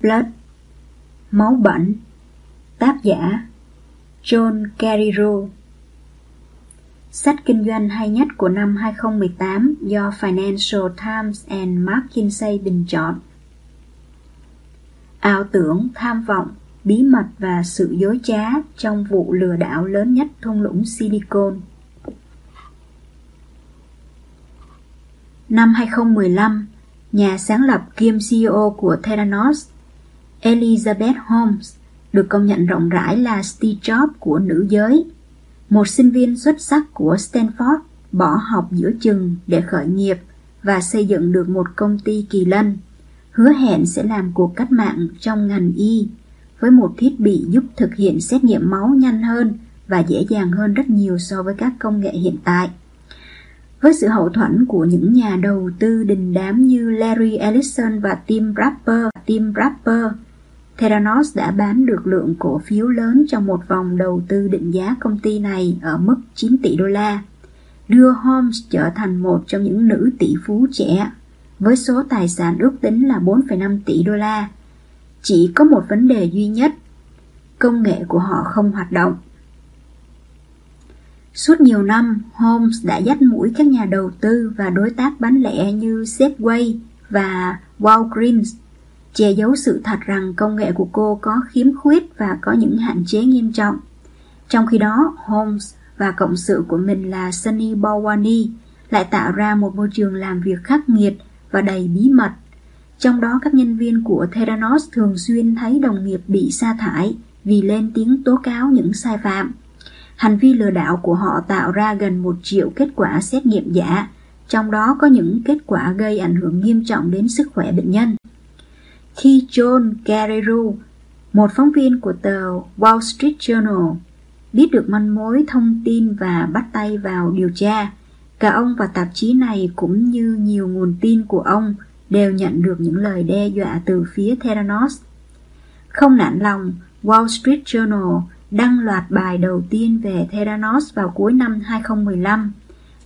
Blood Máu bẩn Tác giả John Carreiro Sách kinh doanh hay nhất của năm 2018 do Financial Times and McKinsey bình chọn. Ảo tưởng, tham vọng, bí mật và sự dối trá trong vụ lừa đảo lớn nhất thung lũng Silicon. Năm 2015, nhà sáng lập kiêm CEO của Theranos, Elizabeth Holmes, được công nhận rộng rãi là Steve Jobs của nữ giới. Một sinh viên xuất sắc của Stanford bỏ học giữa chừng để khởi nghiệp và xây dựng được một công ty kỳ lân, hứa hẹn sẽ làm cuộc cách mạng trong ngành y với một thiết bị giúp thực hiện xét nghiệm máu nhanh hơn và dễ dàng hơn rất nhiều so với các công nghệ hiện tại. Với sự hậu thuẫn của những nhà đầu tư đình đám như Larry Ellison và Tim Draper, Tim Draper, Theranos đã bán được lượng cổ phiếu lớn trong một vòng đầu tư định giá công ty này ở mức 9 tỷ đô la, đưa Holmes trở thành một trong những nữ tỷ phú trẻ với số tài sản ước tính là 4,5 tỷ đô la. Chỉ có một vấn đề duy nhất, công nghệ của họ không hoạt động. Suốt nhiều năm, Holmes đã dắt mũi các nhà đầu tư và đối tác bán lẻ như Safeway và Walgreens, che giấu sự thật rằng công nghệ của cô có khiếm khuyết và có những hạn chế nghiêm trọng. Trong khi đó, Holmes và cộng sự của mình là Sunny Bawani lại tạo ra một môi trường làm việc khắc nghiệt và đầy bí mật. Trong đó các nhân viên của Theranos thường xuyên thấy đồng nghiệp bị sa thải vì lên tiếng tố cáo những sai phạm. Hành vi lừa đảo của họ tạo ra gần một triệu kết quả xét nghiệm giả, trong đó có những kết quả gây ảnh hưởng nghiêm trọng đến sức khỏe bệnh nhân. Khi John Guerrero, một phóng viên của tờ Wall Street Journal, biết được manh mối thông tin và bắt tay vào điều tra, cả ông và tạp chí này cũng như nhiều nguồn tin của ông đều nhận được những lời đe dọa từ phía Theranos. Không nản lòng, Wall Street Journal đăng loạt bài đầu tiên về Theranos vào cuối năm 2015.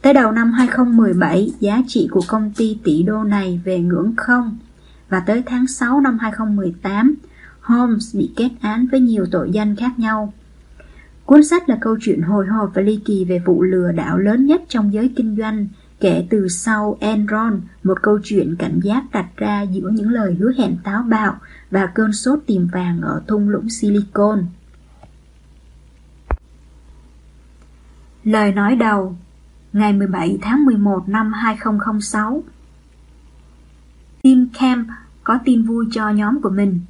Tới đầu năm 2017, giá trị của công ty tỷ đô này về ngưỡng không, và tới tháng 6 năm 2018, Holmes bị kết án với nhiều tội danh khác nhau. Cuốn sách là câu chuyện hồi hộp và ly kỳ về vụ lừa đảo lớn nhất trong giới kinh doanh kể từ sau Enron, một câu chuyện cảnh giác đặt ra giữa những lời hứa hẹn táo bạo và cơn sốt tìm vàng ở thung lũng Silicon. Lời nói đầu Ngày 17 tháng 11 năm 2006 Tim Camp có tin vui cho nhóm của mình.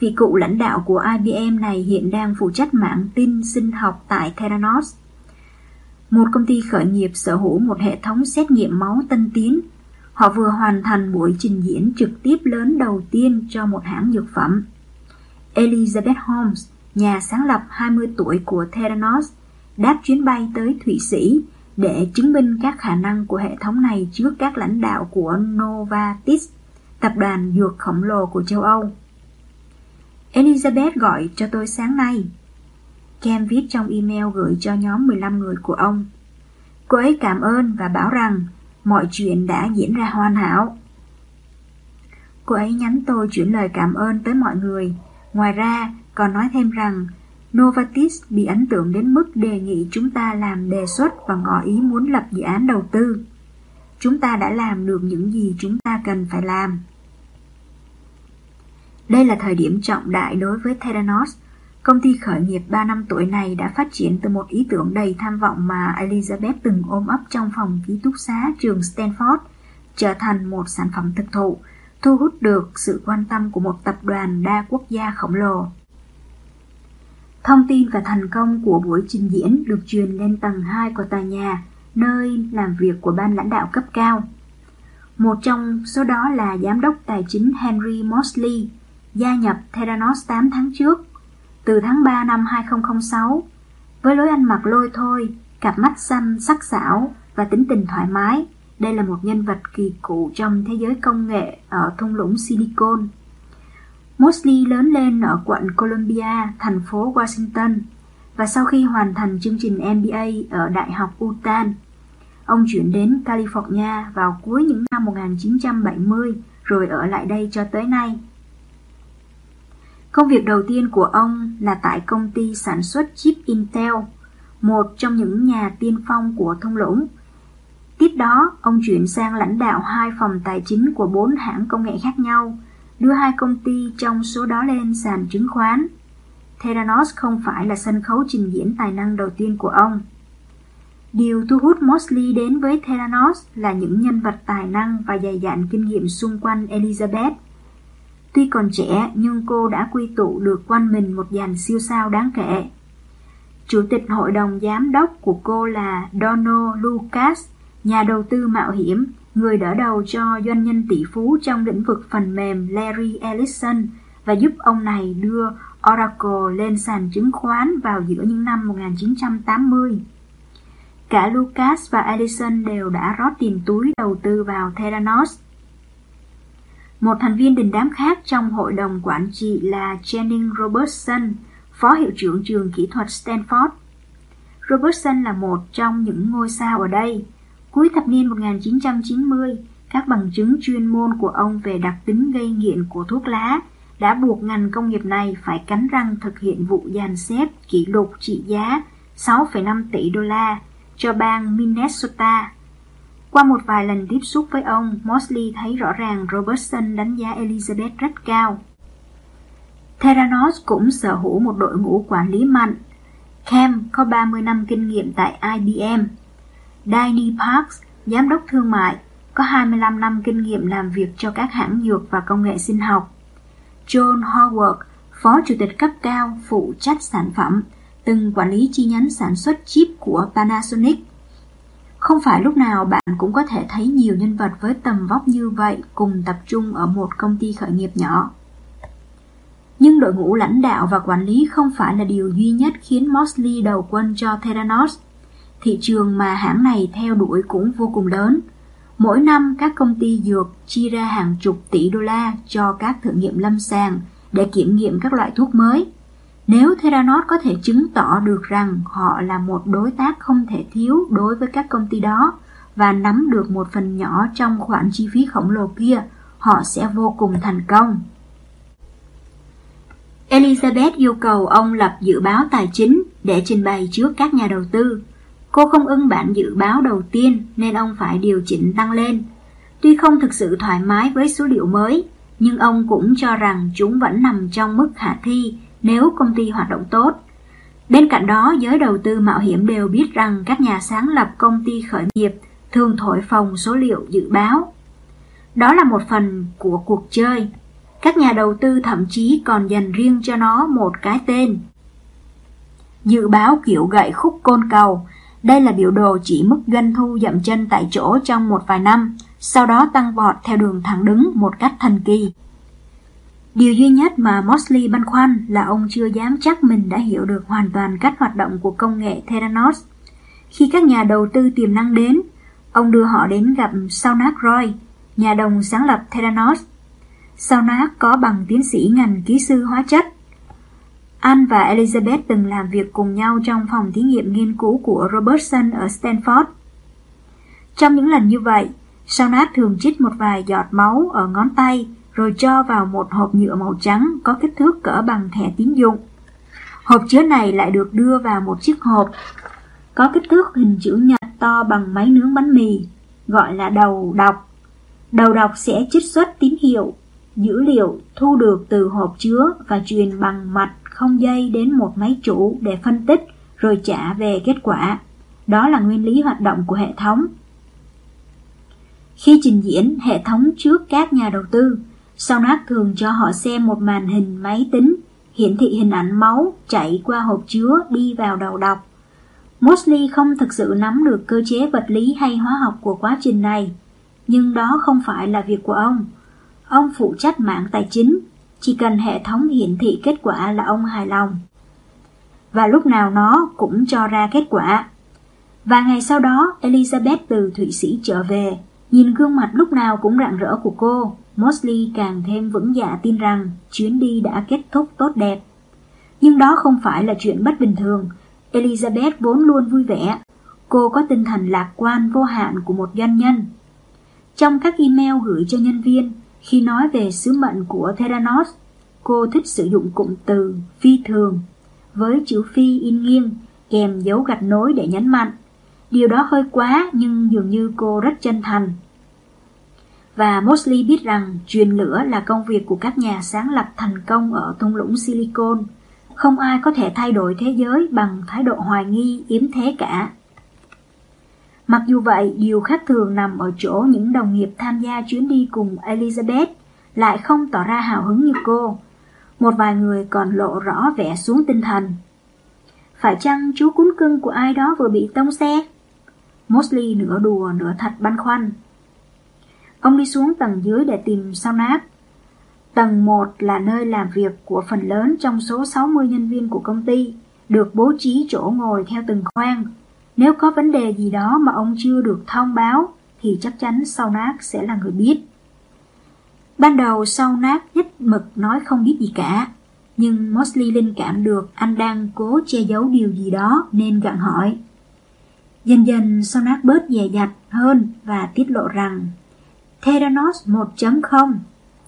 Vị cựu lãnh đạo của IBM này hiện đang phụ trách mạng tin sinh học tại Theranos. Một công ty khởi nghiệp sở hữu một hệ thống xét nghiệm máu tân tiến. Họ vừa hoàn thành buổi trình diễn trực tiếp lớn đầu tiên cho một hãng dược phẩm. Elizabeth Holmes, nhà sáng lập 20 tuổi của Theranos, đáp chuyến bay tới Thụy Sĩ để chứng minh các khả năng của hệ thống này trước các lãnh đạo của Novartis, tập đoàn dược khổng lồ của châu Âu. Elizabeth gọi cho tôi sáng nay. Kem viết trong email gửi cho nhóm 15 người của ông. Cô ấy cảm ơn và bảo rằng mọi chuyện đã diễn ra hoàn hảo. Cô ấy nhắn tôi chuyển lời cảm ơn tới mọi người. Ngoài ra, còn nói thêm rằng Novartis bị ấn tượng đến mức đề nghị chúng ta làm đề xuất và ngỏ ý muốn lập dự án đầu tư. Chúng ta đã làm được những gì chúng ta cần phải làm. Đây là thời điểm trọng đại đối với Theranos. Công ty khởi nghiệp 3 năm tuổi này đã phát triển từ một ý tưởng đầy tham vọng mà Elizabeth từng ôm ấp trong phòng ký túc xá trường Stanford, trở thành một sản phẩm thực thụ, thu hút được sự quan tâm của một tập đoàn đa quốc gia khổng lồ. Thông tin và thành công của buổi trình diễn được truyền lên tầng 2 của tòa nhà, nơi làm việc của ban lãnh đạo cấp cao. Một trong số đó là giám đốc tài chính Henry Mosley, gia nhập Theranos 8 tháng trước, từ tháng 3 năm 2006, với lối ăn mặc lôi thôi, cặp mắt xanh sắc sảo và tính tình thoải mái. Đây là một nhân vật kỳ cụ trong thế giới công nghệ ở thung lũng Silicon. Mosley lớn lên ở quận Columbia, thành phố Washington, và sau khi hoàn thành chương trình MBA ở Đại học Utah, ông chuyển đến California vào cuối những năm 1970 rồi ở lại đây cho tới nay. Công việc đầu tiên của ông là tại công ty sản xuất chip Intel, một trong những nhà tiên phong của thung lũng. Tiếp đó, ông chuyển sang lãnh đạo hai phòng tài chính của bốn hãng công nghệ khác nhau, đưa hai công ty trong số đó lên sàn chứng khoán. Theranos không phải là sân khấu trình diễn tài năng đầu tiên của ông. Điều thu hút Mosley đến với Theranos là những nhân vật tài năng và dày dạn kinh nghiệm xung quanh Elizabeth. Tuy còn trẻ nhưng cô đã quy tụ được quanh mình một dàn siêu sao đáng kể. Chủ tịch hội đồng giám đốc của cô là Donald Lucas, nhà đầu tư mạo hiểm, người đỡ đầu cho doanh nhân tỷ phú trong lĩnh vực phần mềm Larry Ellison và giúp ông này đưa Oracle lên sàn chứng khoán vào giữa những năm 1980. Cả Lucas và Ellison đều đã rót tiền túi đầu tư vào Theranos. Một thành viên đình đám khác trong hội đồng quản trị là Jennings Robertson, phó hiệu trưởng trường kỹ thuật Stanford. Robertson là một trong những ngôi sao ở đây. Cuối thập niên 1990, các bằng chứng chuyên môn của ông về đặc tính gây nghiện của thuốc lá đã buộc ngành công nghiệp này phải cắn răng thực hiện vụ dàn xếp kỷ lục trị giá 6,5 tỷ đô la cho bang Minnesota. Qua một vài lần tiếp xúc với ông, Mosley thấy rõ ràng Robertson đánh giá Elizabeth rất cao. Theranos cũng sở hữu một đội ngũ quản lý mạnh. Cam có 30 năm kinh nghiệm tại IBM. Danny Parks, giám đốc thương mại, có 25 năm kinh nghiệm làm việc cho các hãng dược và công nghệ sinh học. John Howard, phó chủ tịch cấp cao phụ trách sản phẩm, từng quản lý chi nhánh sản xuất chip của Panasonic. Không phải lúc nào bạn cũng có thể thấy nhiều nhân vật với tầm vóc như vậy cùng tập trung ở một công ty khởi nghiệp nhỏ. Nhưng đội ngũ lãnh đạo và quản lý không phải là điều duy nhất khiến Mosley đầu quân cho Theranos. Thị trường mà hãng này theo đuổi cũng vô cùng lớn. Mỗi năm, các công ty dược chi ra hàng chục tỷ đô la cho các thử nghiệm lâm sàng để kiểm nghiệm các loại thuốc mới. Nếu Theranos có thể chứng tỏ được rằng họ là một đối tác không thể thiếu đối với các công ty đó và nắm được một phần nhỏ trong khoản chi phí khổng lồ kia, họ sẽ vô cùng thành công. Elizabeth yêu cầu ông lập dự báo tài chính để trình bày trước các nhà đầu tư. Cô không ưng bản dự báo đầu tiên nên ông phải điều chỉnh tăng lên. Tuy không thực sự thoải mái với số liệu mới, nhưng ông cũng cho rằng chúng vẫn nằm trong mức khả thi nếu công ty hoạt động tốt. Bên cạnh đó, giới đầu tư mạo hiểm đều biết rằng các nhà sáng lập công ty khởi nghiệp thường thổi phồng số liệu dự báo. Đó là một phần của cuộc chơi. Các nhà đầu tư thậm chí còn dành riêng cho nó một cái tên. Dự báo kiểu gậy khúc côn cầu. Đây là biểu đồ chỉ mức doanh thu dậm chân tại chỗ trong một vài năm, sau đó tăng vọt theo đường thẳng đứng một cách thần kỳ. Điều duy nhất mà Mosley băn khoăn là ông chưa dám chắc mình đã hiểu được hoàn toàn cách hoạt động của công nghệ Theranos. Khi các nhà đầu tư tiềm năng đến, ông đưa họ đến gặp Saunak Roy, nhà đồng sáng lập Theranos. Saunak có bằng tiến sĩ ngành kỹ sư hóa chất. Anh và Elizabeth từng làm việc cùng nhau trong phòng thí nghiệm nghiên cứu của Robertson ở Stanford. Trong những lần như vậy, Saunak thường chích một vài giọt máu ở ngón tay rồi cho vào một hộp nhựa màu trắng có kích thước cỡ bằng thẻ tín dụng. Hộp chứa này lại được đưa vào một chiếc hộp có kích thước hình chữ nhật to bằng máy nướng bánh mì, gọi là đầu đọc. Đầu đọc sẽ trích xuất tín hiệu, dữ liệu thu được từ hộp chứa và truyền bằng mạch không dây đến một máy chủ để phân tích rồi trả về kết quả. Đó là nguyên lý hoạt động của hệ thống. Khi trình diễn hệ thống trước các nhà đầu tư, Sonac thường cho họ xem một màn hình máy tính hiển thị hình ảnh máu chảy qua hộp chứa đi vào đầu đọc. Mosley không thực sự nắm được cơ chế vật lý hay hóa học của quá trình này, nhưng đó không phải là việc của ông. Ông phụ trách mạng tài chính, chỉ cần hệ thống hiển thị kết quả là ông hài lòng. Và lúc nào nó cũng cho ra kết quả. Và ngày sau đó, Elizabeth từ Thụy Sĩ trở về, nhìn gương mặt lúc nào cũng rạng rỡ của cô, Mosley càng thêm vững dạ tin rằng chuyến đi đã kết thúc tốt đẹp. Nhưng đó không phải là chuyện bất bình thường. Elizabeth vốn luôn vui vẻ. Cô có tinh thần lạc quan vô hạn của một doanh nhân. Trong các email gửi cho nhân viên, khi nói về sứ mệnh của Theranos, cô thích sử dụng cụm từ phi thường với chữ phi in nghiêng kèm dấu gạch nối để nhấn mạnh. Điều đó hơi quá nhưng dường như cô rất chân thành. Và Mosley biết rằng truyền lửa là công việc của các nhà sáng lập thành công ở thung lũng Silicon. Không ai có thể thay đổi thế giới bằng thái độ hoài nghi yếm thế cả. Mặc dù vậy, điều khác thường nằm ở chỗ những đồng nghiệp tham gia chuyến đi cùng Elizabeth lại không tỏ ra hào hứng như cô. Một vài người còn lộ rõ vẻ xuống tinh thần. Phải chăng chú cún cưng của ai đó vừa bị tông xe? Mosley nửa đùa nửa thật băn khoăn. Ông đi xuống tầng dưới để tìm sao nát. Tầng 1 là nơi làm việc của phần lớn trong số 60 nhân viên của công ty, được bố trí chỗ ngồi theo từng khoang. Nếu có vấn đề gì đó mà ông chưa được thông báo, thì chắc chắn sau nát sẽ là người biết. Ban đầu sau nát nhất mực nói không biết gì cả, nhưng Mosley linh cảm được anh đang cố che giấu điều gì đó nên gặng hỏi. Dần dần sau nát bớt dè dặt hơn và tiết lộ rằng Theranos 1.0,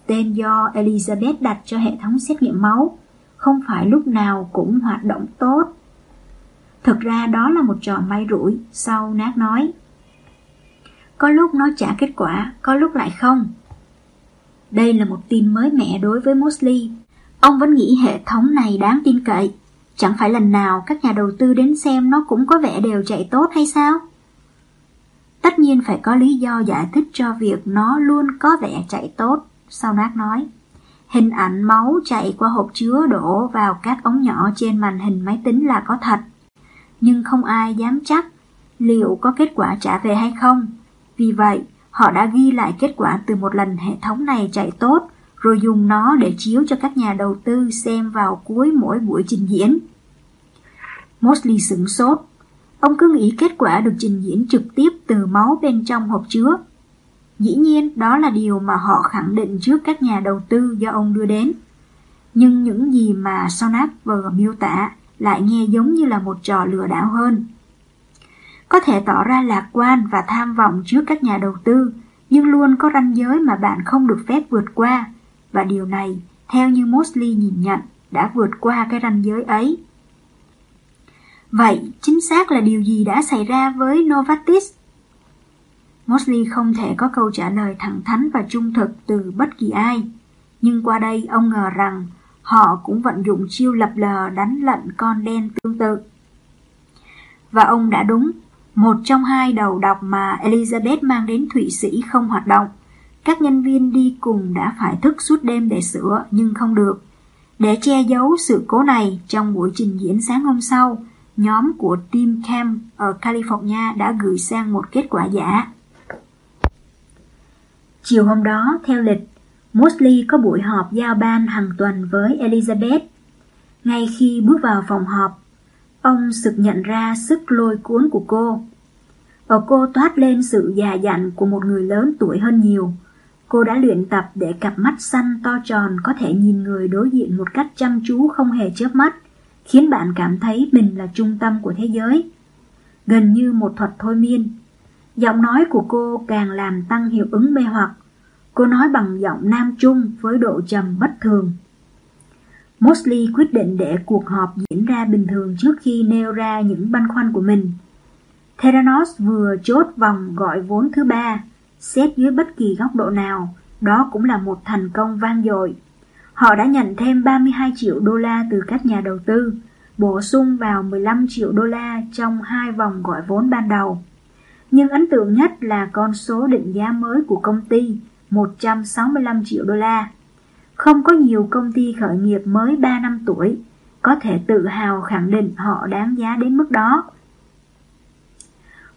tên do Elizabeth đặt cho hệ thống xét nghiệm máu, không phải lúc nào cũng hoạt động tốt. Thực ra đó là một trò may rủi, sau nát nói. Có lúc nó trả kết quả, có lúc lại không. Đây là một tin mới mẻ đối với Mosley. Ông vẫn nghĩ hệ thống này đáng tin cậy. Chẳng phải lần nào các nhà đầu tư đến xem nó cũng có vẻ đều chạy tốt hay sao? Tất nhiên phải có lý do giải thích cho việc nó luôn có vẻ chạy tốt, sau nát nói. Hình ảnh máu chạy qua hộp chứa đổ vào các ống nhỏ trên màn hình máy tính là có thật. Nhưng không ai dám chắc liệu có kết quả trả về hay không. Vì vậy, họ đã ghi lại kết quả từ một lần hệ thống này chạy tốt, rồi dùng nó để chiếu cho các nhà đầu tư xem vào cuối mỗi buổi trình diễn. Mosley sửng sốt. Ông cứ nghĩ kết quả được trình diễn trực tiếp từ máu bên trong hộp chứa. Dĩ nhiên đó là điều mà họ khẳng định trước các nhà đầu tư do ông đưa đến. Nhưng những gì mà Sonat vừa miêu tả lại nghe giống như là một trò lừa đảo hơn. Có thể tỏ ra lạc quan và tham vọng trước các nhà đầu tư, nhưng luôn có ranh giới mà bạn không được phép vượt qua, và điều này, theo như Mosley nhìn nhận, đã vượt qua cái ranh giới ấy. Vậy, chính xác là điều gì đã xảy ra với Novartis? Mosley không thể có câu trả lời thẳng thắn và trung thực từ bất kỳ ai. Nhưng qua đây ông ngờ rằng họ cũng vận dụng chiêu lập lờ đánh lận con đen tương tự. Và ông đã đúng, một trong hai đầu độc mà Elizabeth mang đến Thụy Sĩ không hoạt động. Các nhân viên đi cùng đã phải thức suốt đêm để sửa nhưng không được. Để che giấu sự cố này trong buổi trình diễn sáng hôm sau, nhóm của Tim Cam ở California đã gửi sang một kết quả giả. Chiều hôm đó, theo lịch, Mosley có buổi họp giao ban hàng tuần với Elizabeth. Ngay khi bước vào phòng họp, ông sực nhận ra sức lôi cuốn của cô. Ở cô toát lên sự già dặn của một người lớn tuổi hơn nhiều. Cô đã luyện tập để cặp mắt xanh to tròn có thể nhìn người đối diện một cách chăm chú không hề chớp mắt khiến bạn cảm thấy mình là trung tâm của thế giới. Gần như một thuật thôi miên. Giọng nói của cô càng làm tăng hiệu ứng mê hoặc. Cô nói bằng giọng nam trung với độ trầm bất thường. Mosley quyết định để cuộc họp diễn ra bình thường trước khi nêu ra những băn khoăn của mình. Theranos vừa chốt vòng gọi vốn thứ ba, xét dưới bất kỳ góc độ nào, đó cũng là một thành công vang dội. Họ đã nhận thêm 32 triệu đô la từ các nhà đầu tư, bổ sung vào 15 triệu đô la trong hai vòng gọi vốn ban đầu. Nhưng ấn tượng nhất là con số định giá mới của công ty, 165 triệu đô la. Không có nhiều công ty khởi nghiệp mới 3 năm tuổi có thể tự hào khẳng định họ đáng giá đến mức đó.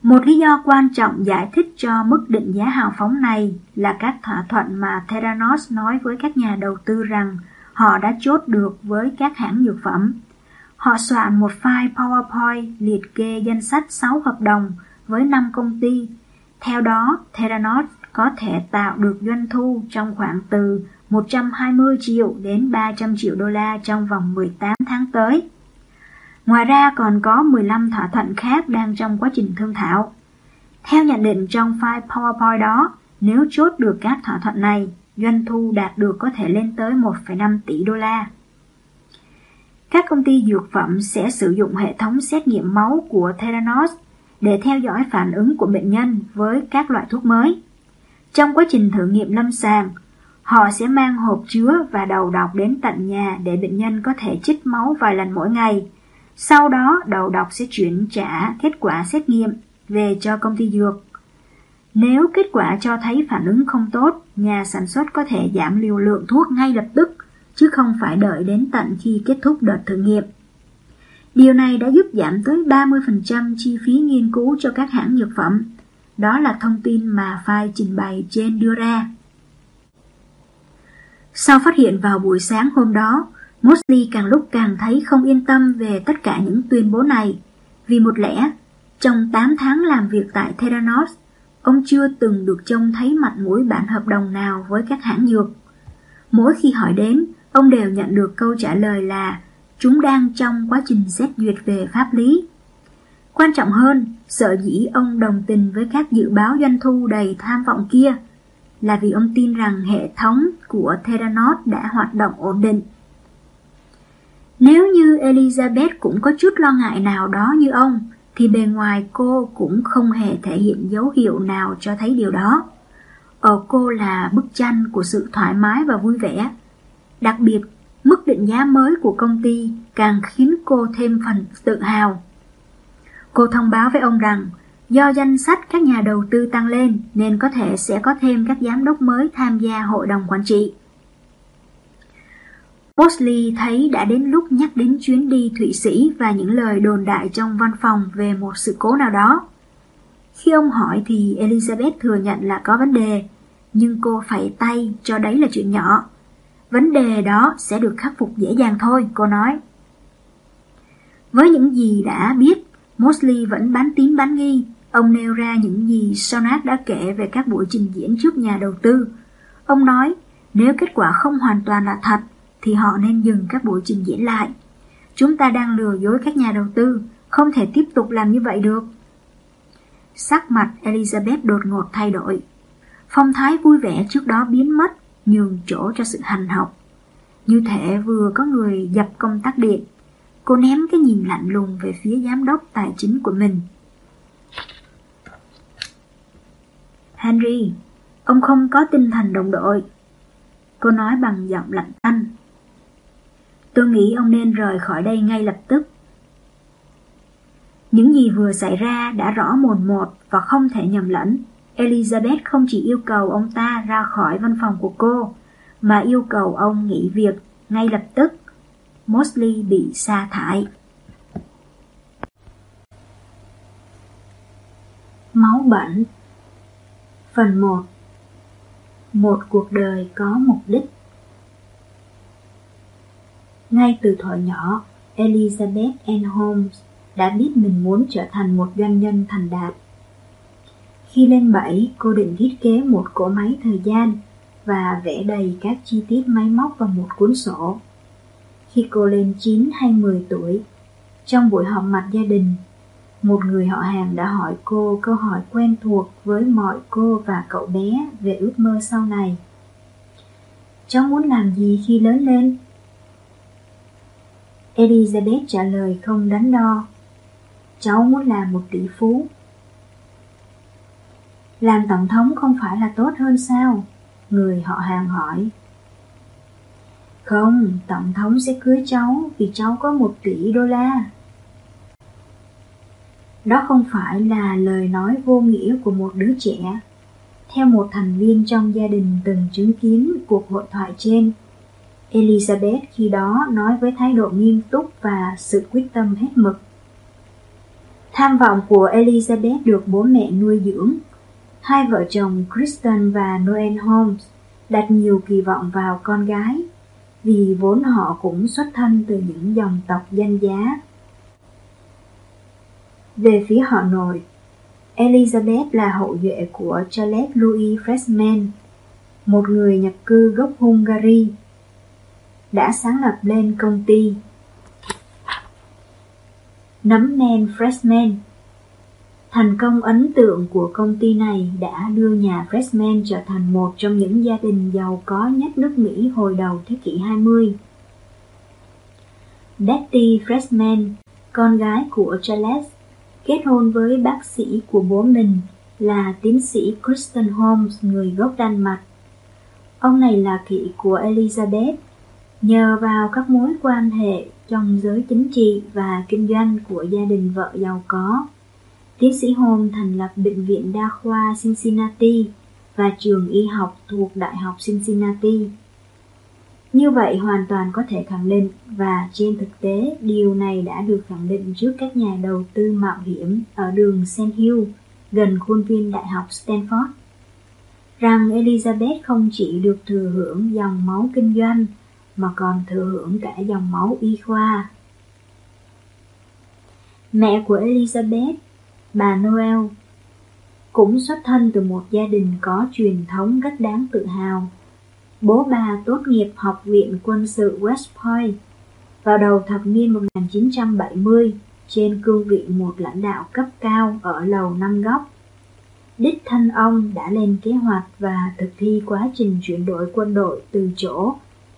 Một lý do quan trọng giải thích cho mức định giá hào phóng này là các thỏa thuận mà Theranos nói với các nhà đầu tư rằng họ đã chốt được với các hãng dược phẩm. Họ soạn một file PowerPoint liệt kê danh sách 6 hợp đồng với 5 công ty. Theo đó, Theranos có thể tạo được doanh thu trong khoảng từ 120 triệu đến 300 triệu đô la trong vòng 18 tháng tới. Ngoài ra còn có 15 thỏa thuận khác đang trong quá trình thương thảo. Theo nhận định trong file PowerPoint đó, nếu chốt được các thỏa thuận này, doanh thu đạt được có thể lên tới 1,5 tỷ đô la. Các công ty dược phẩm sẽ sử dụng hệ thống xét nghiệm máu của Theranos để theo dõi phản ứng của bệnh nhân với các loại thuốc mới. Trong quá trình thử nghiệm lâm sàng, họ sẽ mang hộp chứa và đầu độc đến tận nhà để bệnh nhân có thể chích máu vài lần mỗi ngày. Sau đó, đầu độc sẽ chuyển trả kết quả xét nghiệm về cho công ty dược. Nếu kết quả cho thấy phản ứng không tốt, nhà sản xuất có thể giảm liều lượng thuốc ngay lập tức, chứ không phải đợi đến tận khi kết thúc đợt thử nghiệm. Điều này đã giúp giảm tới 30% chi phí nghiên cứu cho các hãng dược phẩm. Đó là thông tin mà file trình bày trên đưa ra. Sau phát hiện vào buổi sáng hôm đó, Mosley càng lúc càng thấy không yên tâm về tất cả những tuyên bố này. Vì một lẽ, trong 8 tháng làm việc tại Theranos, ông chưa từng được trông thấy mặt mũi bản hợp đồng nào với các hãng dược. Mỗi khi hỏi đến, ông đều nhận được câu trả lời là chúng đang trong quá trình xét duyệt về pháp lý. Quan trọng hơn, sợ dĩ ông đồng tình với các dự báo doanh thu đầy tham vọng kia là vì ông tin rằng hệ thống của Theranos đã hoạt động ổn định. Nếu như Elizabeth cũng có chút lo ngại nào đó như ông, thì bề ngoài cô cũng không hề thể hiện dấu hiệu nào cho thấy điều đó. Ở cô là bức tranh của sự thoải mái và vui vẻ. Đặc biệt, mức định giá mới của công ty càng khiến cô thêm phần tự hào. Cô thông báo với ông rằng, do danh sách các nhà đầu tư tăng lên nên có thể sẽ có thêm các giám đốc mới tham gia hội đồng quản trị. Mosley thấy đã đến lúc nhắc đến chuyến đi Thụy Sĩ và những lời đồn đại trong văn phòng về một sự cố nào đó. Khi ông hỏi thì Elizabeth thừa nhận là có vấn đề, nhưng cô phải tay cho đấy là chuyện nhỏ. Vấn đề đó sẽ được khắc phục dễ dàng thôi, cô nói. Với những gì đã biết, Mosley vẫn bán tín bán nghi. Ông nêu ra những gì Sonat đã kể về các buổi trình diễn trước nhà đầu tư. Ông nói, nếu kết quả không hoàn toàn là thật, thì họ nên dừng các buổi trình diễn lại. Chúng ta đang lừa dối các nhà đầu tư, không thể tiếp tục làm như vậy được. Sắc mặt Elizabeth đột ngột thay đổi. Phong thái vui vẻ trước đó biến mất, nhường chỗ cho sự hành học. Như thể vừa có người dập công tắc điện, cô ném cái nhìn lạnh lùng về phía giám đốc tài chính của mình. Henry, ông không có tinh thần đồng đội. Cô nói bằng giọng lạnh tanh. Tôi nghĩ ông nên rời khỏi đây ngay lập tức. Những gì vừa xảy ra đã rõ mồn một và không thể nhầm lẫn. Elizabeth không chỉ yêu cầu ông ta ra khỏi văn phòng của cô, mà yêu cầu ông nghỉ việc ngay lập tức. Mosley bị sa thải. Máu bẩn Phần 1 Một cuộc đời có mục đích ngay từ thuở nhỏ, Elizabeth Ann Holmes đã biết mình muốn trở thành một doanh nhân thành đạt. Khi lên 7, cô định thiết kế một cỗ máy thời gian và vẽ đầy các chi tiết máy móc vào một cuốn sổ. Khi cô lên 9 hay 10 tuổi, trong buổi họp mặt gia đình, một người họ hàng đã hỏi cô câu hỏi quen thuộc với mọi cô và cậu bé về ước mơ sau này. Cháu muốn làm gì khi lớn lên? Elizabeth trả lời không đánh đo. Cháu muốn làm một tỷ phú. Làm tổng thống không phải là tốt hơn sao? Người họ hàng hỏi. Không, tổng thống sẽ cưới cháu vì cháu có một tỷ đô la. Đó không phải là lời nói vô nghĩa của một đứa trẻ. Theo một thành viên trong gia đình từng chứng kiến cuộc hội thoại trên, Elizabeth khi đó nói với thái độ nghiêm túc và sự quyết tâm hết mực. Tham vọng của Elizabeth được bố mẹ nuôi dưỡng. Hai vợ chồng Kristen và Noel Holmes đặt nhiều kỳ vọng vào con gái vì vốn họ cũng xuất thân từ những dòng tộc danh giá. Về phía họ nội, Elizabeth là hậu duệ của Charles Louis Freshman, một người nhập cư gốc Hungary đã sáng lập lên công ty nấm men Freshman. Thành công ấn tượng của công ty này đã đưa nhà Freshman trở thành một trong những gia đình giàu có nhất nước Mỹ hồi đầu thế kỷ 20. Betty Freshman, con gái của Charles, kết hôn với bác sĩ của bố mình là tiến sĩ Kristen Holmes, người gốc Đan Mạch. Ông này là kỵ của Elizabeth, nhờ vào các mối quan hệ trong giới chính trị và kinh doanh của gia đình vợ giàu có. Tiến sĩ Holmes thành lập Bệnh viện Đa khoa Cincinnati và trường y học thuộc Đại học Cincinnati. Như vậy hoàn toàn có thể khẳng định và trên thực tế, điều này đã được khẳng định trước các nhà đầu tư mạo hiểm ở đường St. Hill gần khuôn viên Đại học Stanford rằng Elizabeth không chỉ được thừa hưởng dòng máu kinh doanh mà còn thừa hưởng cả dòng máu y khoa. Mẹ của Elizabeth, bà Noel, cũng xuất thân từ một gia đình có truyền thống rất đáng tự hào. Bố bà tốt nghiệp Học viện Quân sự West Point vào đầu thập niên 1970 trên cương vị một lãnh đạo cấp cao ở Lầu Năm Góc. Đích thân ông đã lên kế hoạch và thực thi quá trình chuyển đổi quân đội từ chỗ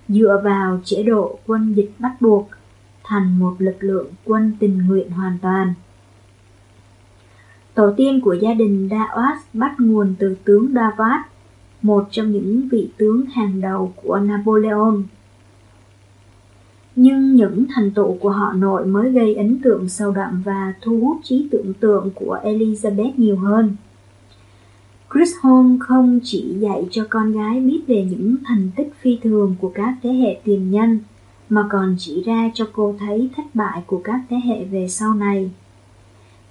dựa vào chế độ quân dịch bắt buộc thành một lực lượng quân tình nguyện hoàn toàn. Tổ tiên của gia đình Dawas bắt nguồn từ tướng Davat, một trong những vị tướng hàng đầu của Napoleon. Nhưng những thành tựu của họ nội mới gây ấn tượng sâu đậm và thu hút trí tưởng tượng của Elizabeth nhiều hơn. Chris Holmes không chỉ dạy cho con gái biết về những thành tích phi thường của các thế hệ tiền nhân, mà còn chỉ ra cho cô thấy thất bại của các thế hệ về sau này.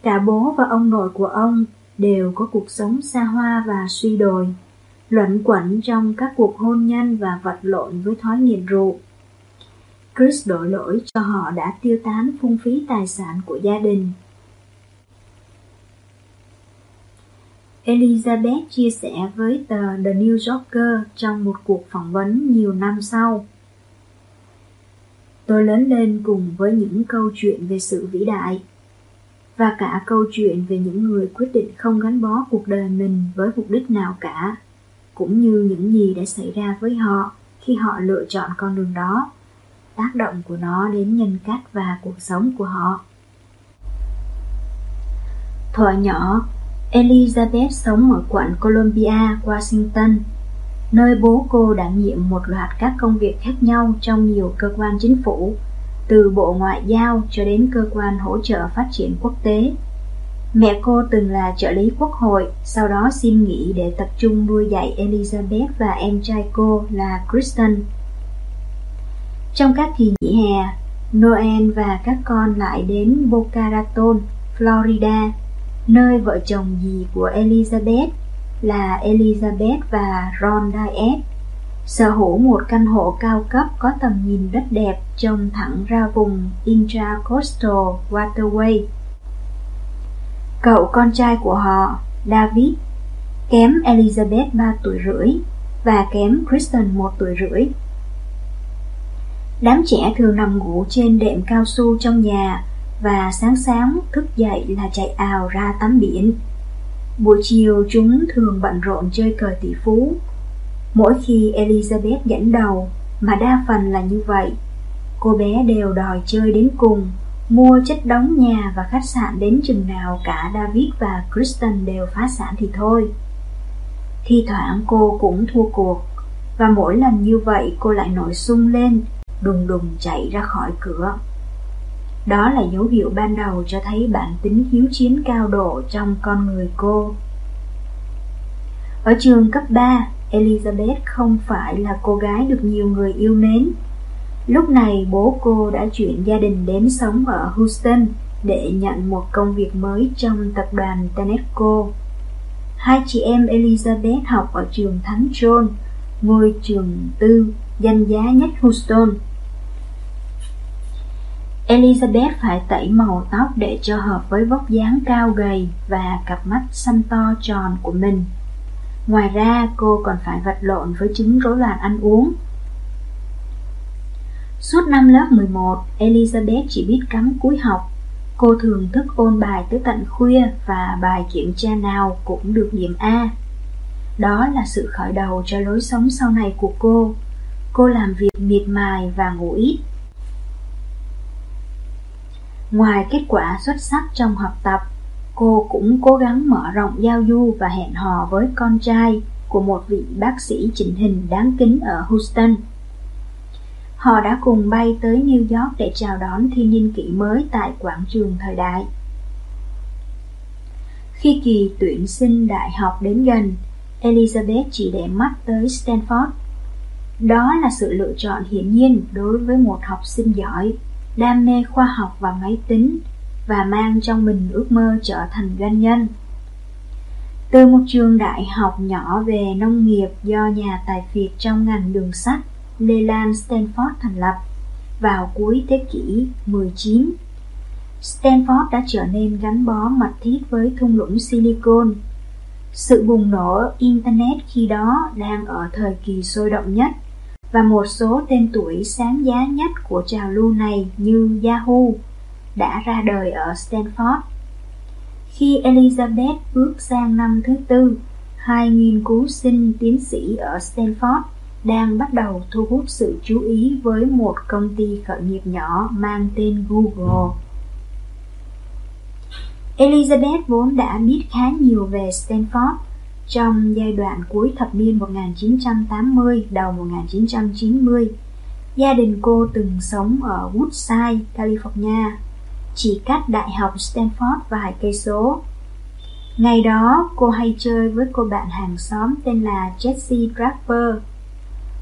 Cả bố và ông nội của ông đều có cuộc sống xa hoa và suy đồi, luẩn quẩn trong các cuộc hôn nhân và vật lộn với thói nghiện rượu. Chris đổ lỗi cho họ đã tiêu tán phung phí tài sản của gia đình Elizabeth chia sẻ với tờ The New Yorker trong một cuộc phỏng vấn nhiều năm sau. Tôi lớn lên cùng với những câu chuyện về sự vĩ đại và cả câu chuyện về những người quyết định không gắn bó cuộc đời mình với mục đích nào cả, cũng như những gì đã xảy ra với họ khi họ lựa chọn con đường đó, tác động của nó đến nhân cách và cuộc sống của họ. Thuở nhỏ, Elizabeth sống ở quận Columbia, Washington, nơi bố cô đảm nhiệm một loạt các công việc khác nhau trong nhiều cơ quan chính phủ, từ Bộ Ngoại giao cho đến cơ quan hỗ trợ phát triển quốc tế. Mẹ cô từng là trợ lý quốc hội, sau đó xin nghỉ để tập trung nuôi dạy Elizabeth và em trai cô là Kristen. Trong các kỳ nghỉ hè, Noel và các con lại đến Boca Raton, Florida nơi vợ chồng dì của Elizabeth là Elizabeth và Ron Diet sở hữu một căn hộ cao cấp có tầm nhìn rất đẹp trông thẳng ra vùng Intracoastal Waterway. Cậu con trai của họ, David, kém Elizabeth 3 tuổi rưỡi và kém Kristen 1 tuổi rưỡi. Đám trẻ thường nằm ngủ trên đệm cao su trong nhà và sáng sáng thức dậy là chạy ào ra tắm biển. Buổi chiều chúng thường bận rộn chơi cờ tỷ phú. Mỗi khi Elizabeth dẫn đầu, mà đa phần là như vậy, cô bé đều đòi chơi đến cùng, mua chất đóng nhà và khách sạn đến chừng nào cả David và Kristen đều phá sản thì thôi. Thi thoảng cô cũng thua cuộc, và mỗi lần như vậy cô lại nổi sung lên, đùng đùng chạy ra khỏi cửa. Đó là dấu hiệu ban đầu cho thấy bản tính hiếu chiến cao độ trong con người cô. Ở trường cấp 3, Elizabeth không phải là cô gái được nhiều người yêu mến. Lúc này bố cô đã chuyển gia đình đến sống ở Houston để nhận một công việc mới trong tập đoàn Tenneco. Hai chị em Elizabeth học ở trường Thánh John, ngôi trường tư danh giá nhất Houston. Elizabeth phải tẩy màu tóc để cho hợp với vóc dáng cao gầy và cặp mắt xanh to tròn của mình. Ngoài ra, cô còn phải vật lộn với chứng rối loạn ăn uống. Suốt năm lớp 11, Elizabeth chỉ biết cắm cúi học. Cô thường thức ôn bài tới tận khuya và bài kiểm tra nào cũng được điểm A. Đó là sự khởi đầu cho lối sống sau này của cô. Cô làm việc miệt mài và ngủ ít. Ngoài kết quả xuất sắc trong học tập, cô cũng cố gắng mở rộng giao du và hẹn hò với con trai của một vị bác sĩ chỉnh hình đáng kính ở Houston. Họ đã cùng bay tới New York để chào đón thiên niên kỷ mới tại quảng trường thời đại. Khi kỳ tuyển sinh đại học đến gần, Elizabeth chỉ để mắt tới Stanford. Đó là sự lựa chọn hiển nhiên đối với một học sinh giỏi, đam mê khoa học và máy tính và mang trong mình ước mơ trở thành doanh nhân. Từ một trường đại học nhỏ về nông nghiệp do nhà tài phiệt trong ngành đường sắt, Leland Stanford thành lập vào cuối thế kỷ 19. Stanford đã trở nên gắn bó mật thiết với thung lũng Silicon. Sự bùng nổ Internet khi đó đang ở thời kỳ sôi động nhất và một số tên tuổi sáng giá nhất của trào lưu này như Yahoo đã ra đời ở Stanford. Khi Elizabeth bước sang năm thứ tư, hai nghiên cứu sinh tiến sĩ ở Stanford đang bắt đầu thu hút sự chú ý với một công ty khởi nghiệp nhỏ mang tên Google. Elizabeth vốn đã biết khá nhiều về Stanford trong giai đoạn cuối thập niên 1980 đầu 1990. Gia đình cô từng sống ở Woodside, California, chỉ cách đại học Stanford vài cây số. Ngày đó, cô hay chơi với cô bạn hàng xóm tên là Jesse Draper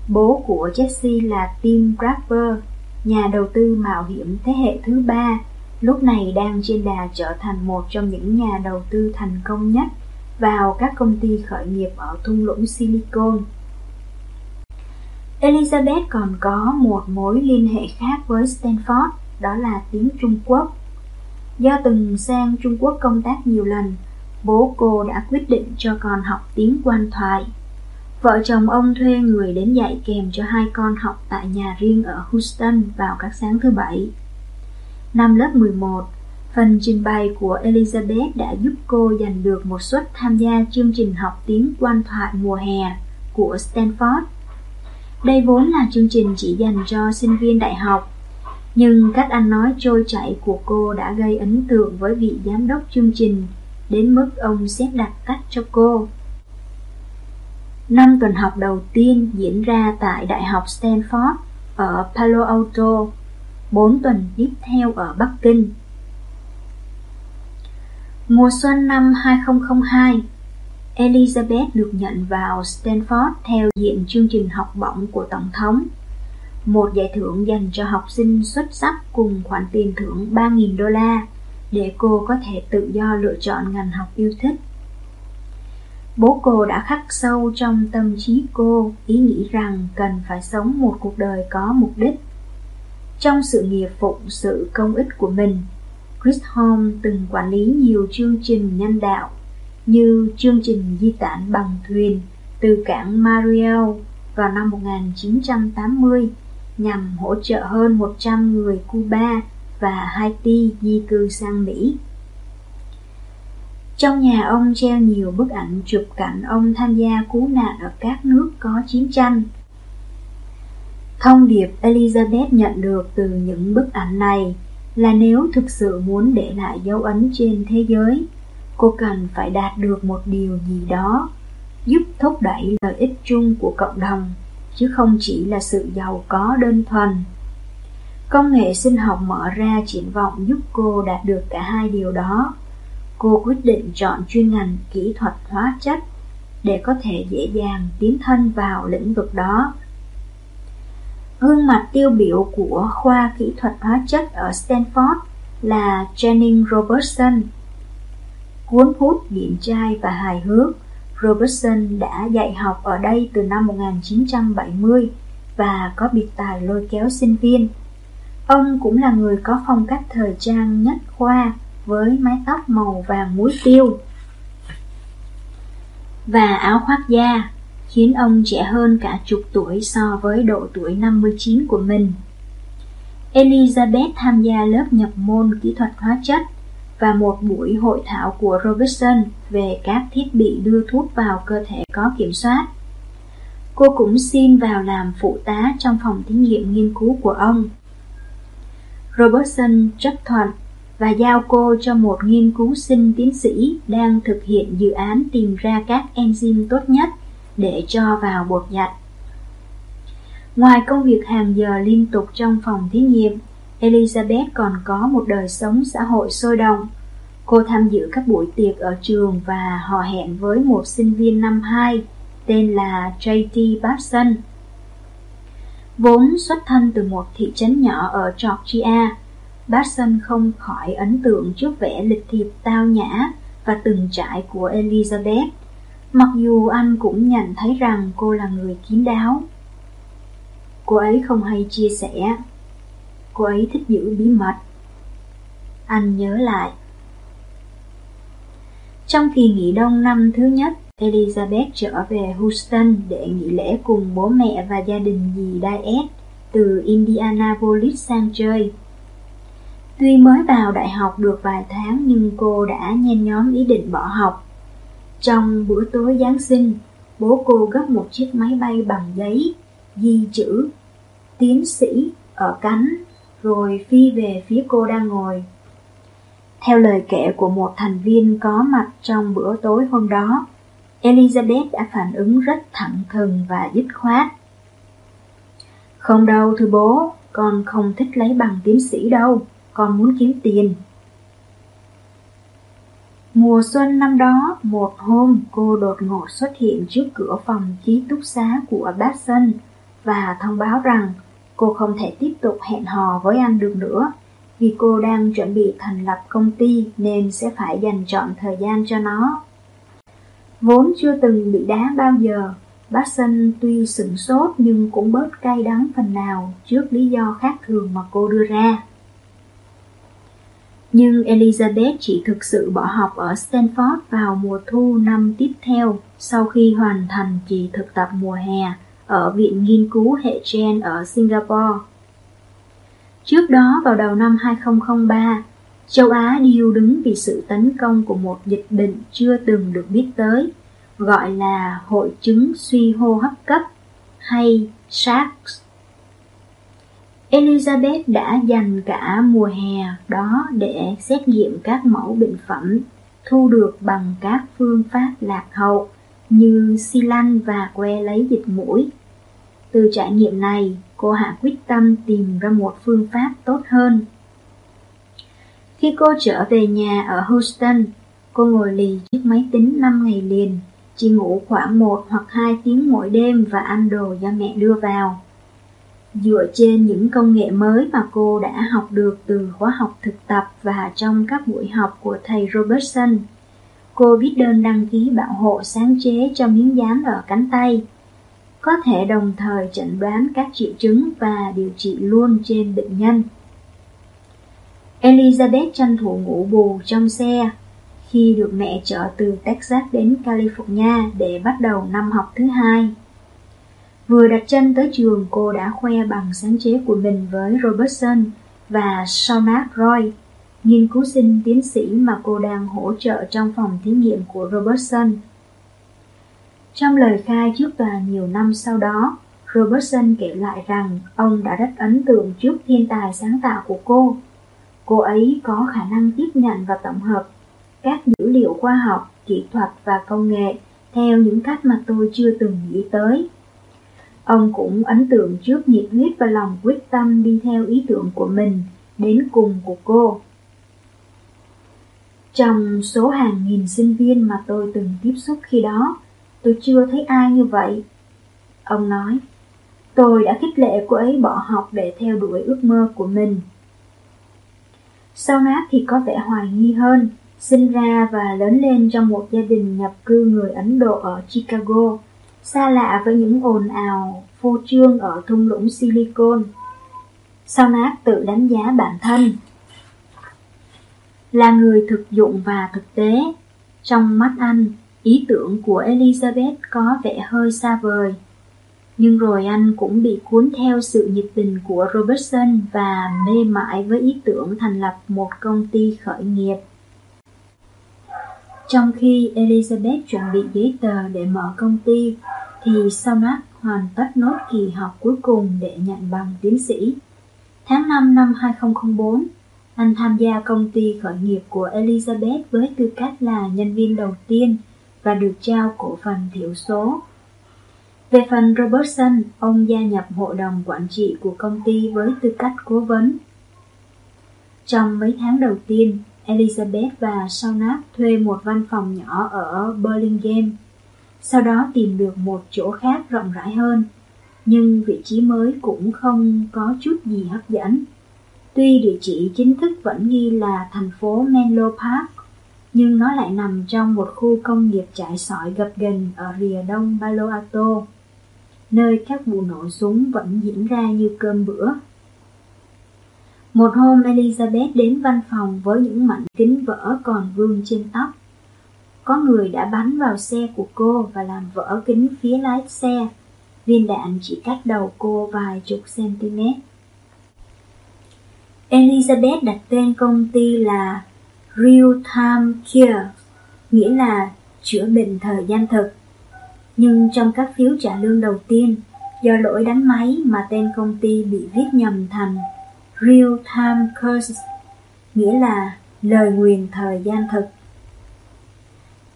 Bố của Jesse là Tim Draper, nhà đầu tư mạo hiểm thế hệ thứ ba, lúc này đang trên đà trở thành một trong những nhà đầu tư thành công nhất vào các công ty khởi nghiệp ở thung lũng Silicon. Elizabeth còn có một mối liên hệ khác với Stanford, đó là tiếng Trung Quốc. Do từng sang Trung Quốc công tác nhiều lần, bố cô đã quyết định cho con học tiếng quan thoại Vợ chồng ông thuê người đến dạy kèm cho hai con học tại nhà riêng ở Houston vào các sáng thứ bảy. Năm lớp 11, phần trình bày của Elizabeth đã giúp cô giành được một suất tham gia chương trình học tiếng quan thoại mùa hè của Stanford. Đây vốn là chương trình chỉ dành cho sinh viên đại học, nhưng cách ăn nói trôi chảy của cô đã gây ấn tượng với vị giám đốc chương trình, đến mức ông xét đặt cách cho cô. Năm tuần học đầu tiên diễn ra tại Đại học Stanford ở Palo Alto, 4 tuần tiếp theo ở Bắc Kinh. Mùa xuân năm 2002, Elizabeth được nhận vào Stanford theo diện chương trình học bổng của Tổng thống. Một giải thưởng dành cho học sinh xuất sắc cùng khoản tiền thưởng 3.000 đô la để cô có thể tự do lựa chọn ngành học yêu thích. Bố cô đã khắc sâu trong tâm trí cô ý nghĩ rằng cần phải sống một cuộc đời có mục đích. Trong sự nghiệp phụng sự công ích của mình, Chris Holm từng quản lý nhiều chương trình nhân đạo như chương trình di tản bằng thuyền từ cảng Mariel vào năm 1980 nhằm hỗ trợ hơn 100 người Cuba và Haiti di cư sang Mỹ. Trong nhà ông treo nhiều bức ảnh chụp cảnh ông tham gia cứu nạn ở các nước có chiến tranh. Thông điệp Elizabeth nhận được từ những bức ảnh này là nếu thực sự muốn để lại dấu ấn trên thế giới, cô cần phải đạt được một điều gì đó giúp thúc đẩy lợi ích chung của cộng đồng, chứ không chỉ là sự giàu có đơn thuần. Công nghệ sinh học mở ra triển vọng giúp cô đạt được cả hai điều đó cô quyết định chọn chuyên ngành kỹ thuật hóa chất để có thể dễ dàng tiến thân vào lĩnh vực đó. Gương mặt tiêu biểu của khoa kỹ thuật hóa chất ở Stanford là Jennings Robertson. Cuốn hút điển trai và hài hước, Robertson đã dạy học ở đây từ năm 1970 và có biệt tài lôi kéo sinh viên. Ông cũng là người có phong cách thời trang nhất khoa với mái tóc màu vàng muối tiêu và áo khoác da khiến ông trẻ hơn cả chục tuổi so với độ tuổi 59 của mình. Elizabeth tham gia lớp nhập môn kỹ thuật hóa chất và một buổi hội thảo của Robertson về các thiết bị đưa thuốc vào cơ thể có kiểm soát. Cô cũng xin vào làm phụ tá trong phòng thí nghiệm nghiên cứu của ông. Robertson chấp thuận và giao cô cho một nghiên cứu sinh tiến sĩ đang thực hiện dự án tìm ra các enzyme tốt nhất để cho vào bột giặt. Ngoài công việc hàng giờ liên tục trong phòng thí nghiệm, Elizabeth còn có một đời sống xã hội sôi động. Cô tham dự các buổi tiệc ở trường và hò hẹn với một sinh viên năm 2 tên là J.T. Batson. Vốn xuất thân từ một thị trấn nhỏ ở Georgia, Batson không khỏi ấn tượng trước vẻ lịch thiệp tao nhã và từng trải của Elizabeth, mặc dù anh cũng nhận thấy rằng cô là người kín đáo. Cô ấy không hay chia sẻ, cô ấy thích giữ bí mật. Anh nhớ lại. Trong kỳ nghỉ đông năm thứ nhất, Elizabeth trở về Houston để nghỉ lễ cùng bố mẹ và gia đình dì Diet từ Indianapolis sang chơi. Tuy mới vào đại học được vài tháng nhưng cô đã nhen nhóm ý định bỏ học. Trong bữa tối Giáng sinh, bố cô gấp một chiếc máy bay bằng giấy, ghi chữ tiến sĩ ở cánh, rồi phi về phía cô đang ngồi. Theo lời kể của một thành viên có mặt trong bữa tối hôm đó, Elizabeth đã phản ứng rất thẳng thừng và dứt khoát. Không đâu thưa bố, con không thích lấy bằng tiến sĩ đâu, con muốn kiếm tiền. Mùa xuân năm đó, một hôm cô đột ngột xuất hiện trước cửa phòng ký túc xá của bác Sân và thông báo rằng cô không thể tiếp tục hẹn hò với anh được nữa vì cô đang chuẩn bị thành lập công ty nên sẽ phải dành trọn thời gian cho nó. Vốn chưa từng bị đá bao giờ, bác Sân tuy sửng sốt nhưng cũng bớt cay đắng phần nào trước lý do khác thường mà cô đưa ra. Nhưng Elizabeth chỉ thực sự bỏ học ở Stanford vào mùa thu năm tiếp theo sau khi hoàn thành kỳ thực tập mùa hè ở Viện Nghiên cứu Hệ Gen ở Singapore. Trước đó vào đầu năm 2003, châu Á điêu đứng vì sự tấn công của một dịch bệnh chưa từng được biết tới, gọi là hội chứng suy hô hấp cấp hay SARS. Elizabeth đã dành cả mùa hè đó để xét nghiệm các mẫu bệnh phẩm thu được bằng các phương pháp lạc hậu như xi lanh và que lấy dịch mũi. Từ trải nghiệm này, cô hạ quyết tâm tìm ra một phương pháp tốt hơn. Khi cô trở về nhà ở Houston, cô ngồi lì trước máy tính 5 ngày liền, chỉ ngủ khoảng 1 hoặc 2 tiếng mỗi đêm và ăn đồ do mẹ đưa vào. Dựa trên những công nghệ mới mà cô đã học được từ khóa học thực tập và trong các buổi học của thầy Robertson, cô viết đơn đăng ký bảo hộ sáng chế cho miếng dán ở cánh tay, có thể đồng thời chẩn đoán các triệu chứng và điều trị luôn trên bệnh nhân. Elizabeth tranh thủ ngủ bù trong xe khi được mẹ chở từ Texas đến California để bắt đầu năm học thứ hai. Vừa đặt chân tới trường cô đã khoe bằng sáng chế của mình với Robertson và Sonat Roy, nghiên cứu sinh tiến sĩ mà cô đang hỗ trợ trong phòng thí nghiệm của Robertson. Trong lời khai trước tòa nhiều năm sau đó, Robertson kể lại rằng ông đã rất ấn tượng trước thiên tài sáng tạo của cô. Cô ấy có khả năng tiếp nhận và tổng hợp các dữ liệu khoa học, kỹ thuật và công nghệ theo những cách mà tôi chưa từng nghĩ tới. Ông cũng ấn tượng trước nhiệt huyết và lòng quyết tâm đi theo ý tưởng của mình đến cùng của cô. Trong số hàng nghìn sinh viên mà tôi từng tiếp xúc khi đó, tôi chưa thấy ai như vậy. Ông nói, tôi đã khích lệ cô ấy bỏ học để theo đuổi ước mơ của mình. Sau nát thì có vẻ hoài nghi hơn, sinh ra và lớn lên trong một gia đình nhập cư người Ấn Độ ở Chicago xa lạ với những ồn ào phô trương ở thung lũng Silicon. Sau nát tự đánh giá bản thân. Là người thực dụng và thực tế, trong mắt anh, ý tưởng của Elizabeth có vẻ hơi xa vời. Nhưng rồi anh cũng bị cuốn theo sự nhiệt tình của Robertson và mê mải với ý tưởng thành lập một công ty khởi nghiệp. Trong khi Elizabeth chuẩn bị giấy tờ để mở công ty, thì Saunak hoàn tất nốt kỳ học cuối cùng để nhận bằng tiến sĩ. Tháng 5 năm 2004, anh tham gia công ty khởi nghiệp của Elizabeth với tư cách là nhân viên đầu tiên và được trao cổ phần thiểu số. Về phần Robertson, ông gia nhập hội đồng quản trị của công ty với tư cách cố vấn. Trong mấy tháng đầu tiên, Elizabeth và Saunak thuê một văn phòng nhỏ ở Burlingame, sau đó tìm được một chỗ khác rộng rãi hơn, nhưng vị trí mới cũng không có chút gì hấp dẫn. Tuy địa chỉ chính thức vẫn ghi là thành phố Menlo Park, nhưng nó lại nằm trong một khu công nghiệp trải sỏi gập ghềnh ở rìa đông Palo Alto, nơi các vụ nổ súng vẫn diễn ra như cơm bữa. Một hôm Elizabeth đến văn phòng với những mảnh kính vỡ còn vương trên tóc. Có người đã bắn vào xe của cô và làm vỡ kính phía lái xe. Viên đạn chỉ cách đầu cô vài chục cm. Elizabeth đặt tên công ty là Real Time Care, nghĩa là chữa bệnh thời gian thực. Nhưng trong các phiếu trả lương đầu tiên, do lỗi đánh máy mà tên công ty bị viết nhầm thành Real Time Curse, nghĩa là lời nguyền thời gian thực.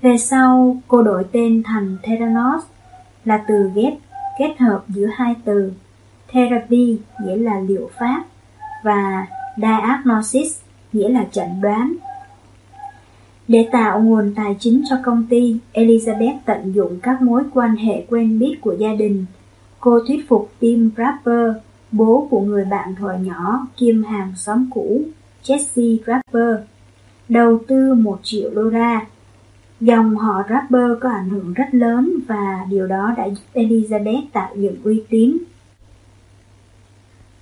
Về sau, cô đổi tên thành Theranos, là từ ghép kết hợp giữa hai từ therapy nghĩa là liệu pháp và diagnosis nghĩa là chẩn đoán. Để tạo nguồn tài chính cho công ty, Elizabeth tận dụng các mối quan hệ quen biết của gia đình. Cô thuyết phục Tim Draper bố của người bạn thuở nhỏ kiêm hàng xóm cũ Jesse Draper, đầu tư một triệu đô la. Dòng họ Draper có ảnh hưởng rất lớn và điều đó đã giúp Elizabeth tạo dựng uy tín.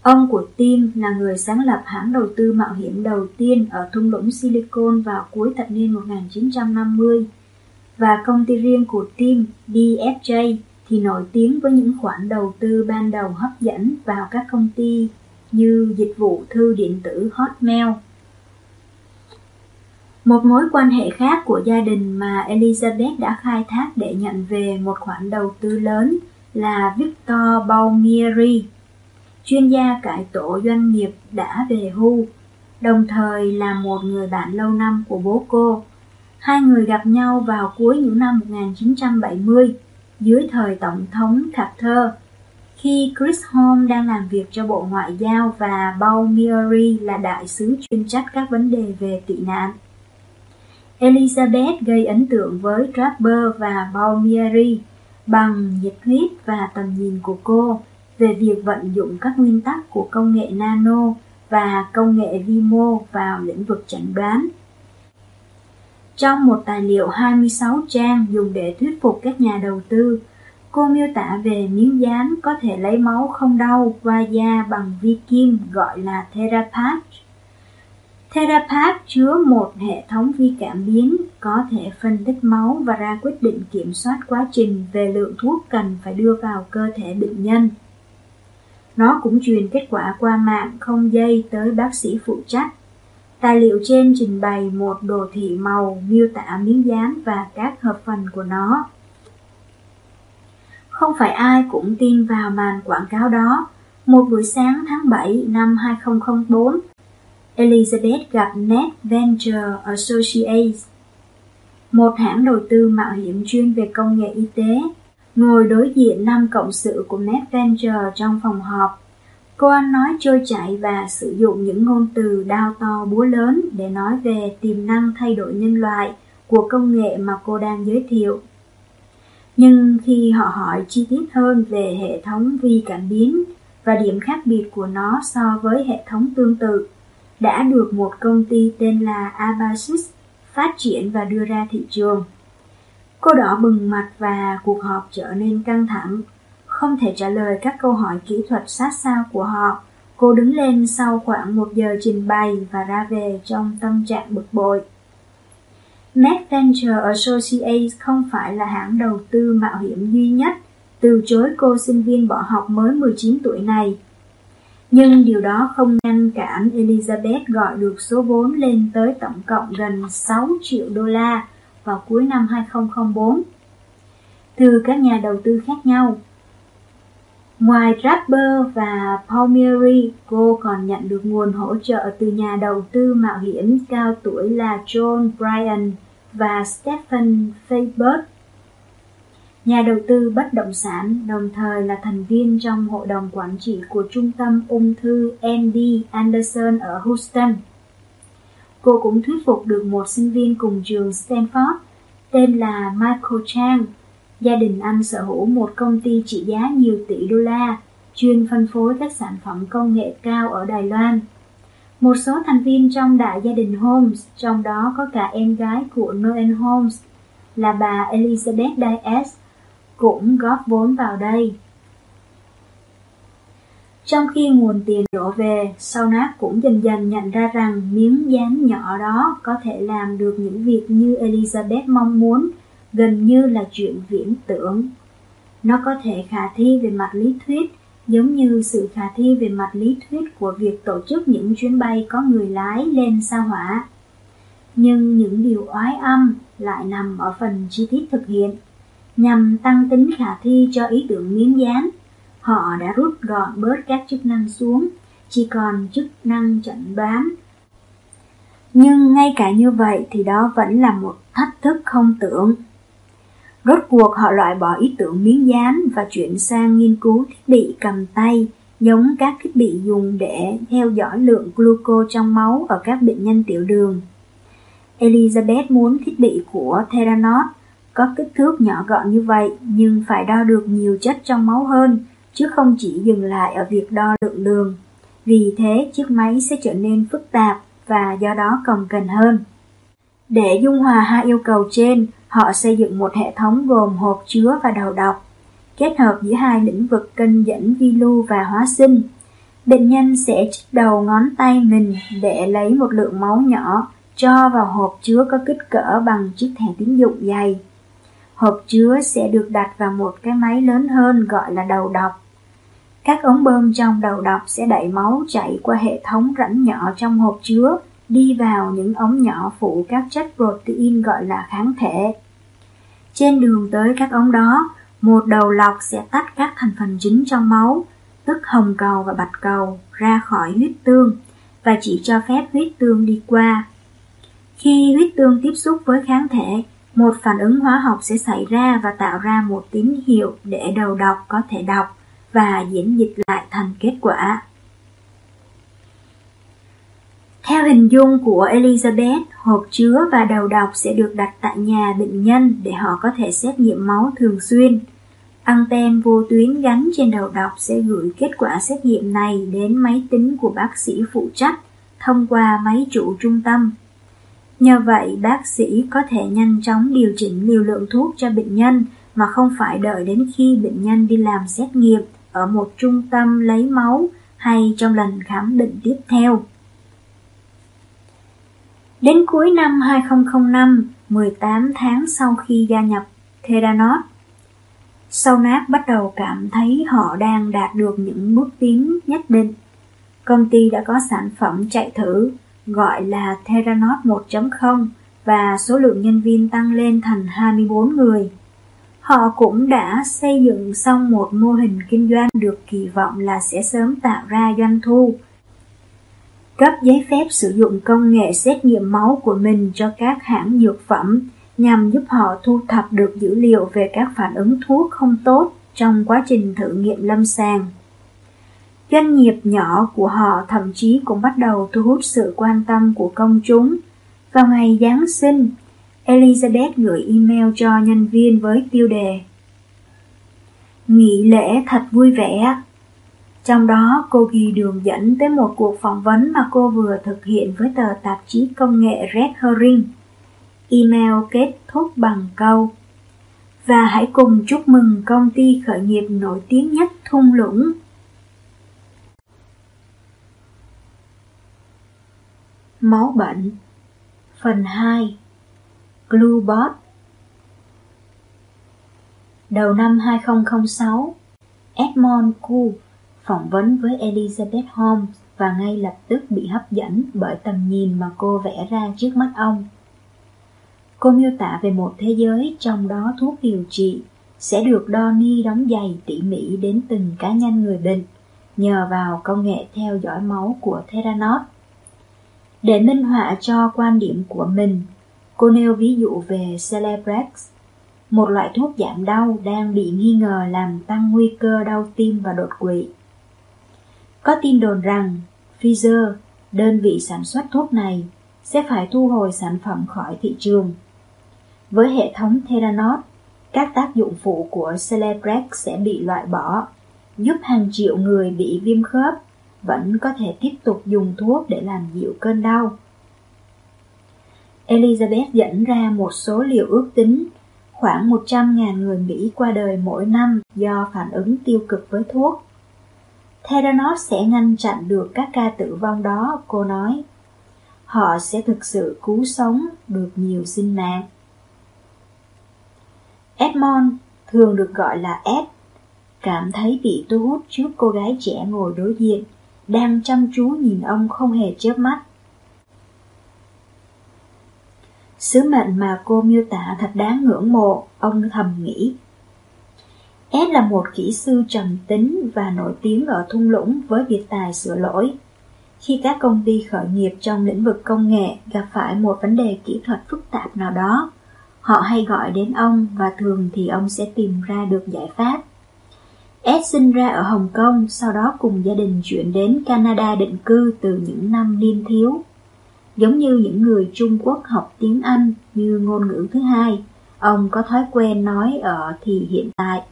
Ông của Tim là người sáng lập hãng đầu tư mạo hiểm đầu tiên ở thung lũng Silicon vào cuối thập niên 1950 và công ty riêng của Tim, DFJ, thì nổi tiếng với những khoản đầu tư ban đầu hấp dẫn vào các công ty như dịch vụ thư điện tử Hotmail. Một mối quan hệ khác của gia đình mà Elizabeth đã khai thác để nhận về một khoản đầu tư lớn là Victor Balmieri, chuyên gia cải tổ doanh nghiệp đã về hưu, đồng thời là một người bạn lâu năm của bố cô. Hai người gặp nhau vào cuối những năm 1970 dưới thời Tổng thống Carter, khi Chris Holm đang làm việc cho Bộ Ngoại giao và Paul Meary là đại sứ chuyên trách các vấn đề về tị nạn. Elizabeth gây ấn tượng với Draper và Paul Meary bằng nhiệt huyết và tầm nhìn của cô về việc vận dụng các nguyên tắc của công nghệ nano và công nghệ vi mô vào lĩnh vực chẩn đoán. Trong một tài liệu 26 trang dùng để thuyết phục các nhà đầu tư, cô miêu tả về miếng dán có thể lấy máu không đau qua da bằng vi kim gọi là Therapath. Therapath chứa một hệ thống vi cảm biến có thể phân tích máu và ra quyết định kiểm soát quá trình về lượng thuốc cần phải đưa vào cơ thể bệnh nhân. Nó cũng truyền kết quả qua mạng không dây tới bác sĩ phụ trách Tài liệu trên trình bày một đồ thị màu miêu tả miếng dán và các hợp phần của nó. Không phải ai cũng tin vào màn quảng cáo đó. Một buổi sáng tháng 7 năm 2004, Elizabeth gặp Net Venture Associates, một hãng đầu tư mạo hiểm chuyên về công nghệ y tế, ngồi đối diện năm cộng sự của Net Venture trong phòng họp Cô Anh nói trôi chảy và sử dụng những ngôn từ đao to búa lớn để nói về tiềm năng thay đổi nhân loại của công nghệ mà cô đang giới thiệu. Nhưng khi họ hỏi chi tiết hơn về hệ thống vi cảm biến và điểm khác biệt của nó so với hệ thống tương tự, đã được một công ty tên là Abasis phát triển và đưa ra thị trường. Cô đỏ bừng mặt và cuộc họp trở nên căng thẳng không thể trả lời các câu hỏi kỹ thuật sát sao của họ. Cô đứng lên sau khoảng một giờ trình bày và ra về trong tâm trạng bực bội. Net Venture Associates không phải là hãng đầu tư mạo hiểm duy nhất từ chối cô sinh viên bỏ học mới 19 tuổi này. Nhưng điều đó không ngăn cản Elizabeth gọi được số vốn lên tới tổng cộng gần 6 triệu đô la vào cuối năm 2004. Từ các nhà đầu tư khác nhau, Ngoài Draper và Palmieri, cô còn nhận được nguồn hỗ trợ từ nhà đầu tư mạo hiểm cao tuổi là John Bryan và Stephen Faber. Nhà đầu tư bất động sản đồng thời là thành viên trong hội đồng quản trị của trung tâm ung thư MD Anderson ở Houston. Cô cũng thuyết phục được một sinh viên cùng trường Stanford tên là Michael Chang Gia đình anh sở hữu một công ty trị giá nhiều tỷ đô la, chuyên phân phối các sản phẩm công nghệ cao ở Đài Loan. Một số thành viên trong đại gia đình Holmes, trong đó có cả em gái của Noel Holmes, là bà Elizabeth Diaz, cũng góp vốn vào đây. Trong khi nguồn tiền đổ về, Saunak cũng dần dần nhận ra rằng miếng dán nhỏ đó có thể làm được những việc như Elizabeth mong muốn gần như là chuyện viễn tưởng. Nó có thể khả thi về mặt lý thuyết, giống như sự khả thi về mặt lý thuyết của việc tổ chức những chuyến bay có người lái lên sao hỏa. Nhưng những điều oái âm lại nằm ở phần chi tiết thực hiện. Nhằm tăng tính khả thi cho ý tưởng miếng dán, họ đã rút gọn bớt các chức năng xuống, chỉ còn chức năng chẩn đoán. Nhưng ngay cả như vậy thì đó vẫn là một thách thức không tưởng. Rốt cuộc họ loại bỏ ý tưởng miếng dán và chuyển sang nghiên cứu thiết bị cầm tay, giống các thiết bị dùng để theo dõi lượng gluco trong máu ở các bệnh nhân tiểu đường. Elizabeth muốn thiết bị của Theranos có kích thước nhỏ gọn như vậy nhưng phải đo được nhiều chất trong máu hơn, chứ không chỉ dừng lại ở việc đo lượng đường. Vì thế, chiếc máy sẽ trở nên phức tạp và do đó cồng cần hơn. Để dung hòa hai yêu cầu trên, Họ xây dựng một hệ thống gồm hộp chứa và đầu đọc, kết hợp giữa hai lĩnh vực kênh dẫn vi lưu và hóa sinh. Bệnh nhân sẽ chích đầu ngón tay mình để lấy một lượng máu nhỏ, cho vào hộp chứa có kích cỡ bằng chiếc thẻ tín dụng dày. Hộp chứa sẽ được đặt vào một cái máy lớn hơn gọi là đầu đọc. Các ống bơm trong đầu đọc sẽ đẩy máu chảy qua hệ thống rãnh nhỏ trong hộp chứa đi vào những ống nhỏ phụ các chất protein gọi là kháng thể. Trên đường tới các ống đó, một đầu lọc sẽ tách các thành phần chính trong máu, tức hồng cầu và bạch cầu, ra khỏi huyết tương và chỉ cho phép huyết tương đi qua. Khi huyết tương tiếp xúc với kháng thể, một phản ứng hóa học sẽ xảy ra và tạo ra một tín hiệu để đầu đọc có thể đọc và diễn dịch lại thành kết quả. Theo hình dung của Elizabeth, hộp chứa và đầu đọc sẽ được đặt tại nhà bệnh nhân để họ có thể xét nghiệm máu thường xuyên. Anten vô tuyến gắn trên đầu đọc sẽ gửi kết quả xét nghiệm này đến máy tính của bác sĩ phụ trách thông qua máy chủ trung tâm. Nhờ vậy, bác sĩ có thể nhanh chóng điều chỉnh liều lượng thuốc cho bệnh nhân mà không phải đợi đến khi bệnh nhân đi làm xét nghiệm ở một trung tâm lấy máu hay trong lần khám bệnh tiếp theo. Đến cuối năm 2005, 18 tháng sau khi gia nhập Theranos, Saunak bắt đầu cảm thấy họ đang đạt được những bước tiến nhất định. Công ty đã có sản phẩm chạy thử gọi là Theranos 1.0 và số lượng nhân viên tăng lên thành 24 người. Họ cũng đã xây dựng xong một mô hình kinh doanh được kỳ vọng là sẽ sớm tạo ra doanh thu cấp giấy phép sử dụng công nghệ xét nghiệm máu của mình cho các hãng dược phẩm nhằm giúp họ thu thập được dữ liệu về các phản ứng thuốc không tốt trong quá trình thử nghiệm lâm sàng. Doanh nghiệp nhỏ của họ thậm chí cũng bắt đầu thu hút sự quan tâm của công chúng. Vào ngày Giáng sinh, Elizabeth gửi email cho nhân viên với tiêu đề Nghỉ lễ thật vui vẻ, trong đó cô ghi đường dẫn tới một cuộc phỏng vấn mà cô vừa thực hiện với tờ tạp chí công nghệ Red Herring. Email kết thúc bằng câu Và hãy cùng chúc mừng công ty khởi nghiệp nổi tiếng nhất thung lũng. Máu bệnh Phần 2 Gluebot Đầu năm 2006, Edmond Ku phỏng vấn với Elizabeth Holmes và ngay lập tức bị hấp dẫn bởi tầm nhìn mà cô vẽ ra trước mắt ông. Cô miêu tả về một thế giới trong đó thuốc điều trị sẽ được đo ni đóng giày tỉ mỉ đến từng cá nhân người bệnh nhờ vào công nghệ theo dõi máu của Theranos. Để minh họa cho quan điểm của mình, cô nêu ví dụ về Celebrex, một loại thuốc giảm đau đang bị nghi ngờ làm tăng nguy cơ đau tim và đột quỵ. Có tin đồn rằng Pfizer, đơn vị sản xuất thuốc này, sẽ phải thu hồi sản phẩm khỏi thị trường. Với hệ thống Theranos, các tác dụng phụ của Celebrex sẽ bị loại bỏ, giúp hàng triệu người bị viêm khớp vẫn có thể tiếp tục dùng thuốc để làm dịu cơn đau. Elizabeth dẫn ra một số liệu ước tính khoảng 100.000 người Mỹ qua đời mỗi năm do phản ứng tiêu cực với thuốc. Theranos sẽ ngăn chặn được các ca tử vong đó, cô nói. Họ sẽ thực sự cứu sống được nhiều sinh mạng. Edmond, thường được gọi là Ed, cảm thấy bị thu hút trước cô gái trẻ ngồi đối diện, đang chăm chú nhìn ông không hề chớp mắt. Sứ mệnh mà cô miêu tả thật đáng ngưỡng mộ, ông thầm nghĩ. Ed là một kỹ sư trầm tính và nổi tiếng ở thung lũng với việc tài sửa lỗi. Khi các công ty khởi nghiệp trong lĩnh vực công nghệ gặp phải một vấn đề kỹ thuật phức tạp nào đó, họ hay gọi đến ông và thường thì ông sẽ tìm ra được giải pháp. Ed sinh ra ở Hồng Kông, sau đó cùng gia đình chuyển đến Canada định cư từ những năm niên thiếu. Giống như những người Trung Quốc học tiếng Anh như ngôn ngữ thứ hai, ông có thói quen nói ở thì hiện tại.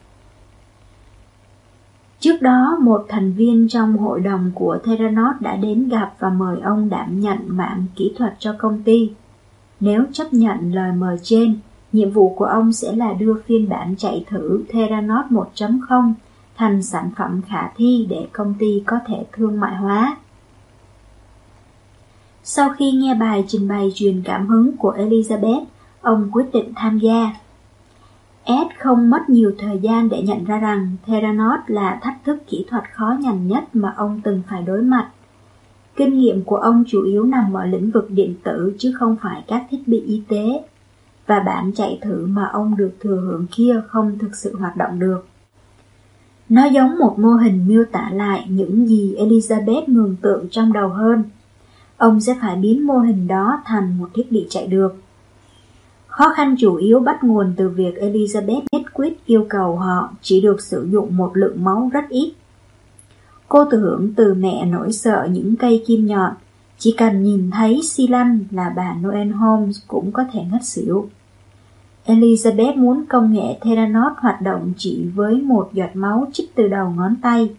Trước đó, một thành viên trong hội đồng của Theranos đã đến gặp và mời ông đảm nhận mạng kỹ thuật cho công ty. Nếu chấp nhận lời mời trên, nhiệm vụ của ông sẽ là đưa phiên bản chạy thử Theranos 1.0 thành sản phẩm khả thi để công ty có thể thương mại hóa. Sau khi nghe bài trình bày truyền cảm hứng của Elizabeth, ông quyết định tham gia. Ed không mất nhiều thời gian để nhận ra rằng Theranos là thách thức kỹ thuật khó nhằn nhất mà ông từng phải đối mặt. Kinh nghiệm của ông chủ yếu nằm ở lĩnh vực điện tử chứ không phải các thiết bị y tế, và bản chạy thử mà ông được thừa hưởng kia không thực sự hoạt động được. Nó giống một mô hình miêu tả lại những gì Elizabeth mường tượng trong đầu hơn. Ông sẽ phải biến mô hình đó thành một thiết bị chạy được. Khó khăn chủ yếu bắt nguồn từ việc Elizabeth nhất quyết yêu cầu họ chỉ được sử dụng một lượng máu rất ít. Cô tưởng từ mẹ nỗi sợ những cây kim nhọn, chỉ cần nhìn thấy xi lanh là bà Noel Holmes cũng có thể ngất xỉu. Elizabeth muốn công nghệ Theranos hoạt động chỉ với một giọt máu chích từ đầu ngón tay.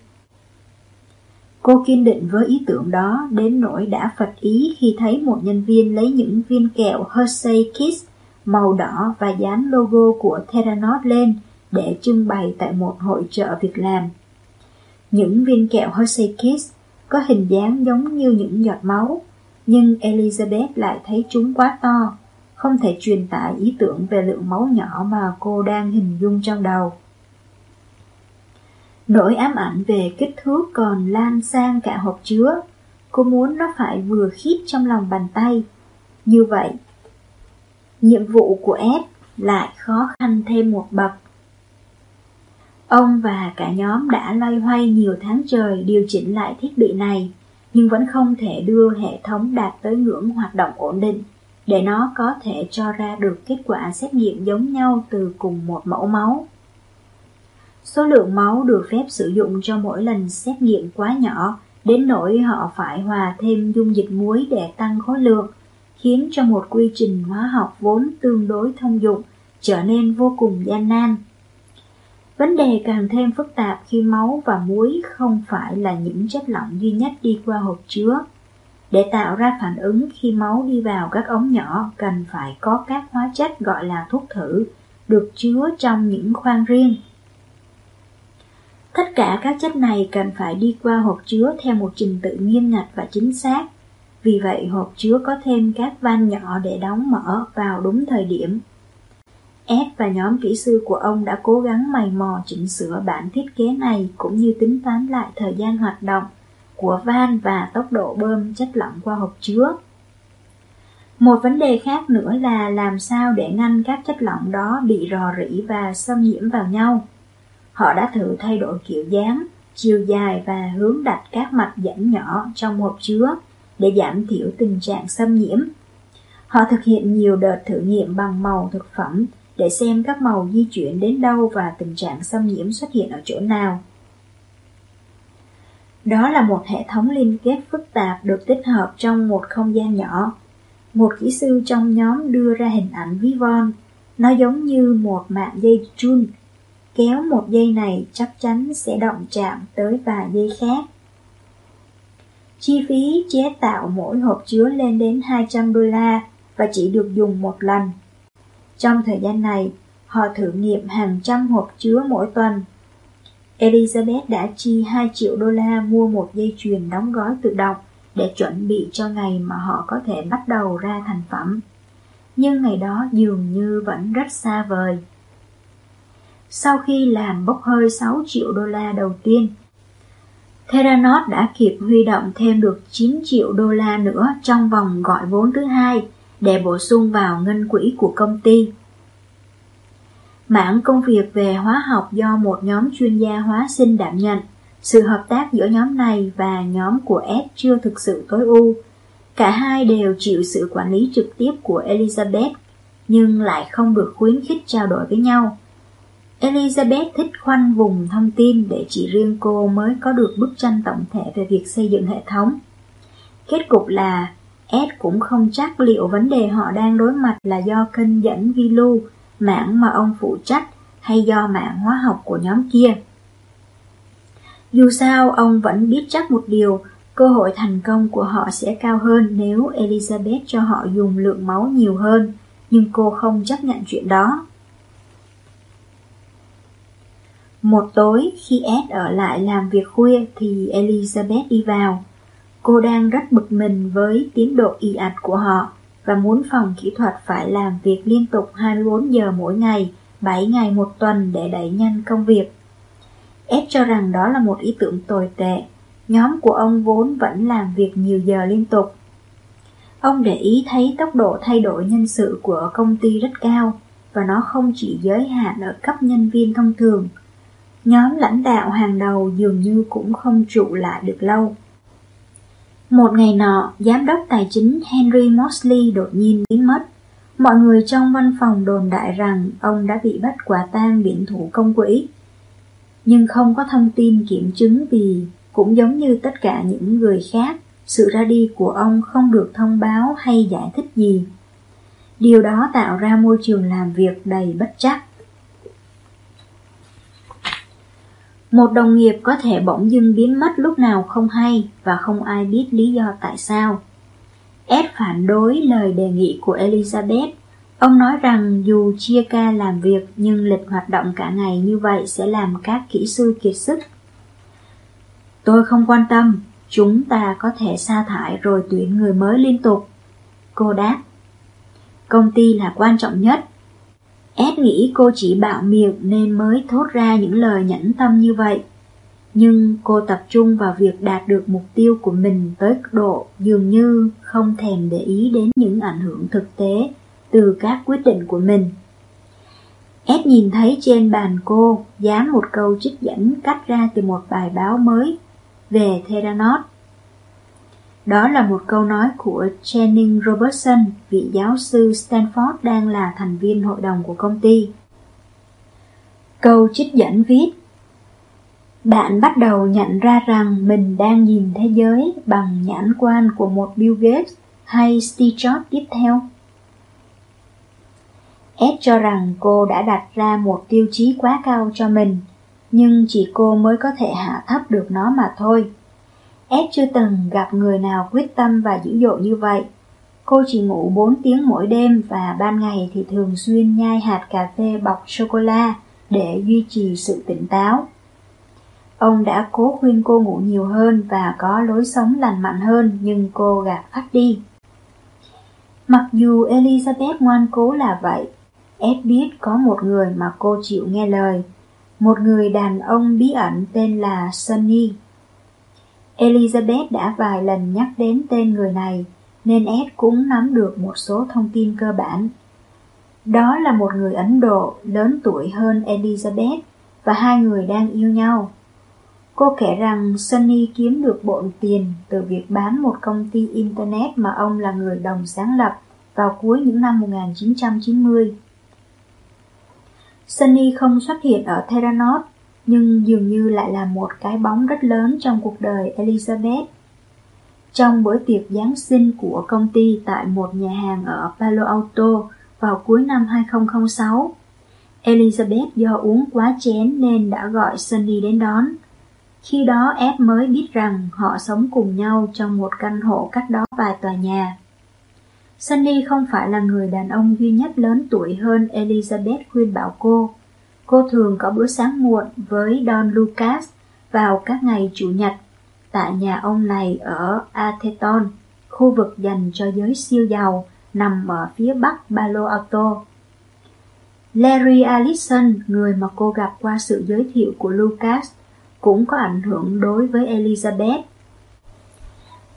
Cô kiên định với ý tưởng đó đến nỗi đã phật ý khi thấy một nhân viên lấy những viên kẹo Hershey Kiss màu đỏ và dán logo của Theranos lên để trưng bày tại một hội trợ việc làm. Những viên kẹo Hershey Kiss có hình dáng giống như những giọt máu, nhưng Elizabeth lại thấy chúng quá to không thể truyền tải ý tưởng về lượng máu nhỏ mà cô đang hình dung trong đầu. Nỗi ám ảnh về kích thước còn lan sang cả hộp chứa, cô muốn nó phải vừa khít trong lòng bàn tay. Như vậy, nhiệm vụ của Ed lại khó khăn thêm một bậc. Ông và cả nhóm đã loay hoay nhiều tháng trời điều chỉnh lại thiết bị này, nhưng vẫn không thể đưa hệ thống đạt tới ngưỡng hoạt động ổn định để nó có thể cho ra được kết quả xét nghiệm giống nhau từ cùng một mẫu máu. Số lượng máu được phép sử dụng cho mỗi lần xét nghiệm quá nhỏ, đến nỗi họ phải hòa thêm dung dịch muối để tăng khối lượng, khiến cho một quy trình hóa học vốn tương đối thông dụng trở nên vô cùng gian nan. Vấn đề càng thêm phức tạp khi máu và muối không phải là những chất lỏng duy nhất đi qua hộp chứa, để tạo ra phản ứng khi máu đi vào các ống nhỏ cần phải có các hóa chất gọi là thuốc thử được chứa trong những khoang riêng. Tất cả các chất này cần phải đi qua hộp chứa theo một trình tự nghiêm ngặt và chính xác. Vì vậy hộp chứa có thêm các van nhỏ để đóng mở vào đúng thời điểm. Ed và nhóm kỹ sư của ông đã cố gắng mày mò chỉnh sửa bản thiết kế này cũng như tính toán lại thời gian hoạt động của van và tốc độ bơm chất lỏng qua hộp chứa. Một vấn đề khác nữa là làm sao để ngăn các chất lỏng đó bị rò rỉ và xâm nhiễm vào nhau. Họ đã thử thay đổi kiểu dáng, chiều dài và hướng đặt các mặt dẫn nhỏ trong hộp chứa để giảm thiểu tình trạng xâm nhiễm. Họ thực hiện nhiều đợt thử nghiệm bằng màu thực phẩm để xem các màu di chuyển đến đâu và tình trạng xâm nhiễm xuất hiện ở chỗ nào. Đó là một hệ thống liên kết phức tạp được tích hợp trong một không gian nhỏ. Một kỹ sư trong nhóm đưa ra hình ảnh ví von. Nó giống như một mạng dây chun. Kéo một dây này chắc chắn sẽ động chạm tới vài dây khác. Chi phí chế tạo mỗi hộp chứa lên đến 200 đô la và chỉ được dùng một lần. Trong thời gian này, họ thử nghiệm hàng trăm hộp chứa mỗi tuần. Elizabeth đã chi 2 triệu đô la mua một dây chuyền đóng gói tự động để chuẩn bị cho ngày mà họ có thể bắt đầu ra thành phẩm. Nhưng ngày đó dường như vẫn rất xa vời. Sau khi làm bốc hơi 6 triệu đô la đầu tiên, Theranos đã kịp huy động thêm được 9 triệu đô la nữa trong vòng gọi vốn thứ hai để bổ sung vào ngân quỹ của công ty. Mảng công việc về hóa học do một nhóm chuyên gia hóa sinh đảm nhận. Sự hợp tác giữa nhóm này và nhóm của S chưa thực sự tối ưu. Cả hai đều chịu sự quản lý trực tiếp của Elizabeth, nhưng lại không được khuyến khích trao đổi với nhau. Elizabeth thích khoanh vùng thông tin để chỉ riêng cô mới có được bức tranh tổng thể về việc xây dựng hệ thống. Kết cục là Ed cũng không chắc liệu vấn đề họ đang đối mặt là do kênh dẫn vi lưu, mảng mà ông phụ trách, hay do mạng hóa học của nhóm kia. Dù sao, ông vẫn biết chắc một điều, cơ hội thành công của họ sẽ cao hơn nếu Elizabeth cho họ dùng lượng máu nhiều hơn, nhưng cô không chấp nhận chuyện đó. Một tối, khi Ed ở lại làm việc khuya thì Elizabeth đi vào. Cô đang rất bực mình với tiến độ y ạch của họ và muốn phòng kỹ thuật phải làm việc liên tục 24 giờ mỗi ngày, 7 ngày một tuần để đẩy nhanh công việc. Ed cho rằng đó là một ý tưởng tồi tệ. Nhóm của ông vốn vẫn làm việc nhiều giờ liên tục. Ông để ý thấy tốc độ thay đổi nhân sự của công ty rất cao và nó không chỉ giới hạn ở cấp nhân viên thông thường. Nhóm lãnh đạo hàng đầu dường như cũng không trụ lại được lâu. Một ngày nọ, giám đốc tài chính Henry Mosley đột nhiên biến mất. Mọi người trong văn phòng đồn đại rằng ông đã bị bắt quả tang biển thủ công quỹ. Nhưng không có thông tin kiểm chứng vì cũng giống như tất cả những người khác, sự ra đi của ông không được thông báo hay giải thích gì. Điều đó tạo ra môi trường làm việc đầy bất chắc. Một đồng nghiệp có thể bỗng dưng biến mất lúc nào không hay và không ai biết lý do tại sao. Ed phản đối lời đề nghị của Elizabeth. Ông nói rằng dù chia ca làm việc nhưng lịch hoạt động cả ngày như vậy sẽ làm các kỹ sư kiệt sức. Tôi không quan tâm, chúng ta có thể sa thải rồi tuyển người mới liên tục. Cô đáp. Công ty là quan trọng nhất, Ed nghĩ cô chỉ bạo miệng nên mới thốt ra những lời nhẫn tâm như vậy. Nhưng cô tập trung vào việc đạt được mục tiêu của mình tới độ, dường như không thèm để ý đến những ảnh hưởng thực tế từ các quyết định của mình. Ed nhìn thấy trên bàn cô, dán một câu trích dẫn cắt ra từ một bài báo mới về Theranos đó là một câu nói của Channing Robertson, vị giáo sư Stanford đang là thành viên hội đồng của công ty. Câu trích dẫn viết Bạn bắt đầu nhận ra rằng mình đang nhìn thế giới bằng nhãn quan của một Bill Gates hay Steve Jobs tiếp theo. Ed cho rằng cô đã đặt ra một tiêu chí quá cao cho mình, nhưng chỉ cô mới có thể hạ thấp được nó mà thôi. Ed chưa từng gặp người nào quyết tâm và dữ dội như vậy. Cô chỉ ngủ 4 tiếng mỗi đêm và ban ngày thì thường xuyên nhai hạt cà phê bọc sô-cô-la để duy trì sự tỉnh táo. Ông đã cố khuyên cô ngủ nhiều hơn và có lối sống lành mạnh hơn nhưng cô gạt phát đi. Mặc dù Elizabeth ngoan cố là vậy, Ed biết có một người mà cô chịu nghe lời, một người đàn ông bí ẩn tên là Sunny. Elizabeth đã vài lần nhắc đến tên người này, nên Ed cũng nắm được một số thông tin cơ bản. Đó là một người Ấn Độ lớn tuổi hơn Elizabeth và hai người đang yêu nhau. Cô kể rằng Sunny kiếm được bộn tiền từ việc bán một công ty Internet mà ông là người đồng sáng lập vào cuối những năm 1990. Sunny không xuất hiện ở Theranos, nhưng dường như lại là một cái bóng rất lớn trong cuộc đời Elizabeth. Trong bữa tiệc Giáng sinh của công ty tại một nhà hàng ở Palo Alto vào cuối năm 2006, Elizabeth do uống quá chén nên đã gọi Sunny đến đón. Khi đó Ed mới biết rằng họ sống cùng nhau trong một căn hộ cách đó vài tòa nhà. Sunny không phải là người đàn ông duy nhất lớn tuổi hơn Elizabeth khuyên bảo cô. Cô thường có bữa sáng muộn với Don Lucas vào các ngày Chủ nhật tại nhà ông này ở Atheton, khu vực dành cho giới siêu giàu nằm ở phía bắc Palo Alto. Larry Allison, người mà cô gặp qua sự giới thiệu của Lucas, cũng có ảnh hưởng đối với Elizabeth.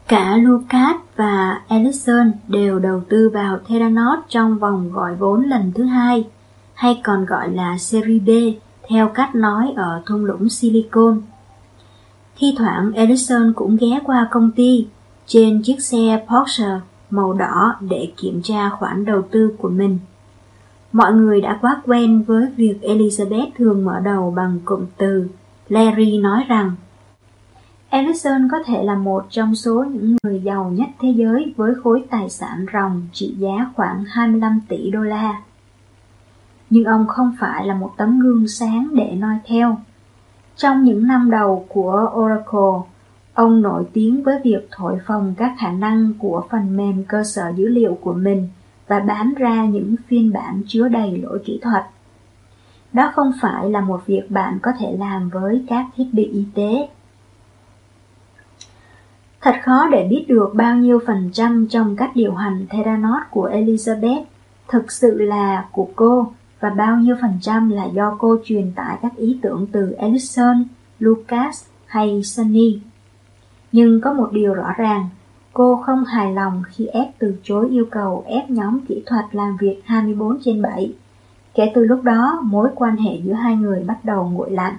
Cả Lucas và Ellison đều đầu tư vào Theranos trong vòng gọi vốn lần thứ hai, hay còn gọi là Series B, theo cách nói ở thung lũng Silicon. Thi thoảng, Edison cũng ghé qua công ty trên chiếc xe Porsche màu đỏ để kiểm tra khoản đầu tư của mình. Mọi người đã quá quen với việc Elizabeth thường mở đầu bằng cụm từ. Larry nói rằng, Edison có thể là một trong số những người giàu nhất thế giới với khối tài sản ròng trị giá khoảng 25 tỷ đô la. Nhưng ông không phải là một tấm gương sáng để noi theo. Trong những năm đầu của Oracle, ông nổi tiếng với việc thổi phồng các khả năng của phần mềm cơ sở dữ liệu của mình và bán ra những phiên bản chứa đầy lỗi kỹ thuật. Đó không phải là một việc bạn có thể làm với các thiết bị y tế Thật khó để biết được bao nhiêu phần trăm trong cách điều hành Theranos của Elizabeth thực sự là của cô và bao nhiêu phần trăm là do cô truyền tải các ý tưởng từ Ellison, Lucas hay Sunny. Nhưng có một điều rõ ràng, cô không hài lòng khi ép từ chối yêu cầu ép nhóm kỹ thuật làm việc 24 trên 7. Kể từ lúc đó, mối quan hệ giữa hai người bắt đầu nguội lạnh.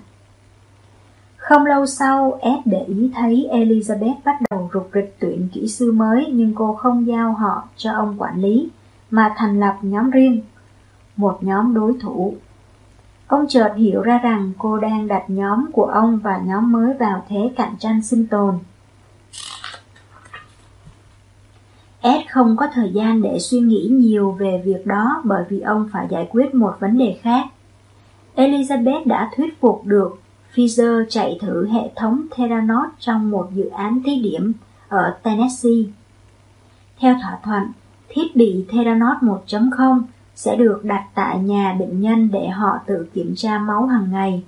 Không lâu sau, Ed để ý thấy Elizabeth bắt đầu rục rịch tuyển kỹ sư mới nhưng cô không giao họ cho ông quản lý, mà thành lập nhóm riêng, một nhóm đối thủ. Ông chợt hiểu ra rằng cô đang đặt nhóm của ông và nhóm mới vào thế cạnh tranh sinh tồn. Ed không có thời gian để suy nghĩ nhiều về việc đó bởi vì ông phải giải quyết một vấn đề khác. Elizabeth đã thuyết phục được Pfizer chạy thử hệ thống Theranos trong một dự án thí điểm ở Tennessee. Theo thỏa thuận, thiết bị Theranos 1.0 sẽ được đặt tại nhà bệnh nhân để họ tự kiểm tra máu hàng ngày.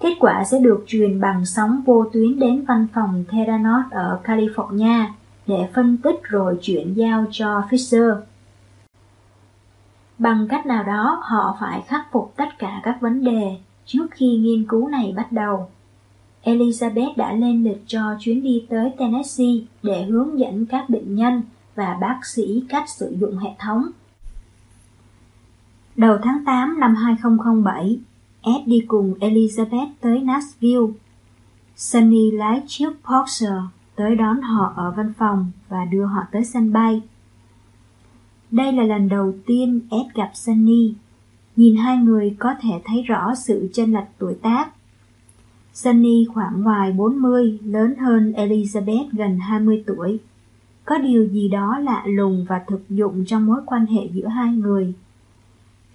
Kết quả sẽ được truyền bằng sóng vô tuyến đến văn phòng Theranos ở California để phân tích rồi chuyển giao cho Fisher. Bằng cách nào đó, họ phải khắc phục tất cả các vấn đề Trước khi nghiên cứu này bắt đầu, Elizabeth đã lên lịch cho chuyến đi tới Tennessee để hướng dẫn các bệnh nhân và bác sĩ cách sử dụng hệ thống. Đầu tháng 8 năm 2007, Ed đi cùng Elizabeth tới Nashville. Sunny lái chiếc Porsche tới đón họ ở văn phòng và đưa họ tới sân bay. Đây là lần đầu tiên Ed gặp Sunny Nhìn hai người có thể thấy rõ sự chênh lệch tuổi tác. Sunny khoảng ngoài 40, lớn hơn Elizabeth gần 20 tuổi. Có điều gì đó lạ lùng và thực dụng trong mối quan hệ giữa hai người.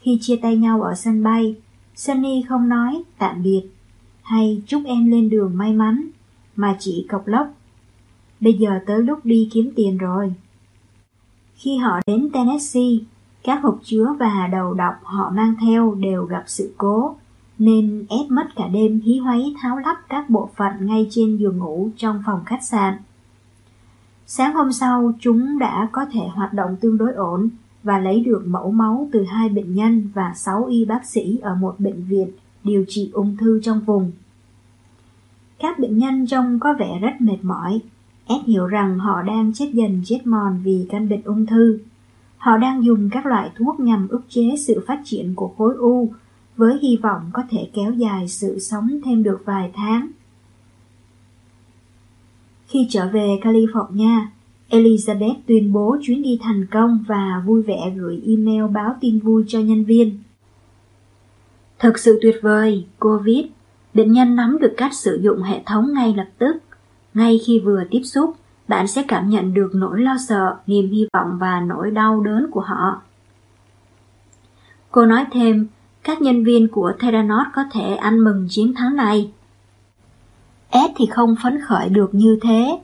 Khi chia tay nhau ở sân bay, Sunny không nói tạm biệt hay chúc em lên đường may mắn, mà chỉ cọc lóc. Bây giờ tới lúc đi kiếm tiền rồi. Khi họ đến Tennessee, các hộp chứa và đầu đọc họ mang theo đều gặp sự cố, nên ép mất cả đêm hí hoáy tháo lắp các bộ phận ngay trên giường ngủ trong phòng khách sạn. Sáng hôm sau, chúng đã có thể hoạt động tương đối ổn và lấy được mẫu máu từ hai bệnh nhân và sáu y bác sĩ ở một bệnh viện điều trị ung thư trong vùng. Các bệnh nhân trông có vẻ rất mệt mỏi. Ed hiểu rằng họ đang chết dần chết mòn vì căn bệnh ung thư. Họ đang dùng các loại thuốc nhằm ức chế sự phát triển của khối u với hy vọng có thể kéo dài sự sống thêm được vài tháng. Khi trở về California, Elizabeth tuyên bố chuyến đi thành công và vui vẻ gửi email báo tin vui cho nhân viên. Thật sự tuyệt vời, cô viết. Bệnh nhân nắm được cách sử dụng hệ thống ngay lập tức. Ngay khi vừa tiếp xúc, bạn sẽ cảm nhận được nỗi lo sợ, niềm hy vọng và nỗi đau đớn của họ. Cô nói thêm, các nhân viên của Theranos có thể ăn mừng chiến thắng này. Ed thì không phấn khởi được như thế.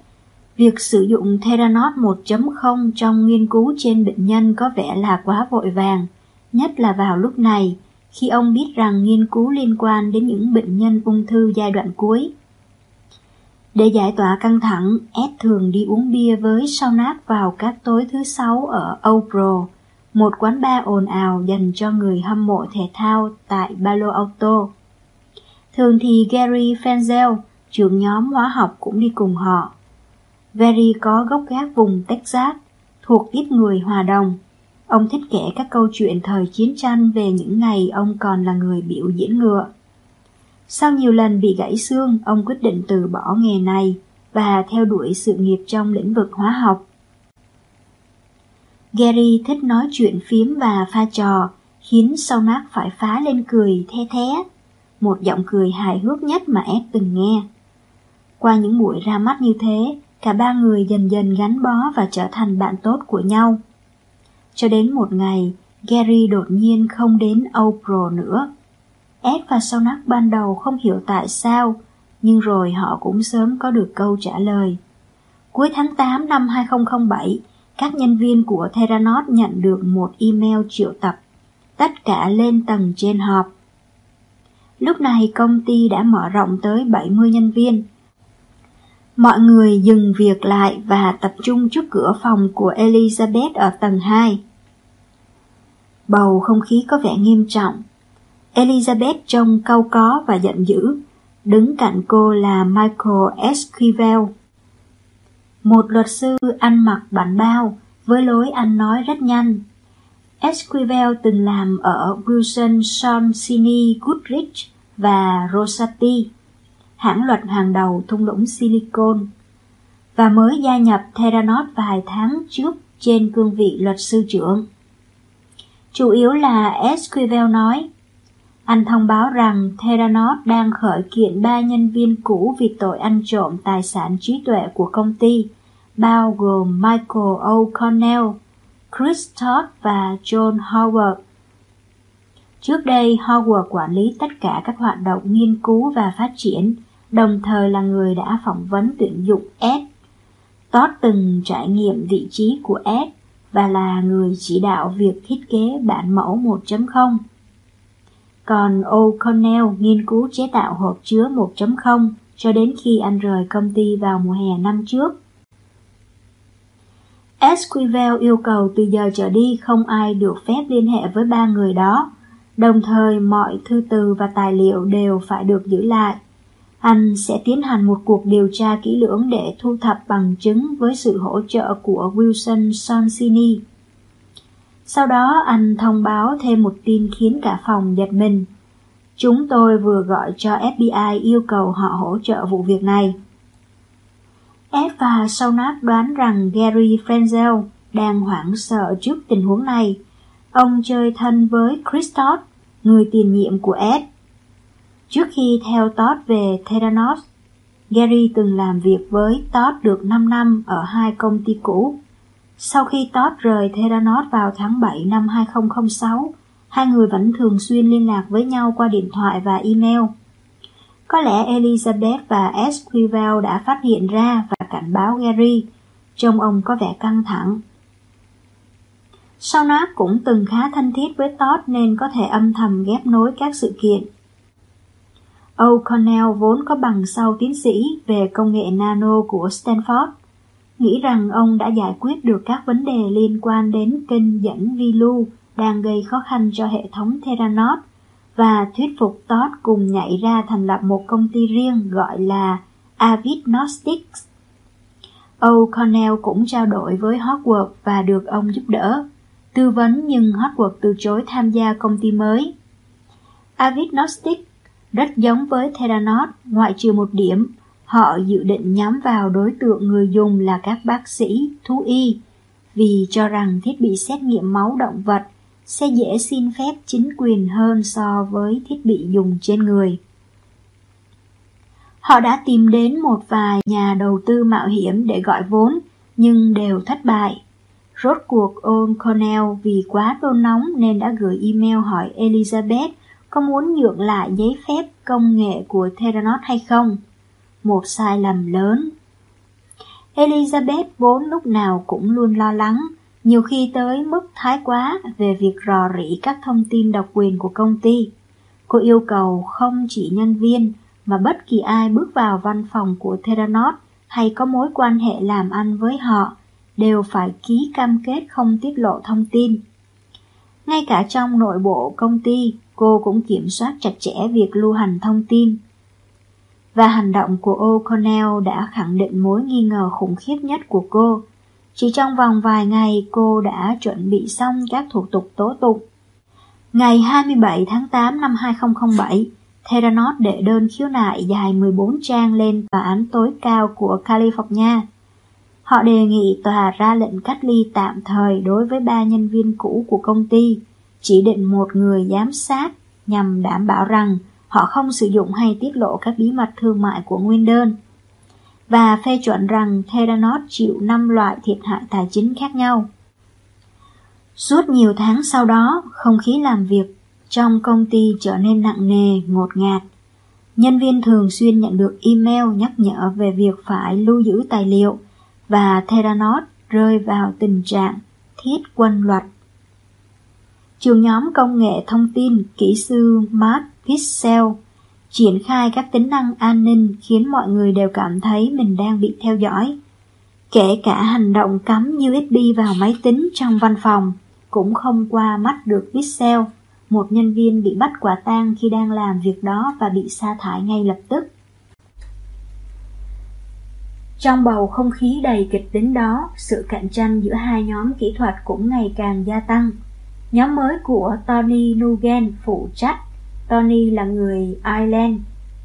Việc sử dụng Theranos 1.0 trong nghiên cứu trên bệnh nhân có vẻ là quá vội vàng, nhất là vào lúc này, khi ông biết rằng nghiên cứu liên quan đến những bệnh nhân ung thư giai đoạn cuối. Để giải tỏa căng thẳng, Ed thường đi uống bia với sau nát vào các tối thứ sáu ở Opro, một quán bar ồn ào dành cho người hâm mộ thể thao tại Palo Alto. Thường thì Gary Fenzel, trưởng nhóm hóa học cũng đi cùng họ. Gary có gốc gác vùng Texas, thuộc tiếp người hòa đồng. Ông thích kể các câu chuyện thời chiến tranh về những ngày ông còn là người biểu diễn ngựa. Sau nhiều lần bị gãy xương, ông quyết định từ bỏ nghề này và theo đuổi sự nghiệp trong lĩnh vực hóa học. Gary thích nói chuyện phím và pha trò, khiến Saunak phải phá lên cười the thé, một giọng cười hài hước nhất mà Ed từng nghe. Qua những buổi ra mắt như thế, cả ba người dần dần gắn bó và trở thành bạn tốt của nhau. Cho đến một ngày, Gary đột nhiên không đến Oprah nữa. Ed và Sonak ban đầu không hiểu tại sao, nhưng rồi họ cũng sớm có được câu trả lời. Cuối tháng 8 năm 2007, các nhân viên của Theranos nhận được một email triệu tập, tất cả lên tầng trên họp. Lúc này công ty đã mở rộng tới 70 nhân viên. Mọi người dừng việc lại và tập trung trước cửa phòng của Elizabeth ở tầng 2. Bầu không khí có vẻ nghiêm trọng. Elizabeth trông cau có và giận dữ. Đứng cạnh cô là Michael Esquivel, một luật sư ăn mặc bản bao, với lối ăn nói rất nhanh. Esquivel từng làm ở Wilson Sonsini Goodrich và Rosati, hãng luật hàng đầu thung lũng Silicon, và mới gia nhập Theranos vài tháng trước trên cương vị luật sư trưởng. Chủ yếu là Esquivel nói, anh thông báo rằng Theranos đang khởi kiện ba nhân viên cũ vì tội ăn trộm tài sản trí tuệ của công ty, bao gồm Michael O'Connell, Chris Todd và John Howard. Trước đây, Howard quản lý tất cả các hoạt động nghiên cứu và phát triển, đồng thời là người đã phỏng vấn tuyển dụng Ed. Todd từng trải nghiệm vị trí của Ed và là người chỉ đạo việc thiết kế bản mẫu 1.0. Còn O'Connell nghiên cứu chế tạo hộp chứa 1.0 cho đến khi anh rời công ty vào mùa hè năm trước. Esquivel yêu cầu từ giờ trở đi không ai được phép liên hệ với ba người đó, đồng thời mọi thư từ và tài liệu đều phải được giữ lại. Anh sẽ tiến hành một cuộc điều tra kỹ lưỡng để thu thập bằng chứng với sự hỗ trợ của Wilson Sonsini. Sau đó anh thông báo thêm một tin khiến cả phòng giật mình. Chúng tôi vừa gọi cho FBI yêu cầu họ hỗ trợ vụ việc này. Ed và Sonat đoán rằng Gary Frenzel đang hoảng sợ trước tình huống này. Ông chơi thân với Christoph, người tiền nhiệm của Ed. Trước khi theo Todd về Theranos, Gary từng làm việc với Todd được 5 năm ở hai công ty cũ. Sau khi Todd rời Theranos vào tháng 7 năm 2006, hai người vẫn thường xuyên liên lạc với nhau qua điện thoại và email. Có lẽ Elizabeth và Esquivel đã phát hiện ra và cảnh báo Gary, trông ông có vẻ căng thẳng. Sau nó cũng từng khá thân thiết với Todd nên có thể âm thầm ghép nối các sự kiện. O'Connell vốn có bằng sau tiến sĩ về công nghệ nano của Stanford. nghĩ rằng ông đã giải quyết được các vấn đề liên quan đến kênh dẫn vi lưu đang gây khó khăn cho hệ thống Theranos và thuyết phục Todd cùng nhảy ra thành lập một công ty riêng gọi là Avidnostics. O'Connell cũng trao đổi với Hogwarts và được ông giúp đỡ, tư vấn nhưng Hogwarts từ chối tham gia công ty mới. Avidnostics rất giống với Theranos ngoại trừ một điểm, họ dự định nhắm vào đối tượng người dùng là các bác sĩ, thú y, vì cho rằng thiết bị xét nghiệm máu động vật sẽ dễ xin phép chính quyền hơn so với thiết bị dùng trên người. Họ đã tìm đến một vài nhà đầu tư mạo hiểm để gọi vốn, nhưng đều thất bại. Rốt cuộc O'Connell vì quá đôn nóng nên đã gửi email hỏi Elizabeth có muốn nhượng lại giấy phép công nghệ của Theranos hay không. Một sai lầm lớn. Elizabeth vốn lúc nào cũng luôn lo lắng, nhiều khi tới mức thái quá về việc rò rỉ các thông tin độc quyền của công ty. Cô yêu cầu không chỉ nhân viên mà bất kỳ ai bước vào văn phòng của Theranos hay có mối quan hệ làm ăn với họ đều phải ký cam kết không tiết lộ thông tin. Ngay cả trong nội bộ công ty, cô cũng kiểm soát chặt chẽ việc lưu hành thông tin. Và hành động của O'Connell đã khẳng định mối nghi ngờ khủng khiếp nhất của cô. Chỉ trong vòng vài ngày cô đã chuẩn bị xong các thủ tục tố tụng. Ngày 27 tháng 8 năm 2007, Theranos đệ đơn khiếu nại dài 14 trang lên tòa án tối cao của California. Họ đề nghị tòa ra lệnh cách ly tạm thời đối với ba nhân viên cũ của công ty, chỉ định một người giám sát nhằm đảm bảo rằng họ không sử dụng hay tiết lộ các bí mật thương mại của nguyên đơn và phê chuẩn rằng Theranos chịu 5 loại thiệt hại tài chính khác nhau. Suốt nhiều tháng sau đó, không khí làm việc trong công ty trở nên nặng nề, ngột ngạt. Nhân viên thường xuyên nhận được email nhắc nhở về việc phải lưu giữ tài liệu và Theranos rơi vào tình trạng thiết quân luật. Trường nhóm công nghệ thông tin kỹ sư Matt Pixel triển khai các tính năng an ninh khiến mọi người đều cảm thấy mình đang bị theo dõi. Kể cả hành động cắm USB vào máy tính trong văn phòng cũng không qua mắt được Pixel một nhân viên bị bắt quả tang khi đang làm việc đó và bị sa thải ngay lập tức. Trong bầu không khí đầy kịch tính đó, sự cạnh tranh giữa hai nhóm kỹ thuật cũng ngày càng gia tăng. Nhóm mới của Tony Nugent phụ trách. Tony là người Ireland,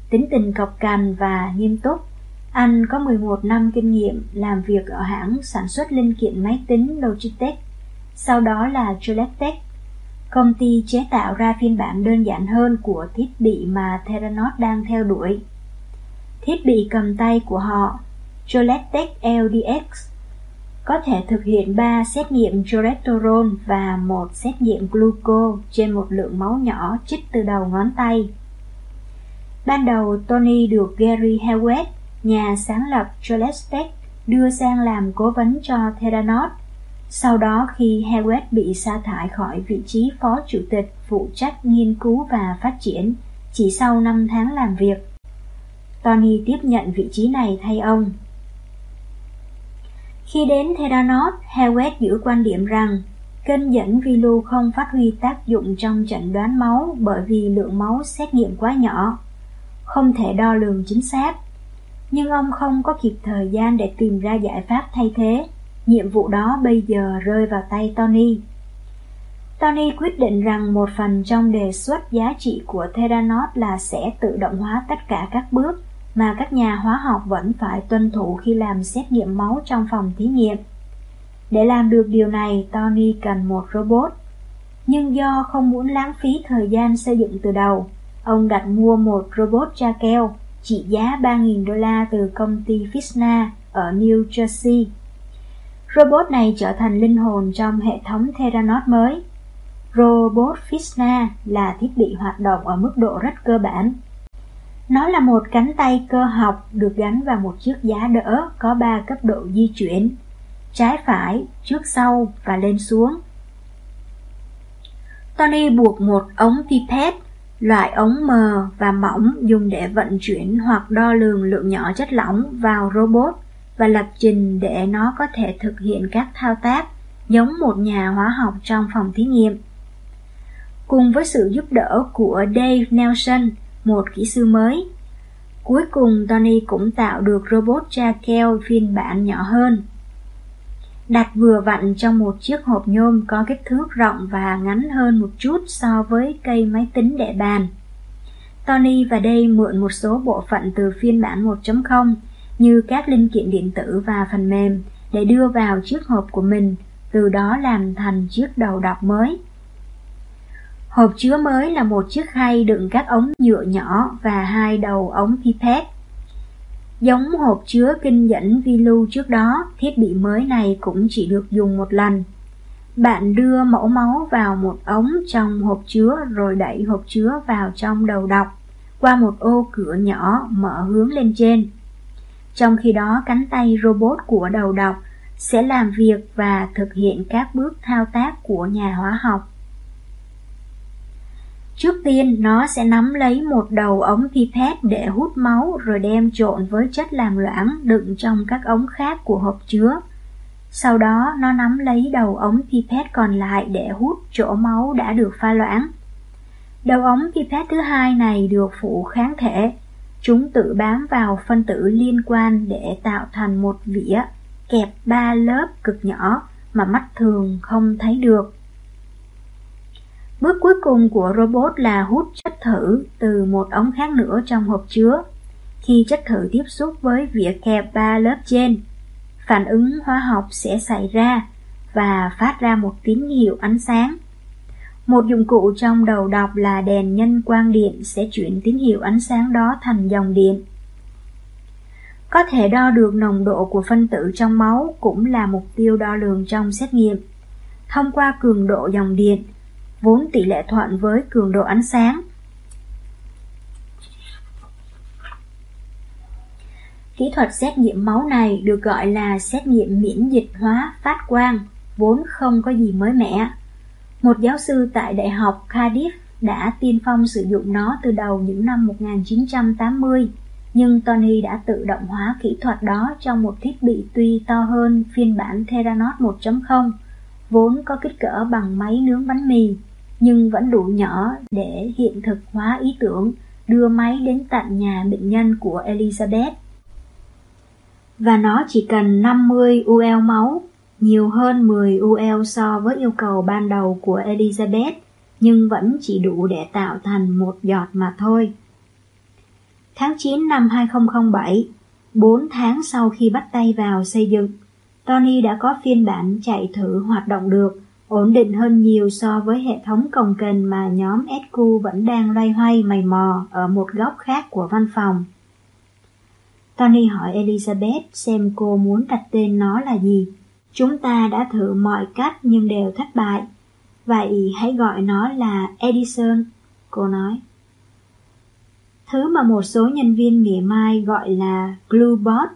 tính tình cọc cằn và nghiêm túc. Anh có 11 năm kinh nghiệm làm việc ở hãng sản xuất linh kiện máy tính Logitech, sau đó là Gillette Công ty chế tạo ra phiên bản đơn giản hơn của thiết bị mà Theranos đang theo đuổi. Thiết bị cầm tay của họ, Joletech LDX, có thể thực hiện 3 xét nghiệm cholesterol và một xét nghiệm gluco trên một lượng máu nhỏ chích từ đầu ngón tay. Ban đầu Tony được Gary Hewett, nhà sáng lập Cholestec, đưa sang làm cố vấn cho Theranos sau đó khi Hewett bị sa thải khỏi vị trí phó chủ tịch phụ trách nghiên cứu và phát triển chỉ sau 5 tháng làm việc, Tony tiếp nhận vị trí này thay ông. Khi đến Theranos, Hewett giữ quan điểm rằng kênh dẫn vi lưu không phát huy tác dụng trong chẩn đoán máu bởi vì lượng máu xét nghiệm quá nhỏ, không thể đo lường chính xác. Nhưng ông không có kịp thời gian để tìm ra giải pháp thay thế nhiệm vụ đó bây giờ rơi vào tay Tony. Tony quyết định rằng một phần trong đề xuất giá trị của Theranos là sẽ tự động hóa tất cả các bước mà các nhà hóa học vẫn phải tuân thủ khi làm xét nghiệm máu trong phòng thí nghiệm. Để làm được điều này, Tony cần một robot. Nhưng do không muốn lãng phí thời gian xây dựng từ đầu, ông đặt mua một robot tra keo trị giá 3.000 đô la từ công ty Fisna ở New Jersey. Robot này trở thành linh hồn trong hệ thống Theranos mới. Robot Fisna là thiết bị hoạt động ở mức độ rất cơ bản. Nó là một cánh tay cơ học được gắn vào một chiếc giá đỡ có 3 cấp độ di chuyển, trái phải, trước sau và lên xuống. Tony buộc một ống pipette, loại ống mờ và mỏng dùng để vận chuyển hoặc đo lường lượng nhỏ chất lỏng vào robot và lập trình để nó có thể thực hiện các thao tác giống một nhà hóa học trong phòng thí nghiệm. Cùng với sự giúp đỡ của Dave Nelson, một kỹ sư mới, cuối cùng Tony cũng tạo được robot tra keo phiên bản nhỏ hơn. Đặt vừa vặn trong một chiếc hộp nhôm có kích thước rộng và ngắn hơn một chút so với cây máy tính để bàn. Tony và đây mượn một số bộ phận từ phiên bản 1.0 như các linh kiện điện tử và phần mềm để đưa vào chiếc hộp của mình, từ đó làm thành chiếc đầu đọc mới. Hộp chứa mới là một chiếc khay đựng các ống nhựa nhỏ và hai đầu ống pipette. Giống hộp chứa kinh dẫn vi lưu trước đó, thiết bị mới này cũng chỉ được dùng một lần. Bạn đưa mẫu máu vào một ống trong hộp chứa rồi đẩy hộp chứa vào trong đầu đọc qua một ô cửa nhỏ mở hướng lên trên. Trong khi đó cánh tay robot của đầu đọc sẽ làm việc và thực hiện các bước thao tác của nhà hóa học. Trước tiên, nó sẽ nắm lấy một đầu ống pipette để hút máu rồi đem trộn với chất làm loãng đựng trong các ống khác của hộp chứa. Sau đó, nó nắm lấy đầu ống pipette còn lại để hút chỗ máu đã được pha loãng. Đầu ống pipette thứ hai này được phủ kháng thể. Chúng tự bám vào phân tử liên quan để tạo thành một vỉa kẹp ba lớp cực nhỏ mà mắt thường không thấy được. Bước cuối cùng của robot là hút chất thử từ một ống khác nữa trong hộp chứa. Khi chất thử tiếp xúc với vỉa kẹp ba lớp trên, phản ứng hóa học sẽ xảy ra và phát ra một tín hiệu ánh sáng. Một dụng cụ trong đầu đọc là đèn nhân quang điện sẽ chuyển tín hiệu ánh sáng đó thành dòng điện. Có thể đo được nồng độ của phân tử trong máu cũng là mục tiêu đo lường trong xét nghiệm. Thông qua cường độ dòng điện, vốn tỷ lệ thuận với cường độ ánh sáng. Kỹ thuật xét nghiệm máu này được gọi là xét nghiệm miễn dịch hóa phát quang, vốn không có gì mới mẻ. Một giáo sư tại Đại học Cardiff đã tiên phong sử dụng nó từ đầu những năm 1980, nhưng Tony đã tự động hóa kỹ thuật đó trong một thiết bị tuy to hơn phiên bản Theranos 1.0, vốn có kích cỡ bằng máy nướng bánh mì, nhưng vẫn đủ nhỏ để hiện thực hóa ý tưởng đưa máy đến tận nhà bệnh nhân của Elizabeth. Và nó chỉ cần 50 UL máu nhiều hơn 10 UL so với yêu cầu ban đầu của Elizabeth, nhưng vẫn chỉ đủ để tạo thành một giọt mà thôi. Tháng 9 năm 2007, 4 tháng sau khi bắt tay vào xây dựng, Tony đã có phiên bản chạy thử hoạt động được, ổn định hơn nhiều so với hệ thống cồng kềnh mà nhóm SQ vẫn đang loay hoay mày mò ở một góc khác của văn phòng. Tony hỏi Elizabeth xem cô muốn đặt tên nó là gì. Chúng ta đã thử mọi cách nhưng đều thất bại. Vậy hãy gọi nó là Edison, cô nói. Thứ mà một số nhân viên mỉa mai gọi là Gluebot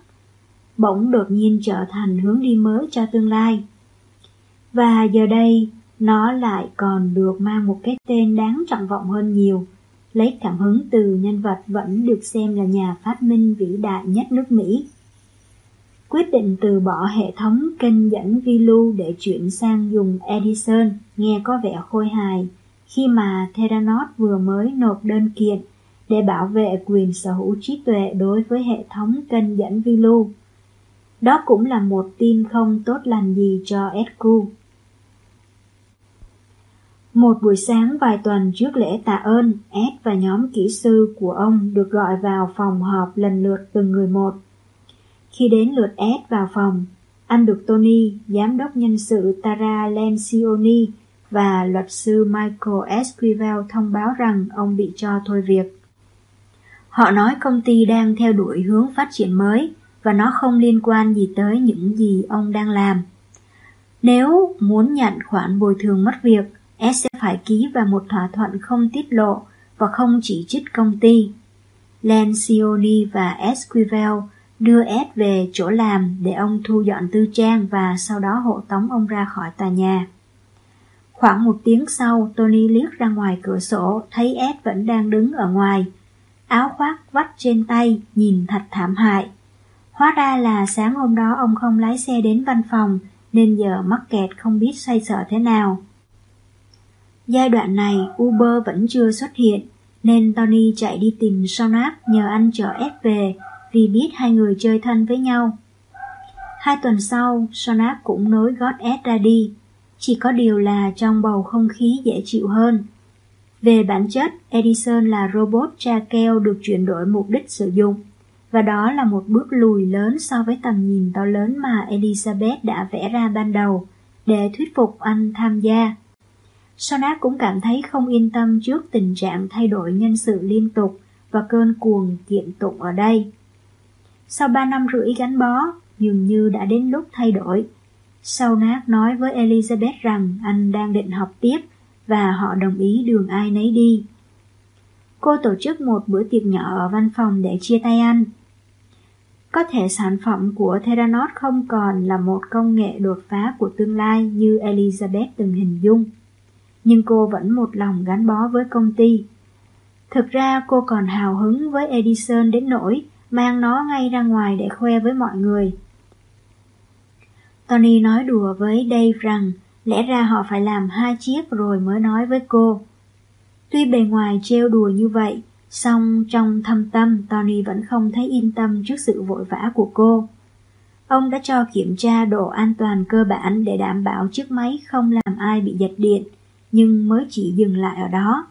bỗng đột nhiên trở thành hướng đi mới cho tương lai. Và giờ đây, nó lại còn được mang một cái tên đáng trọng vọng hơn nhiều, lấy cảm hứng từ nhân vật vẫn được xem là nhà phát minh vĩ đại nhất nước Mỹ quyết định từ bỏ hệ thống kênh dẫn vi lưu để chuyển sang dùng Edison nghe có vẻ khôi hài khi mà Theranos vừa mới nộp đơn kiện để bảo vệ quyền sở hữu trí tuệ đối với hệ thống kênh dẫn vi lưu. Đó cũng là một tin không tốt lành gì cho SQ. Một buổi sáng vài tuần trước lễ tạ ơn, Ed và nhóm kỹ sư của ông được gọi vào phòng họp lần lượt từng người một. Khi đến lượt Ed vào phòng, anh được Tony, giám đốc nhân sự Tara Lencioni và luật sư Michael Esquivel thông báo rằng ông bị cho thôi việc. Họ nói công ty đang theo đuổi hướng phát triển mới và nó không liên quan gì tới những gì ông đang làm. Nếu muốn nhận khoản bồi thường mất việc, S sẽ phải ký vào một thỏa thuận không tiết lộ và không chỉ trích công ty. Lencioni và Esquivel đưa s về chỗ làm để ông thu dọn tư trang và sau đó hộ tống ông ra khỏi tòa nhà. Khoảng một tiếng sau, Tony liếc ra ngoài cửa sổ, thấy s vẫn đang đứng ở ngoài. Áo khoác vắt trên tay, nhìn thật thảm hại. Hóa ra là sáng hôm đó ông không lái xe đến văn phòng, nên giờ mắc kẹt không biết xoay sở thế nào. Giai đoạn này Uber vẫn chưa xuất hiện, nên Tony chạy đi tìm Sonap nhờ anh chở Ed về vì biết hai người chơi thân với nhau. Hai tuần sau, Sonap cũng nối gót Ed ra đi, chỉ có điều là trong bầu không khí dễ chịu hơn. Về bản chất, Edison là robot tra keo được chuyển đổi mục đích sử dụng, và đó là một bước lùi lớn so với tầm nhìn to lớn mà Elizabeth đã vẽ ra ban đầu để thuyết phục anh tham gia. Sonat cũng cảm thấy không yên tâm trước tình trạng thay đổi nhân sự liên tục và cơn cuồng kiện tụng ở đây. Sau ba năm rưỡi gắn bó, dường như đã đến lúc thay đổi. Sau nói với Elizabeth rằng anh đang định học tiếp và họ đồng ý đường ai nấy đi. Cô tổ chức một bữa tiệc nhỏ ở văn phòng để chia tay anh. Có thể sản phẩm của Theranos không còn là một công nghệ đột phá của tương lai như Elizabeth từng hình dung nhưng cô vẫn một lòng gắn bó với công ty. Thực ra cô còn hào hứng với Edison đến nỗi mang nó ngay ra ngoài để khoe với mọi người. Tony nói đùa với Dave rằng lẽ ra họ phải làm hai chiếc rồi mới nói với cô. Tuy bề ngoài trêu đùa như vậy, song trong thâm tâm Tony vẫn không thấy yên tâm trước sự vội vã của cô. Ông đã cho kiểm tra độ an toàn cơ bản để đảm bảo chiếc máy không làm ai bị giật điện nhưng mới chỉ dừng lại ở đó.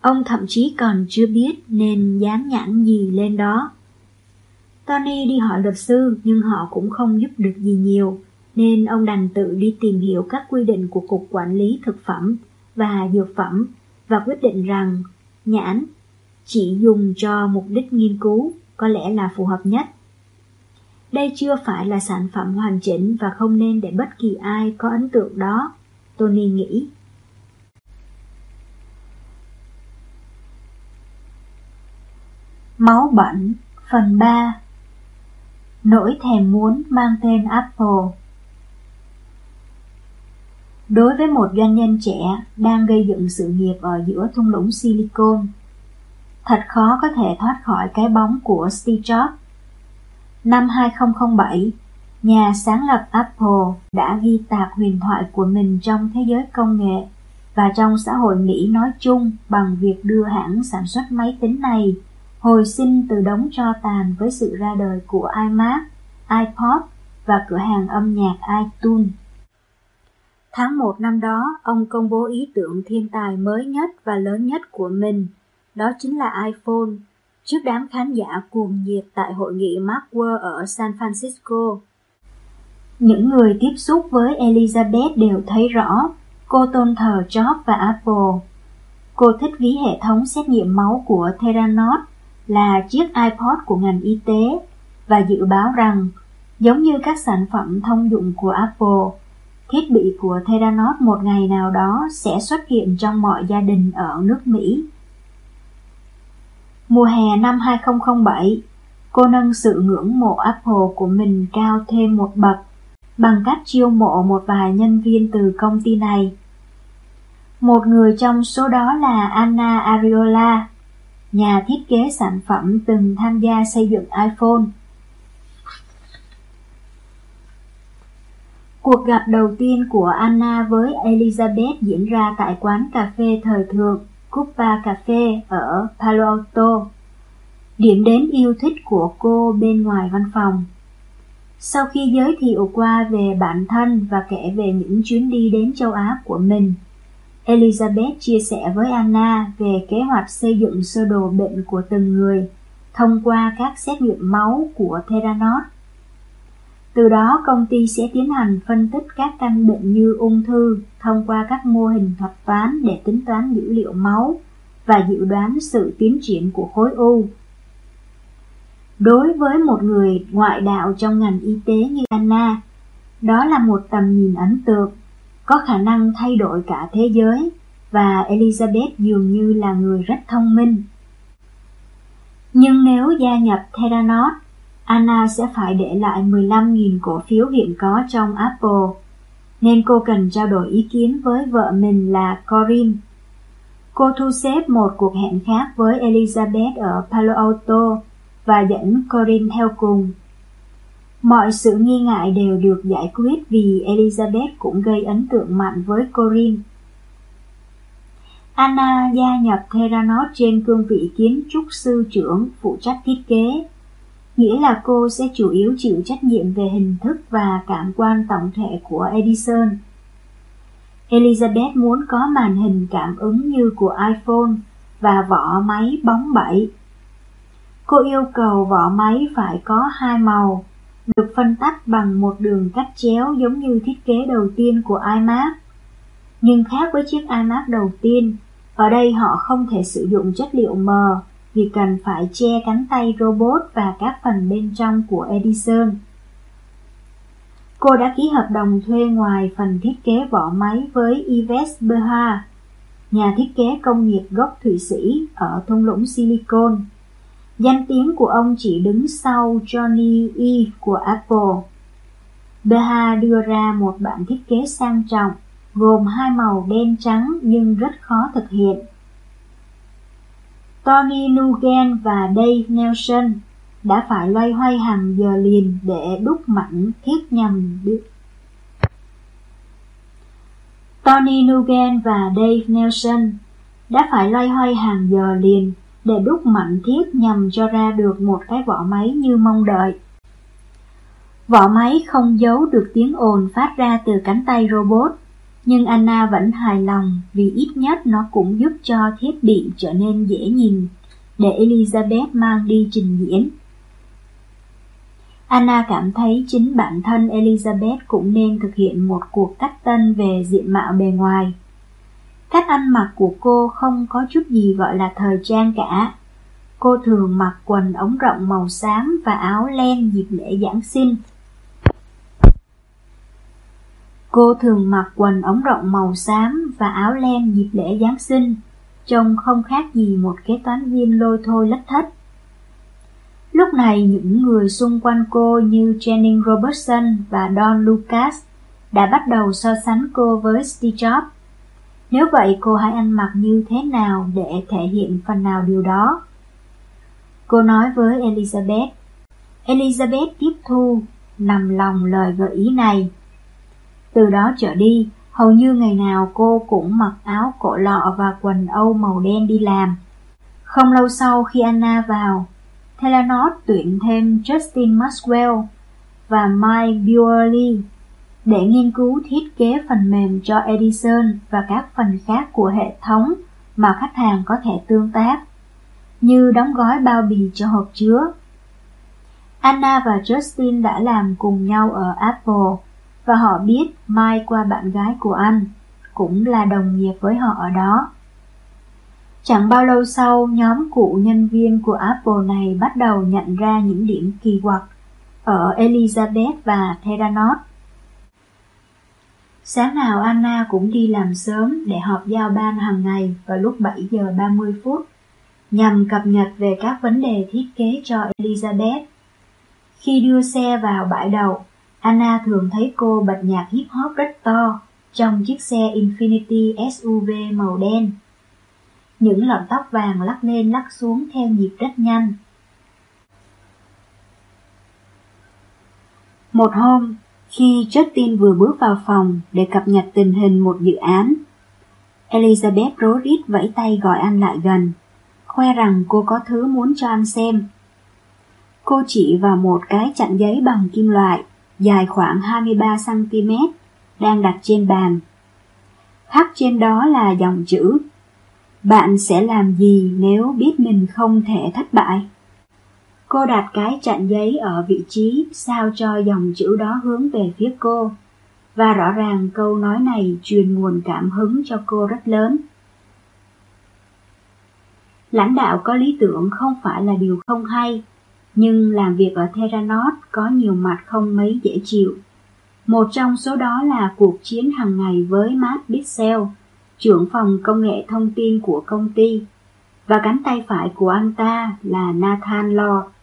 Ông thậm chí còn chưa biết nên dán nhãn gì lên đó. Tony đi hỏi luật sư nhưng họ cũng không giúp được gì nhiều, nên ông đành tự đi tìm hiểu các quy định của Cục Quản lý Thực phẩm và Dược phẩm và quyết định rằng nhãn chỉ dùng cho mục đích nghiên cứu có lẽ là phù hợp nhất. Đây chưa phải là sản phẩm hoàn chỉnh và không nên để bất kỳ ai có ấn tượng đó Tony nghĩ. Máu bẩn Phần 3 Nỗi thèm muốn mang tên Apple Đối với một doanh nhân trẻ đang gây dựng sự nghiệp ở giữa thung lũng Silicon, thật khó có thể thoát khỏi cái bóng của Steve Jobs. Năm 2007, nhà sáng lập Apple đã ghi tạc huyền thoại của mình trong thế giới công nghệ và trong xã hội Mỹ nói chung bằng việc đưa hãng sản xuất máy tính này hồi sinh từ đống tro tàn với sự ra đời của iMac, iPod và cửa hàng âm nhạc iTunes. Tháng 1 năm đó, ông công bố ý tưởng thiên tài mới nhất và lớn nhất của mình, đó chính là iPhone, trước đám khán giả cuồng nhiệt tại hội nghị Macworld ở San Francisco. Những người tiếp xúc với Elizabeth đều thấy rõ cô tôn thờ Jobs và Apple. Cô thích ví hệ thống xét nghiệm máu của Theranos là chiếc iPod của ngành y tế và dự báo rằng, giống như các sản phẩm thông dụng của Apple, thiết bị của Theranos một ngày nào đó sẽ xuất hiện trong mọi gia đình ở nước Mỹ. Mùa hè năm 2007, cô nâng sự ngưỡng mộ Apple của mình cao thêm một bậc bằng cách chiêu mộ một vài nhân viên từ công ty này. Một người trong số đó là Anna Ariola, nhà thiết kế sản phẩm từng tham gia xây dựng iPhone. Cuộc gặp đầu tiên của Anna với Elizabeth diễn ra tại quán cà phê thời thượng Cuppa Cafe ở Palo Alto, điểm đến yêu thích của cô bên ngoài văn phòng. Sau khi giới thiệu qua về bản thân và kể về những chuyến đi đến châu Á của mình, Elizabeth chia sẻ với Anna về kế hoạch xây dựng sơ đồ bệnh của từng người thông qua các xét nghiệm máu của Theranos. Từ đó công ty sẽ tiến hành phân tích các căn bệnh như ung thư thông qua các mô hình thuật toán để tính toán dữ liệu máu và dự đoán sự tiến triển của khối u Đối với một người ngoại đạo trong ngành y tế như Anna, đó là một tầm nhìn ấn tượng, có khả năng thay đổi cả thế giới, và Elizabeth dường như là người rất thông minh. Nhưng nếu gia nhập Theranos, Anna sẽ phải để lại 15.000 cổ phiếu hiện có trong Apple, nên cô cần trao đổi ý kiến với vợ mình là Corinne. Cô thu xếp một cuộc hẹn khác với Elizabeth ở Palo Alto và dẫn Corin theo cùng. Mọi sự nghi ngại đều được giải quyết vì Elizabeth cũng gây ấn tượng mạnh với Corin. Anna gia nhập Theranos trên cương vị kiến trúc sư trưởng phụ trách thiết kế, nghĩa là cô sẽ chủ yếu chịu trách nhiệm về hình thức và cảm quan tổng thể của Edison. Elizabeth muốn có màn hình cảm ứng như của iPhone và vỏ máy bóng bẩy. Cô yêu cầu vỏ máy phải có hai màu, được phân tách bằng một đường cắt chéo giống như thiết kế đầu tiên của iMac. Nhưng khác với chiếc iMac đầu tiên, ở đây họ không thể sử dụng chất liệu mờ vì cần phải che cánh tay robot và các phần bên trong của Edison. Cô đã ký hợp đồng thuê ngoài phần thiết kế vỏ máy với Yves Berha, nhà thiết kế công nghiệp gốc Thụy Sĩ ở thung lũng Silicon. Danh tiếng của ông chỉ đứng sau Johnny E của Apple. Beha đưa ra một bản thiết kế sang trọng, gồm hai màu đen trắng nhưng rất khó thực hiện. Tony Nugent và Dave Nelson đã phải loay hoay hàng giờ liền để đúc mảnh thiết nhằm được. Tony Nugent và Dave Nelson đã phải loay hoay hàng giờ liền để đúc mạnh thiết nhằm cho ra được một cái vỏ máy như mong đợi. Vỏ máy không giấu được tiếng ồn phát ra từ cánh tay robot, nhưng Anna vẫn hài lòng vì ít nhất nó cũng giúp cho thiết bị trở nên dễ nhìn để Elizabeth mang đi trình diễn. Anna cảm thấy chính bản thân Elizabeth cũng nên thực hiện một cuộc cách tân về diện mạo bề ngoài. Cách ăn mặc của cô không có chút gì gọi là thời trang cả. Cô thường mặc quần ống rộng màu xám và áo len dịp lễ Giáng sinh. Cô thường mặc quần ống rộng màu xám và áo len dịp lễ Giáng sinh, trông không khác gì một kế toán viên lôi thôi lách thách. Lúc này những người xung quanh cô như Jennings Robertson và Don Lucas đã bắt đầu so sánh cô với Steve Jobs. Nếu vậy cô hãy ăn mặc như thế nào để thể hiện phần nào điều đó? Cô nói với Elizabeth. Elizabeth tiếp thu, nằm lòng lời gợi ý này. Từ đó trở đi, hầu như ngày nào cô cũng mặc áo cổ lọ và quần âu màu đen đi làm. Không lâu sau khi Anna vào, Thelanos tuyển thêm Justin Maxwell và Mike Bewley để nghiên cứu thiết kế phần mềm cho Edison và các phần khác của hệ thống mà khách hàng có thể tương tác, như đóng gói bao bì cho hộp chứa. Anna và Justin đã làm cùng nhau ở Apple và họ biết Mai qua bạn gái của anh, cũng là đồng nghiệp với họ ở đó. Chẳng bao lâu sau, nhóm cụ nhân viên của Apple này bắt đầu nhận ra những điểm kỳ quặc ở Elizabeth và Theranos. Sáng nào Anna cũng đi làm sớm để họp giao ban hàng ngày vào lúc 7 giờ 30 phút, nhằm cập nhật về các vấn đề thiết kế cho Elizabeth. Khi đưa xe vào bãi đậu, Anna thường thấy cô bật nhạc hip hop rất to trong chiếc xe Infinity SUV màu đen những lọn tóc vàng lắc lên lắc xuống theo nhịp rất nhanh. Một hôm, khi Justin vừa bước vào phòng để cập nhật tình hình một dự án, Elizabeth rối rít vẫy tay gọi anh lại gần, khoe rằng cô có thứ muốn cho anh xem. Cô chỉ vào một cái chặn giấy bằng kim loại, dài khoảng 23cm, đang đặt trên bàn. Khắc trên đó là dòng chữ bạn sẽ làm gì nếu biết mình không thể thất bại? Cô đặt cái chặn giấy ở vị trí sao cho dòng chữ đó hướng về phía cô. Và rõ ràng câu nói này truyền nguồn cảm hứng cho cô rất lớn. Lãnh đạo có lý tưởng không phải là điều không hay, nhưng làm việc ở Theranos có nhiều mặt không mấy dễ chịu. Một trong số đó là cuộc chiến hàng ngày với Matt Bissell, trưởng phòng công nghệ thông tin của công ty, và cánh tay phải của anh ta là Nathan Lord.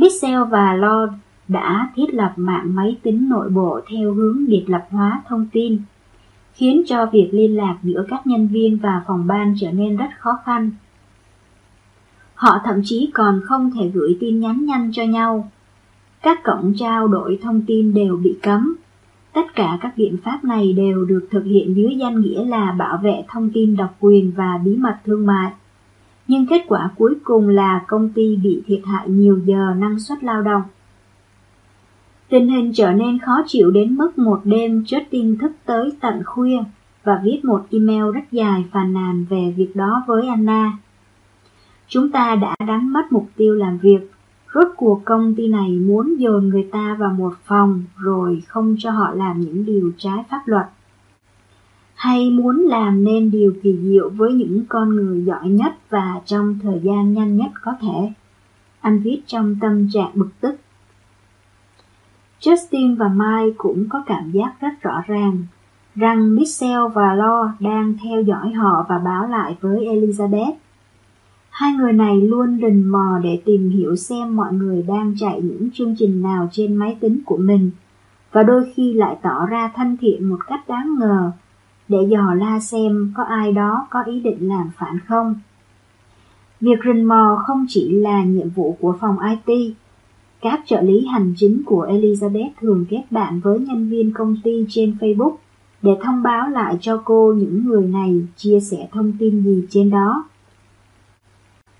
Bixel và Lord đã thiết lập mạng máy tính nội bộ theo hướng biệt lập hóa thông tin, khiến cho việc liên lạc giữa các nhân viên và phòng ban trở nên rất khó khăn. Họ thậm chí còn không thể gửi tin nhắn nhanh cho nhau. Các cổng trao đổi thông tin đều bị cấm. Tất cả các biện pháp này đều được thực hiện dưới danh nghĩa là bảo vệ thông tin độc quyền và bí mật thương mại. Nhưng kết quả cuối cùng là công ty bị thiệt hại nhiều giờ năng suất lao động. Tình hình trở nên khó chịu đến mức một đêm Justin thức tới tận khuya và viết một email rất dài phàn nàn về việc đó với Anna. Chúng ta đã đánh mất mục tiêu làm việc, rốt cuộc công ty này muốn dồn người ta vào một phòng rồi không cho họ làm những điều trái pháp luật. Hay muốn làm nên điều kỳ diệu với những con người giỏi nhất và trong thời gian nhanh nhất có thể. Anh viết trong tâm trạng bực tức. Justin và Mike cũng có cảm giác rất rõ ràng rằng Michelle và Lo đang theo dõi họ và báo lại với Elizabeth. Hai người này luôn rình mò để tìm hiểu xem mọi người đang chạy những chương trình nào trên máy tính của mình, và đôi khi lại tỏ ra thân thiện một cách đáng ngờ để dò la xem có ai đó có ý định làm phản không. Việc rình mò không chỉ là nhiệm vụ của phòng IT. Các trợ lý hành chính của Elizabeth thường kết bạn với nhân viên công ty trên Facebook để thông báo lại cho cô những người này chia sẻ thông tin gì trên đó.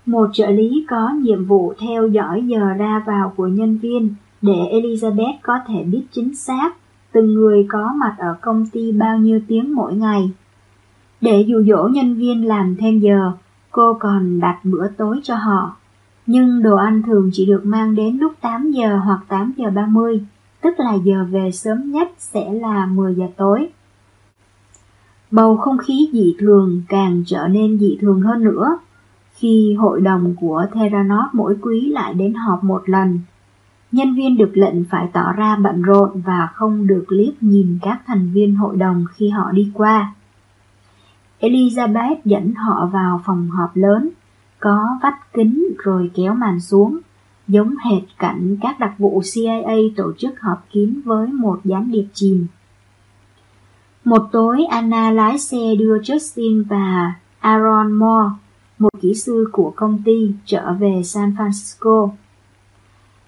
Một trợ lý có nhiệm vụ theo dõi giờ ra vào của nhân viên để Elizabeth có thể biết chính xác từng người có mặt ở công ty bao nhiêu tiếng mỗi ngày. Để dụ dỗ nhân viên làm thêm giờ, cô còn đặt bữa tối cho họ. Nhưng đồ ăn thường chỉ được mang đến lúc 8 giờ hoặc 8 giờ 30, tức là giờ về sớm nhất sẽ là 10 giờ tối. Bầu không khí dị thường càng trở nên dị thường hơn nữa khi hội đồng của Theranos mỗi quý lại đến họp một lần. Nhân viên được lệnh phải tỏ ra bận rộn và không được liếc nhìn các thành viên hội đồng khi họ đi qua. Elizabeth dẫn họ vào phòng họp lớn, có vách kính rồi kéo màn xuống, giống hệt cảnh các đặc vụ CIA tổ chức họp kín với một gián điệp chìm. Một tối Anna lái xe đưa Justin và Aaron Moore, một kỹ sư của công ty, trở về San Francisco.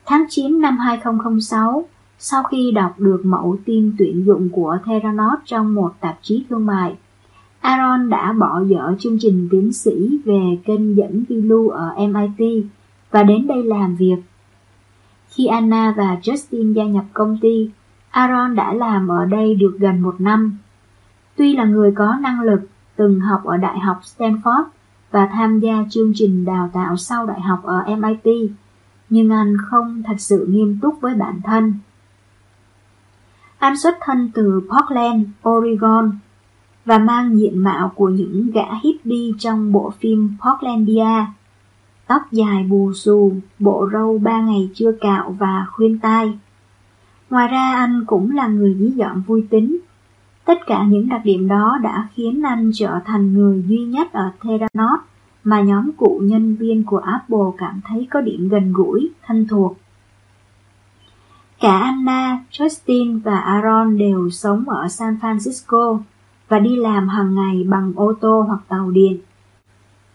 Tháng 9 năm 2006, sau khi đọc được mẫu tin tuyển dụng của Theranos trong một tạp chí thương mại, Aaron đã bỏ dở chương trình tiến sĩ về kênh dẫn vi lưu ở MIT và đến đây làm việc. Khi Anna và Justin gia nhập công ty, Aaron đã làm ở đây được gần một năm. Tuy là người có năng lực, từng học ở Đại học Stanford và tham gia chương trình đào tạo sau đại học ở MIT, nhưng anh không thật sự nghiêm túc với bản thân. Anh xuất thân từ Portland, Oregon và mang diện mạo của những gã hippie trong bộ phim Portlandia. Tóc dài bù xù, bộ râu ba ngày chưa cạo và khuyên tai. Ngoài ra anh cũng là người dí dọn vui tính, Tất cả những đặc điểm đó đã khiến anh trở thành người duy nhất ở Theranos mà nhóm cụ nhân viên của Apple cảm thấy có điểm gần gũi, thân thuộc. Cả Anna, Justin và Aaron đều sống ở San Francisco và đi làm hàng ngày bằng ô tô hoặc tàu điện.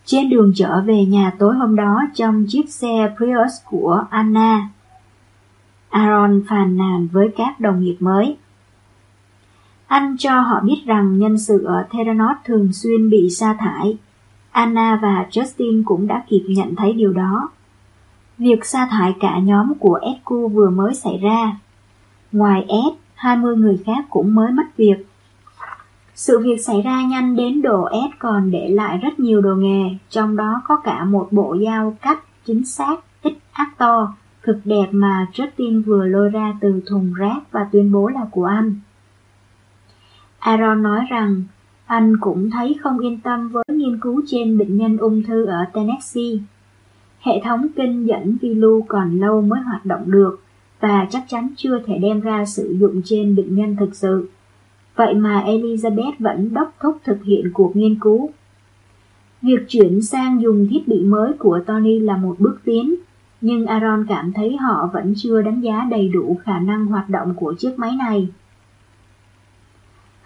Trên đường trở về nhà tối hôm đó trong chiếc xe Prius của Anna, Aaron phàn nàn với các đồng nghiệp mới. Anh cho họ biết rằng nhân sự ở Theranos thường xuyên bị sa thải. Anna và Justin cũng đã kịp nhận thấy điều đó. Việc sa thải cả nhóm của Edco vừa mới xảy ra. Ngoài Ed, 20 người khác cũng mới mất việc. Sự việc xảy ra nhanh đến độ Ed còn để lại rất nhiều đồ nghề, trong đó có cả một bộ dao cắt chính xác, ít ác to, cực đẹp mà Justin vừa lôi ra từ thùng rác và tuyên bố là của anh. Aaron nói rằng anh cũng thấy không yên tâm với nghiên cứu trên bệnh nhân ung thư ở Tennessee. Hệ thống kinh dẫn vi lưu còn lâu mới hoạt động được và chắc chắn chưa thể đem ra sử dụng trên bệnh nhân thực sự. Vậy mà Elizabeth vẫn đốc thúc thực hiện cuộc nghiên cứu. Việc chuyển sang dùng thiết bị mới của Tony là một bước tiến, nhưng Aaron cảm thấy họ vẫn chưa đánh giá đầy đủ khả năng hoạt động của chiếc máy này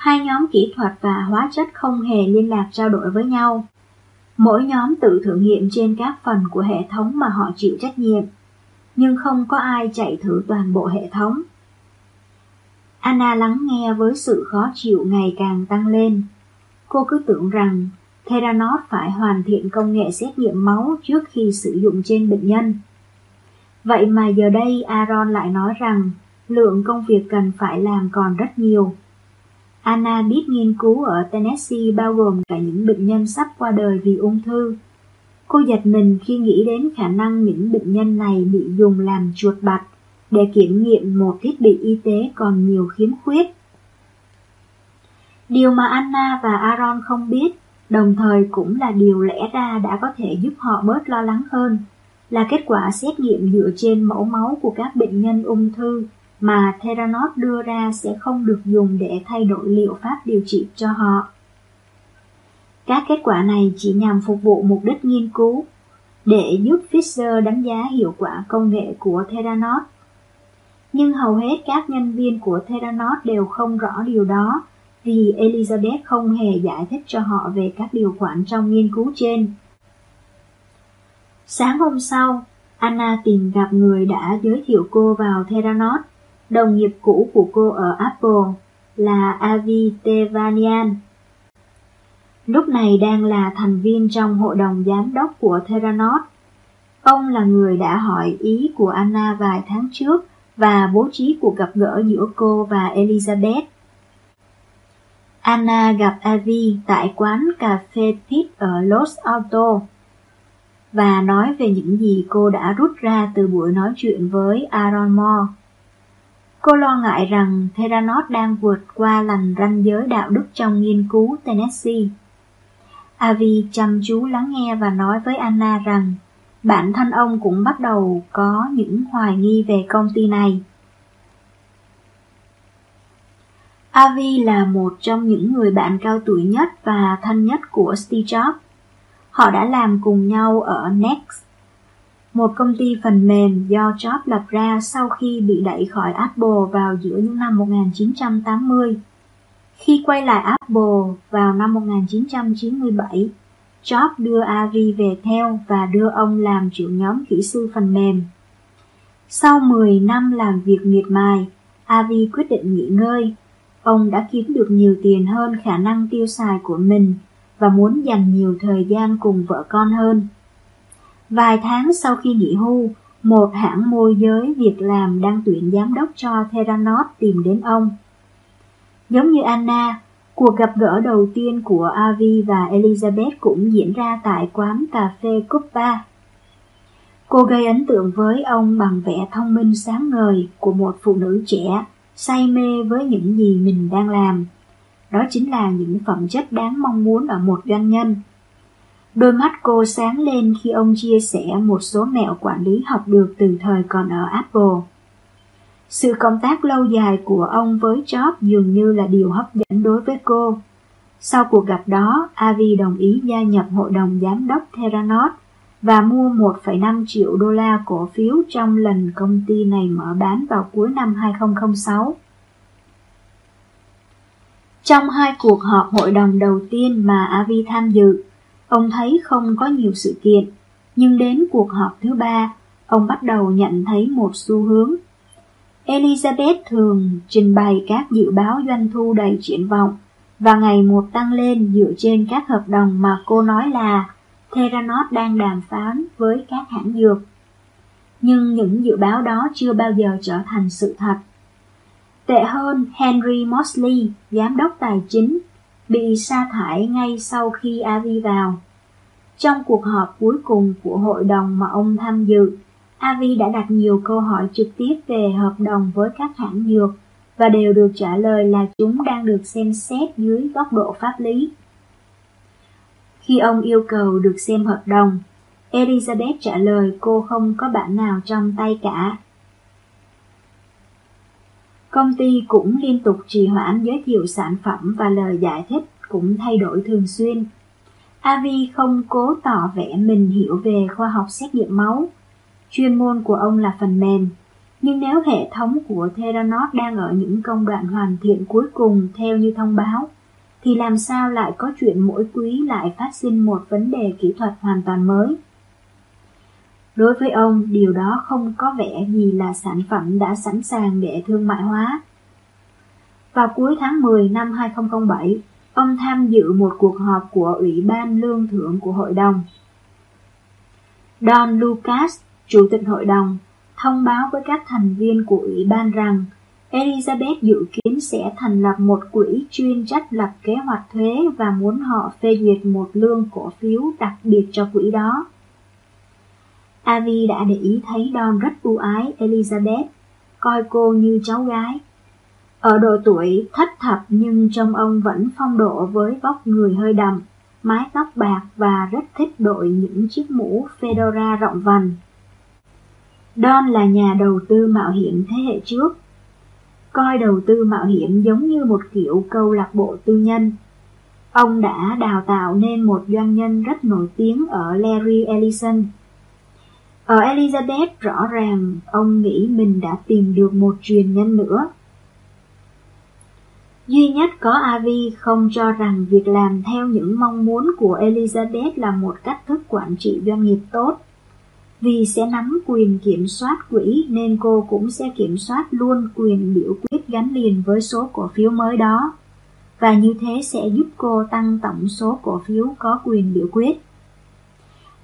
hai nhóm kỹ thuật và hóa chất không hề liên lạc trao đổi với nhau. Mỗi nhóm tự thử nghiệm trên các phần của hệ thống mà họ chịu trách nhiệm, nhưng không có ai chạy thử toàn bộ hệ thống. Anna lắng nghe với sự khó chịu ngày càng tăng lên. Cô cứ tưởng rằng Theranos phải hoàn thiện công nghệ xét nghiệm máu trước khi sử dụng trên bệnh nhân. Vậy mà giờ đây Aaron lại nói rằng lượng công việc cần phải làm còn rất nhiều. Anna biết nghiên cứu ở Tennessee bao gồm cả những bệnh nhân sắp qua đời vì ung thư. Cô giật mình khi nghĩ đến khả năng những bệnh nhân này bị dùng làm chuột bạch để kiểm nghiệm một thiết bị y tế còn nhiều khiếm khuyết. Điều mà Anna và Aaron không biết, đồng thời cũng là điều lẽ ra đã có thể giúp họ bớt lo lắng hơn, là kết quả xét nghiệm dựa trên mẫu máu của các bệnh nhân ung thư mà Theranos đưa ra sẽ không được dùng để thay đổi liệu pháp điều trị cho họ. Các kết quả này chỉ nhằm phục vụ mục đích nghiên cứu, để giúp Fisher đánh giá hiệu quả công nghệ của Theranos. Nhưng hầu hết các nhân viên của Theranos đều không rõ điều đó, vì Elizabeth không hề giải thích cho họ về các điều khoản trong nghiên cứu trên. Sáng hôm sau, Anna tìm gặp người đã giới thiệu cô vào Theranos đồng nghiệp cũ của cô ở Apple là Avi Tevanian. Lúc này đang là thành viên trong hội đồng giám đốc của Theranos. Ông là người đã hỏi ý của Anna vài tháng trước và bố trí cuộc gặp gỡ giữa cô và Elizabeth. Anna gặp Avi tại quán cà phê Pit ở Los Altos và nói về những gì cô đã rút ra từ buổi nói chuyện với Aaron Moore. Cô lo ngại rằng Theranos đang vượt qua lành ranh giới đạo đức trong nghiên cứu Tennessee. Avi chăm chú lắng nghe và nói với Anna rằng bản thân ông cũng bắt đầu có những hoài nghi về công ty này. Avi là một trong những người bạn cao tuổi nhất và thân nhất của Steve Jobs. Họ đã làm cùng nhau ở Next một công ty phần mềm do Jobs lập ra sau khi bị đẩy khỏi Apple vào giữa những năm 1980. Khi quay lại Apple vào năm 1997, Jobs đưa Avi về theo và đưa ông làm trưởng nhóm kỹ sư phần mềm. Sau 10 năm làm việc miệt mài, Avi quyết định nghỉ ngơi. Ông đã kiếm được nhiều tiền hơn khả năng tiêu xài của mình và muốn dành nhiều thời gian cùng vợ con hơn. Vài tháng sau khi nghỉ hưu, một hãng môi giới việc làm đang tuyển giám đốc cho Theranos tìm đến ông. Giống như Anna, cuộc gặp gỡ đầu tiên của Avi và Elizabeth cũng diễn ra tại quán cà phê Cuppa. Cô gây ấn tượng với ông bằng vẻ thông minh sáng ngời của một phụ nữ trẻ, say mê với những gì mình đang làm. Đó chính là những phẩm chất đáng mong muốn ở một doanh nhân. Đôi mắt cô sáng lên khi ông chia sẻ một số mẹo quản lý học được từ thời còn ở Apple. Sự công tác lâu dài của ông với Job dường như là điều hấp dẫn đối với cô. Sau cuộc gặp đó, Avi đồng ý gia nhập hội đồng giám đốc Theranos và mua 1,5 triệu đô la cổ phiếu trong lần công ty này mở bán vào cuối năm 2006. Trong hai cuộc họp hội đồng đầu tiên mà Avi tham dự, Ông thấy không có nhiều sự kiện, nhưng đến cuộc họp thứ ba, ông bắt đầu nhận thấy một xu hướng. Elizabeth thường trình bày các dự báo doanh thu đầy triển vọng và ngày một tăng lên dựa trên các hợp đồng mà cô nói là Theranos đang đàm phán với các hãng dược. Nhưng những dự báo đó chưa bao giờ trở thành sự thật. Tệ hơn, Henry Mosley, giám đốc tài chính, bị sa thải ngay sau khi Avi vào. Trong cuộc họp cuối cùng của hội đồng mà ông tham dự, Avi đã đặt nhiều câu hỏi trực tiếp về hợp đồng với các hãng dược và đều được trả lời là chúng đang được xem xét dưới góc độ pháp lý. Khi ông yêu cầu được xem hợp đồng, Elizabeth trả lời cô không có bản nào trong tay cả. Công ty cũng liên tục trì hoãn giới thiệu sản phẩm và lời giải thích cũng thay đổi thường xuyên. Avi không cố tỏ vẻ mình hiểu về khoa học xét nghiệm máu. Chuyên môn của ông là phần mềm, nhưng nếu hệ thống của Theranos đang ở những công đoạn hoàn thiện cuối cùng theo như thông báo, thì làm sao lại có chuyện mỗi quý lại phát sinh một vấn đề kỹ thuật hoàn toàn mới. Đối với ông, điều đó không có vẻ gì là sản phẩm đã sẵn sàng để thương mại hóa. Vào cuối tháng 10 năm 2007, ông tham dự một cuộc họp của Ủy ban Lương thưởng của Hội đồng. Don Lucas, Chủ tịch Hội đồng, thông báo với các thành viên của Ủy ban rằng Elizabeth dự kiến sẽ thành lập một quỹ chuyên trách lập kế hoạch thuế và muốn họ phê duyệt một lương cổ phiếu đặc biệt cho quỹ đó. Avi đã để ý thấy Don rất ưu ái Elizabeth, coi cô như cháu gái. Ở độ tuổi thất thập nhưng trông ông vẫn phong độ với vóc người hơi đậm, mái tóc bạc và rất thích đội những chiếc mũ fedora rộng vành. Don là nhà đầu tư mạo hiểm thế hệ trước, coi đầu tư mạo hiểm giống như một kiểu câu lạc bộ tư nhân. Ông đã đào tạo nên một doanh nhân rất nổi tiếng ở Larry Ellison. Ở Elizabeth, rõ ràng ông nghĩ mình đã tìm được một truyền nhân nữa. Duy nhất có Avi không cho rằng việc làm theo những mong muốn của Elizabeth là một cách thức quản trị doanh nghiệp tốt. Vì sẽ nắm quyền kiểm soát quỹ nên cô cũng sẽ kiểm soát luôn quyền biểu quyết gắn liền với số cổ phiếu mới đó. Và như thế sẽ giúp cô tăng tổng số cổ phiếu có quyền biểu quyết.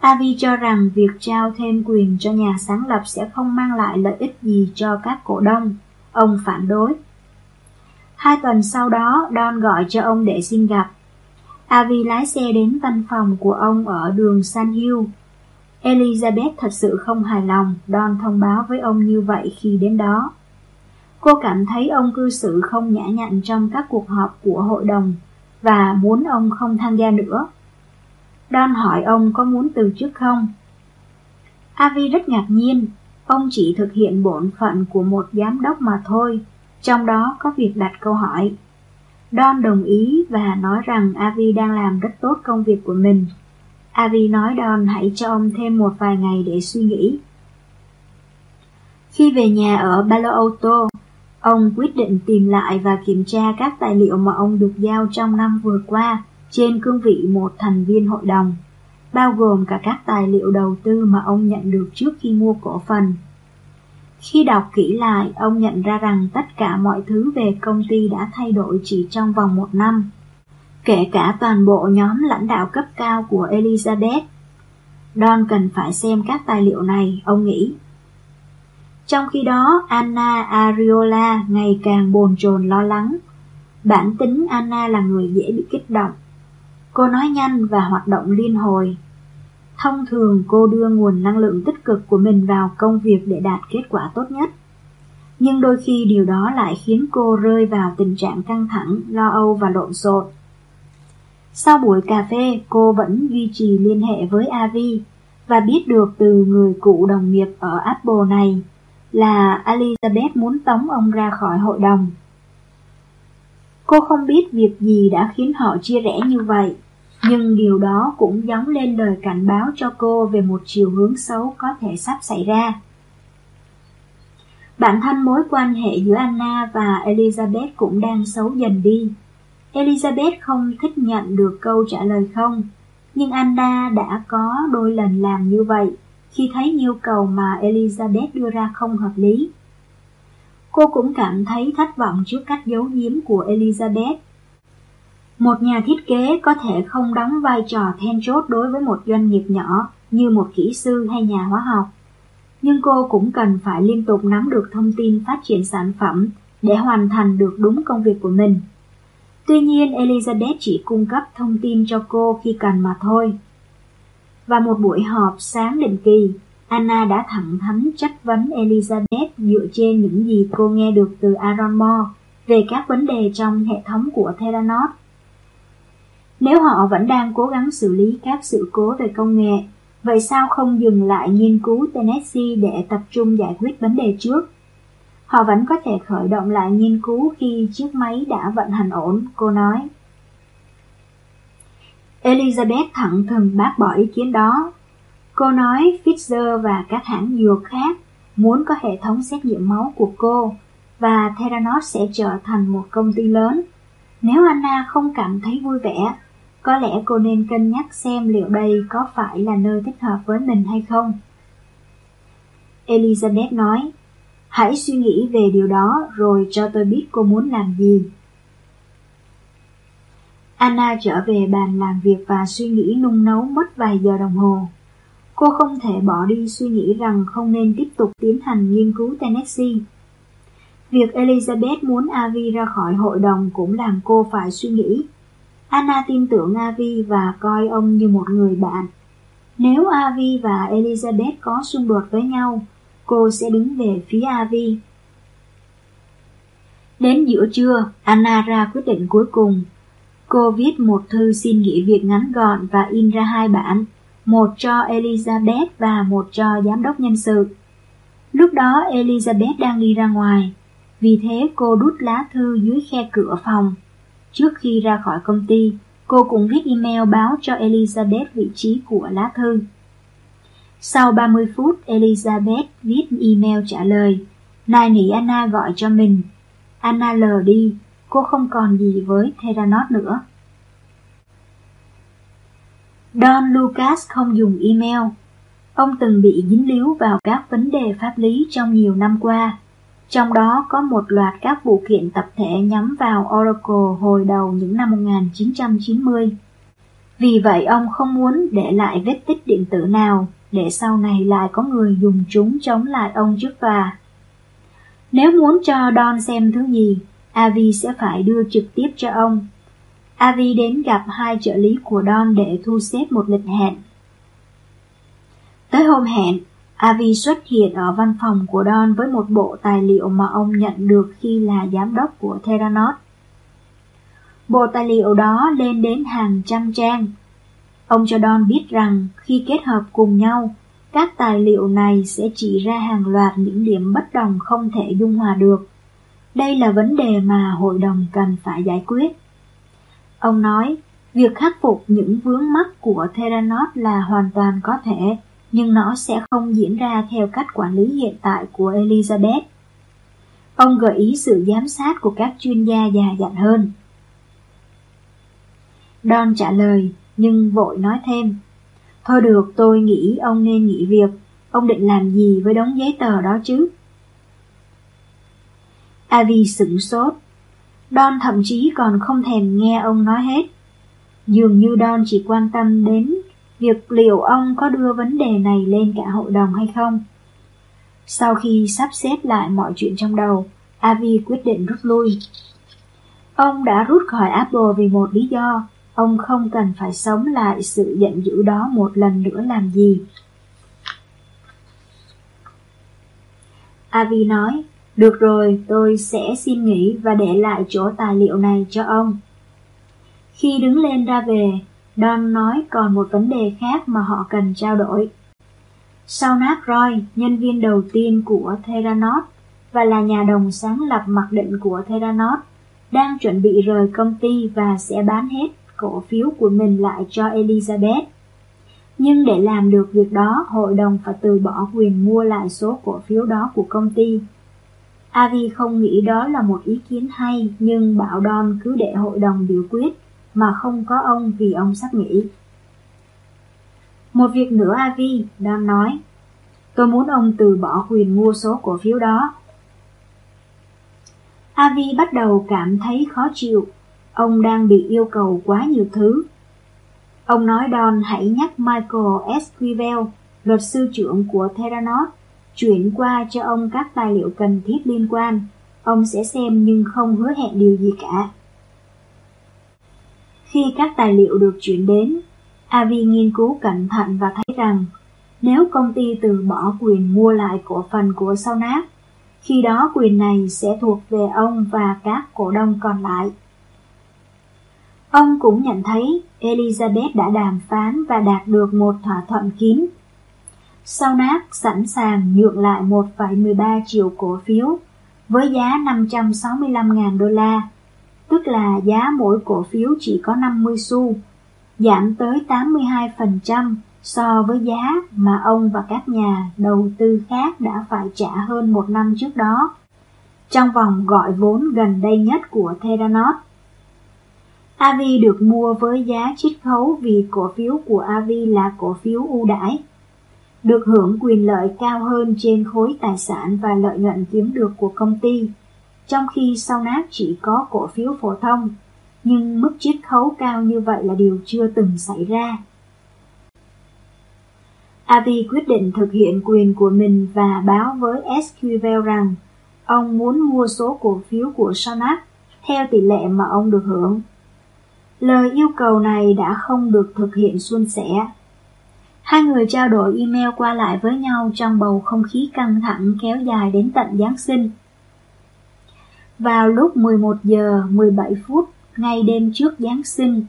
Avi cho rằng việc trao thêm quyền cho nhà sáng lập sẽ không mang lại lợi ích gì cho các cổ đông. Ông phản đối. Hai tuần sau đó, Don gọi cho ông để xin gặp. Avi lái xe đến văn phòng của ông ở đường San Hill, Elizabeth thật sự không hài lòng, Don thông báo với ông như vậy khi đến đó. Cô cảm thấy ông cư xử không nhã nhặn trong các cuộc họp của hội đồng và muốn ông không tham gia nữa. Don hỏi ông có muốn từ chức không? Avi rất ngạc nhiên, ông chỉ thực hiện bổn phận của một giám đốc mà thôi, trong đó có việc đặt câu hỏi. Don đồng ý và nói rằng Avi đang làm rất tốt công việc của mình Avi nói Don hãy cho ông thêm một vài ngày để suy nghĩ. Khi về nhà ở Palo Alto, ông quyết định tìm lại và kiểm tra các tài liệu mà ông được giao trong năm vừa qua trên cương vị một thành viên hội đồng, bao gồm cả các tài liệu đầu tư mà ông nhận được trước khi mua cổ phần. Khi đọc kỹ lại, ông nhận ra rằng tất cả mọi thứ về công ty đã thay đổi chỉ trong vòng một năm kể cả toàn bộ nhóm lãnh đạo cấp cao của Elizabeth. Don cần phải xem các tài liệu này, ông nghĩ. Trong khi đó, Anna Ariola ngày càng bồn chồn lo lắng. Bản tính Anna là người dễ bị kích động. Cô nói nhanh và hoạt động liên hồi. Thông thường cô đưa nguồn năng lượng tích cực của mình vào công việc để đạt kết quả tốt nhất. Nhưng đôi khi điều đó lại khiến cô rơi vào tình trạng căng thẳng, lo âu và lộn xộn. Sau buổi cà phê, cô vẫn duy trì liên hệ với Avi và biết được từ người cũ đồng nghiệp ở Apple này là Elizabeth muốn tống ông ra khỏi hội đồng. Cô không biết việc gì đã khiến họ chia rẽ như vậy, nhưng điều đó cũng giống lên lời cảnh báo cho cô về một chiều hướng xấu có thể sắp xảy ra. Bản thân mối quan hệ giữa Anna và Elizabeth cũng đang xấu dần đi. Elizabeth không thích nhận được câu trả lời không, nhưng Anna đã có đôi lần làm như vậy khi thấy yêu cầu mà Elizabeth đưa ra không hợp lý. Cô cũng cảm thấy thất vọng trước cách giấu giếm của Elizabeth. Một nhà thiết kế có thể không đóng vai trò then chốt đối với một doanh nghiệp nhỏ như một kỹ sư hay nhà hóa học. Nhưng cô cũng cần phải liên tục nắm được thông tin phát triển sản phẩm để hoàn thành được đúng công việc của mình. Tuy nhiên Elizabeth chỉ cung cấp thông tin cho cô khi cần mà thôi. Và một buổi họp sáng định kỳ, Anna đã thẳng thắn chất vấn Elizabeth dựa trên những gì cô nghe được từ Aaron Moore về các vấn đề trong hệ thống của Theranos. Nếu họ vẫn đang cố gắng xử lý các sự cố về công nghệ, vậy sao không dừng lại nghiên cứu Tennessee để tập trung giải quyết vấn đề trước? Họ vẫn có thể khởi động lại nghiên cứu khi chiếc máy đã vận hành ổn, cô nói. Elizabeth thẳng thừng bác bỏ ý kiến đó. Cô nói Pfizer và các hãng dược khác muốn có hệ thống xét nghiệm máu của cô và Theranos sẽ trở thành một công ty lớn. Nếu Anna không cảm thấy vui vẻ, có lẽ cô nên cân nhắc xem liệu đây có phải là nơi thích hợp với mình hay không. Elizabeth nói, hãy suy nghĩ về điều đó rồi cho tôi biết cô muốn làm gì. Anna trở về bàn làm việc và suy nghĩ nung nấu mất vài giờ đồng hồ. Cô không thể bỏ đi suy nghĩ rằng không nên tiếp tục tiến hành nghiên cứu Tennessee. Việc Elizabeth muốn Avi ra khỏi hội đồng cũng làm cô phải suy nghĩ. Anna tin tưởng Avi và coi ông như một người bạn. Nếu Avi và Elizabeth có xung đột với nhau, cô sẽ đứng về phía Avi. Đến giữa trưa, Anna ra quyết định cuối cùng. Cô viết một thư xin nghỉ việc ngắn gọn và in ra hai bản, một cho Elizabeth và một cho giám đốc nhân sự. Lúc đó Elizabeth đang đi ra ngoài, vì thế cô đút lá thư dưới khe cửa phòng. Trước khi ra khỏi công ty, cô cũng viết email báo cho Elizabeth vị trí của lá thư. Sau 30 phút, Elizabeth viết email trả lời. Nài nỉ Anna gọi cho mình. Anna lờ đi, cô không còn gì với Theranos nữa. Don Lucas không dùng email. Ông từng bị dính líu vào các vấn đề pháp lý trong nhiều năm qua. Trong đó có một loạt các vụ kiện tập thể nhắm vào Oracle hồi đầu những năm 1990. Vì vậy ông không muốn để lại vết tích điện tử nào để sau này lại có người dùng chúng chống lại ông trước tòa. Nếu muốn cho Don xem thứ gì, Avi sẽ phải đưa trực tiếp cho ông. Avi đến gặp hai trợ lý của Don để thu xếp một lịch hẹn. Tới hôm hẹn, Avi xuất hiện ở văn phòng của Don với một bộ tài liệu mà ông nhận được khi là giám đốc của Theranos. Bộ tài liệu đó lên đến hàng trăm trang. Ông cho Don biết rằng khi kết hợp cùng nhau, các tài liệu này sẽ chỉ ra hàng loạt những điểm bất đồng không thể dung hòa được. Đây là vấn đề mà hội đồng cần phải giải quyết. Ông nói, việc khắc phục những vướng mắc của Theranos là hoàn toàn có thể, nhưng nó sẽ không diễn ra theo cách quản lý hiện tại của Elizabeth. Ông gợi ý sự giám sát của các chuyên gia già dặn hơn. Don trả lời, nhưng vội nói thêm. Thôi được, tôi nghĩ ông nên nghỉ việc. Ông định làm gì với đống giấy tờ đó chứ? Avi sửng sốt. Don thậm chí còn không thèm nghe ông nói hết. Dường như Don chỉ quan tâm đến việc liệu ông có đưa vấn đề này lên cả hội đồng hay không. Sau khi sắp xếp lại mọi chuyện trong đầu, Avi quyết định rút lui. Ông đã rút khỏi Apple vì một lý do, ông không cần phải sống lại sự giận dữ đó một lần nữa làm gì. Avi nói, được rồi, tôi sẽ xin nghỉ và để lại chỗ tài liệu này cho ông. Khi đứng lên ra về, Don nói còn một vấn đề khác mà họ cần trao đổi. Sau nát Roy, nhân viên đầu tiên của Theranos và là nhà đồng sáng lập mặc định của Theranos, đang chuẩn bị rời công ty và sẽ bán hết cổ phiếu của mình lại cho Elizabeth. Nhưng để làm được việc đó, hội đồng phải từ bỏ quyền mua lại số cổ phiếu đó của công ty. Avi không nghĩ đó là một ý kiến hay, nhưng bảo Don cứ để hội đồng biểu quyết mà không có ông vì ông sắp nghỉ. Một việc nữa Avi đang nói, tôi muốn ông từ bỏ quyền mua số cổ phiếu đó. Avi bắt đầu cảm thấy khó chịu, ông đang bị yêu cầu quá nhiều thứ. Ông nói Don hãy nhắc Michael Esquivel, luật sư trưởng của Theranos, chuyển qua cho ông các tài liệu cần thiết liên quan. Ông sẽ xem nhưng không hứa hẹn điều gì cả. Khi các tài liệu được chuyển đến, Avi nghiên cứu cẩn thận và thấy rằng nếu công ty từ bỏ quyền mua lại cổ phần của Saunac, khi đó quyền này sẽ thuộc về ông và các cổ đông còn lại. Ông cũng nhận thấy Elizabeth đã đàm phán và đạt được một thỏa thuận kín. Saunac sẵn sàng nhượng lại 1,13 triệu cổ phiếu với giá 565.000 đô la tức là giá mỗi cổ phiếu chỉ có 50 xu, giảm tới 82% so với giá mà ông và các nhà đầu tư khác đã phải trả hơn một năm trước đó, trong vòng gọi vốn gần đây nhất của Theranos. Avi được mua với giá chiết khấu vì cổ phiếu của Avi là cổ phiếu ưu đãi, được hưởng quyền lợi cao hơn trên khối tài sản và lợi nhuận kiếm được của công ty, trong khi sau nát chỉ có cổ phiếu phổ thông, nhưng mức chiết khấu cao như vậy là điều chưa từng xảy ra. Avi quyết định thực hiện quyền của mình và báo với SQL rằng ông muốn mua số cổ phiếu của Sonat theo tỷ lệ mà ông được hưởng. Lời yêu cầu này đã không được thực hiện suôn sẻ. Hai người trao đổi email qua lại với nhau trong bầu không khí căng thẳng kéo dài đến tận Giáng sinh. Vào lúc 11 giờ 17 phút, ngay đêm trước Giáng sinh,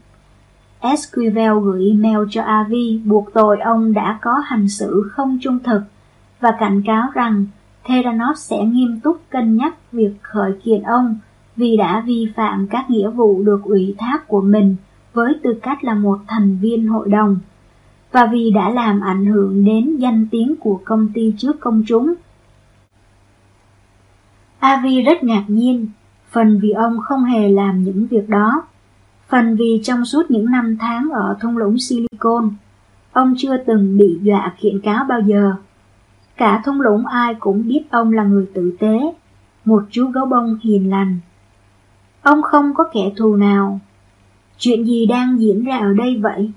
Esquivel gửi email cho Avi buộc tội ông đã có hành xử không trung thực và cảnh cáo rằng Theranos sẽ nghiêm túc cân nhắc việc khởi kiện ông vì đã vi phạm các nghĩa vụ được ủy thác của mình với tư cách là một thành viên hội đồng và vì đã làm ảnh hưởng đến danh tiếng của công ty trước công chúng. Avi rất ngạc nhiên, phần vì ông không hề làm những việc đó, phần vì trong suốt những năm tháng ở thung lũng Silicon, ông chưa từng bị dọa kiện cáo bao giờ. Cả thung lũng ai cũng biết ông là người tử tế, một chú gấu bông hiền lành. Ông không có kẻ thù nào. Chuyện gì đang diễn ra ở đây vậy?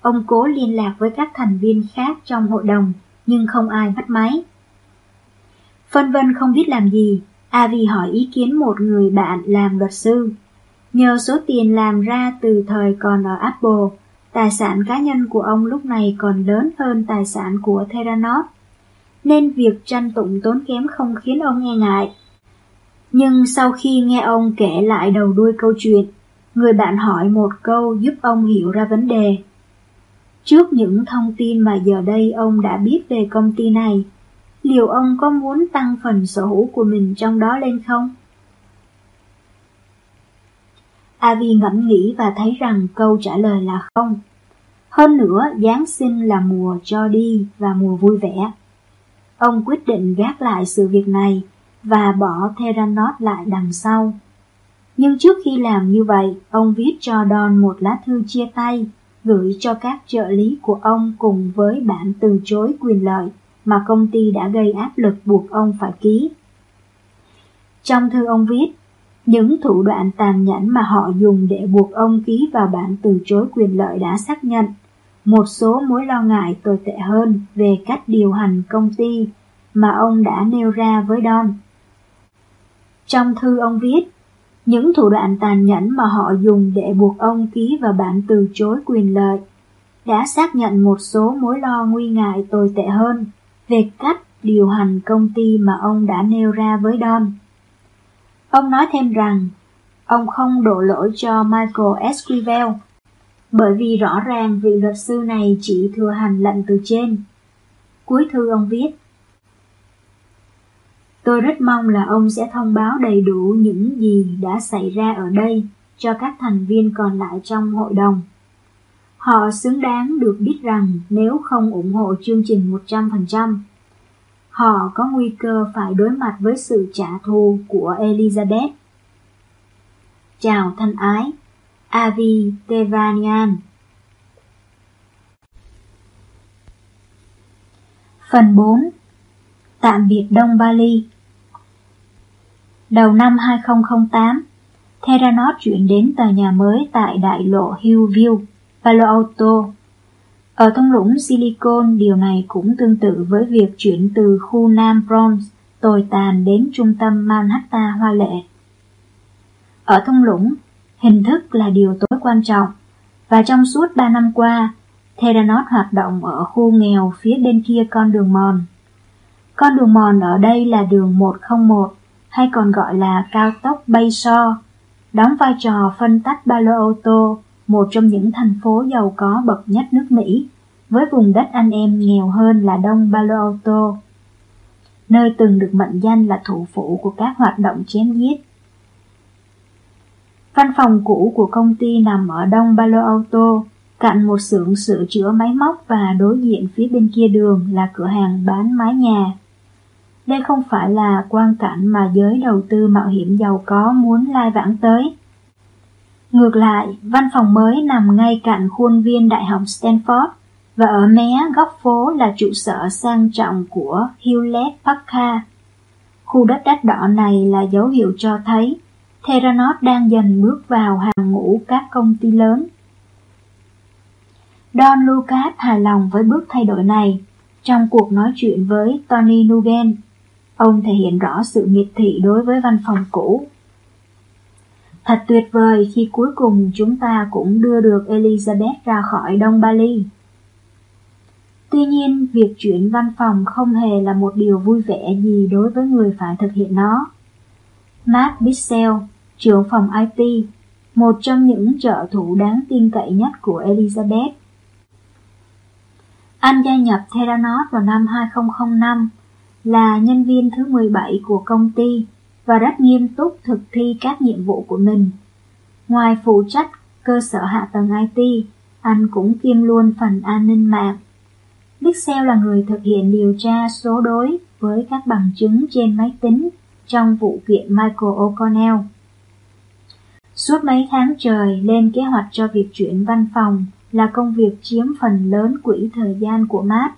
Ông cố liên lạc với các thành viên khác trong hội đồng, nhưng không ai bắt máy. Phân vân không biết làm gì, Avi hỏi ý kiến một người bạn làm luật sư. Nhờ số tiền làm ra từ thời còn ở Apple, tài sản cá nhân của ông lúc này còn lớn hơn tài sản của Theranos, nên việc tranh tụng tốn kém không khiến ông nghe ngại. Nhưng sau khi nghe ông kể lại đầu đuôi câu chuyện, người bạn hỏi một câu giúp ông hiểu ra vấn đề. Trước những thông tin mà giờ đây ông đã biết về công ty này, liệu ông có muốn tăng phần sở hữu của mình trong đó lên không? Avi ngẫm nghĩ và thấy rằng câu trả lời là không. Hơn nữa, Giáng sinh là mùa cho đi và mùa vui vẻ. Ông quyết định gác lại sự việc này và bỏ Theranos lại đằng sau. Nhưng trước khi làm như vậy, ông viết cho Don một lá thư chia tay, gửi cho các trợ lý của ông cùng với bản từ chối quyền lợi mà công ty đã gây áp lực buộc ông phải ký. Trong thư ông viết, những thủ đoạn tàn nhẫn mà họ dùng để buộc ông ký vào bản từ chối quyền lợi đã xác nhận một số mối lo ngại tồi tệ hơn về cách điều hành công ty mà ông đã nêu ra với Don. Trong thư ông viết, những thủ đoạn tàn nhẫn mà họ dùng để buộc ông ký vào bản từ chối quyền lợi đã xác nhận một số mối lo nguy ngại tồi tệ hơn về cách điều hành công ty mà ông đã nêu ra với Don. Ông nói thêm rằng, ông không đổ lỗi cho Michael Esquivel, bởi vì rõ ràng vị luật sư này chỉ thừa hành lệnh từ trên. Cuối thư ông viết, Tôi rất mong là ông sẽ thông báo đầy đủ những gì đã xảy ra ở đây cho các thành viên còn lại trong hội đồng. Họ xứng đáng được biết rằng nếu không ủng hộ chương trình 100%, họ có nguy cơ phải đối mặt với sự trả thù của Elizabeth. Chào thân ái, Avi Tevanian Phần 4 Tạm biệt Đông Bali. Đầu năm 2008, Theranos chuyển đến tòa nhà mới tại đại lộ Hillview, Palo Alto. Ở thung lũng Silicon, điều này cũng tương tự với việc chuyển từ khu Nam Bronx tồi tàn đến trung tâm Manhattan hoa lệ. Ở thung lũng, hình thức là điều tối quan trọng, và trong suốt 3 năm qua, Theranos hoạt động ở khu nghèo phía bên kia con đường mòn. Con đường mòn ở đây là đường 101 hay còn gọi là cao tốc Bayshore, đóng vai trò phân tách Palo Alto, một trong những thành phố giàu có bậc nhất nước Mỹ, với vùng đất anh em nghèo hơn là Đông Palo Alto, nơi từng được mệnh danh là thủ phủ của các hoạt động chém giết. Văn phòng cũ của công ty nằm ở Đông Palo Alto, cạnh một xưởng sửa chữa máy móc và đối diện phía bên kia đường là cửa hàng bán mái nhà đây không phải là quan cảnh mà giới đầu tư mạo hiểm giàu có muốn lai vãng tới. Ngược lại, văn phòng mới nằm ngay cạnh khuôn viên Đại học Stanford và ở mé góc phố là trụ sở sang trọng của Hewlett Packard. Khu đất đắt đỏ này là dấu hiệu cho thấy Theranos đang dần bước vào hàng ngũ các công ty lớn. Don Lucas hài lòng với bước thay đổi này. Trong cuộc nói chuyện với Tony Nugent, ông thể hiện rõ sự miệt thị đối với văn phòng cũ. Thật tuyệt vời khi cuối cùng chúng ta cũng đưa được Elizabeth ra khỏi Đông Bali. Tuy nhiên, việc chuyển văn phòng không hề là một điều vui vẻ gì đối với người phải thực hiện nó. Matt Bissell, trưởng phòng IT, một trong những trợ thủ đáng tin cậy nhất của Elizabeth. Anh gia nhập Theranos vào năm 2005, là nhân viên thứ 17 của công ty và rất nghiêm túc thực thi các nhiệm vụ của mình. Ngoài phụ trách cơ sở hạ tầng IT, anh cũng kiêm luôn phần an ninh mạng. Pixel là người thực hiện điều tra số đối với các bằng chứng trên máy tính trong vụ kiện Michael O'Connell. Suốt mấy tháng trời lên kế hoạch cho việc chuyển văn phòng là công việc chiếm phần lớn quỹ thời gian của Matt.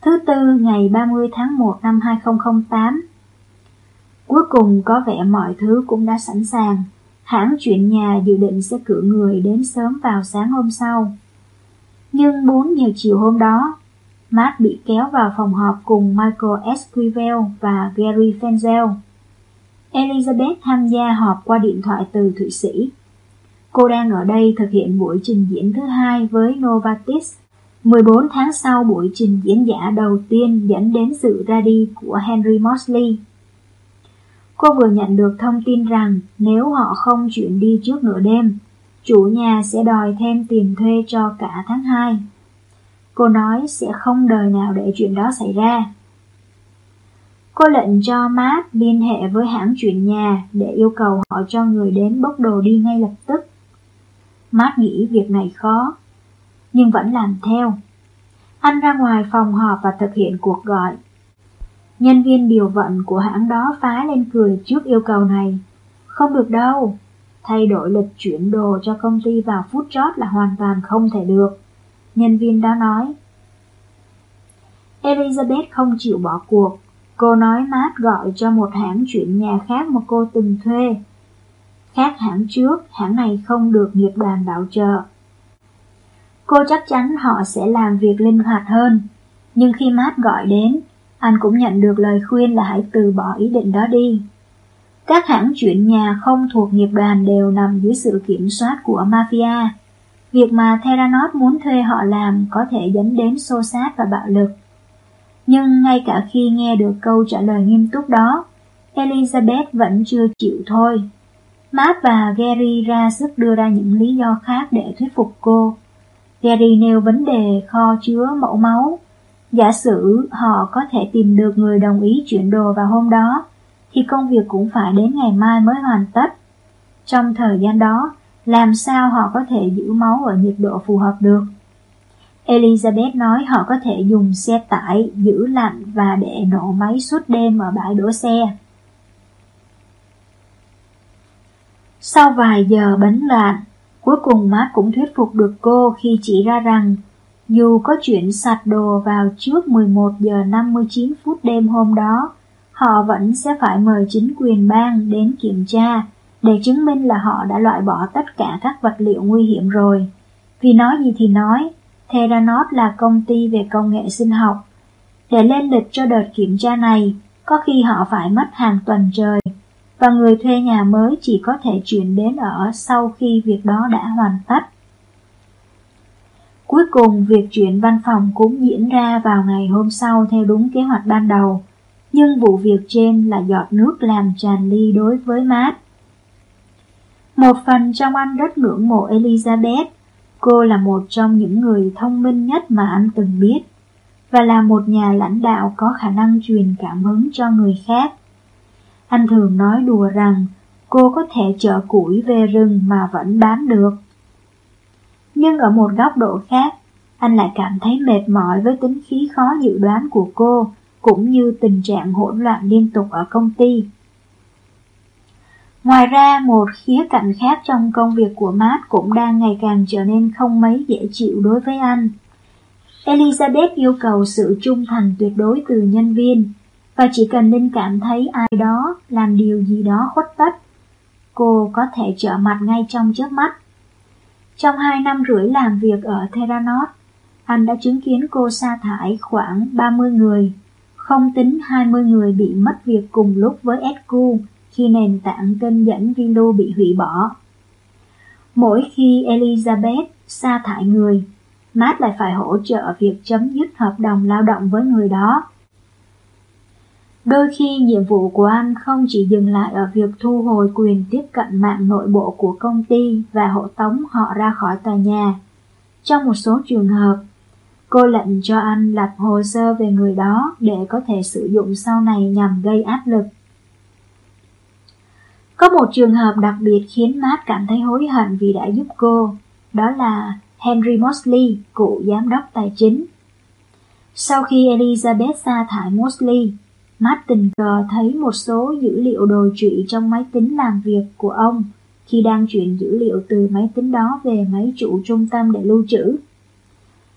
Thứ tư ngày 30 tháng 1 năm 2008 Cuối cùng có vẻ mọi thứ cũng đã sẵn sàng. Hãng chuyện nhà dự định sẽ cử người đến sớm vào sáng hôm sau. Nhưng 4 giờ chiều hôm đó, Matt bị kéo vào phòng họp cùng Michael Esquivel và Gary Fenzel. Elizabeth tham gia họp qua điện thoại từ Thụy Sĩ. Cô đang ở đây thực hiện buổi trình diễn thứ hai với Novartis. 14 tháng sau buổi trình diễn giả đầu tiên dẫn đến sự ra đi của Henry Mosley. Cô vừa nhận được thông tin rằng nếu họ không chuyển đi trước nửa đêm, chủ nhà sẽ đòi thêm tiền thuê cho cả tháng 2. Cô nói sẽ không đời nào để chuyện đó xảy ra. Cô lệnh cho Matt liên hệ với hãng chuyển nhà để yêu cầu họ cho người đến bốc đồ đi ngay lập tức. Matt nghĩ việc này khó, nhưng vẫn làm theo. Anh ra ngoài phòng họp và thực hiện cuộc gọi. Nhân viên điều vận của hãng đó phá lên cười trước yêu cầu này. Không được đâu, thay đổi lịch chuyển đồ cho công ty vào phút chót là hoàn toàn không thể được. Nhân viên đó nói. Elizabeth không chịu bỏ cuộc. Cô nói Matt gọi cho một hãng chuyển nhà khác mà cô từng thuê. Khác hãng trước, hãng này không được nghiệp đoàn bảo trợ. Cô chắc chắn họ sẽ làm việc linh hoạt hơn. Nhưng khi Matt gọi đến, anh cũng nhận được lời khuyên là hãy từ bỏ ý định đó đi. Các hãng chuyển nhà không thuộc nghiệp đoàn đều nằm dưới sự kiểm soát của mafia. Việc mà Theranos muốn thuê họ làm có thể dẫn đến xô xát và bạo lực. Nhưng ngay cả khi nghe được câu trả lời nghiêm túc đó, Elizabeth vẫn chưa chịu thôi. Matt và Gary ra sức đưa ra những lý do khác để thuyết phục cô. Gary nêu vấn đề kho chứa mẫu máu. Giả sử họ có thể tìm được người đồng ý chuyển đồ vào hôm đó, thì công việc cũng phải đến ngày mai mới hoàn tất. Trong thời gian đó, làm sao họ có thể giữ máu ở nhiệt độ phù hợp được? Elizabeth nói họ có thể dùng xe tải giữ lạnh và để nổ máy suốt đêm ở bãi đổ xe. Sau vài giờ bấn loạn, cuối cùng má cũng thuyết phục được cô khi chỉ ra rằng dù có chuyện sạch đồ vào trước 11 giờ 59 phút đêm hôm đó, họ vẫn sẽ phải mời chính quyền bang đến kiểm tra để chứng minh là họ đã loại bỏ tất cả các vật liệu nguy hiểm rồi. Vì nói gì thì nói, Theranos là công ty về công nghệ sinh học. Để lên lịch cho đợt kiểm tra này, có khi họ phải mất hàng tuần trời, và người thuê nhà mới chỉ có thể chuyển đến ở sau khi việc đó đã hoàn tất. Cuối cùng, việc chuyển văn phòng cũng diễn ra vào ngày hôm sau theo đúng kế hoạch ban đầu, nhưng vụ việc trên là giọt nước làm tràn ly đối với Matt. Một phần trong anh rất ngưỡng mộ Elizabeth, cô là một trong những người thông minh nhất mà anh từng biết, và là một nhà lãnh đạo có khả năng truyền cảm hứng cho người khác. Anh thường nói đùa rằng cô có thể chở củi về rừng mà vẫn bán được. Nhưng ở một góc độ khác, anh lại cảm thấy mệt mỏi với tính khí khó dự đoán của cô, cũng như tình trạng hỗn loạn liên tục ở công ty. Ngoài ra, một khía cạnh khác trong công việc của Matt cũng đang ngày càng trở nên không mấy dễ chịu đối với anh. Elizabeth yêu cầu sự trung thành tuyệt đối từ nhân viên, và chỉ cần Linh cảm thấy ai đó làm điều gì đó khuất tất, cô có thể trở mặt ngay trong chớp mắt. Trong hai năm rưỡi làm việc ở Theranos, anh đã chứng kiến cô sa thải khoảng 30 người, không tính 20 người bị mất việc cùng lúc với SQ khi nền tảng kênh dẫn Vilo bị hủy bỏ. Mỗi khi Elizabeth sa thải người, Matt lại phải hỗ trợ việc chấm dứt hợp đồng lao động với người đó. Đôi khi nhiệm vụ của anh không chỉ dừng lại ở việc thu hồi quyền tiếp cận mạng nội bộ của công ty và hộ tống họ ra khỏi tòa nhà. Trong một số trường hợp, cô lệnh cho anh lập hồ sơ về người đó để có thể sử dụng sau này nhằm gây áp lực. Có một trường hợp đặc biệt khiến Matt cảm thấy hối hận vì đã giúp cô, đó là Henry Mosley, cựu giám đốc tài chính. Sau khi Elizabeth sa thải Mosley, Matt tình cờ thấy một số dữ liệu đồi trụy trong máy tính làm việc của ông khi đang chuyển dữ liệu từ máy tính đó về máy chủ trung tâm để lưu trữ.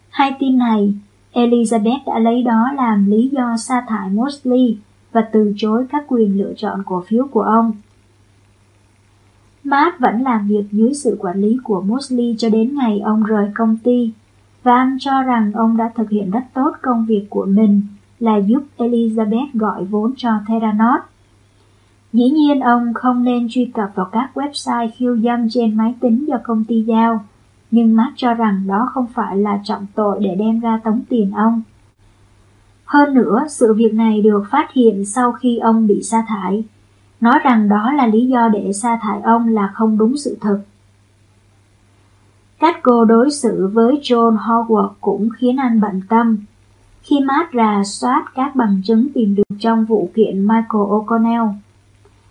Hai tin này, Elizabeth đã lấy đó làm lý do sa thải Mosley và từ chối các quyền lựa chọn cổ phiếu của ông. Matt vẫn làm việc dưới sự quản lý của Mosley cho đến ngày ông rời công ty, và anh cho rằng ông đã thực hiện rất tốt công việc của mình là giúp Elizabeth gọi vốn cho Theranos. Dĩ nhiên ông không nên truy cập vào các website khiêu dâm trên máy tính do công ty giao, nhưng Mark cho rằng đó không phải là trọng tội để đem ra tống tiền ông. Hơn nữa, sự việc này được phát hiện sau khi ông bị sa thải, nói rằng đó là lý do để sa thải ông là không đúng sự thật. Cách cô đối xử với John Howard cũng khiến anh bận tâm. Khi Matt rà soát các bằng chứng tìm được trong vụ kiện Michael O'Connell,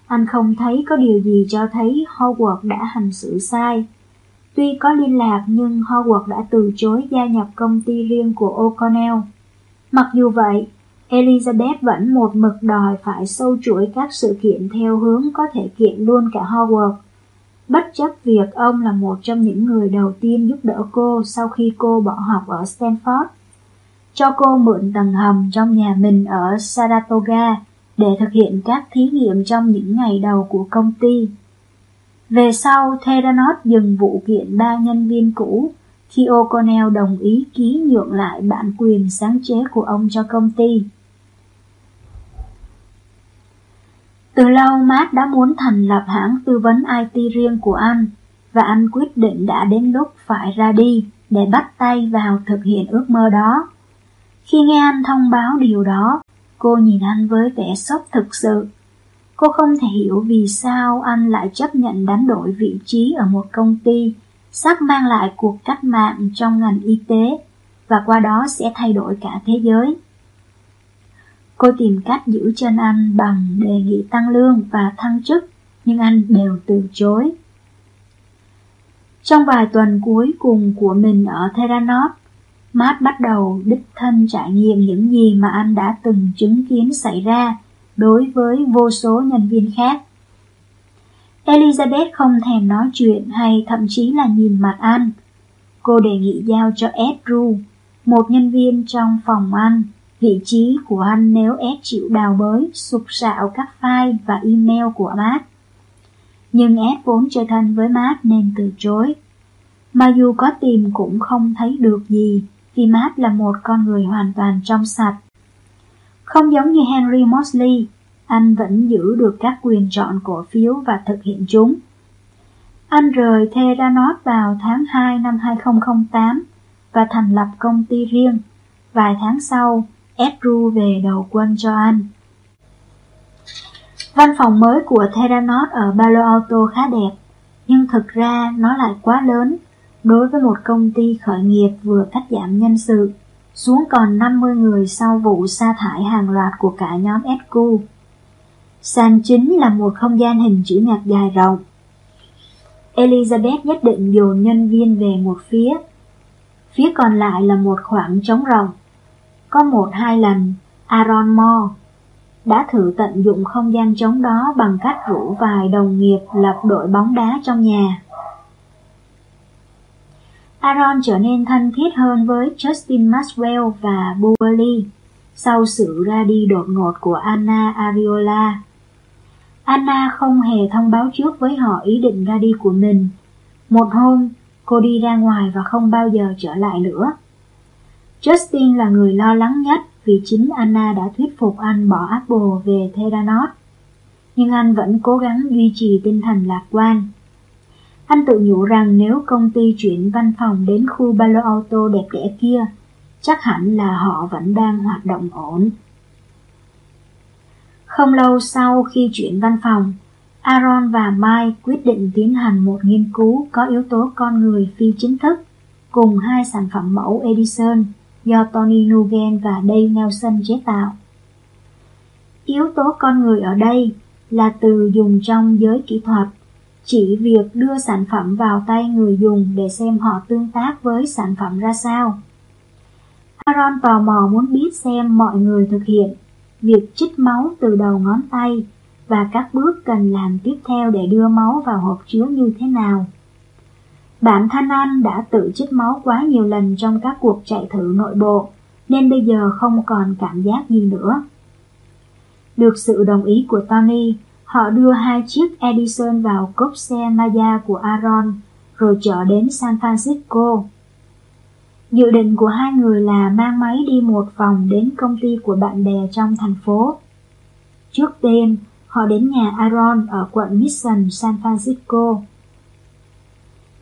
anh không thấy có điều gì cho thấy Howard đã hành xử sai. Tuy có liên lạc nhưng Howard đã từ chối gia nhập công ty riêng của O'Connell. Mặc dù vậy, Elizabeth vẫn một mực đòi phải sâu chuỗi các sự kiện theo hướng có thể kiện luôn cả Howard. Bất chấp việc ông là một trong những người đầu tiên giúp đỡ cô sau khi cô bỏ học ở Stanford. Cho cô mượn tầng hầm trong nhà mình ở Saratoga để thực hiện các thí nghiệm trong những ngày đầu của công ty. Về sau, Theranos dừng vụ kiện ba nhân viên cũ khi O'Connell đồng ý ký nhượng lại bản quyền sáng chế của ông cho công ty. Từ lâu Matt đã muốn thành lập hãng tư vấn IT riêng của anh và anh quyết định đã đến lúc phải ra đi để bắt tay vào thực hiện ước mơ đó. Khi nghe anh thông báo điều đó, cô nhìn anh với vẻ sốc thực sự. Cô không thể hiểu vì sao anh lại chấp nhận đánh đổi vị trí ở một công ty sắp mang lại cuộc cách mạng trong ngành y tế và qua đó sẽ thay đổi cả thế giới. Cô tìm cách giữ chân anh bằng đề nghị tăng lương và thăng chức, nhưng anh đều từ chối. Trong vài tuần cuối cùng của mình ở Theranos, Matt bắt đầu đích thân trải nghiệm những gì mà anh đã từng chứng kiến xảy ra đối với vô số nhân viên khác. Elizabeth không thèm nói chuyện hay thậm chí là nhìn mặt anh. Cô đề nghị giao cho Andrew, một nhân viên trong phòng anh, vị trí của anh nếu Ed chịu đào bới, sụp sạo các file và email của Matt. Nhưng Ed vốn chơi thân với Matt nên từ chối. Mà dù có tìm cũng không thấy được gì, vì Matt là một con người hoàn toàn trong sạch. Không giống như Henry Mosley, anh vẫn giữ được các quyền chọn cổ phiếu và thực hiện chúng. Anh rời Theranos vào tháng 2 năm 2008 và thành lập công ty riêng. Vài tháng sau, Andrew về đầu quân cho anh. Văn phòng mới của Theranos ở Palo Alto khá đẹp, nhưng thực ra nó lại quá lớn đối với một công ty khởi nghiệp vừa cắt giảm nhân sự, xuống còn 50 người sau vụ sa thải hàng loạt của cả nhóm SQ. Sàn chính là một không gian hình chữ nhật dài rộng. Elizabeth nhất định dồn nhân viên về một phía. Phía còn lại là một khoảng trống rộng. Có một hai lần, Aaron Moore, đã thử tận dụng không gian trống đó bằng cách rủ vài đồng nghiệp lập đội bóng đá trong nhà. Aaron trở nên thân thiết hơn với Justin Maxwell và Beverly sau sự ra đi đột ngột của Anna Ariola. Anna không hề thông báo trước với họ ý định ra đi của mình. Một hôm, cô đi ra ngoài và không bao giờ trở lại nữa. Justin là người lo lắng nhất vì chính Anna đã thuyết phục anh bỏ Apple về Theranos. Nhưng anh vẫn cố gắng duy trì tinh thần lạc quan. Anh tự nhủ rằng nếu công ty chuyển văn phòng đến khu Palo Alto đẹp đẽ kia, chắc hẳn là họ vẫn đang hoạt động ổn. Không lâu sau khi chuyển văn phòng, Aaron và Mike quyết định tiến hành một nghiên cứu có yếu tố con người phi chính thức cùng hai sản phẩm mẫu Edison do Tony Nugent và Dave Nelson chế tạo. Yếu tố con người ở đây là từ dùng trong giới kỹ thuật, chỉ việc đưa sản phẩm vào tay người dùng để xem họ tương tác với sản phẩm ra sao. Aaron tò mò muốn biết xem mọi người thực hiện việc chích máu từ đầu ngón tay và các bước cần làm tiếp theo để đưa máu vào hộp chứa như thế nào. Bạn thanh anh đã tự chích máu quá nhiều lần trong các cuộc chạy thử nội bộ, nên bây giờ không còn cảm giác gì nữa. Được sự đồng ý của Tony, họ đưa hai chiếc Edison vào cốp xe Maya của Aaron, rồi chở đến San Francisco. Dự định của hai người là mang máy đi một vòng đến công ty của bạn bè trong thành phố. Trước tiên, họ đến nhà Aaron ở quận Mission, San Francisco.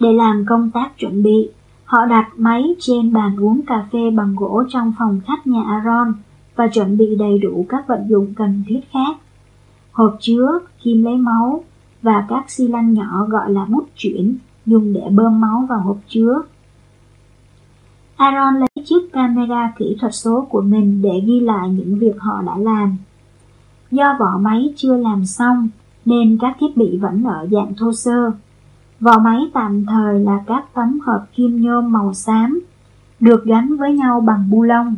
Để làm công tác chuẩn bị, họ đặt máy trên bàn uống cà phê bằng gỗ trong phòng khách nhà Aaron và chuẩn bị đầy đủ các vận dụng cần thiết khác. Hộp chứa, kim lấy máu và các xi lanh nhỏ gọi là bút chuyển dùng để bơm máu vào hộp chứa. Aaron lấy chiếc camera kỹ thuật số của mình để ghi lại những việc họ đã làm. Do vỏ máy chưa làm xong nên các thiết bị vẫn ở dạng thô sơ. Vỏ máy tạm thời là các tấm hộp kim nhôm màu xám, được gắn với nhau bằng bu lông.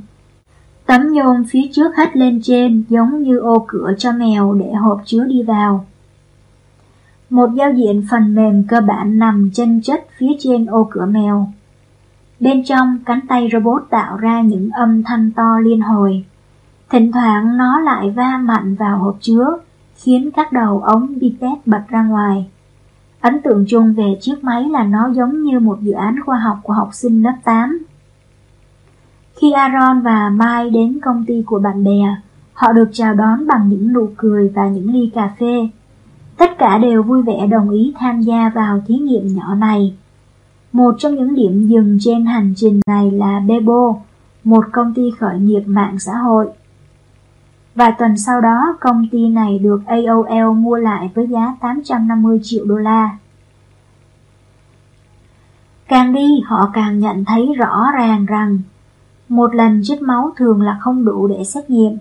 Tấm nhôm phía trước hất lên trên giống như ô cửa cho mèo để hộp chứa đi vào. Một giao diện phần mềm cơ bản nằm chân chất phía trên ô cửa mèo. Bên trong, cánh tay robot tạo ra những âm thanh to liên hồi. Thỉnh thoảng nó lại va mạnh vào hộp chứa, khiến các đầu ống pipet bật ra ngoài. Ấn tượng chung về chiếc máy là nó giống như một dự án khoa học của học sinh lớp 8. Khi Aaron và Mai đến công ty của bạn bè, họ được chào đón bằng những nụ cười và những ly cà phê. Tất cả đều vui vẻ đồng ý tham gia vào thí nghiệm nhỏ này. Một trong những điểm dừng trên hành trình này là Bebo, một công ty khởi nghiệp mạng xã hội. Vài tuần sau đó, công ty này được AOL mua lại với giá 850 triệu đô la. Càng đi, họ càng nhận thấy rõ ràng rằng một lần chích máu thường là không đủ để xét nghiệm.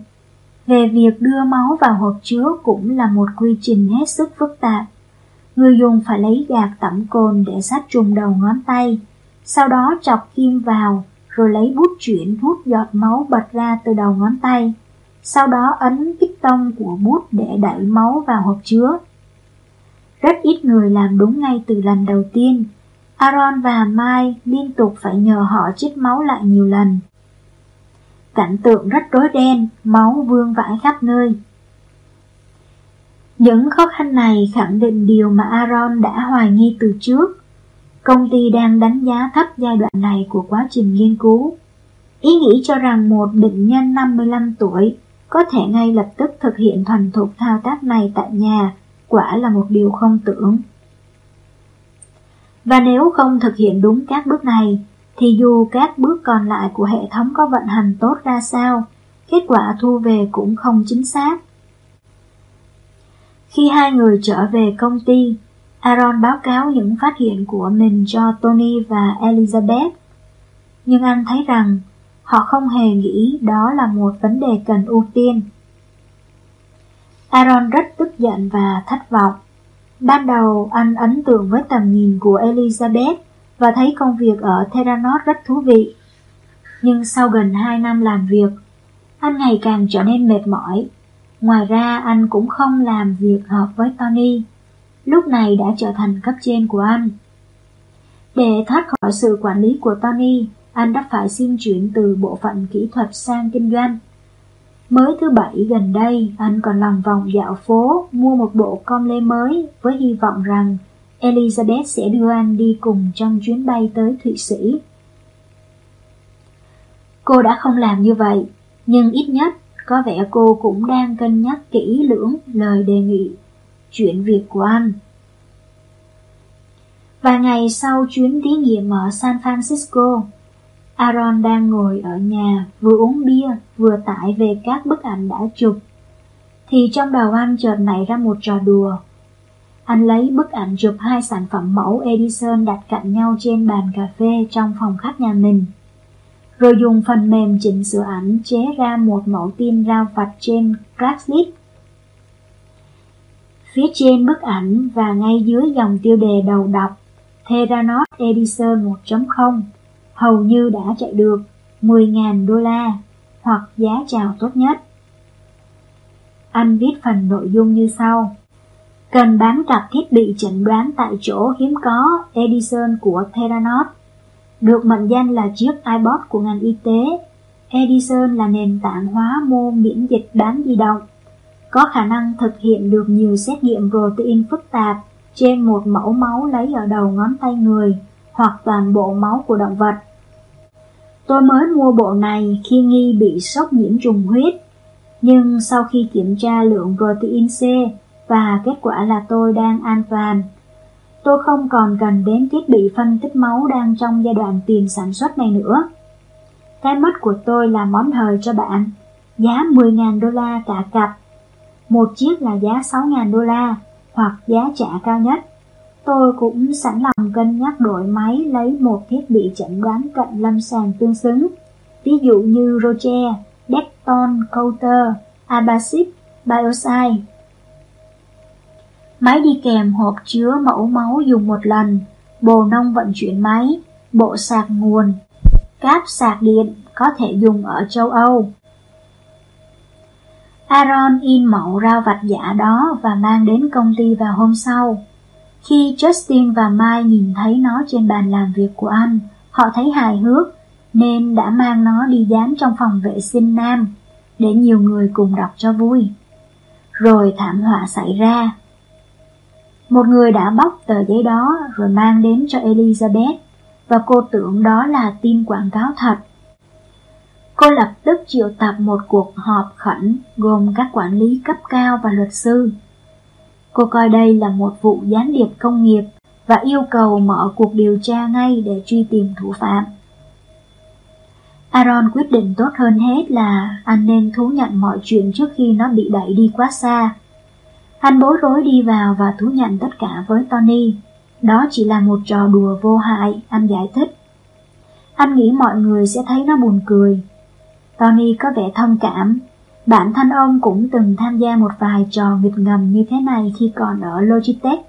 Về việc đưa máu vào hộp chứa cũng là một quy trình hết sức phức tạp. Người dùng phải lấy gạt tẩm cồn để sát trùng đầu ngón tay, sau đó chọc kim vào, rồi lấy bút chuyển hút giọt máu bật ra từ đầu ngón tay. Sau đó ấn tông của bút để đẩy máu vào hộp chứa. Rất ít người làm đúng ngay từ lần đầu tiên. Aaron và Mai liên tục phải nhờ họ chích máu lại nhiều lần. Cảnh tượng rất rối đen, máu vương vãi khắp nơi. Những khó khăn này khẳng định điều mà Aaron đã hoài nghi từ trước. Công ty đang đánh giá thấp giai đoạn này của quá trình nghiên cứu. Ý nghĩ cho rằng một bệnh nhân 55 tuổi có thể ngay lập tức thực hiện thuần thục thao tác này tại nhà, quả là một điều không tưởng. Và nếu không thực hiện đúng các bước này, thì dù các bước còn lại của hệ thống có vận hành tốt ra sao, kết quả thu về cũng không chính xác. Khi hai người trở về công ty, Aaron báo cáo những phát hiện của mình cho Tony và Elizabeth. Nhưng anh thấy rằng họ không hề nghĩ đó là một vấn đề cần ưu tiên. Aaron rất tức giận và thất vọng. Ban đầu anh ấn tượng với tầm nhìn của Elizabeth và thấy công việc ở Theranos rất thú vị. Nhưng sau gần 2 năm làm việc, anh ngày càng trở nên mệt mỏi Ngoài ra anh cũng không làm việc hợp với Tony, lúc này đã trở thành cấp trên của anh. Để thoát khỏi sự quản lý của Tony, anh đã phải xin chuyển từ bộ phận kỹ thuật sang kinh doanh. Mới thứ bảy gần đây, anh còn lòng vòng dạo phố mua một bộ com lê mới với hy vọng rằng Elizabeth sẽ đưa anh đi cùng trong chuyến bay tới Thụy Sĩ. Cô đã không làm như vậy, nhưng ít nhất có vẻ cô cũng đang cân nhắc kỹ lưỡng lời đề nghị chuyện việc của anh. Vài ngày sau chuyến thí nghiệm ở San Francisco, Aaron đang ngồi ở nhà vừa uống bia vừa tải về các bức ảnh đã chụp. Thì trong đầu anh chợt nảy ra một trò đùa. Anh lấy bức ảnh chụp hai sản phẩm mẫu Edison đặt cạnh nhau trên bàn cà phê trong phòng khách nhà mình. Rồi dùng phần mềm chỉnh sửa ảnh chế ra một mẫu tin rao vặt trên Craigslist. Phía trên bức ảnh và ngay dưới dòng tiêu đề đầu đọc, Theranos Edison 1.0 hầu như đã chạy được 10.000 đô la hoặc giá chào tốt nhất. Anh viết phần nội dung như sau. Cần bán cặp thiết bị chẩn đoán tại chỗ hiếm có Edison của Theranos. Được mệnh danh là chiếc iPod của ngành y tế, Edison là nền tảng hóa mô miễn dịch bán di động, có khả năng thực hiện được nhiều xét nghiệm protein phức tạp trên một mẫu máu lấy ở đầu ngón tay người hoặc toàn bộ máu của động vật. Tôi mới mua bộ này khi nghi bị sốc nhiễm trùng huyết, nhưng sau khi kiểm tra lượng protein C và kết quả là tôi đang an toàn. Tôi không còn cần đến thiết bị phân tích máu đang trong giai đoạn tiền sản xuất này nữa. Cái mất của tôi là món hời cho bạn, giá 10.000 đô la cả cặp. Một chiếc là giá 6.000 đô la, hoặc giá trả cao nhất. Tôi cũng sẵn lòng cân nhắc đổi máy lấy một thiết bị chẩn đoán cận lâm sàng tương xứng, ví dụ như Roche, Decton, Coulter, Abasip, Biosci. Máy đi kèm hộp chứa mẫu máu dùng một lần, bồ nông vận chuyển máy, bộ sạc nguồn, cáp sạc điện có thể dùng ở châu Âu. Aaron in mẫu rau vặt giả đó và mang đến công ty vào hôm sau. Khi Justin và Mai nhìn thấy nó trên bàn làm việc của anh, họ thấy hài hước nên đã mang nó đi dán trong phòng vệ sinh nam để nhiều người cùng đọc cho vui. Rồi thảm họa xảy ra. Một người đã bóc tờ giấy đó rồi mang đến cho Elizabeth, và cô tưởng đó là tin quảng cáo thật. Cô lập tức triệu tập một cuộc họp khẩn gồm các quản lý cấp cao và luật sư. Cô coi đây là một vụ gián điệp công nghiệp và yêu cầu mở cuộc điều tra ngay để truy tìm thủ phạm. Aaron quyết định tốt hơn hết là anh nên thú nhận mọi chuyện trước khi nó bị đẩy đi quá xa. Anh bối rối đi vào và thú nhận tất cả với Tony. Đó chỉ là một trò đùa vô hại, anh giải thích. Anh nghĩ mọi người sẽ thấy nó buồn cười. Tony có vẻ thông cảm Bản thân ông cũng từng tham gia một vài trò nghịch ngầm như thế này khi còn ở Logitech.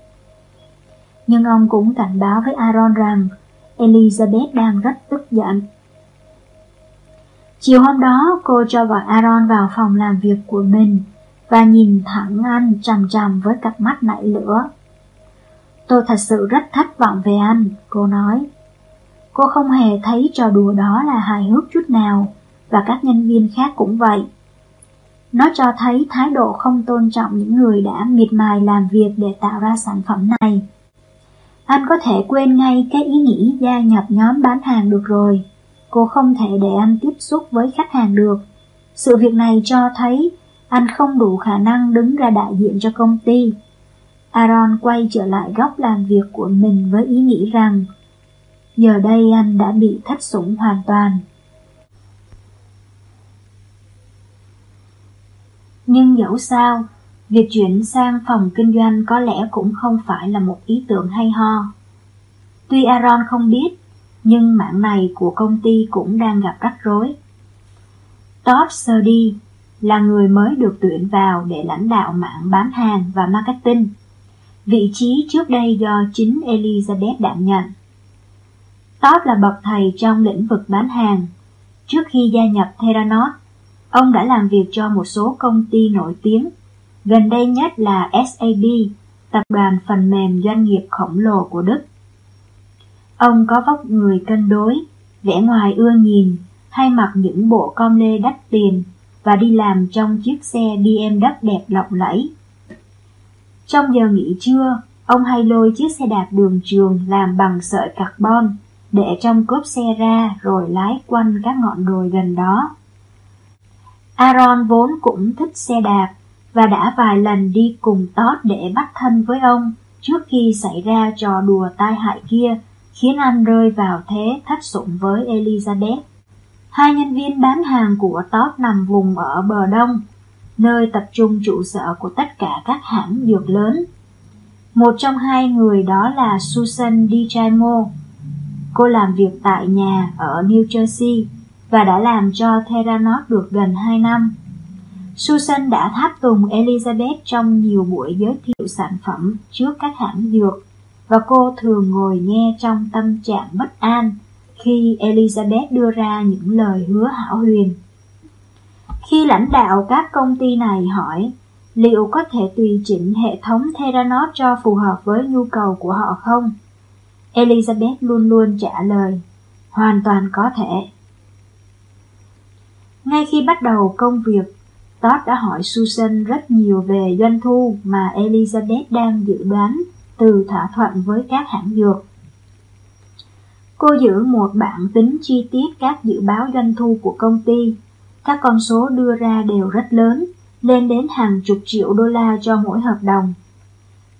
Nhưng ông cũng cảnh báo với Aaron rằng Elizabeth đang rất tức giận. Chiều hôm đó, cô cho gọi Aaron vào phòng làm việc của mình và nhìn thẳng anh trầm trầm với cặp mắt nảy lửa. Tôi thật sự rất thất vọng về anh, cô nói. Cô không hề thấy trò đùa đó là hài hước chút nào, và các nhân viên khác cũng vậy. Nó cho thấy thái độ không tôn trọng những người đã miệt mài làm việc để tạo ra sản phẩm này. Anh có thể quên ngay cái ý nghĩ gia nhập nhóm bán hàng được rồi. Cô không thể để anh tiếp xúc với khách hàng được. Sự việc này cho thấy anh không đủ khả năng đứng ra đại diện cho công ty. Aaron quay trở lại góc làm việc của mình với ý nghĩ rằng giờ đây anh đã bị thất sủng hoàn toàn. Nhưng dẫu sao, việc chuyển sang phòng kinh doanh có lẽ cũng không phải là một ý tưởng hay ho. Tuy Aaron không biết, nhưng mạng này của công ty cũng đang gặp rắc rối. Todd đi là người mới được tuyển vào để lãnh đạo mạng bán hàng và marketing, vị trí trước đây do chính Elizabeth đảm nhận. Todd là bậc thầy trong lĩnh vực bán hàng. Trước khi gia nhập Theranos, Ông đã làm việc cho một số công ty nổi tiếng, gần đây nhất là SAP, tập đoàn phần mềm doanh nghiệp khổng lồ của Đức. Ông có vóc người cân đối, vẻ ngoài ưa nhìn, hay mặc những bộ com lê đắt tiền và đi làm trong chiếc xe BMW đẹp lộng lẫy. Trong giờ nghỉ trưa, ông hay lôi chiếc xe đạp đường trường làm bằng sợi carbon để trong cốp xe ra rồi lái quanh các ngọn đồi gần đó. Aaron vốn cũng thích xe đạp và đã vài lần đi cùng Todd để bắt thân với ông trước khi xảy ra trò đùa tai hại kia khiến anh rơi vào thế thất sủng với Elizabeth. Hai nhân viên bán hàng của Top nằm vùng ở bờ đông, nơi tập trung trụ sở của tất cả các hãng dược lớn. Một trong hai người đó là Susan DiChimo. Cô làm việc tại nhà ở New Jersey và đã làm cho Theranos được gần 2 năm. Susan đã tháp tùng Elizabeth trong nhiều buổi giới thiệu sản phẩm trước các hãng dược và cô thường ngồi nghe trong tâm trạng bất an khi Elizabeth đưa ra những lời hứa hảo huyền. Khi lãnh đạo các công ty này hỏi liệu có thể tùy chỉnh hệ thống Theranos cho phù hợp với nhu cầu của họ không, Elizabeth luôn luôn trả lời, hoàn toàn có thể. Ngay khi bắt đầu công việc, Todd đã hỏi Susan rất nhiều về doanh thu mà Elizabeth đang dự đoán từ thỏa thuận với các hãng dược. Cô giữ một bản tính chi tiết các dự báo doanh thu của công ty. Các con số đưa ra đều rất lớn, lên đến hàng chục triệu đô la cho mỗi hợp đồng.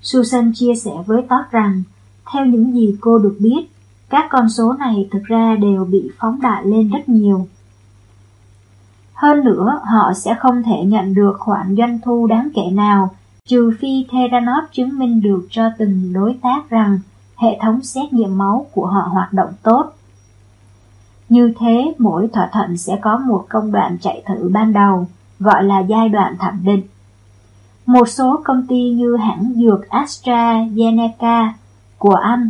Susan chia sẻ với Todd rằng, theo những gì cô được biết, các con số này thực ra đều bị phóng đại lên rất nhiều. Hơn nữa, họ sẽ không thể nhận được khoản doanh thu đáng kể nào, trừ phi Theranos chứng minh được cho từng đối tác rằng hệ thống xét nghiệm máu của họ hoạt động tốt. Như thế, mỗi thỏa thuận sẽ có một công đoạn chạy thử ban đầu, gọi là giai đoạn thẩm định. Một số công ty như hãng dược AstraZeneca của Anh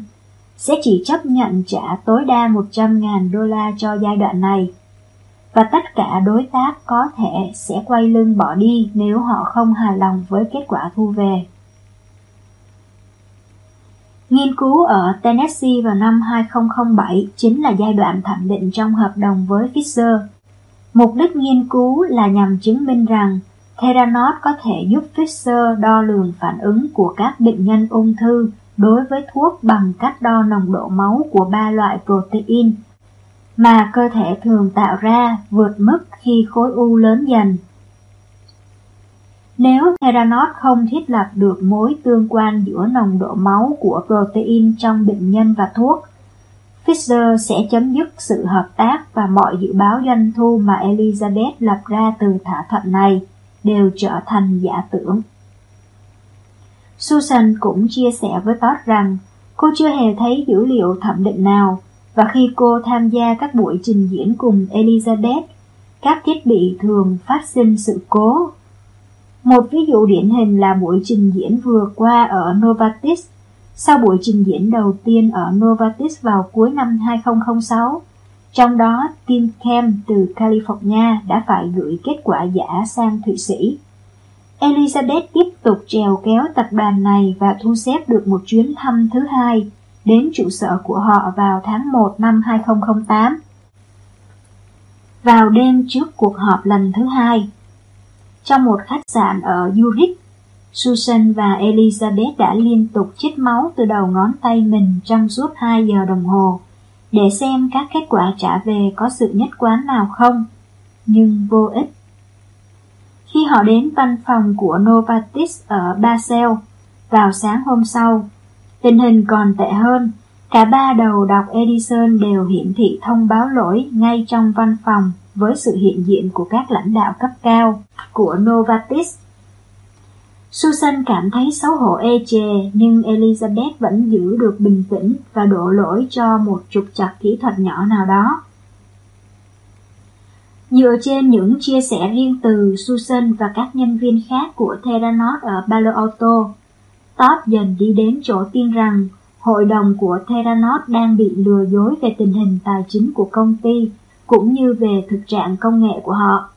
sẽ chỉ chấp nhận trả tối đa 100.000 đô la cho giai đoạn này và tất cả đối tác có thể sẽ quay lưng bỏ đi nếu họ không hài lòng với kết quả thu về. Nghiên cứu ở Tennessee vào năm 2007 chính là giai đoạn thẩm định trong hợp đồng với Pfizer. Mục đích nghiên cứu là nhằm chứng minh rằng Theranos có thể giúp Pfizer đo lường phản ứng của các bệnh nhân ung thư đối với thuốc bằng cách đo nồng độ máu của ba loại protein mà cơ thể thường tạo ra vượt mức khi khối u lớn dần. Nếu Theranos không thiết lập được mối tương quan giữa nồng độ máu của protein trong bệnh nhân và thuốc, Pfizer sẽ chấm dứt sự hợp tác và mọi dự báo doanh thu mà Elizabeth lập ra từ thỏa thuận này đều trở thành giả tưởng. Susan cũng chia sẻ với Todd rằng cô chưa hề thấy dữ liệu thẩm định nào và khi cô tham gia các buổi trình diễn cùng Elizabeth, các thiết bị thường phát sinh sự cố. Một ví dụ điển hình là buổi trình diễn vừa qua ở Novartis. Sau buổi trình diễn đầu tiên ở Novartis vào cuối năm 2006, trong đó Tim Kem từ California đã phải gửi kết quả giả sang Thụy Sĩ. Elizabeth tiếp tục trèo kéo tập đoàn này và thu xếp được một chuyến thăm thứ hai đến trụ sở của họ vào tháng 1 năm 2008. Vào đêm trước cuộc họp lần thứ hai, trong một khách sạn ở Zurich, Susan và Elizabeth đã liên tục chích máu từ đầu ngón tay mình trong suốt 2 giờ đồng hồ để xem các kết quả trả về có sự nhất quán nào không, nhưng vô ích. Khi họ đến văn phòng của Novartis ở Basel vào sáng hôm sau, Tình hình còn tệ hơn, cả ba đầu đọc Edison đều hiển thị thông báo lỗi ngay trong văn phòng với sự hiện diện của các lãnh đạo cấp cao của Novartis. Susan cảm thấy xấu hổ ê chề nhưng Elizabeth vẫn giữ được bình tĩnh và đổ lỗi cho một trục trặc kỹ thuật nhỏ nào đó. Dựa trên những chia sẻ riêng từ Susan và các nhân viên khác của Theranos ở Palo Alto, Todd dần đi đến chỗ tin rằng hội đồng của Theranos đang bị lừa dối về tình hình tài chính của công ty cũng như về thực trạng công nghệ của họ.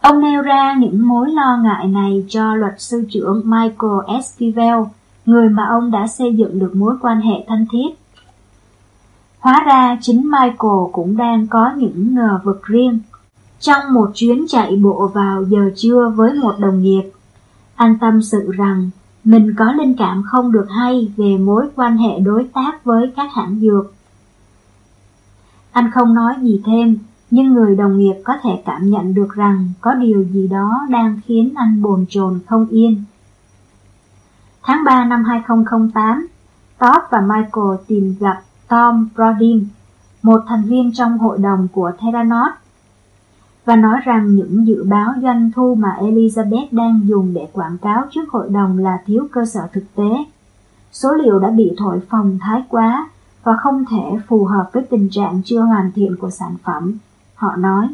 Ông nêu ra những mối lo ngại này cho luật sư trưởng Michael Esquivel, người mà ông đã xây dựng được mối quan hệ thân thiết. Hóa ra chính Michael cũng đang có những ngờ vực riêng. Trong một chuyến chạy bộ vào giờ trưa với một đồng nghiệp, anh tâm sự rằng mình có linh cảm không được hay về mối quan hệ đối tác với các hãng dược. Anh không nói gì thêm, nhưng người đồng nghiệp có thể cảm nhận được rằng có điều gì đó đang khiến anh bồn chồn không yên. Tháng 3 năm 2008, top và Michael tìm gặp Tom Brodin, một thành viên trong hội đồng của Theranos, và nói rằng những dự báo doanh thu mà Elizabeth đang dùng để quảng cáo trước hội đồng là thiếu cơ sở thực tế. Số liệu đã bị thổi phồng thái quá và không thể phù hợp với tình trạng chưa hoàn thiện của sản phẩm, họ nói.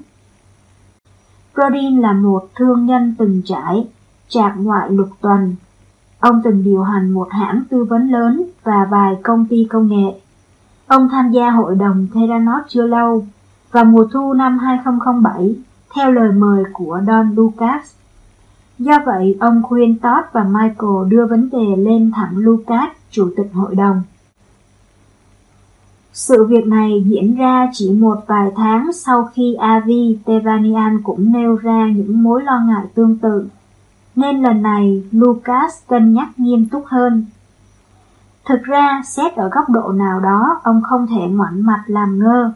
Brodin là một thương nhân từng trải, trạc ngoại lục tuần. Ông từng điều hành một hãng tư vấn lớn và vài công ty công nghệ. Ông tham gia hội đồng Theranos chưa lâu, và mùa thu năm 2007, theo lời mời của Don Lucas. Do vậy, ông khuyên Todd và Michael đưa vấn đề lên thẳng Lucas, chủ tịch hội đồng. Sự việc này diễn ra chỉ một vài tháng sau khi Avi Tevanian cũng nêu ra những mối lo ngại tương tự, nên lần này Lucas cân nhắc nghiêm túc hơn. Thực ra, xét ở góc độ nào đó, ông không thể ngoảnh mặt làm ngơ.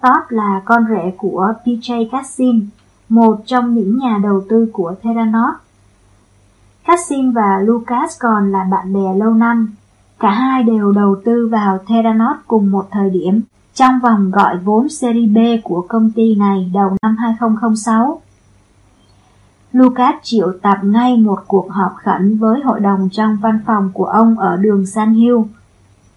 Todd là con rể của PJ Cassin, một trong những nhà đầu tư của Theranos. Cassin và Lucas còn là bạn bè lâu năm, Cả hai đều đầu tư vào Theranos cùng một thời điểm trong vòng gọi vốn series B của công ty này đầu năm 2006. Lucas triệu tập ngay một cuộc họp khẩn với hội đồng trong văn phòng của ông ở đường San Hill.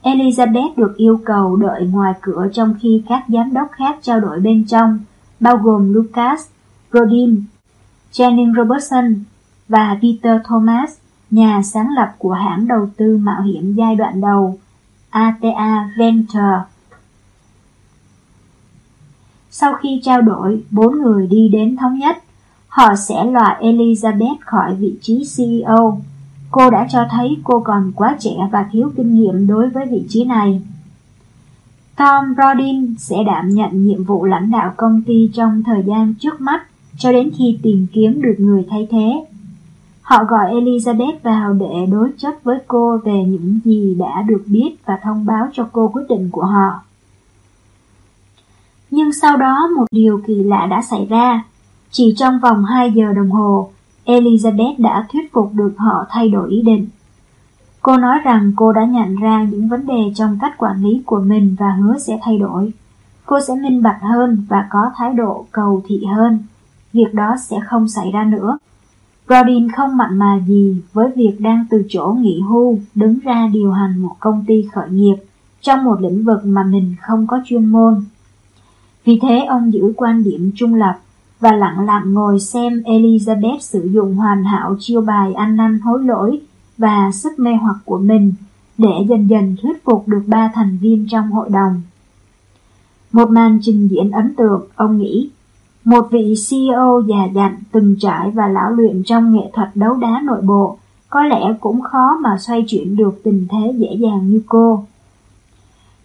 Elizabeth được yêu cầu đợi ngoài cửa trong khi các giám đốc khác trao đổi bên trong, bao gồm Lucas, Rodin, Jennings Robertson và Peter Thomas nhà sáng lập của hãng đầu tư mạo hiểm giai đoạn đầu ATA Venture. Sau khi trao đổi, bốn người đi đến thống nhất, họ sẽ loại Elizabeth khỏi vị trí CEO. Cô đã cho thấy cô còn quá trẻ và thiếu kinh nghiệm đối với vị trí này. Tom Brodin sẽ đảm nhận nhiệm vụ lãnh đạo công ty trong thời gian trước mắt cho đến khi tìm kiếm được người thay thế. Họ gọi Elizabeth vào để đối chất với cô về những gì đã được biết và thông báo cho cô quyết định của họ. Nhưng sau đó một điều kỳ lạ đã xảy ra. Chỉ trong vòng 2 giờ đồng hồ, Elizabeth đã thuyết phục được họ thay đổi ý định. Cô nói rằng cô đã nhận ra những vấn đề trong cách quản lý của mình và hứa sẽ thay đổi. Cô sẽ minh bạch hơn và có thái độ cầu thị hơn. Việc đó sẽ không xảy ra nữa. Rodin không mặn mà gì với việc đang từ chỗ nghỉ hưu đứng ra điều hành một công ty khởi nghiệp trong một lĩnh vực mà mình không có chuyên môn. Vì thế ông giữ quan điểm trung lập và lặng lặng ngồi xem Elizabeth sử dụng hoàn hảo chiêu bài ăn năn hối lỗi và sức mê hoặc của mình để dần dần thuyết phục được ba thành viên trong hội đồng. Một màn trình diễn ấn tượng, ông nghĩ, một vị CEO già dặn từng trải và lão luyện trong nghệ thuật đấu đá nội bộ, có lẽ cũng khó mà xoay chuyển được tình thế dễ dàng như cô.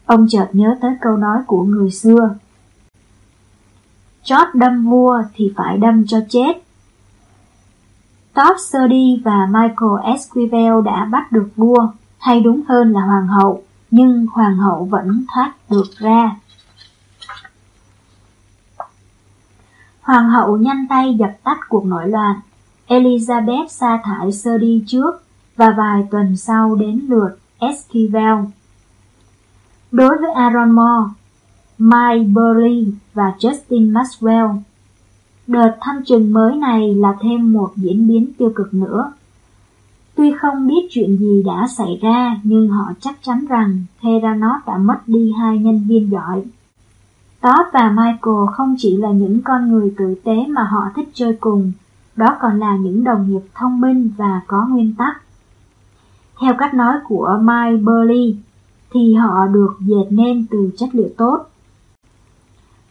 Ông chợt nhớ tới câu nói của người xưa. Chót đâm vua thì phải đâm cho chết. Top Sody và Michael Esquivel đã bắt được vua, hay đúng hơn là hoàng hậu, nhưng hoàng hậu vẫn thoát được ra. Hoàng hậu nhanh tay dập tắt cuộc nổi loạn. Elizabeth sa thải sơ đi trước và vài tuần sau đến lượt Esquivel. Đối với Aaron Moore, Mike Burley và Justin Maxwell, đợt thăm trừng mới này là thêm một diễn biến tiêu cực nữa. Tuy không biết chuyện gì đã xảy ra, nhưng họ chắc chắn rằng Theranos đã mất đi hai nhân viên giỏi. Todd và Michael không chỉ là những con người tử tế mà họ thích chơi cùng, đó còn là những đồng nghiệp thông minh và có nguyên tắc. Theo cách nói của Mike Burley, thì họ được dệt nên từ chất liệu tốt.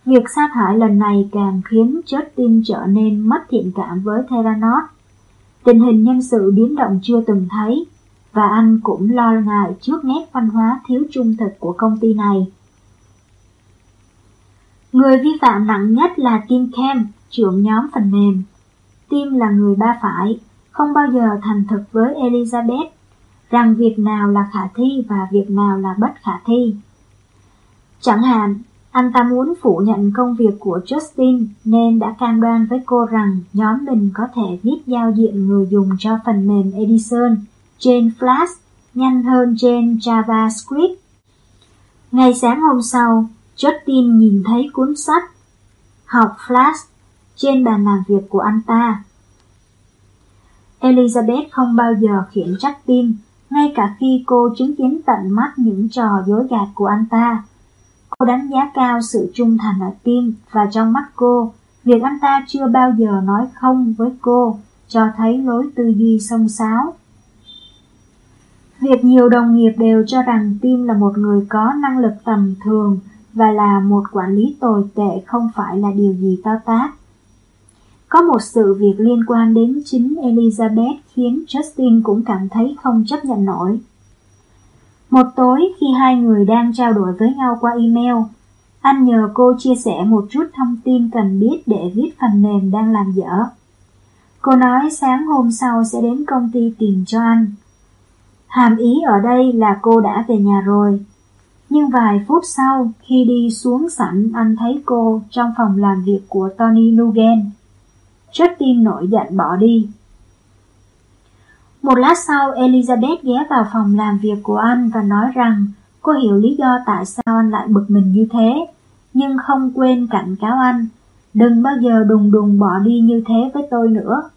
Việc sa thải lần này càng khiến Justin trở nên mất thiện cảm với Theranos. Tình hình nhân sự biến động chưa từng thấy, và anh cũng lo ngại trước nét văn hóa thiếu trung thực của công ty này. Người vi phạm nặng nhất là Tim Kem, trưởng nhóm phần mềm. Tim là người ba phải, không bao giờ thành thực với Elizabeth rằng việc nào là khả thi và việc nào là bất khả thi. Chẳng hạn, anh ta muốn phủ nhận công việc của Justin nên đã cam đoan với cô rằng nhóm mình có thể viết giao diện người dùng cho phần mềm Edison trên Flash nhanh hơn trên JavaScript. Ngày sáng hôm sau, Justin nhìn thấy cuốn sách Học Flash trên bàn làm việc của anh ta. Elizabeth không bao giờ khiển trách Tim, ngay cả khi cô chứng kiến tận mắt những trò dối gạt của anh ta. Cô đánh giá cao sự trung thành ở Tim và trong mắt cô, việc anh ta chưa bao giờ nói không với cô cho thấy lối tư duy sông sáo. Việc nhiều đồng nghiệp đều cho rằng Tim là một người có năng lực tầm thường và là một quản lý tồi tệ không phải là điều gì to tát. Có một sự việc liên quan đến chính Elizabeth khiến Justin cũng cảm thấy không chấp nhận nổi. Một tối khi hai người đang trao đổi với nhau qua email, anh nhờ cô chia sẻ một chút thông tin cần biết để viết phần mềm đang làm dở. Cô nói sáng hôm sau sẽ đến công ty tìm cho anh. Hàm ý ở đây là cô đã về nhà rồi. Nhưng vài phút sau, khi đi xuống sảnh, anh thấy cô trong phòng làm việc của Tony Nugen. Justin nổi giận bỏ đi. Một lát sau, Elizabeth ghé vào phòng làm việc của anh và nói rằng cô hiểu lý do tại sao anh lại bực mình như thế, nhưng không quên cảnh cáo anh, đừng bao giờ đùng đùng bỏ đi như thế với tôi nữa.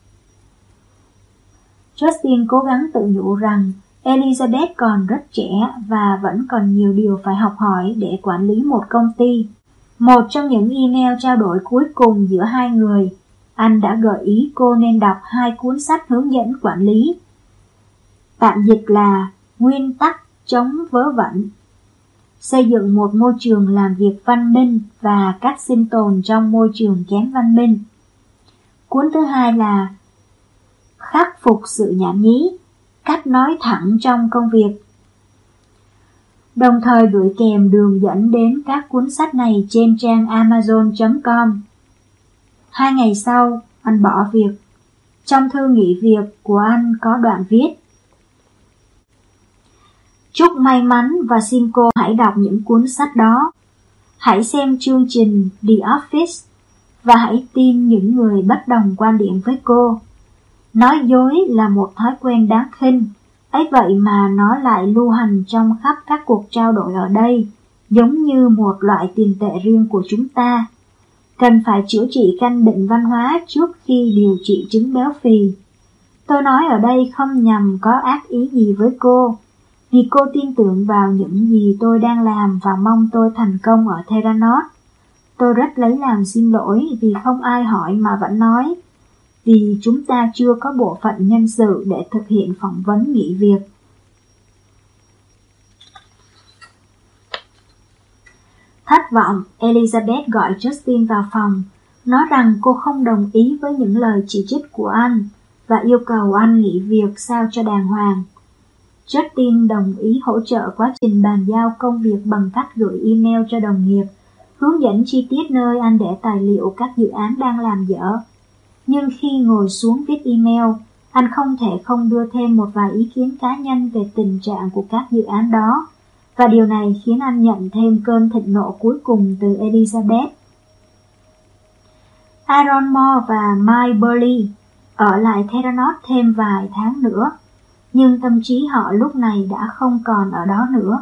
Justin cố gắng tự nhủ rằng Elizabeth còn rất trẻ và vẫn còn nhiều điều phải học hỏi để quản lý một công ty. Một trong những email trao đổi cuối cùng giữa hai người, anh đã gợi ý cô nên đọc hai cuốn sách hướng dẫn quản lý. Tạm dịch là Nguyên tắc chống vớ vẩn Xây dựng một môi trường làm việc văn minh và cách sinh tồn trong môi trường kém văn minh. Cuốn thứ hai là Khắc phục sự nhảm nhí cách nói thẳng trong công việc. Đồng thời gửi kèm đường dẫn đến các cuốn sách này trên trang amazon.com. Hai ngày sau, anh bỏ việc. Trong thư nghỉ việc của anh có đoạn viết Chúc may mắn và xin cô hãy đọc những cuốn sách đó. Hãy xem chương trình The Office và hãy tin những người bất đồng quan điểm với cô. Nói dối là một thói quen đáng khinh, ấy vậy mà nó lại lưu hành trong khắp các cuộc trao đổi ở đây, giống như một loại tiền tệ riêng của chúng ta. Cần phải chữa trị căn bệnh văn hóa trước khi điều trị chứng béo phì. Tôi nói ở đây không nhằm có ác ý gì với cô, vì cô tin tưởng vào những gì tôi đang làm và mong tôi thành công ở Theranos. Tôi rất lấy làm xin lỗi vì không ai hỏi mà vẫn nói vì chúng ta chưa có bộ phận nhân sự để thực hiện phỏng vấn nghỉ việc. Thất vọng, Elizabeth gọi Justin vào phòng, nói rằng cô không đồng ý với những lời chỉ trích của anh và yêu cầu anh nghỉ việc sao cho đàng hoàng. Justin đồng ý hỗ trợ quá trình bàn giao công việc bằng cách gửi email cho đồng nghiệp, hướng dẫn chi tiết nơi anh để tài liệu các dự án đang làm dở nhưng khi ngồi xuống viết email, anh không thể không đưa thêm một vài ý kiến cá nhân về tình trạng của các dự án đó, và điều này khiến anh nhận thêm cơn thịnh nộ cuối cùng từ Elizabeth. Aaron Moore và Mike Burley ở lại Theranos thêm vài tháng nữa, nhưng tâm trí họ lúc này đã không còn ở đó nữa.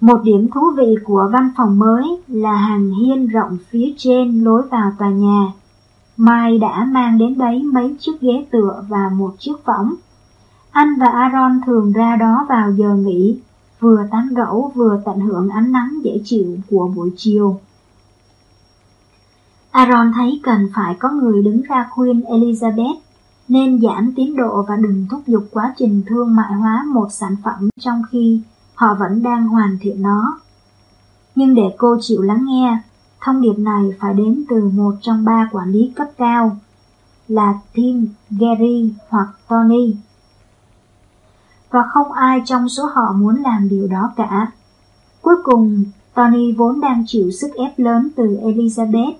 Một điểm thú vị của văn phòng mới là hàng hiên rộng phía trên lối vào tòa nhà Mai đã mang đến đấy mấy chiếc ghế tựa và một chiếc võng. Anh và Aaron thường ra đó vào giờ nghỉ, vừa tán gẫu vừa tận hưởng ánh nắng dễ chịu của buổi chiều. Aaron thấy cần phải có người đứng ra khuyên Elizabeth nên giảm tiến độ và đừng thúc giục quá trình thương mại hóa một sản phẩm trong khi họ vẫn đang hoàn thiện nó. Nhưng để cô chịu lắng nghe, Thông điệp này phải đến từ một trong ba quản lý cấp cao là Tim, Gary hoặc Tony. Và không ai trong số họ muốn làm điều đó cả. Cuối cùng, Tony vốn đang chịu sức ép lớn từ Elizabeth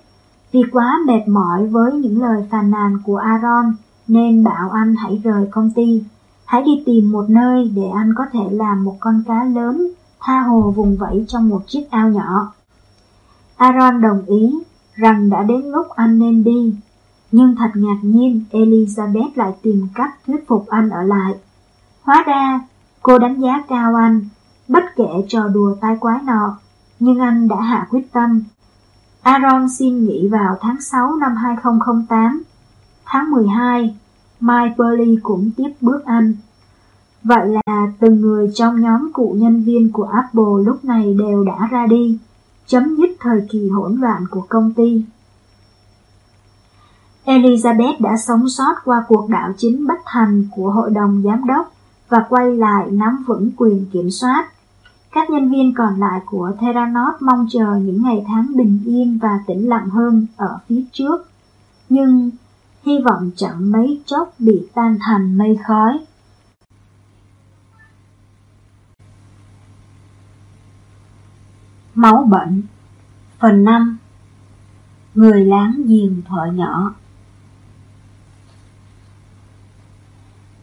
vì quá mệt mỏi với những lời phàn nàn của Aaron nên bảo anh hãy rời công ty, hãy đi tìm một nơi để anh có thể làm một con cá lớn tha hồ vùng vẫy trong một chiếc ao nhỏ. Aaron đồng ý rằng đã đến lúc anh nên đi, nhưng thật ngạc nhiên Elizabeth lại tìm cách thuyết phục anh ở lại. Hóa ra, cô đánh giá cao anh, bất kể trò đùa tai quái nọ, nhưng anh đã hạ quyết tâm. Aaron xin nghỉ vào tháng 6 năm 2008. Tháng 12, Mike Burley cũng tiếp bước anh. Vậy là từng người trong nhóm cụ nhân viên của Apple lúc này đều đã ra đi, chấm dứt thời kỳ hỗn loạn của công ty. Elizabeth đã sống sót qua cuộc đảo chính bất thành của hội đồng giám đốc và quay lại nắm vững quyền kiểm soát. Các nhân viên còn lại của Theranos mong chờ những ngày tháng bình yên và tĩnh lặng hơn ở phía trước. Nhưng hy vọng chẳng mấy chốc bị tan thành mây khói. Máu bệnh Phần 5 Người láng giềng thợ nhỏ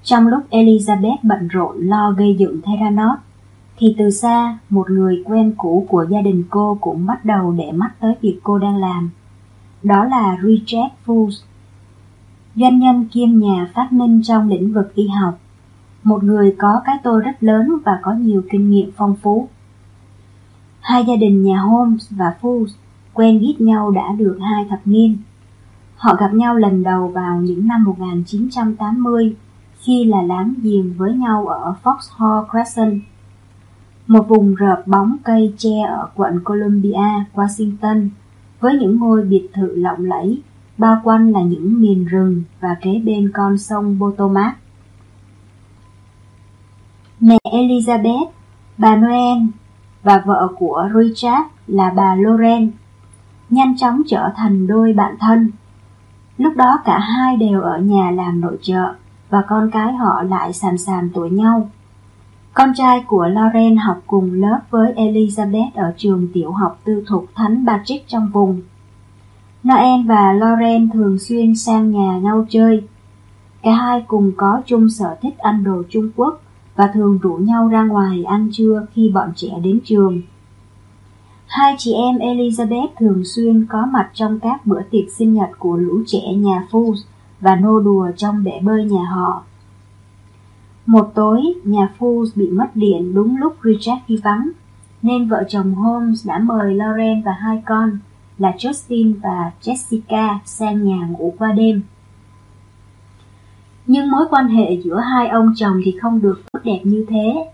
Trong lúc Elizabeth bận rộn lo gây dựng Theranos, thì từ xa một người quen cũ của gia đình cô cũng bắt đầu để mắt tới việc cô đang làm. Đó là Richard Fools, doanh nhân kiêm nhà phát minh trong lĩnh vực y học, một người có cái tôi rất lớn và có nhiều kinh nghiệm phong phú. Hai gia đình nhà Holmes và Fools quen biết nhau đã được hai thập niên. Họ gặp nhau lần đầu vào những năm 1980 khi là láng giềng với nhau ở Foxhall Crescent, một vùng rợp bóng cây tre ở quận Columbia, Washington, với những ngôi biệt thự lộng lẫy, bao quanh là những miền rừng và kế bên con sông Potomac. Mẹ Elizabeth, bà Noel và vợ của Richard là bà Loren nhanh chóng trở thành đôi bạn thân. Lúc đó cả hai đều ở nhà làm nội trợ và con cái họ lại sàm sàm tuổi nhau. Con trai của Lauren học cùng lớp với Elizabeth ở trường tiểu học tư thục Thánh Patrick trong vùng. Noel và Lauren thường xuyên sang nhà nhau chơi. Cả hai cùng có chung sở thích ăn đồ Trung Quốc và thường rủ nhau ra ngoài ăn trưa khi bọn trẻ đến trường. Hai chị em Elizabeth thường xuyên có mặt trong các bữa tiệc sinh nhật của lũ trẻ nhà Fools và nô đùa trong bể bơi nhà họ. Một tối, nhà Fools bị mất điện đúng lúc Richard đi vắng, nên vợ chồng Holmes đã mời Lauren và hai con là Justin và Jessica sang nhà ngủ qua đêm. Nhưng mối quan hệ giữa hai ông chồng thì không được tốt đẹp như thế.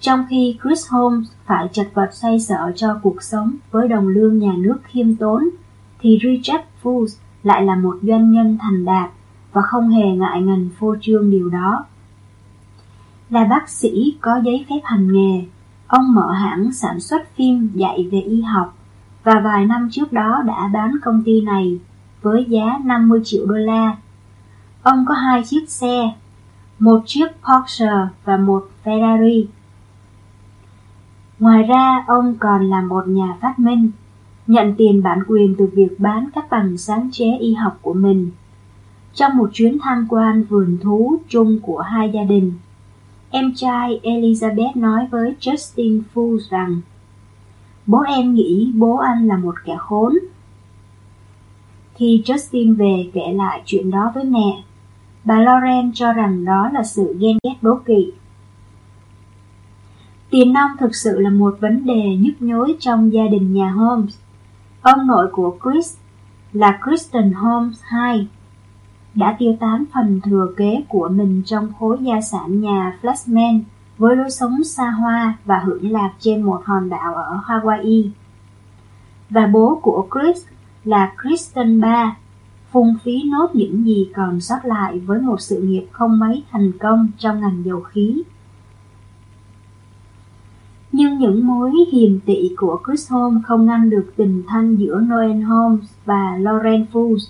Trong khi Chris Holmes phải chật vật xoay sở cho cuộc sống với đồng lương nhà nước khiêm tốn, thì Richard Fools lại là một doanh nhân thành đạt và không hề ngại ngần phô trương điều đó. Là bác sĩ có giấy phép hành nghề, ông mở hãng sản xuất phim dạy về y học và vài năm trước đó đã bán công ty này với giá 50 triệu đô la. Ông có hai chiếc xe, một chiếc Porsche và một Ferrari. Ngoài ra, ông còn là một nhà phát minh, nhận tiền bản quyền từ việc bán các bằng sáng chế y học của mình. Trong một chuyến tham quan vườn thú chung của hai gia đình, em trai Elizabeth nói với Justin Fu rằng Bố em nghĩ bố anh là một kẻ khốn. Khi Justin về kể lại chuyện đó với mẹ, bà Lauren cho rằng đó là sự ghen ghét đố kỵ. Tiền nông thực sự là một vấn đề nhức nhối trong gia đình nhà Holmes. Ông nội của Chris là Kristen Holmes II đã tiêu tán phần thừa kế của mình trong khối gia sản nhà Flashman với lối sống xa hoa và hưởng lạc trên một hòn đảo ở Hawaii. Và bố của Chris là Kristen Ba, phung phí nốt những gì còn sót lại với một sự nghiệp không mấy thành công trong ngành dầu khí. Nhưng những mối hiềm tị của Chris Holmes không ngăn được tình thân giữa Noel Holmes và Lauren Fools.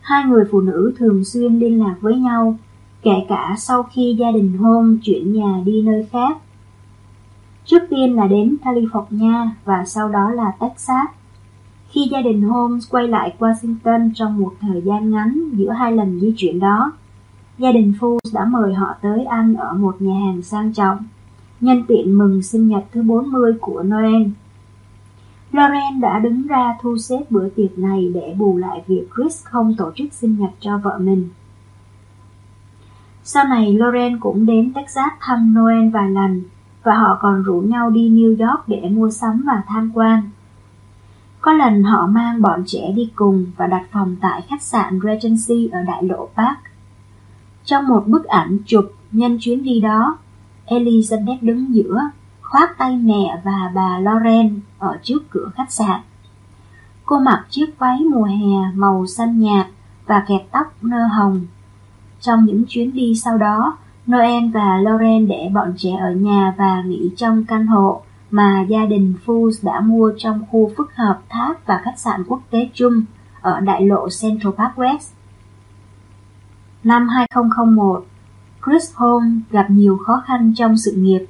Hai người phụ nữ thường xuyên liên lạc với nhau, kể cả sau khi gia đình Holmes chuyển nhà đi nơi khác. Trước tiên là đến California và sau đó là Texas. Khi gia đình Holmes quay lại Washington trong một thời gian ngắn giữa hai lần di chuyển đó, gia đình Fools đã mời họ tới ăn ở một nhà hàng sang trọng, nhân tiện mừng sinh nhật thứ 40 của Noel. Lauren đã đứng ra thu xếp bữa tiệc này để bù lại việc Chris không tổ chức sinh nhật cho vợ mình. Sau này Lauren cũng đến Texas thăm Noel vài lần và họ còn rủ nhau đi New York để mua sắm và tham quan. Có lần họ mang bọn trẻ đi cùng và đặt phòng tại khách sạn Regency ở đại lộ Park. Trong một bức ảnh chụp nhân chuyến đi đó, Elizabeth đứng giữa, khoác tay mẹ và bà Lauren ở trước cửa khách sạn. Cô mặc chiếc váy mùa hè màu xanh nhạt và kẹp tóc nơ hồng. Trong những chuyến đi sau đó, Noel và Lauren để bọn trẻ ở nhà và nghỉ trong căn hộ mà gia đình Fools đã mua trong khu phức hợp tháp và khách sạn quốc tế chung ở đại lộ Central Park West. Năm 2001, Chris Holmes gặp nhiều khó khăn trong sự nghiệp.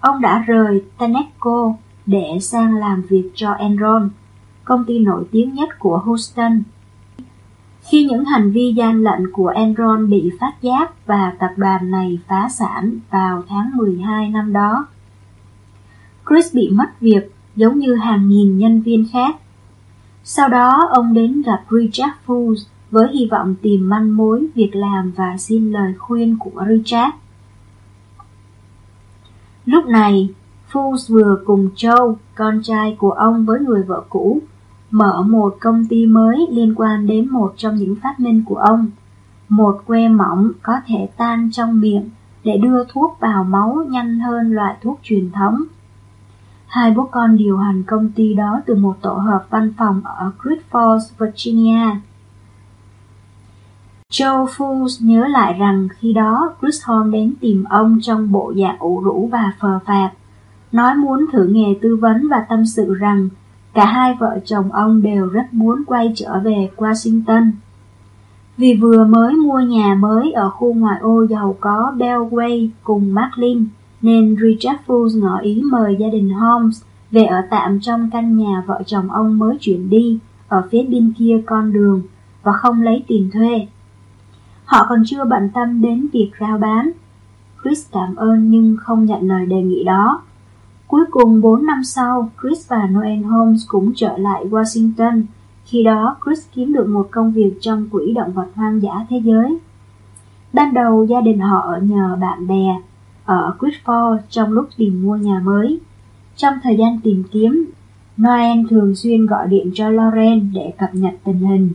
Ông đã rời Tenneco để sang làm việc cho Enron, công ty nổi tiếng nhất của Houston. Khi những hành vi gian lận của Enron bị phát giác và tập đoàn này phá sản vào tháng 12 năm đó, Chris bị mất việc giống như hàng nghìn nhân viên khác. Sau đó ông đến gặp Richard Fools với hy vọng tìm manh mối việc làm và xin lời khuyên của Richard. Lúc này, Fools vừa cùng Joe, con trai của ông với người vợ cũ, mở một công ty mới liên quan đến một trong những phát minh của ông. Một que mỏng có thể tan trong miệng để đưa thuốc vào máu nhanh hơn loại thuốc truyền thống. Hai bố con điều hành công ty đó từ một tổ hợp văn phòng ở Great Falls, Virginia. Joe Fools nhớ lại rằng khi đó Chris đến tìm ông trong bộ dạng ủ rũ và phờ phạt, nói muốn thử nghề tư vấn và tâm sự rằng cả hai vợ chồng ông đều rất muốn quay trở về Washington. Vì vừa mới mua nhà mới ở khu ngoại ô giàu có Belway cùng Marlin, nên Richard Fools ngỏ ý mời gia đình Holmes về ở tạm trong căn nhà vợ chồng ông mới chuyển đi ở phía bên kia con đường và không lấy tiền thuê. Họ còn chưa bận tâm đến việc rao bán. Chris cảm ơn nhưng không nhận lời đề nghị đó. Cuối cùng 4 năm sau, Chris và Noel Holmes cũng trở lại Washington. Khi đó, Chris kiếm được một công việc trong quỹ động vật hoang dã thế giới. Ban đầu, gia đình họ ở nhờ bạn bè ở Quidford trong lúc tìm mua nhà mới. Trong thời gian tìm kiếm, Noel thường xuyên gọi điện cho Lauren để cập nhật tình hình.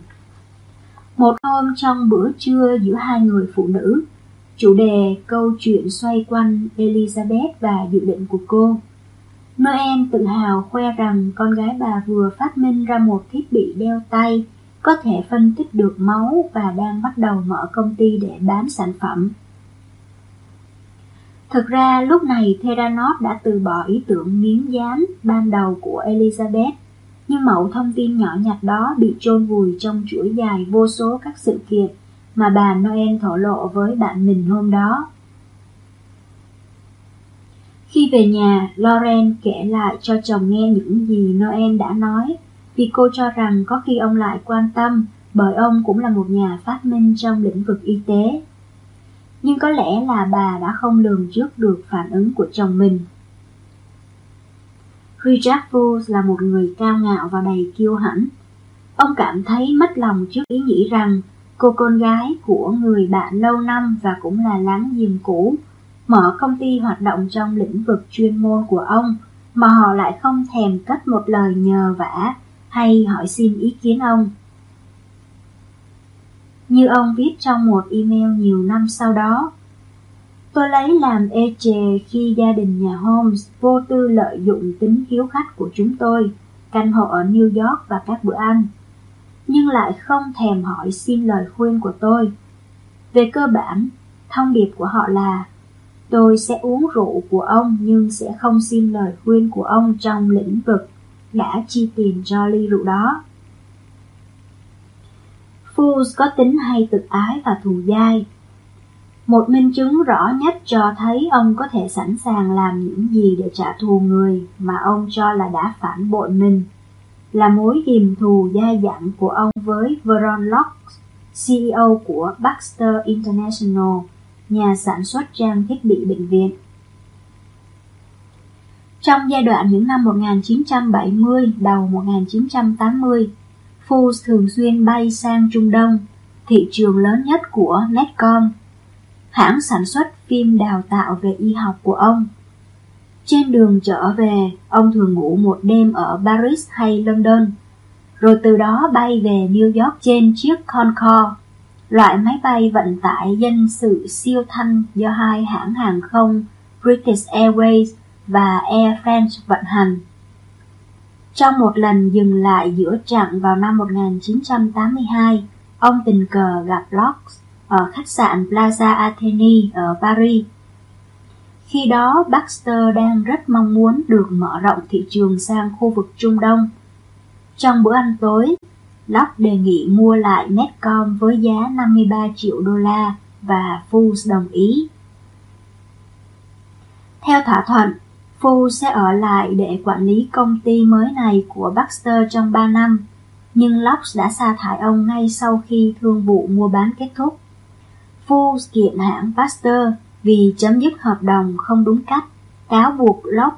Một hôm trong bữa trưa giữa hai người phụ nữ, chủ đề câu chuyện xoay quanh Elizabeth và dự định của cô. Noel tự hào khoe rằng con gái bà vừa phát minh ra một thiết bị đeo tay có thể phân tích được máu và đang bắt đầu mở công ty để bán sản phẩm. Thực ra lúc này Theranos đã từ bỏ ý tưởng miếng dán ban đầu của Elizabeth, nhưng mẫu thông tin nhỏ nhặt đó bị chôn vùi trong chuỗi dài vô số các sự kiện mà bà Noel thổ lộ với bạn mình hôm đó. Khi về nhà, Lauren kể lại cho chồng nghe những gì Noel đã nói, vì cô cho rằng có khi ông lại quan tâm bởi ông cũng là một nhà phát minh trong lĩnh vực y tế nhưng có lẽ là bà đã không lường trước được phản ứng của chồng mình. Richard Foos là một người cao ngạo và đầy kiêu hãnh. Ông cảm thấy mất lòng trước ý nghĩ rằng cô con gái của người bạn lâu năm và cũng là láng giềng cũ, mở công ty hoạt động trong lĩnh vực chuyên môn của ông mà họ lại không thèm cất một lời nhờ vả hay hỏi xin ý kiến ông. Như ông viết trong một email nhiều năm sau đó, Tôi lấy làm ê chề khi gia đình nhà Holmes vô tư lợi dụng tính hiếu khách của chúng tôi, căn hộ ở New York và các bữa ăn, nhưng lại không thèm hỏi xin lời khuyên của tôi. Về cơ bản, thông điệp của họ là Tôi sẽ uống rượu của ông nhưng sẽ không xin lời khuyên của ông trong lĩnh vực đã chi tiền cho ly rượu đó. Fools có tính hay tự ái và thù dai. Một minh chứng rõ nhất cho thấy ông có thể sẵn sàng làm những gì để trả thù người mà ông cho là đã phản bội mình là mối hiềm thù dai dẳng của ông với Veron Locke, CEO của Baxter International, nhà sản xuất trang thiết bị bệnh viện. Trong giai đoạn những năm 1970 đầu 1980, Fools thường xuyên bay sang Trung Đông, thị trường lớn nhất của Netcom, hãng sản xuất phim đào tạo về y học của ông. Trên đường trở về, ông thường ngủ một đêm ở Paris hay London, rồi từ đó bay về New York trên chiếc Concorde, loại máy bay vận tải dân sự siêu thanh do hai hãng hàng không British Airways và Air France vận hành. Trong một lần dừng lại giữa chặng vào năm 1982, ông tình cờ gặp Locke ở khách sạn Plaza Athene ở Paris. Khi đó Baxter đang rất mong muốn được mở rộng thị trường sang khu vực Trung Đông. Trong bữa ăn tối, Locke đề nghị mua lại Netcom với giá 53 triệu đô la và Fools đồng ý. Theo thỏa thuận, Phu sẽ ở lại để quản lý công ty mới này của Baxter trong 3 năm, nhưng Locke đã sa thải ông ngay sau khi thương vụ mua bán kết thúc. Phu kiện hãng Baxter vì chấm dứt hợp đồng không đúng cách, cáo buộc Locke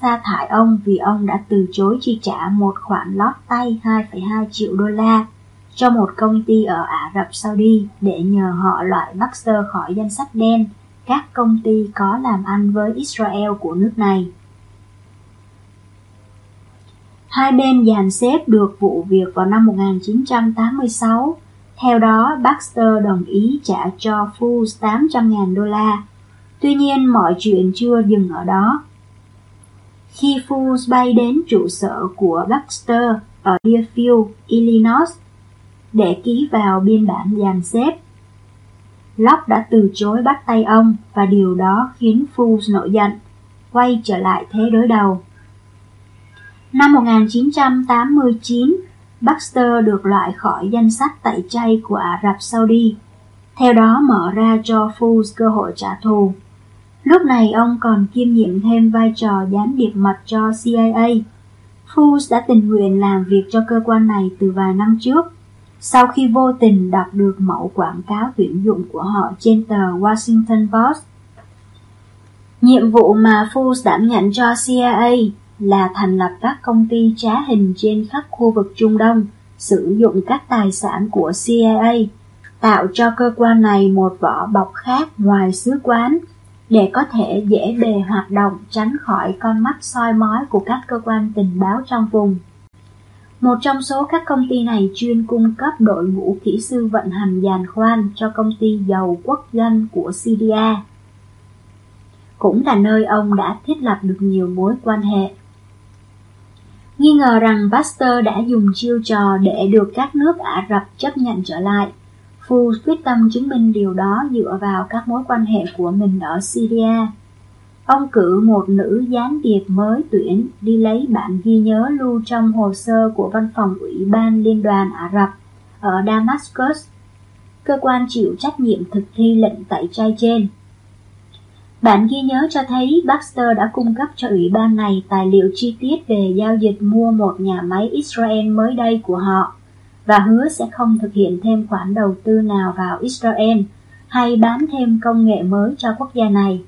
sa thải ông vì ông đã từ chối chi trả một khoản lót tay 2,2 triệu đô la cho một công ty ở Ả Rập Saudi để nhờ họ loại Baxter khỏi danh sách đen các công ty có làm ăn với Israel của nước này. Hai bên dàn xếp được vụ việc vào năm 1986. Theo đó, Baxter đồng ý trả cho Fools 800.000 đô la. Tuy nhiên, mọi chuyện chưa dừng ở đó. Khi Fools bay đến trụ sở của Baxter ở Deerfield, Illinois, để ký vào biên bản dàn xếp, Lóc đã từ chối bắt tay ông và điều đó khiến Fools nổi giận, quay trở lại thế đối đầu. Năm 1989, Baxter được loại khỏi danh sách tẩy chay của Ả Rập Saudi, theo đó mở ra cho Fools cơ hội trả thù. Lúc này ông còn kiêm nhiệm thêm vai trò gián điệp mật cho CIA. Fools đã tình nguyện làm việc cho cơ quan này từ vài năm trước sau khi vô tình đọc được mẫu quảng cáo tuyển dụng của họ trên tờ Washington Post. Nhiệm vụ mà Fools đảm nhận cho CIA là thành lập các công ty trá hình trên khắp khu vực Trung Đông, sử dụng các tài sản của CIA, tạo cho cơ quan này một vỏ bọc khác ngoài sứ quán để có thể dễ bề hoạt động tránh khỏi con mắt soi mói của các cơ quan tình báo trong vùng. Một trong số các công ty này chuyên cung cấp đội ngũ kỹ sư vận hành giàn khoan cho công ty dầu quốc doanh của CDA. Cũng là nơi ông đã thiết lập được nhiều mối quan hệ. Nghi ngờ rằng Baxter đã dùng chiêu trò để được các nước Ả Rập chấp nhận trở lại, Phu quyết tâm chứng minh điều đó dựa vào các mối quan hệ của mình ở Syria. Ông cử một nữ gián điệp mới tuyển đi lấy bản ghi nhớ lưu trong hồ sơ của văn phòng Ủy ban Liên đoàn Ả Rập ở Damascus, cơ quan chịu trách nhiệm thực thi lệnh tẩy chay trên. Bản ghi nhớ cho thấy Baxter đã cung cấp cho ủy ban này tài liệu chi tiết về giao dịch mua một nhà máy Israel mới đây của họ và hứa sẽ không thực hiện thêm khoản đầu tư nào vào Israel hay bán thêm công nghệ mới cho quốc gia này.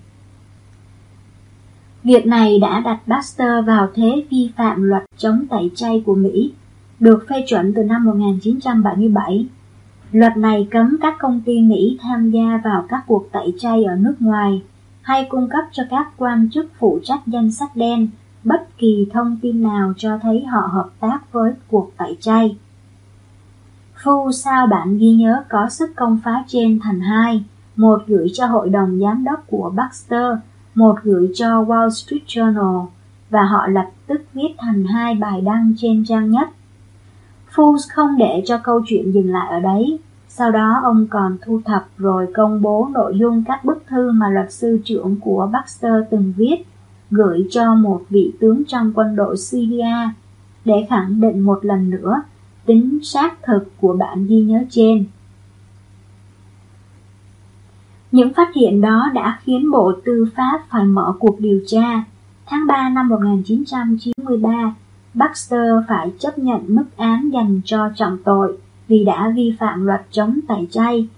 Việc này đã đặt Baxter vào thế vi phạm luật chống tẩy chay của Mỹ, được phê chuẩn từ năm 1977. Luật này cấm các công ty Mỹ tham gia vào các cuộc tẩy chay ở nước ngoài hay cung cấp cho các quan chức phụ trách danh sách đen bất kỳ thông tin nào cho thấy họ hợp tác với cuộc tẩy chay. Phu sao bản ghi nhớ có sức công phá trên thành hai, một gửi cho hội đồng giám đốc của Baxter một gửi cho Wall Street Journal và họ lập tức viết thành hai bài đăng trên trang nhất. Fools không để cho câu chuyện dừng lại ở đấy. Sau đó ông còn thu thập rồi công bố nội dung các bức thư mà luật sư trưởng của Baxter từng viết, gửi cho một vị tướng trong quân đội Syria để khẳng định một lần nữa tính xác thực của bản ghi nhớ trên. Những phát hiện đó đã khiến Bộ Tư pháp phải mở cuộc điều tra. Tháng 3 năm 1993, Baxter phải chấp nhận mức án dành cho trọng tội vì đã vi phạm luật chống tẩy chay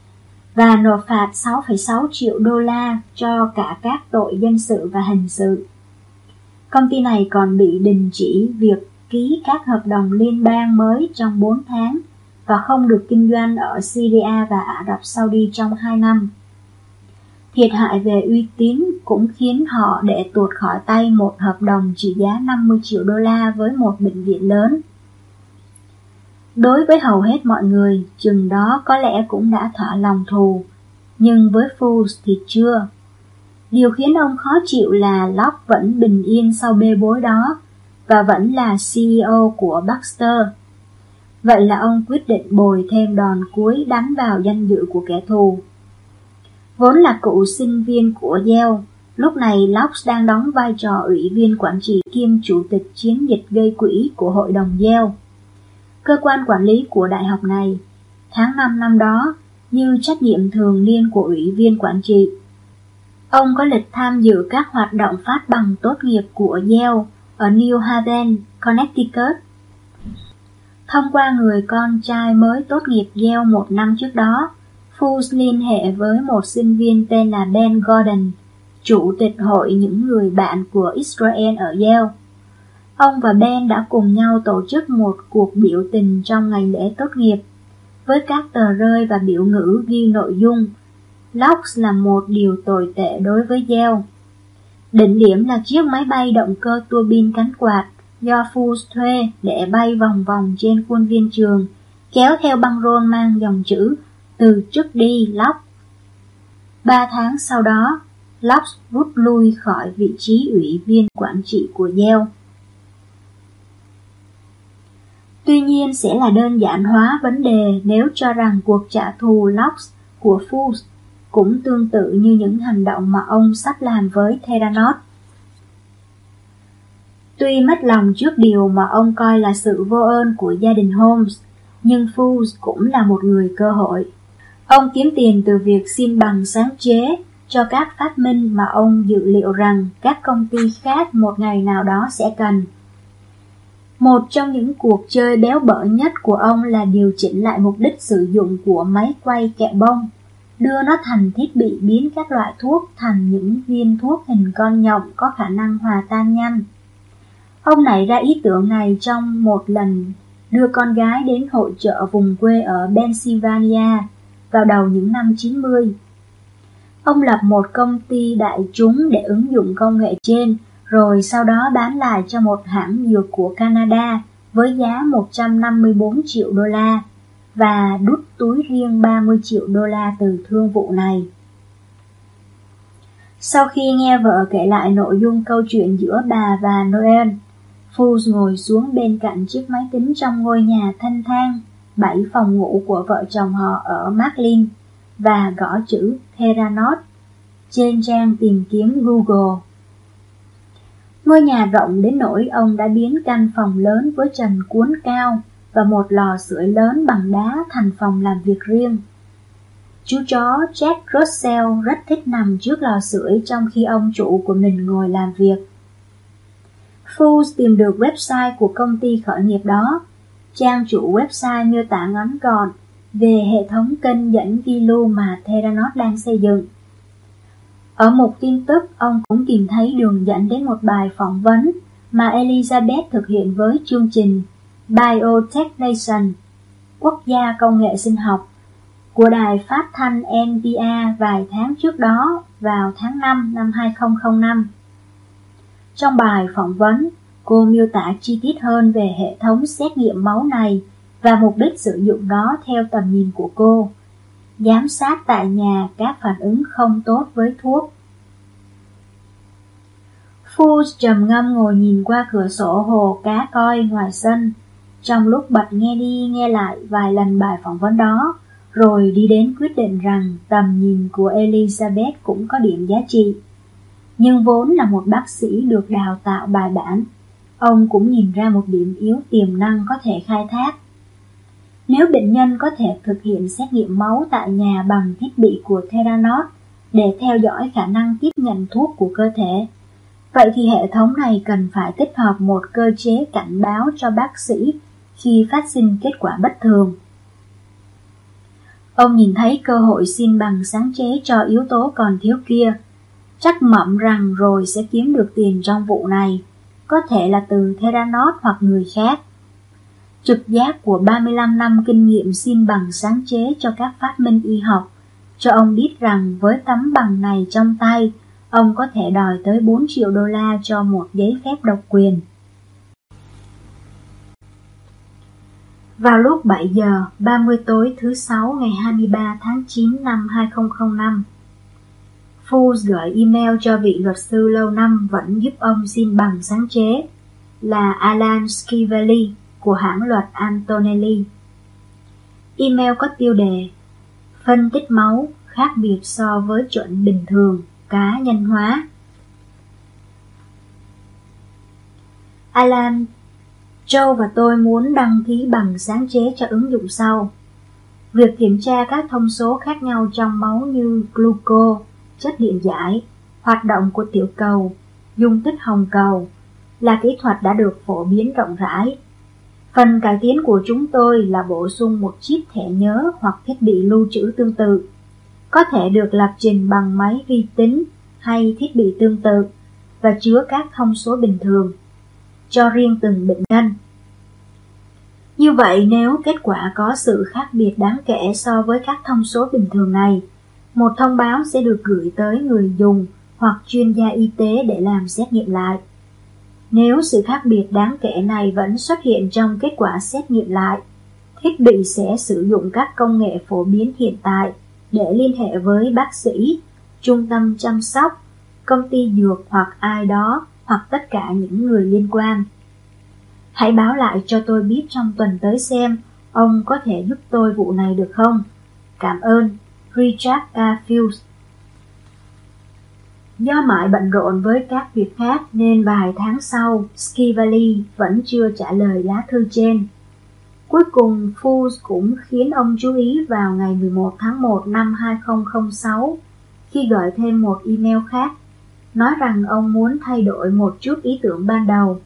và nộp phạt 6,6 triệu đô la cho cả các tội dân sự và hình sự. Công ty này còn bị đình chỉ việc ký các hợp đồng liên bang mới trong 4 tháng và không được kinh doanh ở Syria và Ả Rập Saudi trong 2 năm. Thiệt hại về uy tín cũng khiến họ để tuột khỏi tay một hợp đồng trị giá 50 triệu đô la với một bệnh viện lớn. Đối với hầu hết mọi người, chừng đó có lẽ cũng đã thỏa lòng thù, nhưng với Fools thì chưa. Điều khiến ông khó chịu là Locke vẫn bình yên sau bê bối đó và vẫn là CEO của Baxter. Vậy là ông quyết định bồi thêm đòn cuối đánh vào danh dự của kẻ thù. Vốn là cựu sinh viên của Yale, lúc này Locks đang đóng vai trò ủy viên quản trị kiêm chủ tịch chiến dịch gây quỹ của hội đồng Yale. Cơ quan quản lý của đại học này, tháng 5 năm đó, như trách nhiệm thường niên của ủy viên quản trị. Ông có lịch tham dự các hoạt động phát bằng tốt nghiệp của Yale ở New Haven, Connecticut. Thông qua người con trai mới tốt nghiệp Yale một năm trước đó, Fools liên hệ với một sinh viên tên là Ben Gordon, chủ tịch hội những người bạn của Israel ở Yale. Ông và Ben đã cùng nhau tổ chức một cuộc biểu tình trong ngày lễ tốt nghiệp, với các tờ rơi và biểu ngữ ghi nội dung Locks là một điều tồi tệ đối với Yale. Đỉnh điểm là chiếc máy bay động cơ tua bin cánh quạt do Fools thuê để bay vòng vòng trên khuôn viên trường, kéo theo băng rôn mang dòng chữ từ trước đi Locke. Ba tháng sau đó, Locke rút lui khỏi vị trí ủy viên quản trị của Yale. Tuy nhiên sẽ là đơn giản hóa vấn đề nếu cho rằng cuộc trả thù Locke của Fools cũng tương tự như những hành động mà ông sắp làm với Theranos. Tuy mất lòng trước điều mà ông coi là sự vô ơn của gia đình Holmes, nhưng Fools cũng là một người cơ hội. Ông kiếm tiền từ việc xin bằng sáng chế cho các phát minh mà ông dự liệu rằng các công ty khác một ngày nào đó sẽ cần. Một trong những cuộc chơi béo bở nhất của ông là điều chỉnh lại mục đích sử dụng của máy quay kẹo bông, đưa nó thành thiết bị biến các loại thuốc thành những viên thuốc hình con nhộng có khả năng hòa tan nhanh. Ông nảy ra ý tưởng này trong một lần đưa con gái đến hội trợ vùng quê ở Pennsylvania vào đầu những năm 90. Ông lập một công ty đại chúng để ứng dụng công nghệ trên, rồi sau đó bán lại cho một hãng dược của Canada với giá 154 triệu đô la và đút túi riêng 30 triệu đô la từ thương vụ này. Sau khi nghe vợ kể lại nội dung câu chuyện giữa bà và Noel, Fools ngồi xuống bên cạnh chiếc máy tính trong ngôi nhà thanh thang, bảy phòng ngủ của vợ chồng họ ở Marlin và gõ chữ Theranos trên trang tìm kiếm Google. Ngôi nhà rộng đến nỗi ông đã biến căn phòng lớn với trần cuốn cao và một lò sưởi lớn bằng đá thành phòng làm việc riêng. Chú chó Jack Russell rất thích nằm trước lò sưởi trong khi ông chủ của mình ngồi làm việc. Fools tìm được website của công ty khởi nghiệp đó. Trang chủ website miêu tả ngắn gọn về hệ thống kênh dẫn ghi lưu mà Theranos đang xây dựng. Ở một tin tức, ông cũng tìm thấy đường dẫn đến một bài phỏng vấn mà Elizabeth thực hiện với chương trình Biotech Nation, quốc gia công nghệ sinh học, của đài phát thanh NPR vài tháng trước đó vào tháng 5 năm 2005. Trong bài phỏng vấn, cô miêu tả chi tiết hơn về hệ thống xét nghiệm máu này và mục đích sử dụng nó theo tầm nhìn của cô. Giám sát tại nhà các phản ứng không tốt với thuốc. Fools trầm ngâm ngồi nhìn qua cửa sổ hồ cá coi ngoài sân. Trong lúc bật nghe đi nghe lại vài lần bài phỏng vấn đó, rồi đi đến quyết định rằng tầm nhìn của Elizabeth cũng có điểm giá trị. Nhưng vốn là một bác sĩ được đào tạo bài bản, ông cũng nhìn ra một điểm yếu tiềm năng có thể khai thác. Nếu bệnh nhân có thể thực hiện xét nghiệm máu tại nhà bằng thiết bị của Theranos để theo dõi khả năng tiếp nhận thuốc của cơ thể, vậy thì hệ thống này cần phải tích hợp một cơ chế cảnh báo cho bác sĩ khi phát sinh kết quả bất thường. Ông nhìn thấy cơ hội xin bằng sáng chế cho yếu tố còn thiếu kia, chắc mậm rằng rồi sẽ kiếm được tiền trong vụ này, có thể là từ Theranos hoặc người khác. Trực giác của 35 năm kinh nghiệm xin bằng sáng chế cho các phát minh y học, cho ông biết rằng với tấm bằng này trong tay, ông có thể đòi tới 4 triệu đô la cho một giấy phép độc quyền. Vào lúc 7 giờ 30 tối thứ 6 ngày 23 tháng 9 năm 2005, Fools gửi email cho vị luật sư lâu năm vẫn giúp ông xin bằng sáng chế là Alan Schiavelli của hãng luật Antonelli. Email có tiêu đề Phân tích máu khác biệt so với chuẩn bình thường, cá nhân hóa. Alan Joe và tôi muốn đăng ký bằng sáng chế cho ứng dụng sau. Việc kiểm tra các thông số khác nhau trong máu như glucose chất điện giải, hoạt động của tiểu cầu, dung tích hồng cầu là kỹ thuật đã được phổ biến rộng rãi. Phần cải tiến của chúng tôi là bổ sung một chip thẻ nhớ hoặc thiết bị lưu trữ tương tự, có thể được lập trình bằng máy vi tính hay thiết bị tương tự và chứa các thông số bình thường cho riêng từng bệnh nhân. Như vậy nếu kết quả có sự khác biệt đáng kể so với các thông số bình thường này, một thông báo sẽ được gửi tới người dùng hoặc chuyên gia y tế để làm xét nghiệm lại. Nếu sự khác biệt đáng kể này vẫn xuất hiện trong kết quả xét nghiệm lại, thiết bị sẽ sử dụng các công nghệ phổ biến hiện tại để liên hệ với bác sĩ, trung tâm chăm sóc, công ty dược hoặc ai đó hoặc tất cả những người liên quan. Hãy báo lại cho tôi biết trong tuần tới xem ông có thể giúp tôi vụ này được không? Cảm ơn, Richard Garfield. Do mãi bận rộn với các việc khác nên vài tháng sau, Skivali vẫn chưa trả lời lá thư trên. Cuối cùng, Fools cũng khiến ông chú ý vào ngày 11 tháng 1 năm 2006 khi gửi thêm một email khác, nói rằng ông muốn thay đổi một chút ý tưởng ban đầu.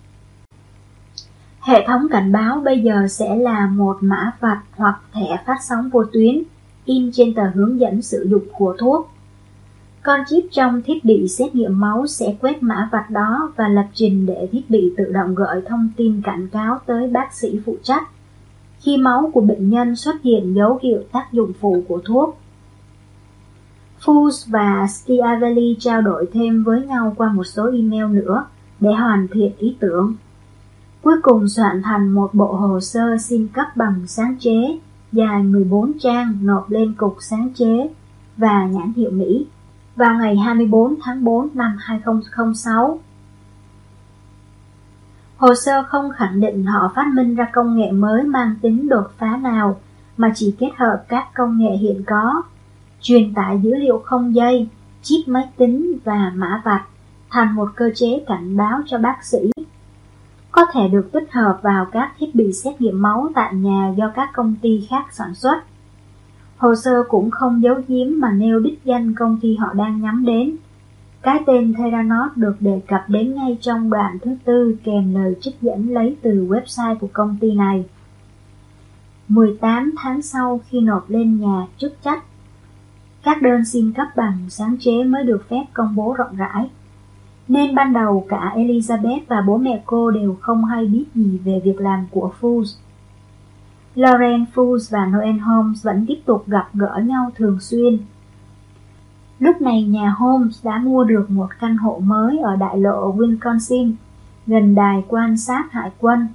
Hệ thống cảnh báo bây giờ sẽ là một mã vạch hoặc thẻ phát sóng vô tuyến in trên tờ hướng dẫn sử dụng của thuốc. Con chip trong thiết bị xét nghiệm máu sẽ quét mã vạch đó và lập trình để thiết bị tự động gửi thông tin cảnh cáo tới bác sĩ phụ trách khi máu của bệnh nhân xuất hiện dấu hiệu tác dụng phụ của thuốc. Fools và Schiavelli trao đổi thêm với nhau qua một số email nữa để hoàn thiện ý tưởng. Cuối cùng soạn thành một bộ hồ sơ xin cấp bằng sáng chế dài 14 trang nộp lên Cục Sáng chế và nhãn hiệu Mỹ vào ngày 24 tháng 4 năm 2006. Hồ sơ không khẳng định họ phát minh ra công nghệ mới mang tính đột phá nào, mà chỉ kết hợp các công nghệ hiện có, truyền tải dữ liệu không dây, chip máy tính và mã vạch thành một cơ chế cảnh báo cho bác sĩ có thể được tích hợp vào các thiết bị xét nghiệm máu tại nhà do các công ty khác sản xuất. Hồ sơ cũng không giấu giếm mà nêu đích danh công ty họ đang nhắm đến. Cái tên Theranos được đề cập đến ngay trong đoạn thứ tư kèm lời trích dẫn lấy từ website của công ty này. 18 tháng sau khi nộp lên nhà chức trách, các đơn xin cấp bằng sáng chế mới được phép công bố rộng rãi nên ban đầu cả Elizabeth và bố mẹ cô đều không hay biết gì về việc làm của Fools. Lauren Fools và Noel Holmes vẫn tiếp tục gặp gỡ nhau thường xuyên. Lúc này nhà Holmes đã mua được một căn hộ mới ở đại lộ Wisconsin, gần đài quan sát hải quân.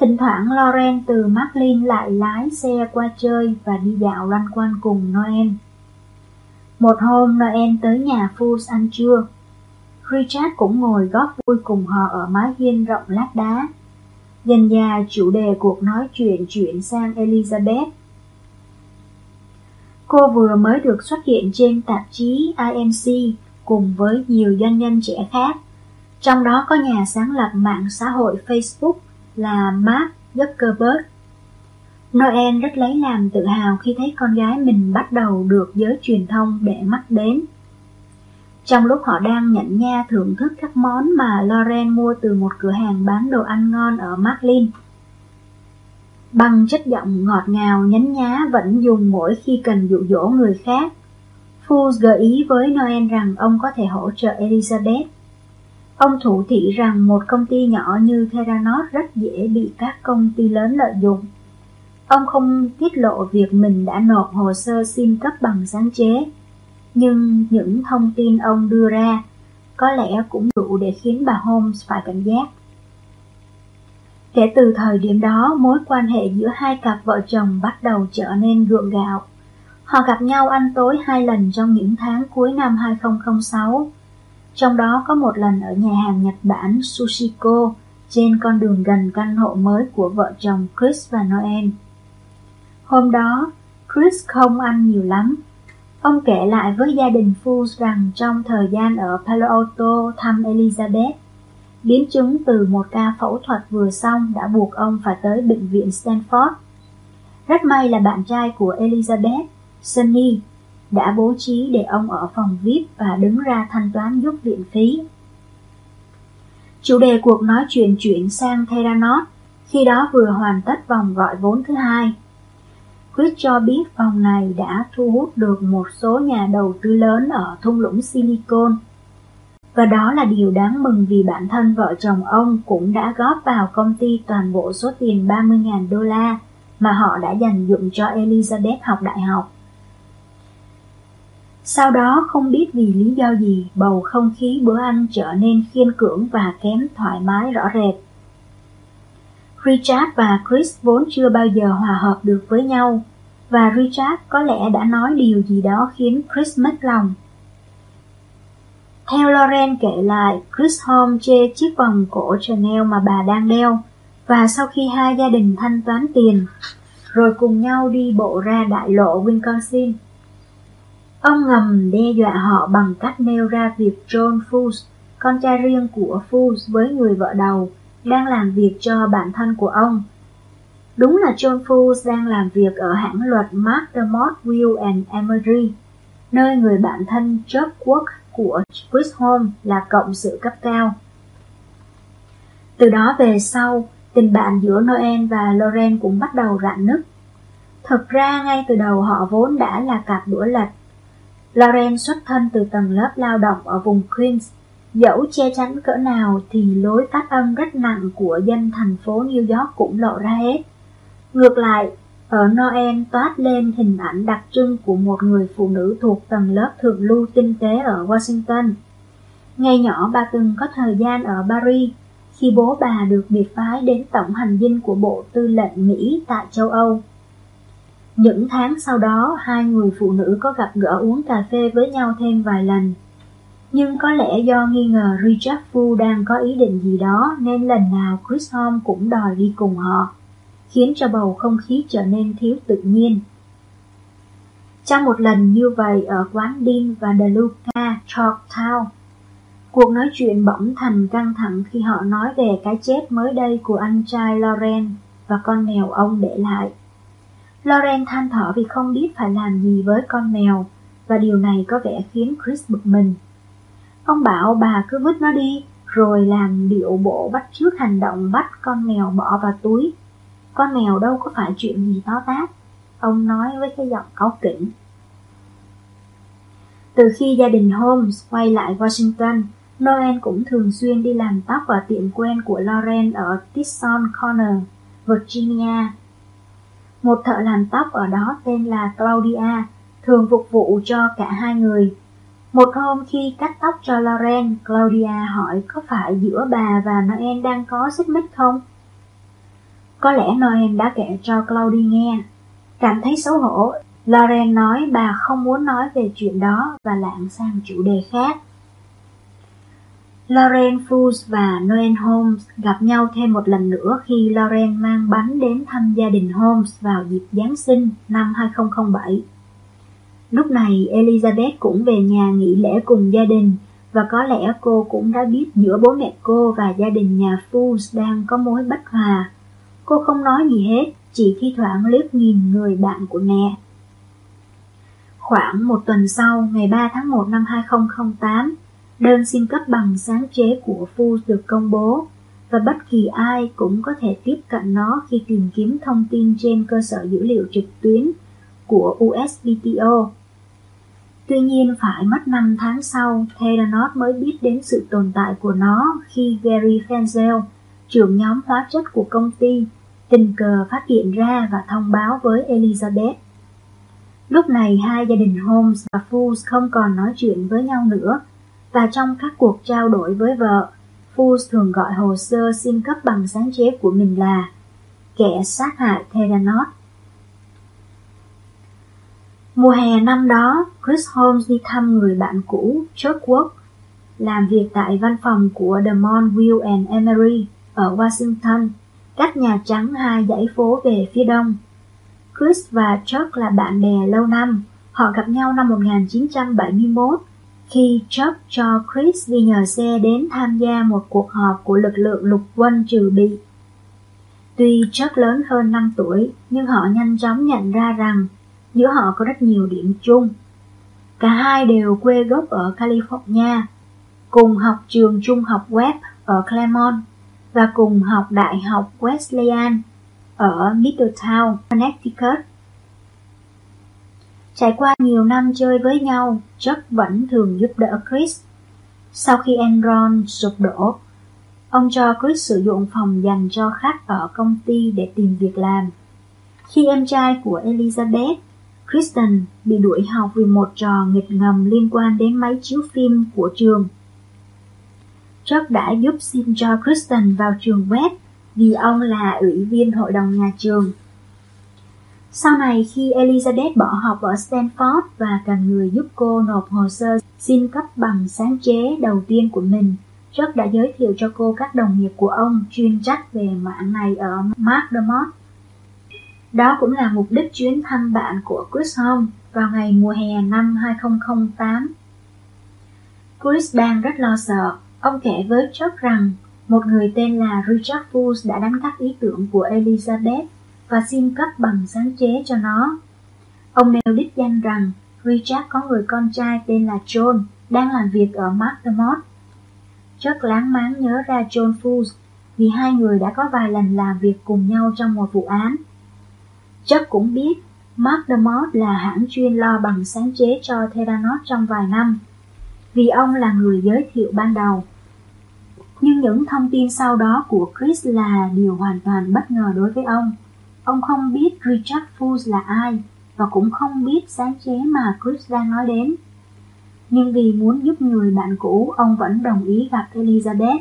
Thỉnh thoảng Lauren từ Marlin lại lái xe qua chơi và đi dạo loanh quanh cùng Noel. Một hôm Noel tới nhà Fools ăn trưa. Richard cũng ngồi góp vui cùng họ ở mái hiên rộng lát đá. Dần già chủ đề cuộc nói chuyện chuyển sang Elizabeth. Cô vừa mới được xuất hiện trên tạp chí IMC cùng với nhiều doanh nhân trẻ khác. Trong đó có nhà sáng lập mạng xã hội Facebook là Mark Zuckerberg. Noel rất lấy làm tự hào khi thấy con gái mình bắt đầu được giới truyền thông để mắt đến. Trong lúc họ đang nhận nha thưởng thức các món mà Lauren mua từ một cửa hàng bán đồ ăn ngon ở Marlin. Bằng chất giọng ngọt ngào nhấn nhá vẫn dùng mỗi khi cần dụ dỗ người khác. Fools gợi ý với Noel rằng ông có thể hỗ trợ Elizabeth. Ông thủ thị rằng một công ty nhỏ như Theranos rất dễ bị các công ty lớn lợi dụng. Ông không tiết lộ việc mình đã nộp hồ sơ xin cấp bằng sáng chế, nhưng những thông tin ông đưa ra có lẽ cũng đủ để khiến bà Holmes phải cảnh giác. Kể từ thời điểm đó, mối quan hệ giữa hai cặp vợ chồng bắt đầu trở nên gượng gạo. Họ gặp nhau ăn tối hai lần trong những tháng cuối năm 2006. Trong đó có một lần ở nhà hàng Nhật Bản Sushiko trên con đường gần căn hộ mới của vợ chồng Chris và Noel. Hôm đó, Chris không ăn nhiều lắm. Ông kể lại với gia đình Fools rằng trong thời gian ở Palo Alto thăm Elizabeth, Biến chứng từ một ca phẫu thuật vừa xong đã buộc ông phải tới bệnh viện Stanford. Rất may là bạn trai của Elizabeth, Sunny, đã bố trí để ông ở phòng VIP và đứng ra thanh toán giúp viện phí. Chủ đề cuộc nói chuyện chuyển sang Theranos, khi đó vừa hoàn tất vòng gọi vốn thứ hai. Chris cho biết phòng này đã thu hút được một số nhà đầu tư lớn ở thung lũng Silicon và đó là điều đáng mừng vì bản thân vợ chồng ông cũng đã góp vào công ty toàn bộ số tiền 30.000 đô la mà họ đã dành dụng cho Elizabeth học đại học. Sau đó không biết vì lý do gì, bầu không khí bữa ăn trở nên khiên cưỡng và kém thoải mái rõ rệt. Richard và Chris vốn chưa bao giờ hòa hợp được với nhau và Richard có lẽ đã nói điều gì đó khiến Chris mất lòng. Theo Lauren kể lại, Chris Holmes chê chiếc vòng cổ Chanel mà bà đang đeo, và sau khi hai gia đình thanh toán tiền, rồi cùng nhau đi bộ ra đại lộ Wisconsin. Ông ngầm đe dọa họ bằng cách nêu ra việc John Fools, con trai riêng của Fools với người vợ đầu, đang làm việc cho bản thân của ông. Đúng là John Fools đang làm việc ở hãng luật McDermott, Will and Emery, nơi người bạn thân Chuck Work của Chris Holmes là cộng sự cấp cao. Từ đó về sau, tình bạn giữa Noel và Lauren cũng bắt đầu rạn nứt. Thực ra ngay từ đầu họ vốn đã là cặp đũa lệch. Lauren xuất thân từ tầng lớp lao động ở vùng Queens, dẫu che chắn cỡ nào thì lối phát âm rất nặng của dân thành phố New York cũng lộ ra hết. Ngược lại, ở Noel toát lên hình ảnh đặc trưng của một người phụ nữ thuộc tầng lớp thượng lưu tinh tế ở Washington. Ngày nhỏ bà từng có thời gian ở Paris khi bố bà được biệt phái đến tổng hành dinh của Bộ Tư lệnh Mỹ tại châu Âu. Những tháng sau đó, hai người phụ nữ có gặp gỡ uống cà phê với nhau thêm vài lần. Nhưng có lẽ do nghi ngờ Richard Fu đang có ý định gì đó nên lần nào Chris Holmes cũng đòi đi cùng họ khiến cho bầu không khí trở nên thiếu tự nhiên. Trong một lần như vậy ở quán Dean và deluca Chalktown, cuộc nói chuyện bỗng thành căng thẳng khi họ nói về cái chết mới đây của anh trai Lauren và con mèo ông để lại. Lauren than thở vì không biết phải làm gì với con mèo và điều này có vẻ khiến Chris bực mình. Ông bảo bà cứ vứt nó đi rồi làm điệu bộ bắt trước hành động bắt con mèo bỏ vào túi con mèo đâu có phải chuyện gì to tát Ông nói với cái giọng cáu kỉnh Từ khi gia đình Holmes quay lại Washington Noel cũng thường xuyên đi làm tóc ở tiệm quen của Lauren ở Tison Corner, Virginia. Một thợ làm tóc ở đó tên là Claudia, thường phục vụ cho cả hai người. Một hôm khi cắt tóc cho Lauren, Claudia hỏi có phải giữa bà và Noel đang có xích mích không? Có lẽ Noel đã kể cho Claudia nghe. Cảm thấy xấu hổ, Lauren nói bà không muốn nói về chuyện đó và lạng sang chủ đề khác. Lauren Fools và Noel Holmes gặp nhau thêm một lần nữa khi Lauren mang bánh đến thăm gia đình Holmes vào dịp Giáng sinh năm 2007. Lúc này Elizabeth cũng về nhà nghỉ lễ cùng gia đình và có lẽ cô cũng đã biết giữa bố mẹ cô và gia đình nhà Fools đang có mối bất hòa. Cô không nói gì hết, chỉ thi thoảng liếc nhìn người bạn của mẹ. Khoảng một tuần sau, ngày 3 tháng 1 năm 2008, đơn xin cấp bằng sáng chế của Fools được công bố và bất kỳ ai cũng có thể tiếp cận nó khi tìm kiếm thông tin trên cơ sở dữ liệu trực tuyến của USPTO. Tuy nhiên phải mất 5 tháng sau, Theranos mới biết đến sự tồn tại của nó khi Gary Fenzel, trưởng nhóm hóa chất của công ty, tình cờ phát hiện ra và thông báo với Elizabeth. Lúc này hai gia đình Holmes và Fools không còn nói chuyện với nhau nữa, và trong các cuộc trao đổi với vợ, Fools thường gọi hồ sơ xin cấp bằng sáng chế của mình là kẻ sát hại Theranos. Mùa hè năm đó, Chris Holmes đi thăm người bạn cũ, Chuck Work, làm việc tại văn phòng của The Will and Emery ở Washington, cách Nhà Trắng hai dãy phố về phía đông. Chris và Chuck là bạn bè lâu năm, họ gặp nhau năm 1971 khi Chuck cho Chris đi nhờ xe đến tham gia một cuộc họp của lực lượng lục quân trừ bị. Tuy Chuck lớn hơn 5 tuổi, nhưng họ nhanh chóng nhận ra rằng giữa họ có rất nhiều điểm chung. Cả hai đều quê gốc ở California, cùng học trường trung học Webb ở Claremont và cùng học Đại học Wesleyan ở Middletown, Connecticut. Trải qua nhiều năm chơi với nhau, Chuck vẫn thường giúp đỡ Chris. Sau khi Enron sụp đổ, ông cho Chris sử dụng phòng dành cho khách ở công ty để tìm việc làm. Khi em trai của Elizabeth, Kristen, bị đuổi học vì một trò nghịch ngầm liên quan đến máy chiếu phim của trường. Chuck đã giúp xin cho Kristen vào trường web vì ông là ủy viên hội đồng nhà trường. Sau này khi Elizabeth bỏ học ở Stanford và cần người giúp cô nộp hồ sơ xin cấp bằng sáng chế đầu tiên của mình, Chuck đã giới thiệu cho cô các đồng nghiệp của ông chuyên trách về mạng này ở McDermott. Đó cũng là mục đích chuyến thăm bạn của Chris Holmes vào ngày mùa hè năm 2008. Chris đang rất lo sợ. Ông kể với Chuck rằng một người tên là Richard Fools đã đánh cắp ý tưởng của Elizabeth và xin cấp bằng sáng chế cho nó. Ông nêu đích danh rằng Richard có người con trai tên là John đang làm việc ở Mastermont. Chuck láng máng nhớ ra John Fools vì hai người đã có vài lần làm việc cùng nhau trong một vụ án chắc cũng biết Mastermont là hãng chuyên lo bằng sáng chế cho Theranos trong vài năm, vì ông là người giới thiệu ban đầu. Nhưng những thông tin sau đó của Chris là điều hoàn toàn bất ngờ đối với ông. Ông không biết Richard Fools là ai và cũng không biết sáng chế mà Chris đang nói đến. Nhưng vì muốn giúp người bạn cũ, ông vẫn đồng ý gặp Elizabeth.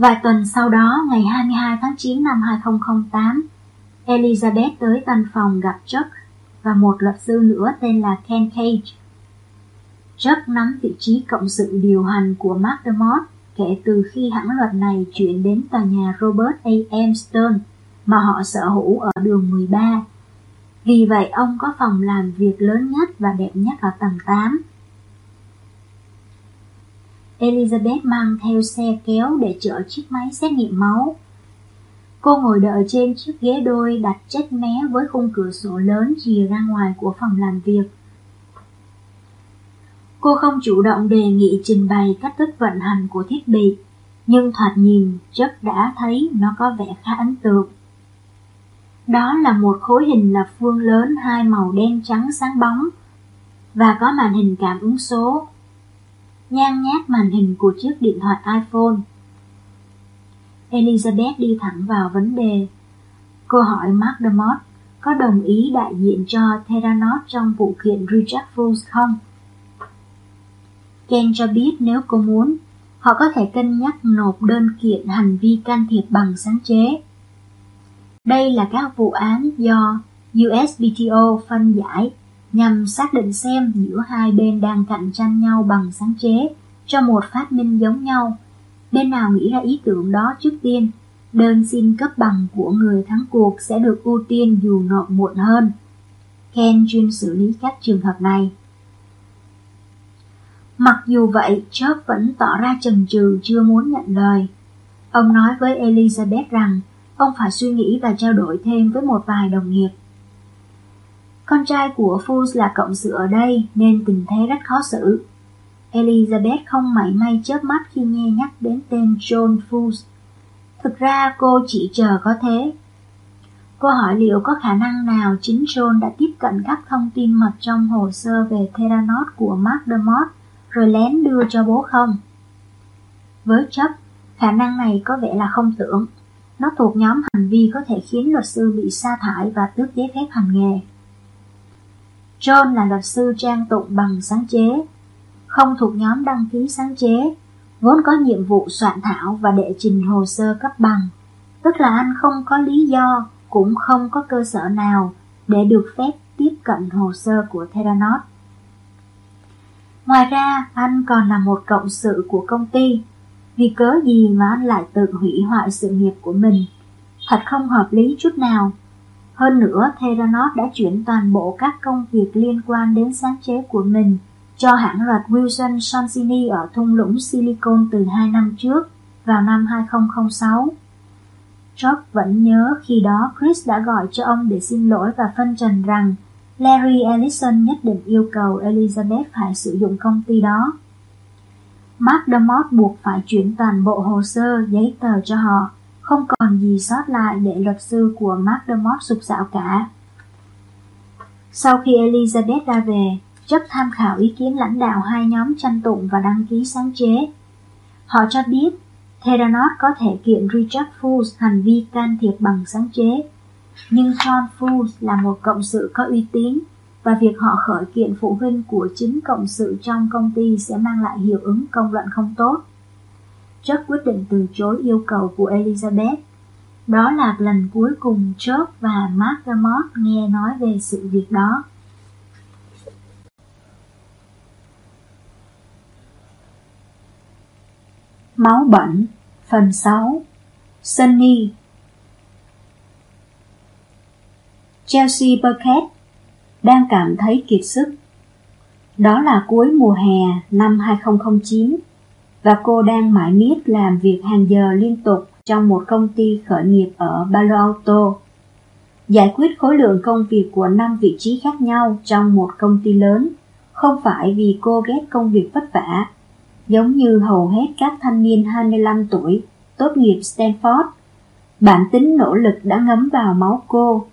Vài tuần sau đó, ngày 22 tháng 9 năm 2008, Elizabeth tới văn phòng gặp Chuck và một luật sư nữa tên là Ken Cage. Chuck nắm vị trí cộng sự điều hành của McDermott kể từ khi hãng luật này chuyển đến tòa nhà Robert A. M. Mà họ sở hữu ở đường 13. Vì vậy ông có phòng làm việc lớn nhất và đẹp nhất ở tầng 8. Elizabeth mang theo xe kéo để chở chiếc máy xét nghiệm máu. Cô ngồi đợi trên chiếc ghế đôi đặt chết mé với khung cửa sổ lớn chìa ra ngoài của phòng làm việc. Cô không chủ động đề nghị trình bày cách thức vận hành của thiết bị, nhưng thoạt nhìn chất đã thấy nó có vẻ khá ấn tượng. Đó là một khối hình lập phương lớn hai màu đen trắng sáng bóng và có màn hình cảm ứng số. Nhan nhát màn hình của chiếc điện thoại iPhone. Elizabeth đi thẳng vào vấn đề. Cô hỏi Mark DeMott có đồng ý đại diện cho Theranos trong vụ kiện Richard Fools không? Ken cho biết nếu cô muốn, họ có thể cân nhắc nộp đơn kiện hành vi can thiệp bằng sáng chế. Đây là các vụ án do USPTO phân giải nhằm xác định xem giữa hai bên đang cạnh tranh nhau bằng sáng chế cho một phát minh giống nhau. Bên nào nghĩ ra ý tưởng đó trước tiên, đơn xin cấp bằng của người thắng cuộc sẽ được ưu tiên dù nộp muộn hơn. Ken chuyên xử lý các trường hợp này. Mặc dù vậy, Chuck vẫn tỏ ra chần chừ chưa muốn nhận lời. Ông nói với Elizabeth rằng ông phải suy nghĩ và trao đổi thêm với một vài đồng nghiệp. Con trai của Fools là cộng sự ở đây nên tình thế rất khó xử. Elizabeth không mảy may chớp mắt khi nghe nhắc đến tên John Fools. Thực ra cô chỉ chờ có thế. Cô hỏi liệu có khả năng nào chính John đã tiếp cận các thông tin mật trong hồ sơ về Theranos của Mark DeMott rồi lén đưa cho bố không? Với chấp, khả năng này có vẻ là không tưởng. Nó thuộc nhóm hành vi có thể khiến luật sư bị sa thải và tước giấy phép hành nghề. John là luật sư trang tụng bằng sáng chế, không thuộc nhóm đăng ký sáng chế, vốn có nhiệm vụ soạn thảo và đệ trình hồ sơ cấp bằng, tức là anh không có lý do cũng không có cơ sở nào để được phép tiếp cận hồ sơ của Theranos. Ngoài ra, anh còn là một cộng sự của công ty. Vì cớ gì mà anh lại tự hủy hoại sự nghiệp của mình? Thật không hợp lý chút nào. Hơn nữa, Theranos đã chuyển toàn bộ các công việc liên quan đến sáng chế của mình cho hãng loạt Wilson Sonsini ở thung lũng Silicon từ 2 năm trước, vào năm 2006. George vẫn nhớ khi đó Chris đã gọi cho ông để xin lỗi và phân trần rằng Larry Ellison nhất định yêu cầu Elizabeth phải sử dụng công ty đó. Mark DeMott buộc phải chuyển toàn bộ hồ sơ, giấy tờ cho họ, không còn gì sót lại để luật sư của McDermott sụp sạo cả. Sau khi Elizabeth ra về, chấp tham khảo ý kiến lãnh đạo hai nhóm tranh tụng và đăng ký sáng chế. Họ cho biết Theranos có thể kiện Richard Fools hành vi can thiệp bằng sáng chế, nhưng John Fools là một cộng sự có uy tín và việc họ khởi kiện phụ huynh của chính cộng sự trong công ty sẽ mang lại hiệu ứng công luận không tốt. Chuck quyết định từ chối yêu cầu của Elizabeth. Đó là lần cuối cùng Chuck và Margaret nghe nói về sự việc đó. Máu bẩn, Phần 6 Sunny Chelsea Burkett đang cảm thấy kiệt sức. Đó là cuối mùa hè năm 2009 và cô đang mãi miết làm việc hàng giờ liên tục trong một công ty khởi nghiệp ở Palo Alto. Giải quyết khối lượng công việc của năm vị trí khác nhau trong một công ty lớn không phải vì cô ghét công việc vất vả giống như hầu hết các thanh niên 25 tuổi tốt nghiệp Stanford. Bản tính nỗ lực đã ngấm vào máu cô.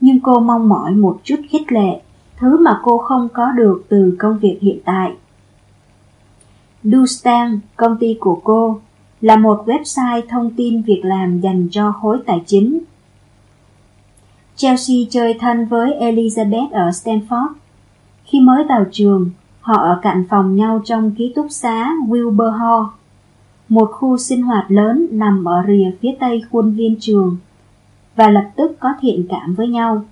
Nhưng cô mong mỏi một chút khích lệ, thứ mà cô không có được từ công việc hiện tại. Dustan, công ty của cô, là một website thông tin việc làm dành cho khối tài chính. Chelsea chơi thân với Elizabeth ở Stanford. Khi mới vào trường, Họ ở cạnh phòng nhau trong ký túc xá Wilbur Hall, một khu sinh hoạt lớn nằm ở rìa phía tây khuôn viên trường, và lập tức có thiện cảm với nhau.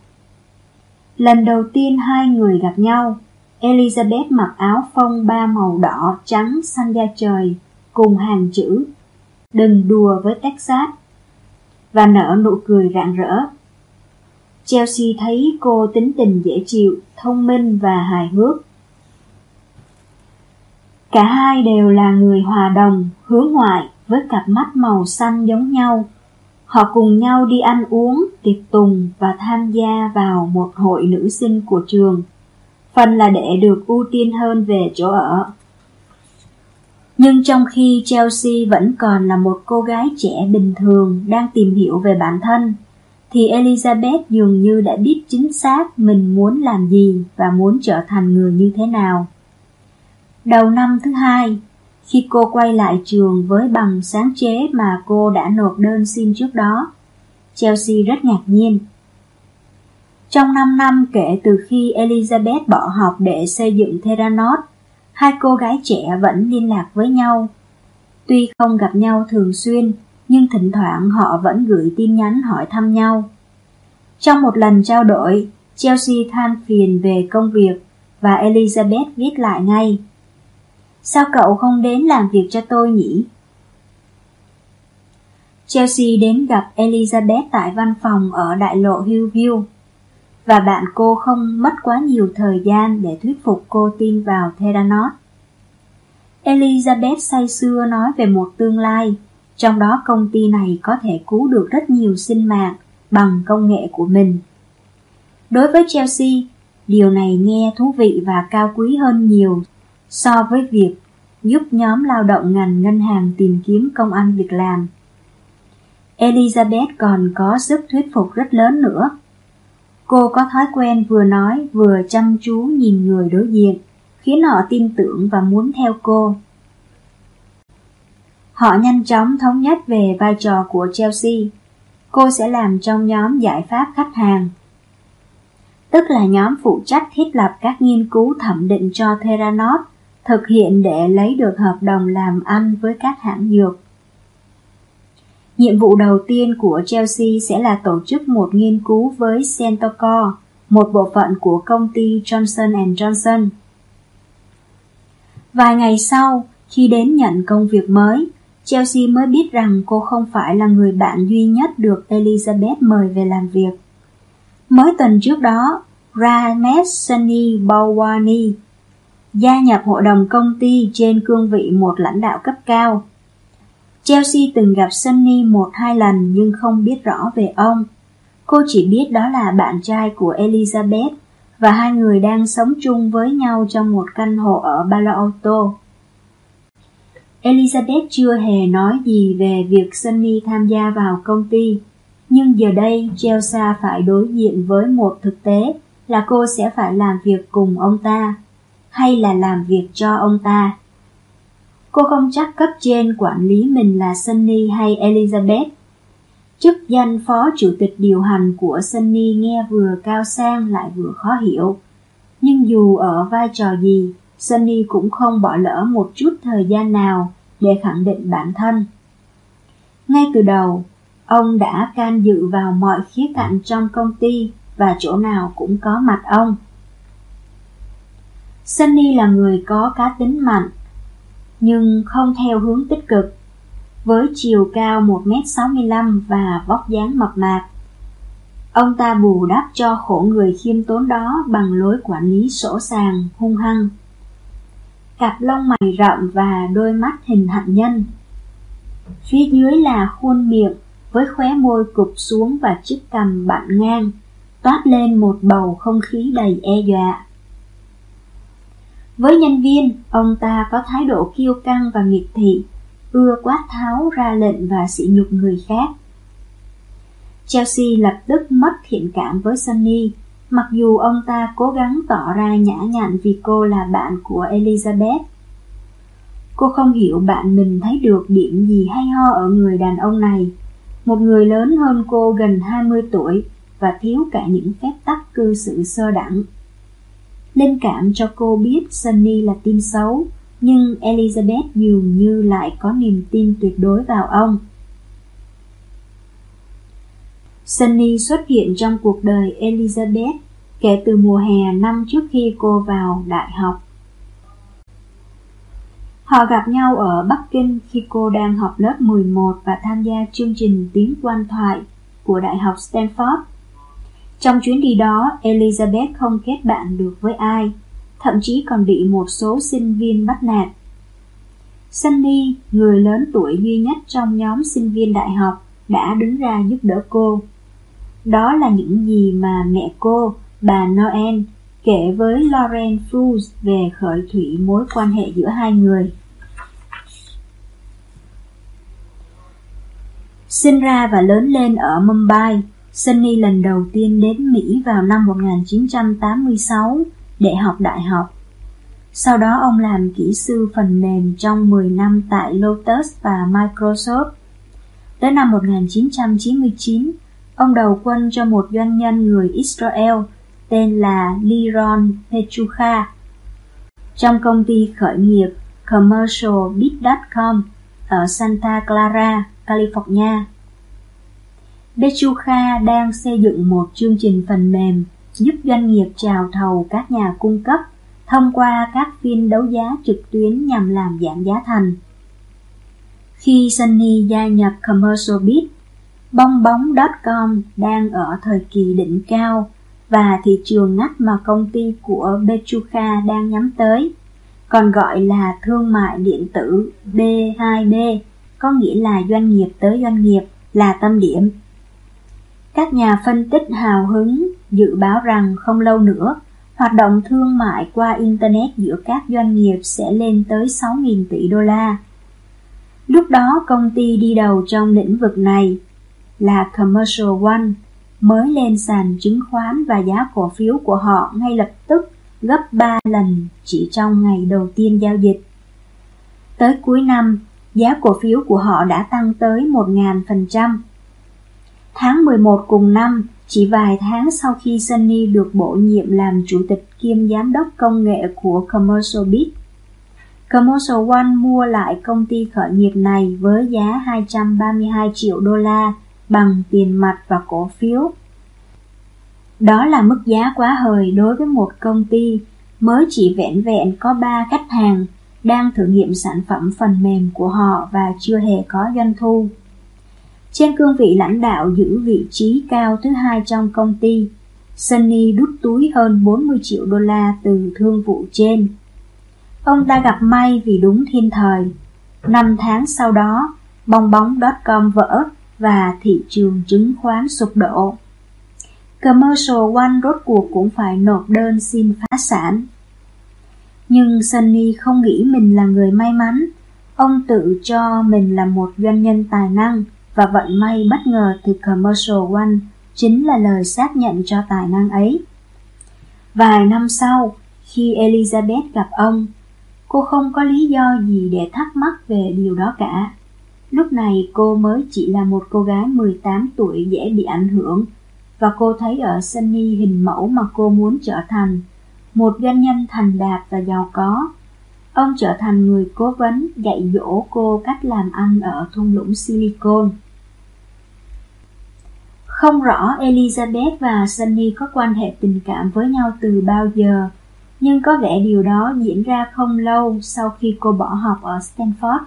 Lần đầu tiên hai người gặp nhau, Elizabeth mặc áo phông ba màu đỏ, trắng, xanh da trời, cùng hàng chữ Đừng đùa với Texas, và nở nụ cười rạng rỡ. Chelsea thấy cô tính tình dễ chịu, thông minh và hài hước. Cả hai đều là người hòa đồng, hướng ngoại với cặp mắt màu xanh giống nhau. Họ cùng nhau đi ăn uống, tiệc tùng và tham gia vào một hội nữ sinh của trường. Phần là để được ưu tiên hơn về chỗ ở. Nhưng trong khi Chelsea vẫn còn là một cô gái trẻ bình thường đang tìm hiểu về bản thân, thì Elizabeth dường như đã biết chính xác mình muốn làm gì và muốn trở thành người như thế nào. Đầu năm thứ hai, khi cô quay lại trường với bằng sáng chế mà cô đã nộp đơn xin trước đó, Chelsea rất ngạc nhiên. Trong 5 năm kể từ khi Elizabeth bỏ học để xây dựng Theranos, hai cô gái trẻ vẫn liên lạc với nhau. Tuy không gặp nhau thường xuyên, nhưng thỉnh thoảng họ vẫn gửi tin nhắn hỏi thăm nhau. Trong một lần trao đổi, Chelsea than phiền về công việc và Elizabeth viết lại ngay. Sao cậu không đến làm việc cho tôi nhỉ? Chelsea đến gặp Elizabeth tại văn phòng ở đại lộ Hillview và bạn cô không mất quá nhiều thời gian để thuyết phục cô tin vào Theranos. Elizabeth say sưa nói về một tương lai, trong đó công ty này có thể cứu được rất nhiều sinh mạng bằng công nghệ của mình. Đối với Chelsea, điều này nghe thú vị và cao quý hơn nhiều so với việc giúp nhóm lao động ngành ngân hàng tìm kiếm công ăn việc làm. Elizabeth còn có sức thuyết phục rất lớn nữa. Cô có thói quen vừa nói vừa chăm chú nhìn người đối diện, khiến họ tin tưởng và muốn theo cô. Họ nhanh chóng thống nhất về vai trò của Chelsea. Cô sẽ làm trong nhóm giải pháp khách hàng. Tức là nhóm phụ trách thiết lập các nghiên cứu thẩm định cho Theranos thực hiện để lấy được hợp đồng làm ăn với các hãng dược. Nhiệm vụ đầu tiên của Chelsea sẽ là tổ chức một nghiên cứu với Centocor, một bộ phận của công ty Johnson Johnson. Vài ngày sau, khi đến nhận công việc mới, Chelsea mới biết rằng cô không phải là người bạn duy nhất được Elizabeth mời về làm việc. Mới tuần trước đó, Ramesh Sunny Bawani gia nhập hội đồng công ty trên cương vị một lãnh đạo cấp cao. Chelsea từng gặp Sunny một hai lần nhưng không biết rõ về ông. Cô chỉ biết đó là bạn trai của Elizabeth và hai người đang sống chung với nhau trong một căn hộ ở Palo Alto. Elizabeth chưa hề nói gì về việc Sunny tham gia vào công ty, nhưng giờ đây Chelsea phải đối diện với một thực tế là cô sẽ phải làm việc cùng ông ta, hay là làm việc cho ông ta. Cô không chắc cấp trên quản lý mình là Sunny hay Elizabeth. Chức danh phó chủ tịch điều hành của Sunny nghe vừa cao sang lại vừa khó hiểu. Nhưng dù ở vai trò gì, Sunny cũng không bỏ lỡ một chút thời gian nào để khẳng định bản thân. Ngay từ đầu, ông đã can dự vào mọi khía cạnh trong công ty và chỗ nào cũng có mặt ông. Sunny là người có cá tính mạnh, nhưng không theo hướng tích cực. Với chiều cao 1m65 và vóc dáng mập mạp, ông ta bù đắp cho khổ người khiêm tốn đó bằng lối quản lý sổ sàng, hung hăng. Cặp lông mày rộng và đôi mắt hình hạnh nhân. Phía dưới là khuôn miệng với khóe môi cụp xuống và chiếc cằm bặn ngang, toát lên một bầu không khí đầy e dọa. Với nhân viên, ông ta có thái độ kiêu căng và nghiệt thị, ưa quát tháo ra lệnh và sỉ nhục người khác. Chelsea lập tức mất thiện cảm với Sunny, mặc dù ông ta cố gắng tỏ ra nhã nhặn vì cô là bạn của Elizabeth. Cô không hiểu bạn mình thấy được điểm gì hay ho ở người đàn ông này, một người lớn hơn cô gần 20 tuổi và thiếu cả những phép tắc cư xử sơ đẳng. Linh cảm cho cô biết Sunny là tin xấu, nhưng Elizabeth dường như lại có niềm tin tuyệt đối vào ông. Sunny xuất hiện trong cuộc đời Elizabeth kể từ mùa hè năm trước khi cô vào đại học. Họ gặp nhau ở Bắc Kinh khi cô đang học lớp 11 và tham gia chương trình tiếng quan thoại của Đại học Stanford. Trong chuyến đi đó, Elizabeth không kết bạn được với ai, thậm chí còn bị một số sinh viên bắt nạt. Sunny, người lớn tuổi duy nhất trong nhóm sinh viên đại học, đã đứng ra giúp đỡ cô. Đó là những gì mà mẹ cô, bà Noel, kể với Lauren Fools về khởi thủy mối quan hệ giữa hai người. Sinh ra và lớn lên ở Mumbai, Sunny lần đầu tiên đến Mỹ vào năm 1986 để học đại học. Sau đó ông làm kỹ sư phần mềm trong 10 năm tại Lotus và Microsoft. Tới năm 1999, ông đầu quân cho một doanh nhân người Israel tên là Liron Petrucha trong công ty khởi nghiệp CommercialBit.com ở Santa Clara, California. Bechucha đang xây dựng một chương trình phần mềm giúp doanh nghiệp chào thầu các nhà cung cấp thông qua các phiên đấu giá trực tuyến nhằm làm giảm giá thành. Khi Sunny gia nhập Commercial Bit, bong bóng.com đang ở thời kỳ đỉnh cao và thị trường ngách mà công ty của Bechuka đang nhắm tới, còn gọi là thương mại điện tử B2B, có nghĩa là doanh nghiệp tới doanh nghiệp, là tâm điểm. Các nhà phân tích hào hứng dự báo rằng không lâu nữa, hoạt động thương mại qua Internet giữa các doanh nghiệp sẽ lên tới 6.000 tỷ đô la. Lúc đó công ty đi đầu trong lĩnh vực này là Commercial One mới lên sàn chứng khoán và giá cổ phiếu của họ ngay lập tức gấp 3 lần chỉ trong ngày đầu tiên giao dịch. Tới cuối năm, giá cổ phiếu của họ đã tăng tới 1.000%. Tháng 11 cùng năm, chỉ vài tháng sau khi Sunny được bổ nhiệm làm chủ tịch kiêm giám đốc công nghệ của Commercial Beat, Commercial One mua lại công ty khởi nghiệp này với giá 232 triệu đô la bằng tiền mặt và cổ phiếu. Đó là mức giá quá hời đối với một công ty mới chỉ vẹn vẹn có 3 khách hàng đang thử nghiệm sản phẩm phần mềm của họ và chưa hề có doanh thu. Trên cương vị lãnh đạo giữ vị trí cao thứ hai trong công ty, Sunny đút túi hơn 40 triệu đô la từ thương vụ trên. Ông ta gặp may vì đúng thiên thời. Năm tháng sau đó, bong bóng.com vỡ và thị trường chứng khoán sụp đổ. Commercial One rốt cuộc cũng phải nộp đơn xin phá sản. Nhưng Sunny không nghĩ mình là người may mắn. Ông tự cho mình là một doanh nhân tài năng và vận may bất ngờ từ Commercial One chính là lời xác nhận cho tài năng ấy. Vài năm sau, khi Elizabeth gặp ông, cô không có lý do gì để thắc mắc về điều đó cả. Lúc này cô mới chỉ là một cô gái 18 tuổi dễ bị ảnh hưởng và cô thấy ở Sunny hình mẫu mà cô muốn trở thành, một doanh nhân thành đạt và giàu có. Ông trở thành người cố vấn dạy dỗ cô cách làm ăn ở thung lũng Silicon. Không rõ Elizabeth và Sunny có quan hệ tình cảm với nhau từ bao giờ, nhưng có vẻ điều đó diễn ra không lâu sau khi cô bỏ học ở Stanford.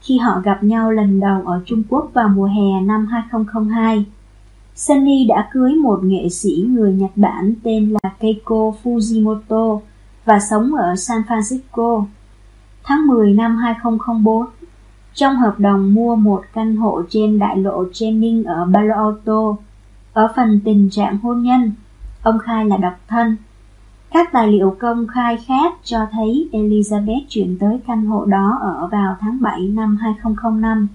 Khi họ gặp nhau lần đầu ở Trung Quốc vào mùa hè năm 2002, Sunny đã cưới một nghệ sĩ người Nhật Bản tên là Keiko Fujimoto và sống ở San Francisco. Tháng 10 năm 2004, trong hợp đồng mua một căn hộ trên đại lộ Jennings ở Palo Alto, ở phần tình trạng hôn nhân, ông khai là độc thân. Các tài liệu công khai khác cho thấy Elizabeth chuyển tới căn hộ đó ở vào tháng 7 năm 2005.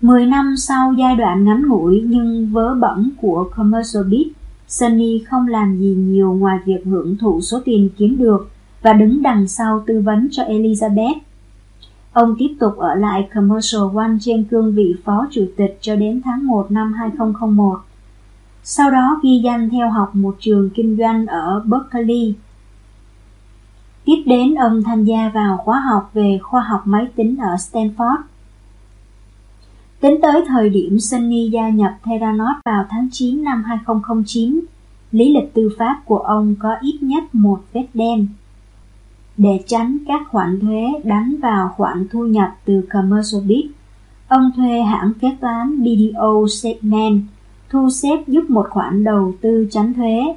Mười năm sau giai đoạn ngắn ngủi nhưng vớ bẩn của Commercial Beat, Sunny không làm gì nhiều ngoài việc hưởng thụ số tiền kiếm được và đứng đằng sau tư vấn cho Elizabeth. Ông tiếp tục ở lại Commercial One trên cương vị phó chủ tịch cho đến tháng 1 năm 2001. Sau đó ghi danh theo học một trường kinh doanh ở Berkeley. Tiếp đến ông tham gia vào khóa học về khoa học máy tính ở Stanford. Tính tới thời điểm Sunny gia nhập Theranos vào tháng 9 năm 2009, lý lịch tư pháp của ông có ít nhất một vết đen. Để tránh các khoản thuế đánh vào khoản thu nhập từ Commercial bid. ông thuê hãng kế toán BDO Segment thu xếp giúp một khoản đầu tư tránh thuế,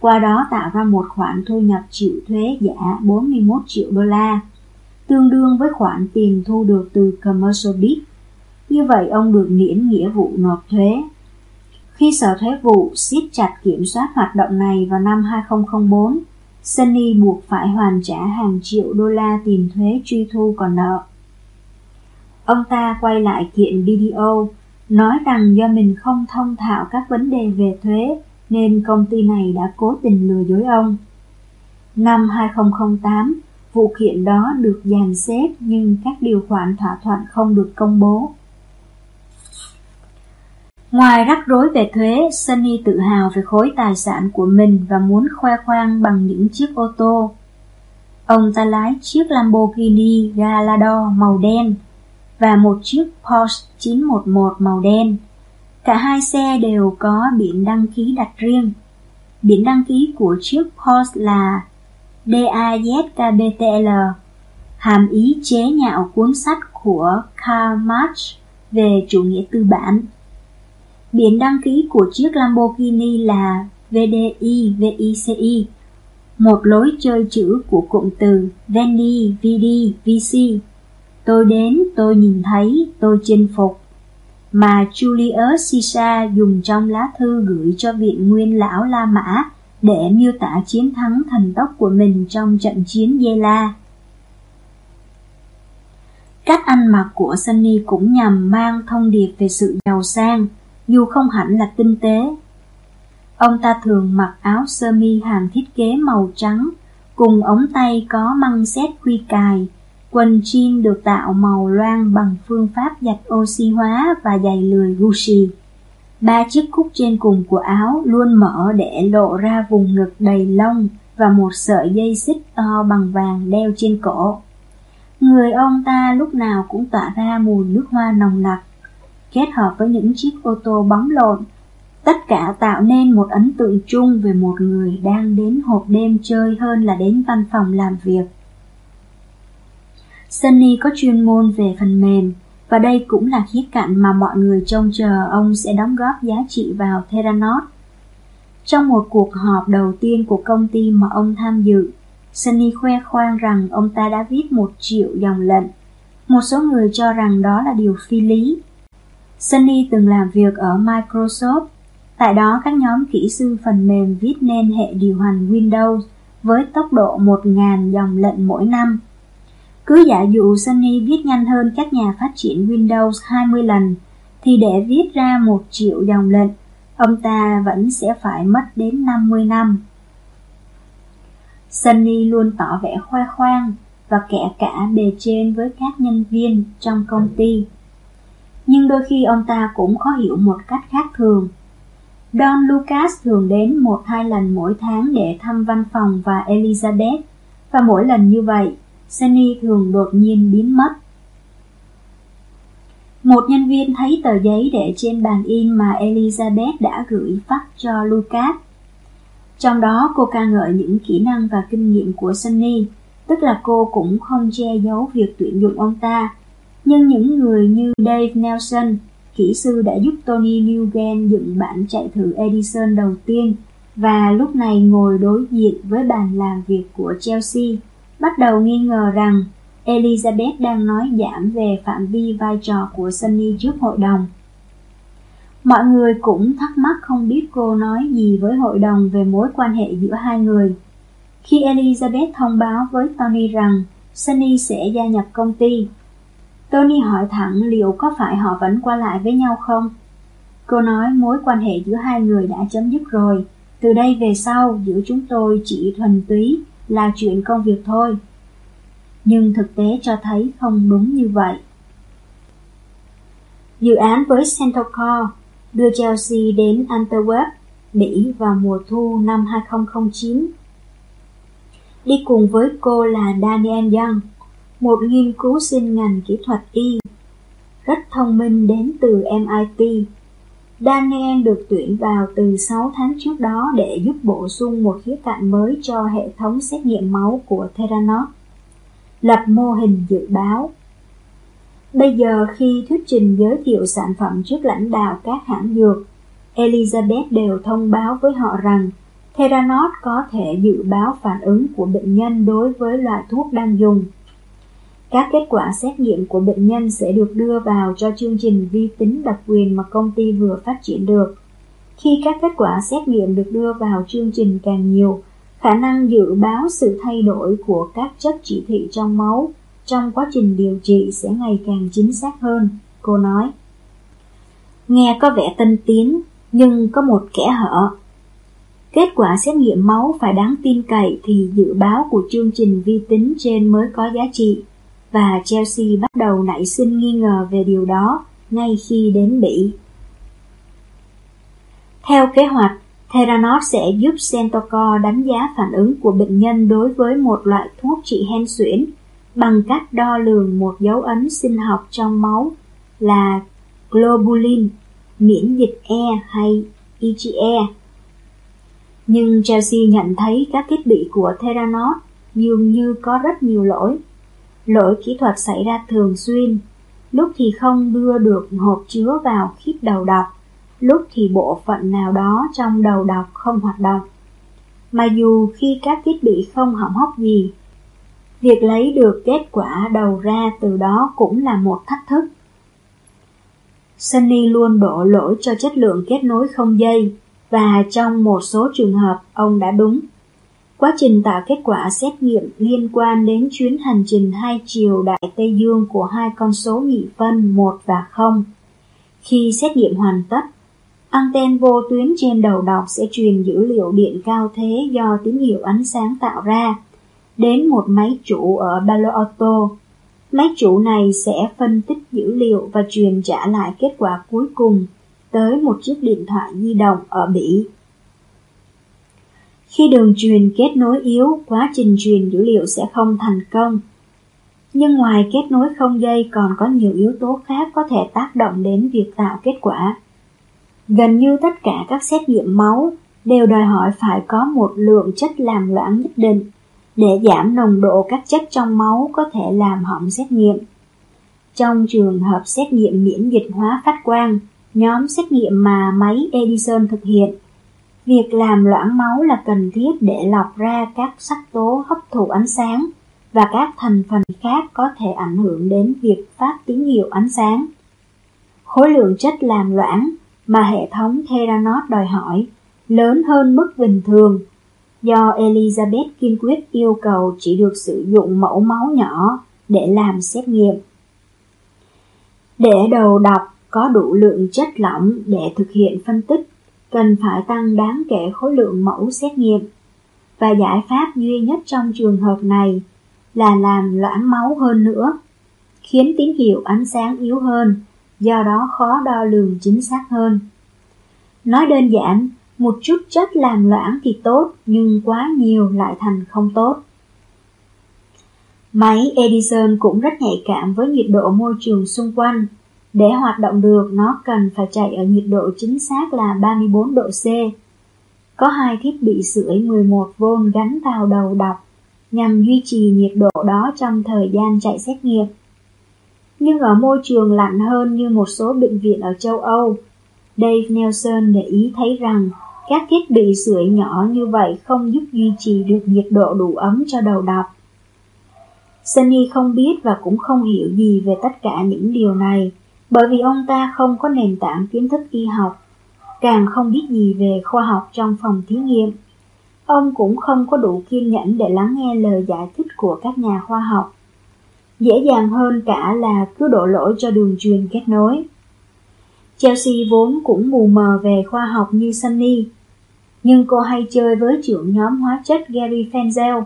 qua đó tạo ra một khoản thu nhập chịu thuế giả 41 triệu đô la, tương đương với khoản tiền thu được từ Commercial bid. Như vậy ông được miễn nghĩa vụ nộp thuế. Khi Sở Thuế vụ siết chặt kiểm soát hoạt động này vào năm 2004, Sunny buộc phải hoàn trả hàng triệu đô la tiền thuế truy thu còn nợ. Ông ta quay lại kiện BDO, nói rằng do mình không thông thạo các vấn đề về thuế nên công ty này đã cố tình lừa dối ông. Năm 2008, vụ kiện đó được dàn xếp nhưng các điều khoản thỏa thuận không được công bố. Ngoài rắc rối về thuế, Sunny tự hào về khối tài sản của mình và muốn khoe khoang bằng những chiếc ô tô. Ông ta lái chiếc Lamborghini Gallardo màu đen và một chiếc Porsche 911 màu đen. Cả hai xe đều có biển đăng ký đặt riêng. Biển đăng ký của chiếc Porsche là DAZKBTL, hàm ý chế nhạo cuốn sách của Karl Marx về chủ nghĩa tư bản. Biển đăng ký của chiếc Lamborghini là VDI VICI, một lối chơi chữ của cụm từ Veni Vidi VC. Tôi đến, tôi nhìn thấy, tôi chinh phục. Mà Julius Caesar dùng trong lá thư gửi cho viện nguyên lão La Mã để miêu tả chiến thắng thần tốc của mình trong trận chiến Gela. Cách ăn mặc của Sunny cũng nhằm mang thông điệp về sự giàu sang, dù không hẳn là tinh tế. Ông ta thường mặc áo sơ mi hàng thiết kế màu trắng, cùng ống tay có măng xét quy cài, quần jean được tạo màu loang bằng phương pháp giặt oxy hóa và giày lười Gucci. Ba chiếc cúc trên cùng của áo luôn mở để lộ ra vùng ngực đầy lông và một sợi dây xích to bằng vàng đeo trên cổ. Người ông ta lúc nào cũng tỏa ra mùi nước hoa nồng nặc, kết hợp với những chiếc ô tô bóng lộn. Tất cả tạo nên một ấn tượng chung về một người đang đến hộp đêm chơi hơn là đến văn phòng làm việc. Sunny có chuyên môn về phần mềm, và đây cũng là khía cạnh mà mọi người trông chờ ông sẽ đóng góp giá trị vào Theranos. Trong một cuộc họp đầu tiên của công ty mà ông tham dự, Sunny khoe khoang rằng ông ta đã viết một triệu dòng lệnh. Một số người cho rằng đó là điều phi lý. Sunny từng làm việc ở Microsoft. Tại đó các nhóm kỹ sư phần mềm viết nên hệ điều hành Windows với tốc độ 1.000 dòng lệnh mỗi năm. Cứ giả dụ Sunny viết nhanh hơn các nhà phát triển Windows 20 lần, thì để viết ra một triệu dòng lệnh, ông ta vẫn sẽ phải mất đến 50 năm. Sunny luôn tỏ vẻ khoe khoang và kẻ cả bề trên với các nhân viên trong công ty. Nhưng đôi khi ông ta cũng khó hiểu một cách khác thường. Don Lucas thường đến một hai lần mỗi tháng để thăm văn phòng và Elizabeth, và mỗi lần như vậy, Sunny thường đột nhiên biến mất. Một nhân viên thấy tờ giấy để trên bàn in mà Elizabeth đã gửi phát cho Lucas. Trong đó cô ca ngợi những kỹ năng và kinh nghiệm của Sunny, tức là cô cũng không che giấu việc tuyển dụng ông ta. Nhưng những người như Dave Nelson, kỹ sư đã giúp Tony Newgen dựng bản chạy thử Edison đầu tiên và lúc này ngồi đối diện với bàn làm việc của Chelsea bắt đầu nghi ngờ rằng Elizabeth đang nói giảm về phạm vi vai trò của Sunny trước hội đồng. Mọi người cũng thắc mắc không biết cô nói gì với hội đồng về mối quan hệ giữa hai người. Khi Elizabeth thông báo với Tony rằng Sunny sẽ gia nhập công ty, Tony hỏi thẳng liệu có phải họ vẫn qua lại với nhau không? Cô nói mối quan hệ giữa hai người đã chấm dứt rồi, từ đây về sau giữa chúng tôi chỉ thuần túy là chuyện công việc thôi. Nhưng thực tế cho thấy không đúng như vậy. Dự án với Centocor đưa Chelsea đến Antwerp, Bỉ vào mùa thu năm 2009. Đi cùng với cô là Daniel Young, một nghiên cứu sinh ngành kỹ thuật y, rất thông minh đến từ MIT Daniel được tuyển vào từ 6 tháng trước đó để giúp bổ sung một khía cạnh mới cho hệ thống xét nghiệm máu của Theranos. Lập mô hình dự báo Bây giờ khi thuyết trình giới thiệu sản phẩm trước lãnh đạo các hãng dược, Elizabeth đều thông báo với họ rằng Theranos có thể dự báo phản ứng của bệnh nhân đối với loại thuốc đang dùng. Các kết quả xét nghiệm của bệnh nhân sẽ được đưa vào cho chương trình vi tính đặc quyền mà công ty vừa phát triển được. Khi các kết quả xét nghiệm được đưa vào chương trình càng nhiều, khả năng dự báo sự thay đổi của các chất chỉ thị trong máu trong quá trình điều trị sẽ ngày càng chính xác hơn, cô nói. Nghe có vẻ tân tiến, nhưng có một kẽ hở. Kết quả xét nghiệm máu phải đáng tin cậy thì dự báo của chương trình vi tính trên mới có giá trị và Chelsea bắt đầu nảy sinh nghi ngờ về điều đó ngay khi đến Bỉ. Theo kế hoạch, Theranos sẽ giúp Centocor đánh giá phản ứng của bệnh nhân đối với một loại thuốc trị hen suyễn bằng cách đo lường một dấu ấn sinh học trong máu là globulin, miễn dịch E hay IgE. Nhưng Chelsea nhận thấy các thiết bị của Theranos dường như có rất nhiều lỗi Lỗi kỹ thuật xảy ra thường xuyên, lúc thì không đưa được hộp chứa vào khít đầu đọc, lúc thì bộ phận nào đó trong đầu đọc không hoạt động. Mà dù khi các thiết bị không hỏng hóc gì, việc lấy được kết quả đầu ra từ đó cũng là một thách thức. Sunny luôn đổ lỗi cho chất lượng kết nối không dây, và trong một số trường hợp ông đã đúng. Quá trình tạo kết quả xét nghiệm liên quan đến chuyến hành trình hai chiều Đại Tây Dương của hai con số nhị phân 1 và 0. Khi xét nghiệm hoàn tất, anten vô tuyến trên đầu đọc sẽ truyền dữ liệu điện cao thế do tín hiệu ánh sáng tạo ra đến một máy chủ ở Palo Alto. Máy chủ này sẽ phân tích dữ liệu và truyền trả lại kết quả cuối cùng tới một chiếc điện thoại di động ở Bỉ. Khi đường truyền kết nối yếu, quá trình truyền dữ liệu sẽ không thành công. Nhưng ngoài kết nối không dây còn có nhiều yếu tố khác có thể tác động đến việc tạo kết quả. Gần như tất cả các xét nghiệm máu đều đòi hỏi phải có một lượng chất làm loãng nhất định để giảm nồng độ các chất trong máu có thể làm hỏng xét nghiệm. Trong trường hợp xét nghiệm miễn dịch hóa phát quang, nhóm xét nghiệm mà máy Edison thực hiện Việc làm loãng máu là cần thiết để lọc ra các sắc tố hấp thụ ánh sáng và các thành phần khác có thể ảnh hưởng đến việc phát tín hiệu ánh sáng. Khối lượng chất làm loãng mà hệ thống Theranos đòi hỏi lớn hơn mức bình thường do Elizabeth kiên quyết yêu cầu chỉ được sử dụng mẫu máu nhỏ để làm xét nghiệm. Để đầu đọc có đủ lượng chất lỏng để thực hiện phân tích cần phải tăng đáng kể khối lượng mẫu xét nghiệm. Và giải pháp duy nhất trong trường hợp này là làm loãng máu hơn nữa, khiến tín hiệu ánh sáng yếu hơn, do đó khó đo lường chính xác hơn. Nói đơn giản, một chút chất làm loãng thì tốt, nhưng quá nhiều lại thành không tốt. Máy Edison cũng rất nhạy cảm với nhiệt độ môi trường xung quanh, để hoạt động được, nó cần phải chạy ở nhiệt độ chính xác là 34 độ C. Có hai thiết bị sưởi 11V gắn vào đầu đọc nhằm duy trì nhiệt độ đó trong thời gian chạy xét nghiệm. Nhưng ở môi trường lạnh hơn như một số bệnh viện ở châu Âu, Dave Nelson để ý thấy rằng các thiết bị sưởi nhỏ như vậy không giúp duy trì được nhiệt độ đủ ấm cho đầu đọc. Sunny không biết và cũng không hiểu gì về tất cả những điều này, bởi vì ông ta không có nền tảng kiến thức y học, càng không biết gì về khoa học trong phòng thí nghiệm. Ông cũng không có đủ kiên nhẫn để lắng nghe lời giải thích của các nhà khoa học. Dễ dàng hơn cả là cứ đổ lỗi cho đường truyền kết nối. Chelsea vốn cũng mù mờ về khoa học như Sunny, nhưng cô hay chơi với trưởng nhóm hóa chất Gary Fenzel.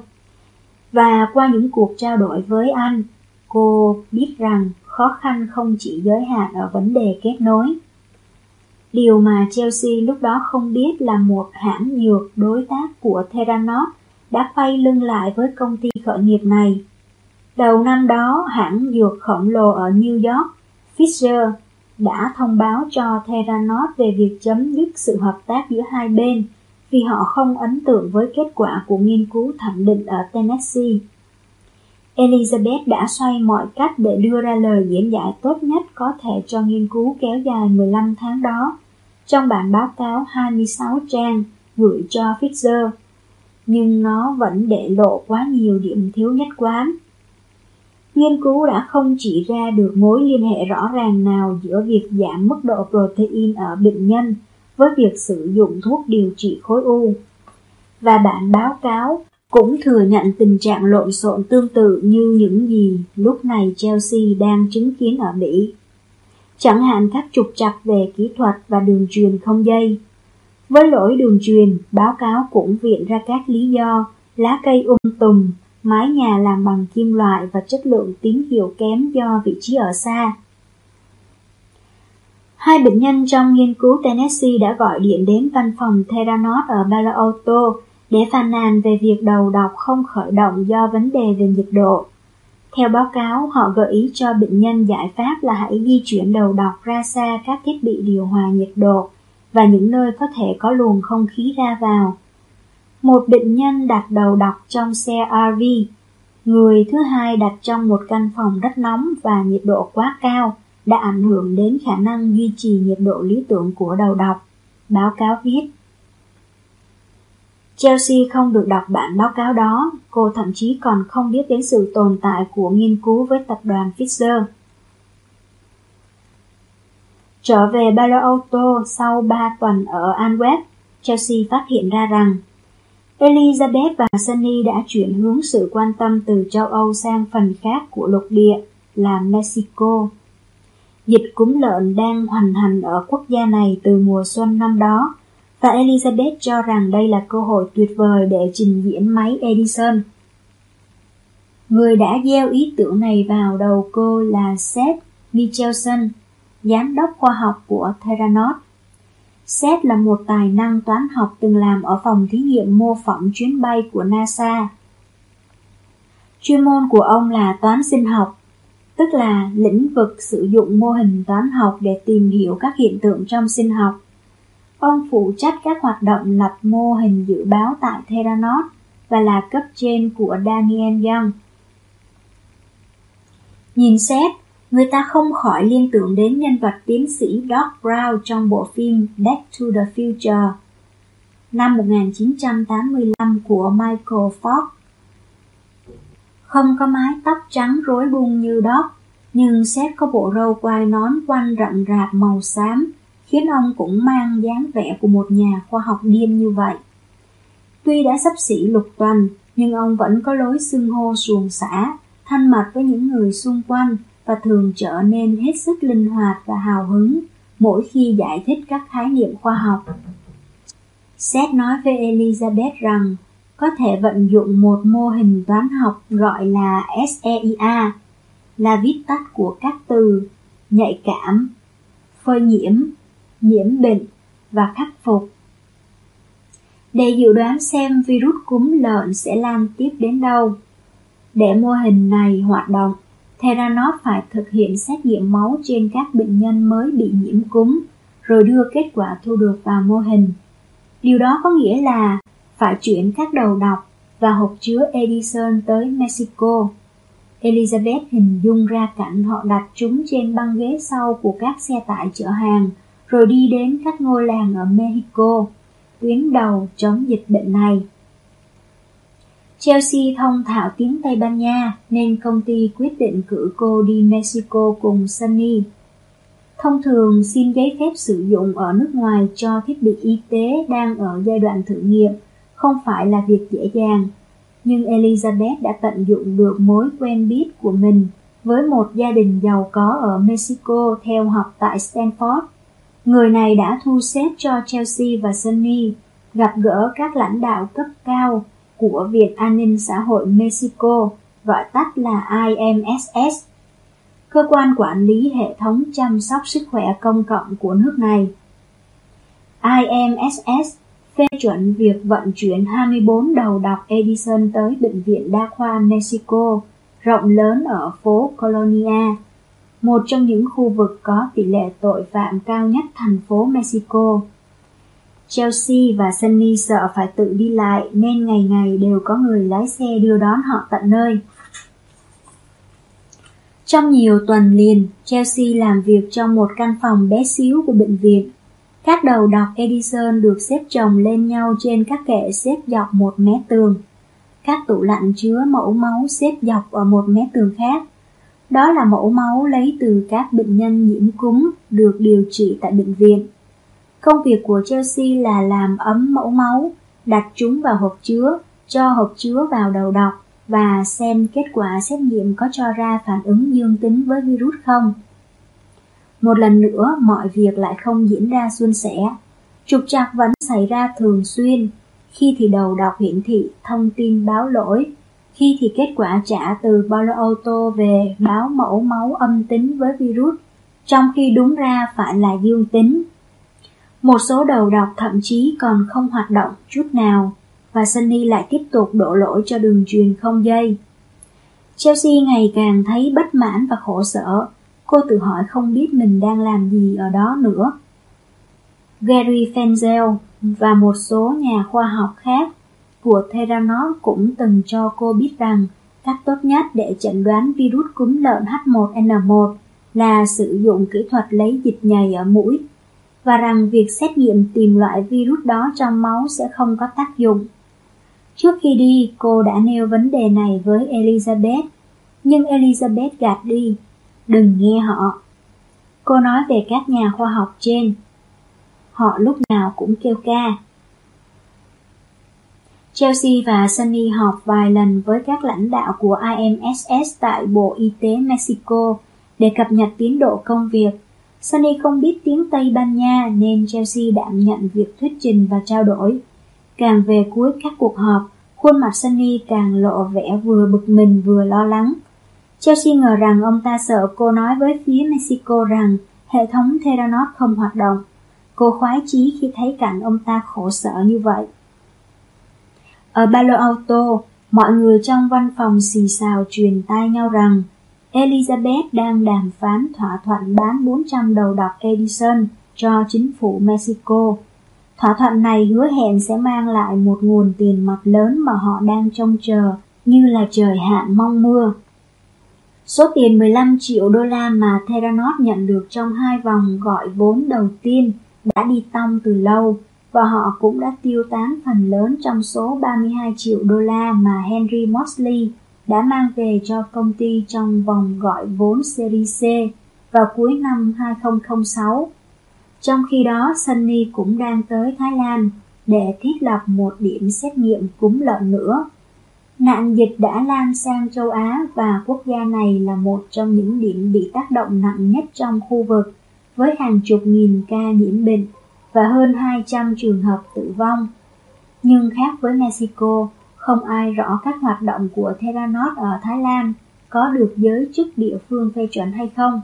Và qua những cuộc trao đổi với anh, cô biết rằng khó khăn không chỉ giới hạn ở vấn đề kết nối. Điều mà Chelsea lúc đó không biết là một hãng dược đối tác của Theranos đã quay lưng lại với công ty khởi nghiệp này. Đầu năm đó, hãng dược khổng lồ ở New York, Pfizer, đã thông báo cho Theranos về việc chấm dứt sự hợp tác giữa hai bên vì họ không ấn tượng với kết quả của nghiên cứu thẩm định ở Tennessee. Elizabeth đã xoay mọi cách để đưa ra lời diễn giải tốt nhất có thể cho nghiên cứu kéo dài 15 tháng đó trong bản báo cáo 26 trang gửi cho Fisher, nhưng nó vẫn để lộ quá nhiều điểm thiếu nhất quán. Nghiên cứu đã không chỉ ra được mối liên hệ rõ ràng nào giữa việc giảm mức độ protein ở bệnh nhân với việc sử dụng thuốc điều trị khối u. Và bản báo cáo cũng thừa nhận tình trạng lộn xộn tương tự như những gì lúc này Chelsea đang chứng kiến ở Mỹ. Chẳng hạn các trục trặc về kỹ thuật và đường truyền không dây. Với lỗi đường truyền, báo cáo cũng viện ra các lý do lá cây um tùm, mái nhà làm bằng kim loại và chất lượng tín hiệu kém do vị trí ở xa. Hai bệnh nhân trong nghiên cứu Tennessee đã gọi điện đến văn phòng Theranos ở Palo Alto để phàn nàn về việc đầu đọc không khởi động do vấn đề về nhiệt độ. Theo báo cáo, họ gợi ý cho bệnh nhân giải pháp là hãy di chuyển đầu đọc ra xa các thiết bị điều hòa nhiệt độ và những nơi có thể có luồng không khí ra vào. Một bệnh nhân đặt đầu đọc trong xe RV, người thứ hai đặt trong một căn phòng rất nóng và nhiệt độ quá cao, đã ảnh hưởng đến khả năng duy trì nhiệt độ lý tưởng của đầu đọc. Báo cáo viết Chelsea không được đọc bản báo cáo đó, cô thậm chí còn không biết đến sự tồn tại của nghiên cứu với tập đoàn Pfizer. Trở về Palo Alto sau 3 tuần ở Anweb, Chelsea phát hiện ra rằng Elizabeth và Sunny đã chuyển hướng sự quan tâm từ châu Âu sang phần khác của lục địa là Mexico. Dịch cúm lợn đang hoành hành ở quốc gia này từ mùa xuân năm đó, và Elizabeth cho rằng đây là cơ hội tuyệt vời để trình diễn máy Edison. Người đã gieo ý tưởng này vào đầu cô là Seth Michelson, giám đốc khoa học của Theranos. Seth là một tài năng toán học từng làm ở phòng thí nghiệm mô phỏng chuyến bay của NASA. Chuyên môn của ông là toán sinh học, tức là lĩnh vực sử dụng mô hình toán học để tìm hiểu các hiện tượng trong sinh học. Ông phụ trách các hoạt động lập mô hình dự báo tại Theranos và là cấp trên của Daniel Young. Nhìn xét, người ta không khỏi liên tưởng đến nhân vật tiến sĩ Doc Brown trong bộ phim Back to the Future năm 1985 của Michael Fox. Không có mái tóc trắng rối bung như Doc, nhưng Seth có bộ râu quai nón quanh rậm rạp màu xám, khiến ông cũng mang dáng vẻ của một nhà khoa học điên như vậy. Tuy đã sắp xỉ lục tuần, nhưng ông vẫn có lối xưng hô xuồng xã, thân mật với những người xung quanh và thường trở nên hết sức linh hoạt và hào hứng mỗi khi giải thích các khái niệm khoa học. Seth nói với Elizabeth rằng có thể vận dụng một mô hình toán học gọi là SEIA, là viết tắt của các từ nhạy cảm, phơi nhiễm, nhiễm bệnh và khắc phục. Để dự đoán xem virus cúm lợn sẽ lan tiếp đến đâu. Để mô hình này hoạt động, Theranos phải thực hiện xét nghiệm máu trên các bệnh nhân mới bị nhiễm cúm, rồi đưa kết quả thu được vào mô hình. Điều đó có nghĩa là phải chuyển các đầu đọc và hộp chứa Edison tới Mexico. Elizabeth hình dung ra cảnh họ đặt chúng trên băng ghế sau của các xe tải chở hàng, rồi đi đến các ngôi làng ở Mexico, tuyến đầu chống dịch bệnh này. Chelsea thông thạo tiếng Tây Ban Nha nên công ty quyết định cử cô đi Mexico cùng Sunny. Thông thường xin giấy phép sử dụng ở nước ngoài cho thiết bị y tế đang ở giai đoạn thử nghiệm không phải là việc dễ dàng. Nhưng Elizabeth đã tận dụng được mối quen biết của mình với một gia đình giàu có ở Mexico theo học tại Stanford. Người này đã thu xếp cho Chelsea và Sunny gặp gỡ các lãnh đạo cấp cao của Viện An ninh Xã hội Mexico, gọi tắt là IMSS, cơ quan quản lý hệ thống chăm sóc sức khỏe công cộng của nước này. IMSS phê chuẩn việc vận chuyển 24 đầu đọc Edison tới Bệnh viện Đa khoa Mexico, rộng lớn ở phố Colonia, một trong những khu vực có tỷ lệ tội phạm cao nhất thành phố Mexico. Chelsea và Sunny sợ phải tự đi lại nên ngày ngày đều có người lái xe đưa đón họ tận nơi. Trong nhiều tuần liền, Chelsea làm việc trong một căn phòng bé xíu của bệnh viện. Các đầu đọc Edison được xếp chồng lên nhau trên các kệ xếp dọc một mé tường. Các tủ lạnh chứa mẫu máu xếp dọc ở một mé tường khác. Đó là mẫu máu lấy từ các bệnh nhân nhiễm cúm được điều trị tại bệnh viện. Công việc của Chelsea là làm ấm mẫu máu, đặt chúng vào hộp chứa, cho hộp chứa vào đầu đọc và xem kết quả xét nghiệm có cho ra phản ứng dương tính với virus không. Một lần nữa, mọi việc lại không diễn ra suôn sẻ. Trục trặc vẫn xảy ra thường xuyên, khi thì đầu đọc hiển thị thông tin báo lỗi, khi thì kết quả trả từ Palo Alto về báo mẫu máu âm tính với virus, trong khi đúng ra phải là dương tính. Một số đầu đọc thậm chí còn không hoạt động chút nào, và Sunny lại tiếp tục đổ lỗi cho đường truyền không dây. Chelsea ngày càng thấy bất mãn và khổ sở, cô tự hỏi không biết mình đang làm gì ở đó nữa. Gary Fenzel và một số nhà khoa học khác của Theranos cũng từng cho cô biết rằng cách tốt nhất để chẩn đoán virus cúm lợn H1N1 là sử dụng kỹ thuật lấy dịch nhầy ở mũi và rằng việc xét nghiệm tìm loại virus đó trong máu sẽ không có tác dụng. Trước khi đi, cô đã nêu vấn đề này với Elizabeth, nhưng Elizabeth gạt đi, đừng nghe họ. Cô nói về các nhà khoa học trên. Họ lúc nào cũng kêu ca. Chelsea và Sunny họp vài lần với các lãnh đạo của IMSS tại Bộ Y tế Mexico để cập nhật tiến độ công việc. Sunny không biết tiếng Tây Ban Nha nên Chelsea đảm nhận việc thuyết trình và trao đổi. Càng về cuối các cuộc họp, khuôn mặt Sunny càng lộ vẻ vừa bực mình vừa lo lắng. Chelsea ngờ rằng ông ta sợ cô nói với phía Mexico rằng hệ thống Theranos không hoạt động. Cô khoái chí khi thấy cảnh ông ta khổ sở như vậy. Ở Palo Alto, mọi người trong văn phòng xì xào truyền tai nhau rằng Elizabeth đang đàm phán thỏa thuận bán 400 đầu đọc Edison cho chính phủ Mexico. Thỏa thuận này hứa hẹn sẽ mang lại một nguồn tiền mặt lớn mà họ đang trông chờ, như là trời hạn mong mưa. Số tiền 15 triệu đô la mà Theranos nhận được trong hai vòng gọi vốn đầu tiên đã đi tong từ lâu và họ cũng đã tiêu tán phần lớn trong số 32 triệu đô la mà Henry Mosley đã mang về cho công ty trong vòng gọi vốn Series C vào cuối năm 2006. Trong khi đó, Sunny cũng đang tới Thái Lan để thiết lập một điểm xét nghiệm cúm lợn nữa. Nạn dịch đã lan sang châu Á và quốc gia này là một trong những điểm bị tác động nặng nhất trong khu vực, với hàng chục nghìn ca nhiễm bệnh và hơn 200 trường hợp tử vong. Nhưng khác với Mexico, không ai rõ các hoạt động của Theranos ở Thái Lan có được giới chức địa phương phê chuẩn hay không.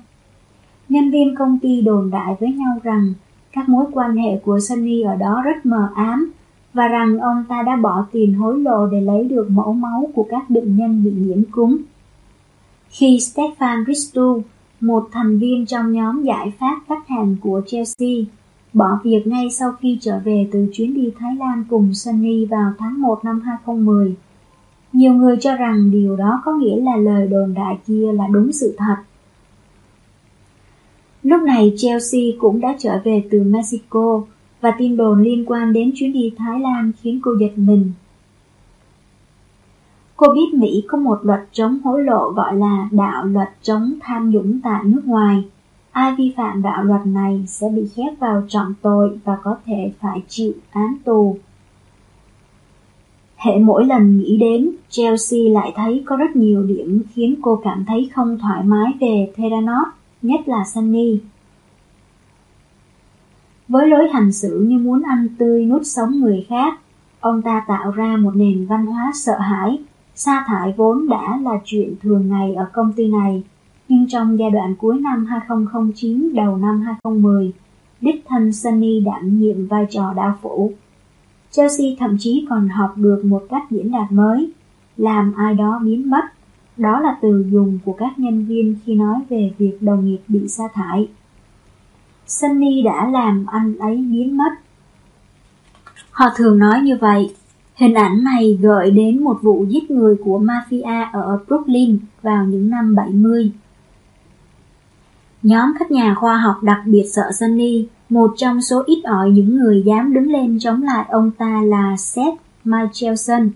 Nhân viên công ty đồn đại với nhau rằng các mối quan hệ của Sunny ở đó rất mờ ám và rằng ông ta đã bỏ tiền hối lộ để lấy được mẫu máu của các bệnh nhân bị nhiễm cúm. Khi Stefan Ristu, một thành viên trong nhóm giải pháp khách hàng của Chelsea, bỏ việc ngay sau khi trở về từ chuyến đi Thái Lan cùng Sunny vào tháng 1 năm 2010. Nhiều người cho rằng điều đó có nghĩa là lời đồn đại kia là đúng sự thật. Lúc này Chelsea cũng đã trở về từ Mexico và tin đồn liên quan đến chuyến đi Thái Lan khiến cô giật mình. Cô biết Mỹ có một luật chống hối lộ gọi là đạo luật chống tham nhũng tại nước ngoài. Ai vi phạm đạo luật này sẽ bị khép vào trọng tội và có thể phải chịu án tù. Hệ mỗi lần nghĩ đến, Chelsea lại thấy có rất nhiều điểm khiến cô cảm thấy không thoải mái về Theranos, nhất là Sunny. Với lối hành xử như muốn ăn tươi nuốt sống người khác, ông ta tạo ra một nền văn hóa sợ hãi, sa thải vốn đã là chuyện thường ngày ở công ty này nhưng trong giai đoạn cuối năm 2009 đầu năm 2010, đích thân Sunny đảm nhiệm vai trò đao phủ. Chelsea thậm chí còn học được một cách diễn đạt mới, làm ai đó biến mất. Đó là từ dùng của các nhân viên khi nói về việc đồng nghiệp bị sa thải. Sunny đã làm anh ấy biến mất. Họ thường nói như vậy. Hình ảnh này gợi đến một vụ giết người của mafia ở Brooklyn vào những năm 70. Nhóm các nhà khoa học đặc biệt sợ Sunny, một trong số ít ỏi những người dám đứng lên chống lại ông ta là Seth Michelson.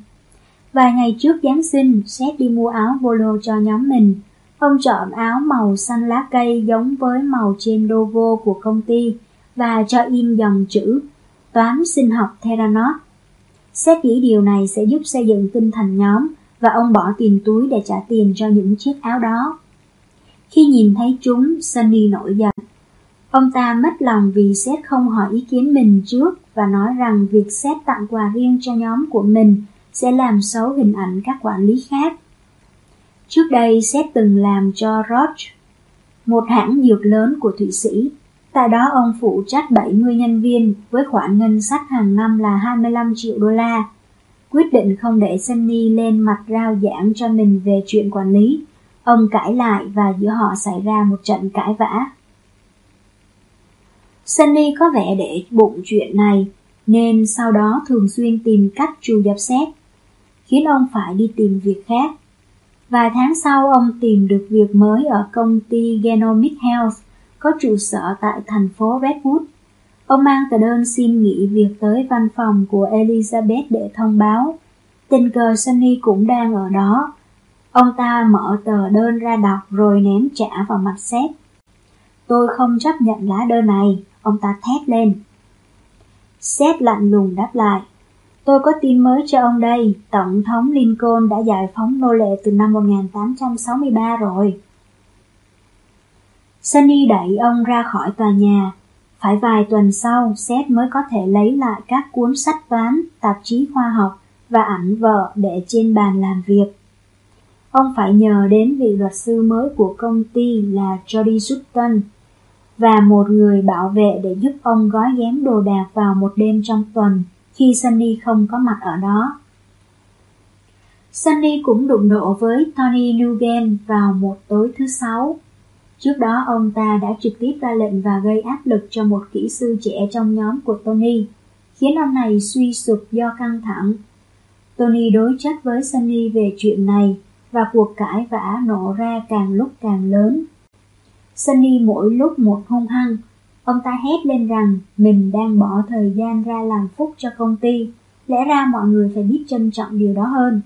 Vài ngày trước Giáng sinh, Seth đi mua áo polo cho nhóm mình. Ông chọn áo màu xanh lá cây giống với màu trên logo của công ty và cho in dòng chữ Toán sinh học Theranos. Seth nghĩ điều này sẽ giúp xây dựng tinh thần nhóm và ông bỏ tiền túi để trả tiền cho những chiếc áo đó. Khi nhìn thấy chúng, Sunny nổi giận. Ông ta mất lòng vì Seth không hỏi ý kiến mình trước và nói rằng việc Seth tặng quà riêng cho nhóm của mình sẽ làm xấu hình ảnh các quản lý khác. Trước đây Seth từng làm cho Roche, một hãng dược lớn của Thụy Sĩ. Tại đó ông phụ trách 70 nhân viên với khoản ngân sách hàng năm là 25 triệu đô la. Quyết định không để Sunny lên mặt rao giảng cho mình về chuyện quản lý Ông cãi lại và giữa họ xảy ra một trận cãi vã. Sunny có vẻ để bụng chuyện này, nên sau đó thường xuyên tìm cách trù dập xét, khiến ông phải đi tìm việc khác. Vài tháng sau ông tìm được việc mới ở công ty Genomic Health có trụ sở tại thành phố Redwood. Ông mang tờ đơn xin nghỉ việc tới văn phòng của Elizabeth để thông báo. Tình cờ Sunny cũng đang ở đó. Ông ta mở tờ đơn ra đọc rồi ném trả vào mặt sếp. Tôi không chấp nhận lá đơn này, ông ta thét lên. Sếp lạnh lùng đáp lại. Tôi có tin mới cho ông đây, Tổng thống Lincoln đã giải phóng nô lệ từ năm 1863 rồi. Sunny đẩy ông ra khỏi tòa nhà. Phải vài tuần sau, sếp mới có thể lấy lại các cuốn sách toán, tạp chí khoa học và ảnh vợ để trên bàn làm việc. Ông phải nhờ đến vị luật sư mới của công ty là Jody Sutton và một người bảo vệ để giúp ông gói ghém đồ đạc vào một đêm trong tuần khi Sunny không có mặt ở đó. Sunny cũng đụng độ với Tony Nugent vào một tối thứ sáu. Trước đó ông ta đã trực tiếp ra lệnh và gây áp lực cho một kỹ sư trẻ trong nhóm của Tony, khiến ông này suy sụp do căng thẳng. Tony đối chất với Sunny về chuyện này và cuộc cãi vã nổ ra càng lúc càng lớn. Sunny mỗi lúc một hung hăng, ông ta hét lên rằng mình đang bỏ thời gian ra làm phúc cho công ty, lẽ ra mọi người phải biết trân trọng điều đó hơn.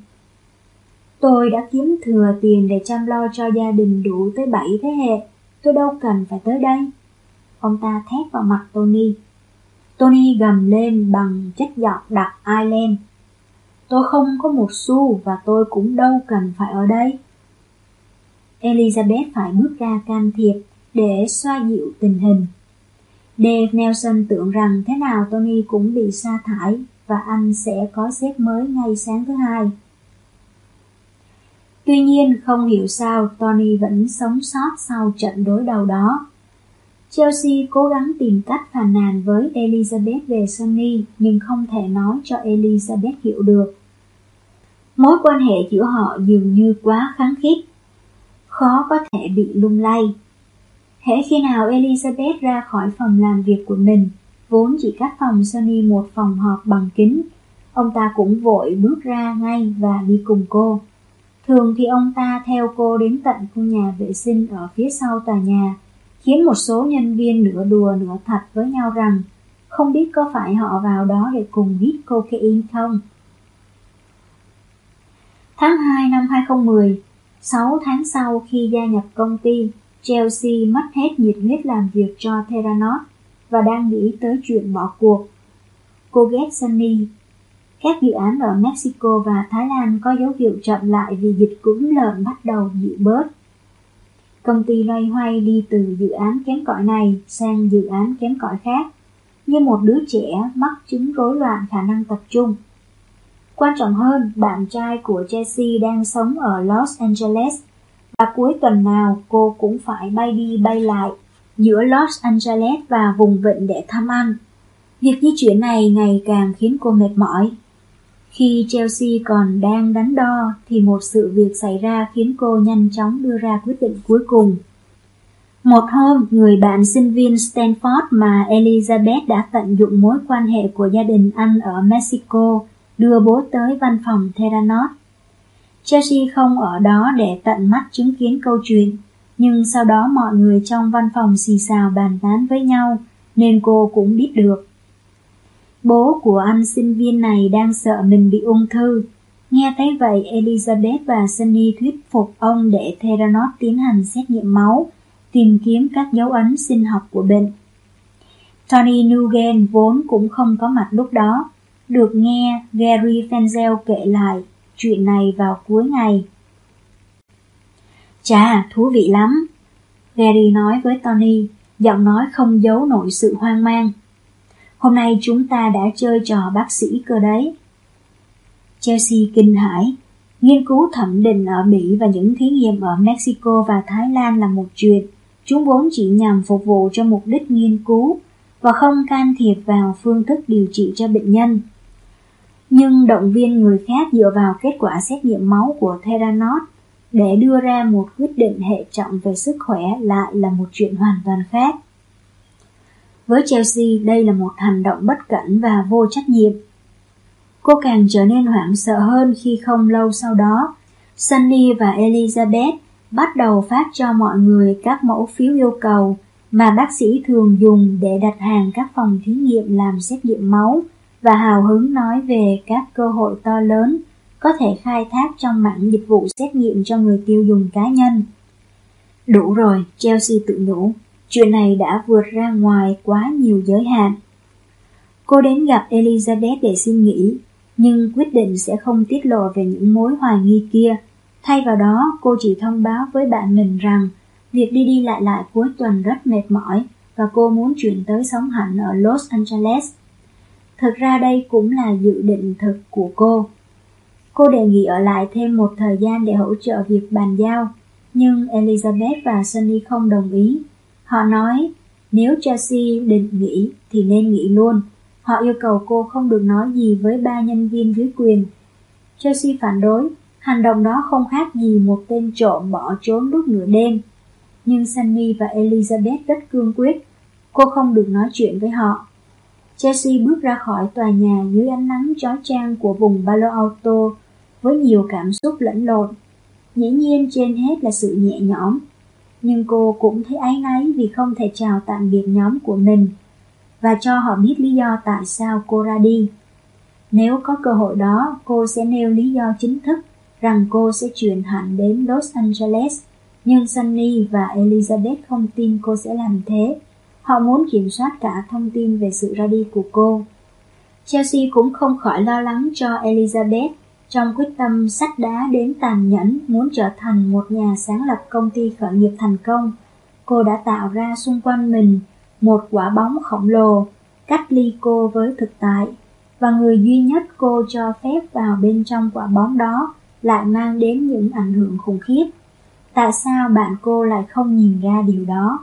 Tôi đã kiếm thừa tiền để chăm lo cho gia đình đủ tới 7 thế hệ, tôi đâu cần phải tới đây. Ông ta thét vào mặt Tony. Tony gầm lên bằng chất giọng đặc Ireland. Tôi không có một xu và tôi cũng đâu cần phải ở đây. Elizabeth phải bước ra can thiệp để xoa dịu tình hình. Dave Nelson tưởng rằng thế nào Tony cũng bị sa thải và anh sẽ có sếp mới ngay sáng thứ hai. Tuy nhiên, không hiểu sao Tony vẫn sống sót sau trận đối đầu đó. Chelsea cố gắng tìm cách phàn nàn với Elizabeth về Sunny nhưng không thể nói cho Elizabeth hiểu được. Mối quan hệ giữa họ dường như quá kháng khít, khó có thể bị lung lay. Hễ khi nào Elizabeth ra khỏi phòng làm việc của mình, vốn chỉ cách phòng Sunny một phòng họp bằng kính, ông ta cũng vội bước ra ngay và đi cùng cô. Thường thì ông ta theo cô đến tận khu nhà vệ sinh ở phía sau tòa nhà, khiến một số nhân viên nửa đùa nửa thật với nhau rằng không biết có phải họ vào đó để cùng hít cocaine không. Tháng 2 năm 2010, 6 tháng sau khi gia nhập công ty, Chelsea mất hết nhiệt huyết làm việc cho Theranos và đang nghĩ tới chuyện bỏ cuộc. Cô ghét Sunny các dự án ở Mexico và Thái Lan có dấu hiệu chậm lại vì dịch cúm lợn bắt đầu dịu bớt. Công ty loay hoay đi từ dự án kém cỏi này sang dự án kém cỏi khác, như một đứa trẻ mắc chứng rối loạn khả năng tập trung. Quan trọng hơn, bạn trai của jessie đang sống ở Los Angeles và cuối tuần nào cô cũng phải bay đi bay lại giữa Los Angeles và vùng vịnh để thăm anh. Việc di chuyển này ngày càng khiến cô mệt mỏi. Khi Chelsea còn đang đánh đo thì một sự việc xảy ra khiến cô nhanh chóng đưa ra quyết định cuối cùng. Một hôm, người bạn sinh viên Stanford mà Elizabeth đã tận dụng mối quan hệ của gia đình anh ở Mexico đưa bố tới văn phòng Theranos. Chelsea không ở đó để tận mắt chứng kiến câu chuyện, nhưng sau đó mọi người trong văn phòng xì xào bàn tán với nhau, nên cô cũng biết được. Bố của anh sinh viên này đang sợ mình bị ung thư. Nghe thấy vậy, Elizabeth và Sunny thuyết phục ông để Theranos tiến hành xét nghiệm máu, tìm kiếm các dấu ấn sinh học của bệnh. Tony Nugent vốn cũng không có mặt lúc đó, được nghe Gary Fenzel kể lại chuyện này vào cuối ngày. Chà, thú vị lắm. Gary nói với Tony, giọng nói không giấu nổi sự hoang mang. Hôm nay chúng ta đã chơi trò bác sĩ cơ đấy. Chelsea kinh hãi. Nghiên cứu thẩm định ở Mỹ và những thí nghiệm ở Mexico và Thái Lan là một chuyện. Chúng vốn chỉ nhằm phục vụ cho mục đích nghiên cứu và không can thiệp vào phương thức điều trị cho bệnh nhân. Nhưng động viên người khác dựa vào kết quả xét nghiệm máu của Theranos để đưa ra một quyết định hệ trọng về sức khỏe lại là một chuyện hoàn toàn khác. Với Chelsea, đây là một hành động bất cẩn và vô trách nhiệm. Cô càng trở nên hoảng sợ hơn khi không lâu sau đó, Sunny và Elizabeth bắt đầu phát cho mọi người các mẫu phiếu yêu cầu mà bác sĩ thường dùng để đặt hàng các phòng thí nghiệm làm xét nghiệm máu và hào hứng nói về các cơ hội to lớn có thể khai thác trong mảng dịch vụ xét nghiệm cho người tiêu dùng cá nhân. Đủ rồi, Chelsea tự nhủ, chuyện này đã vượt ra ngoài quá nhiều giới hạn. Cô đến gặp Elizabeth để xin nghỉ, nhưng quyết định sẽ không tiết lộ về những mối hoài nghi kia. Thay vào đó, cô chỉ thông báo với bạn mình rằng việc đi đi lại lại cuối tuần rất mệt mỏi và cô muốn chuyển tới sống hẳn ở Los Angeles. Thực ra đây cũng là dự định thực của cô. Cô đề nghị ở lại thêm một thời gian để hỗ trợ việc bàn giao, nhưng Elizabeth và Sunny không đồng ý. Họ nói nếu Chelsea định nghỉ thì nên nghỉ luôn. Họ yêu cầu cô không được nói gì với ba nhân viên dưới quyền. Chelsea phản đối, hành động đó không khác gì một tên trộm bỏ trốn lúc nửa đêm. Nhưng Sunny và Elizabeth rất cương quyết, cô không được nói chuyện với họ. Chelsea bước ra khỏi tòa nhà dưới ánh nắng chói chang của vùng Palo Alto với nhiều cảm xúc lẫn lộn. Dĩ nhiên trên hết là sự nhẹ nhõm, nhưng cô cũng thấy áy náy vì không thể chào tạm biệt nhóm của mình và cho họ biết lý do tại sao cô ra đi. Nếu có cơ hội đó, cô sẽ nêu lý do chính thức rằng cô sẽ chuyển hẳn đến Los Angeles, nhưng Sunny và Elizabeth không tin cô sẽ làm thế. Họ muốn kiểm soát cả thông tin về sự ra đi của cô. Chelsea cũng không khỏi lo lắng cho Elizabeth trong quyết tâm sắt đá đến tàn nhẫn muốn trở thành một nhà sáng lập công ty khởi nghiệp thành công. Cô đã tạo ra xung quanh mình một quả bóng khổng lồ, cách ly cô với thực tại, và người duy nhất cô cho phép vào bên trong quả bóng đó lại mang đến những ảnh hưởng khủng khiếp. Tại sao bạn cô lại không nhìn ra điều đó?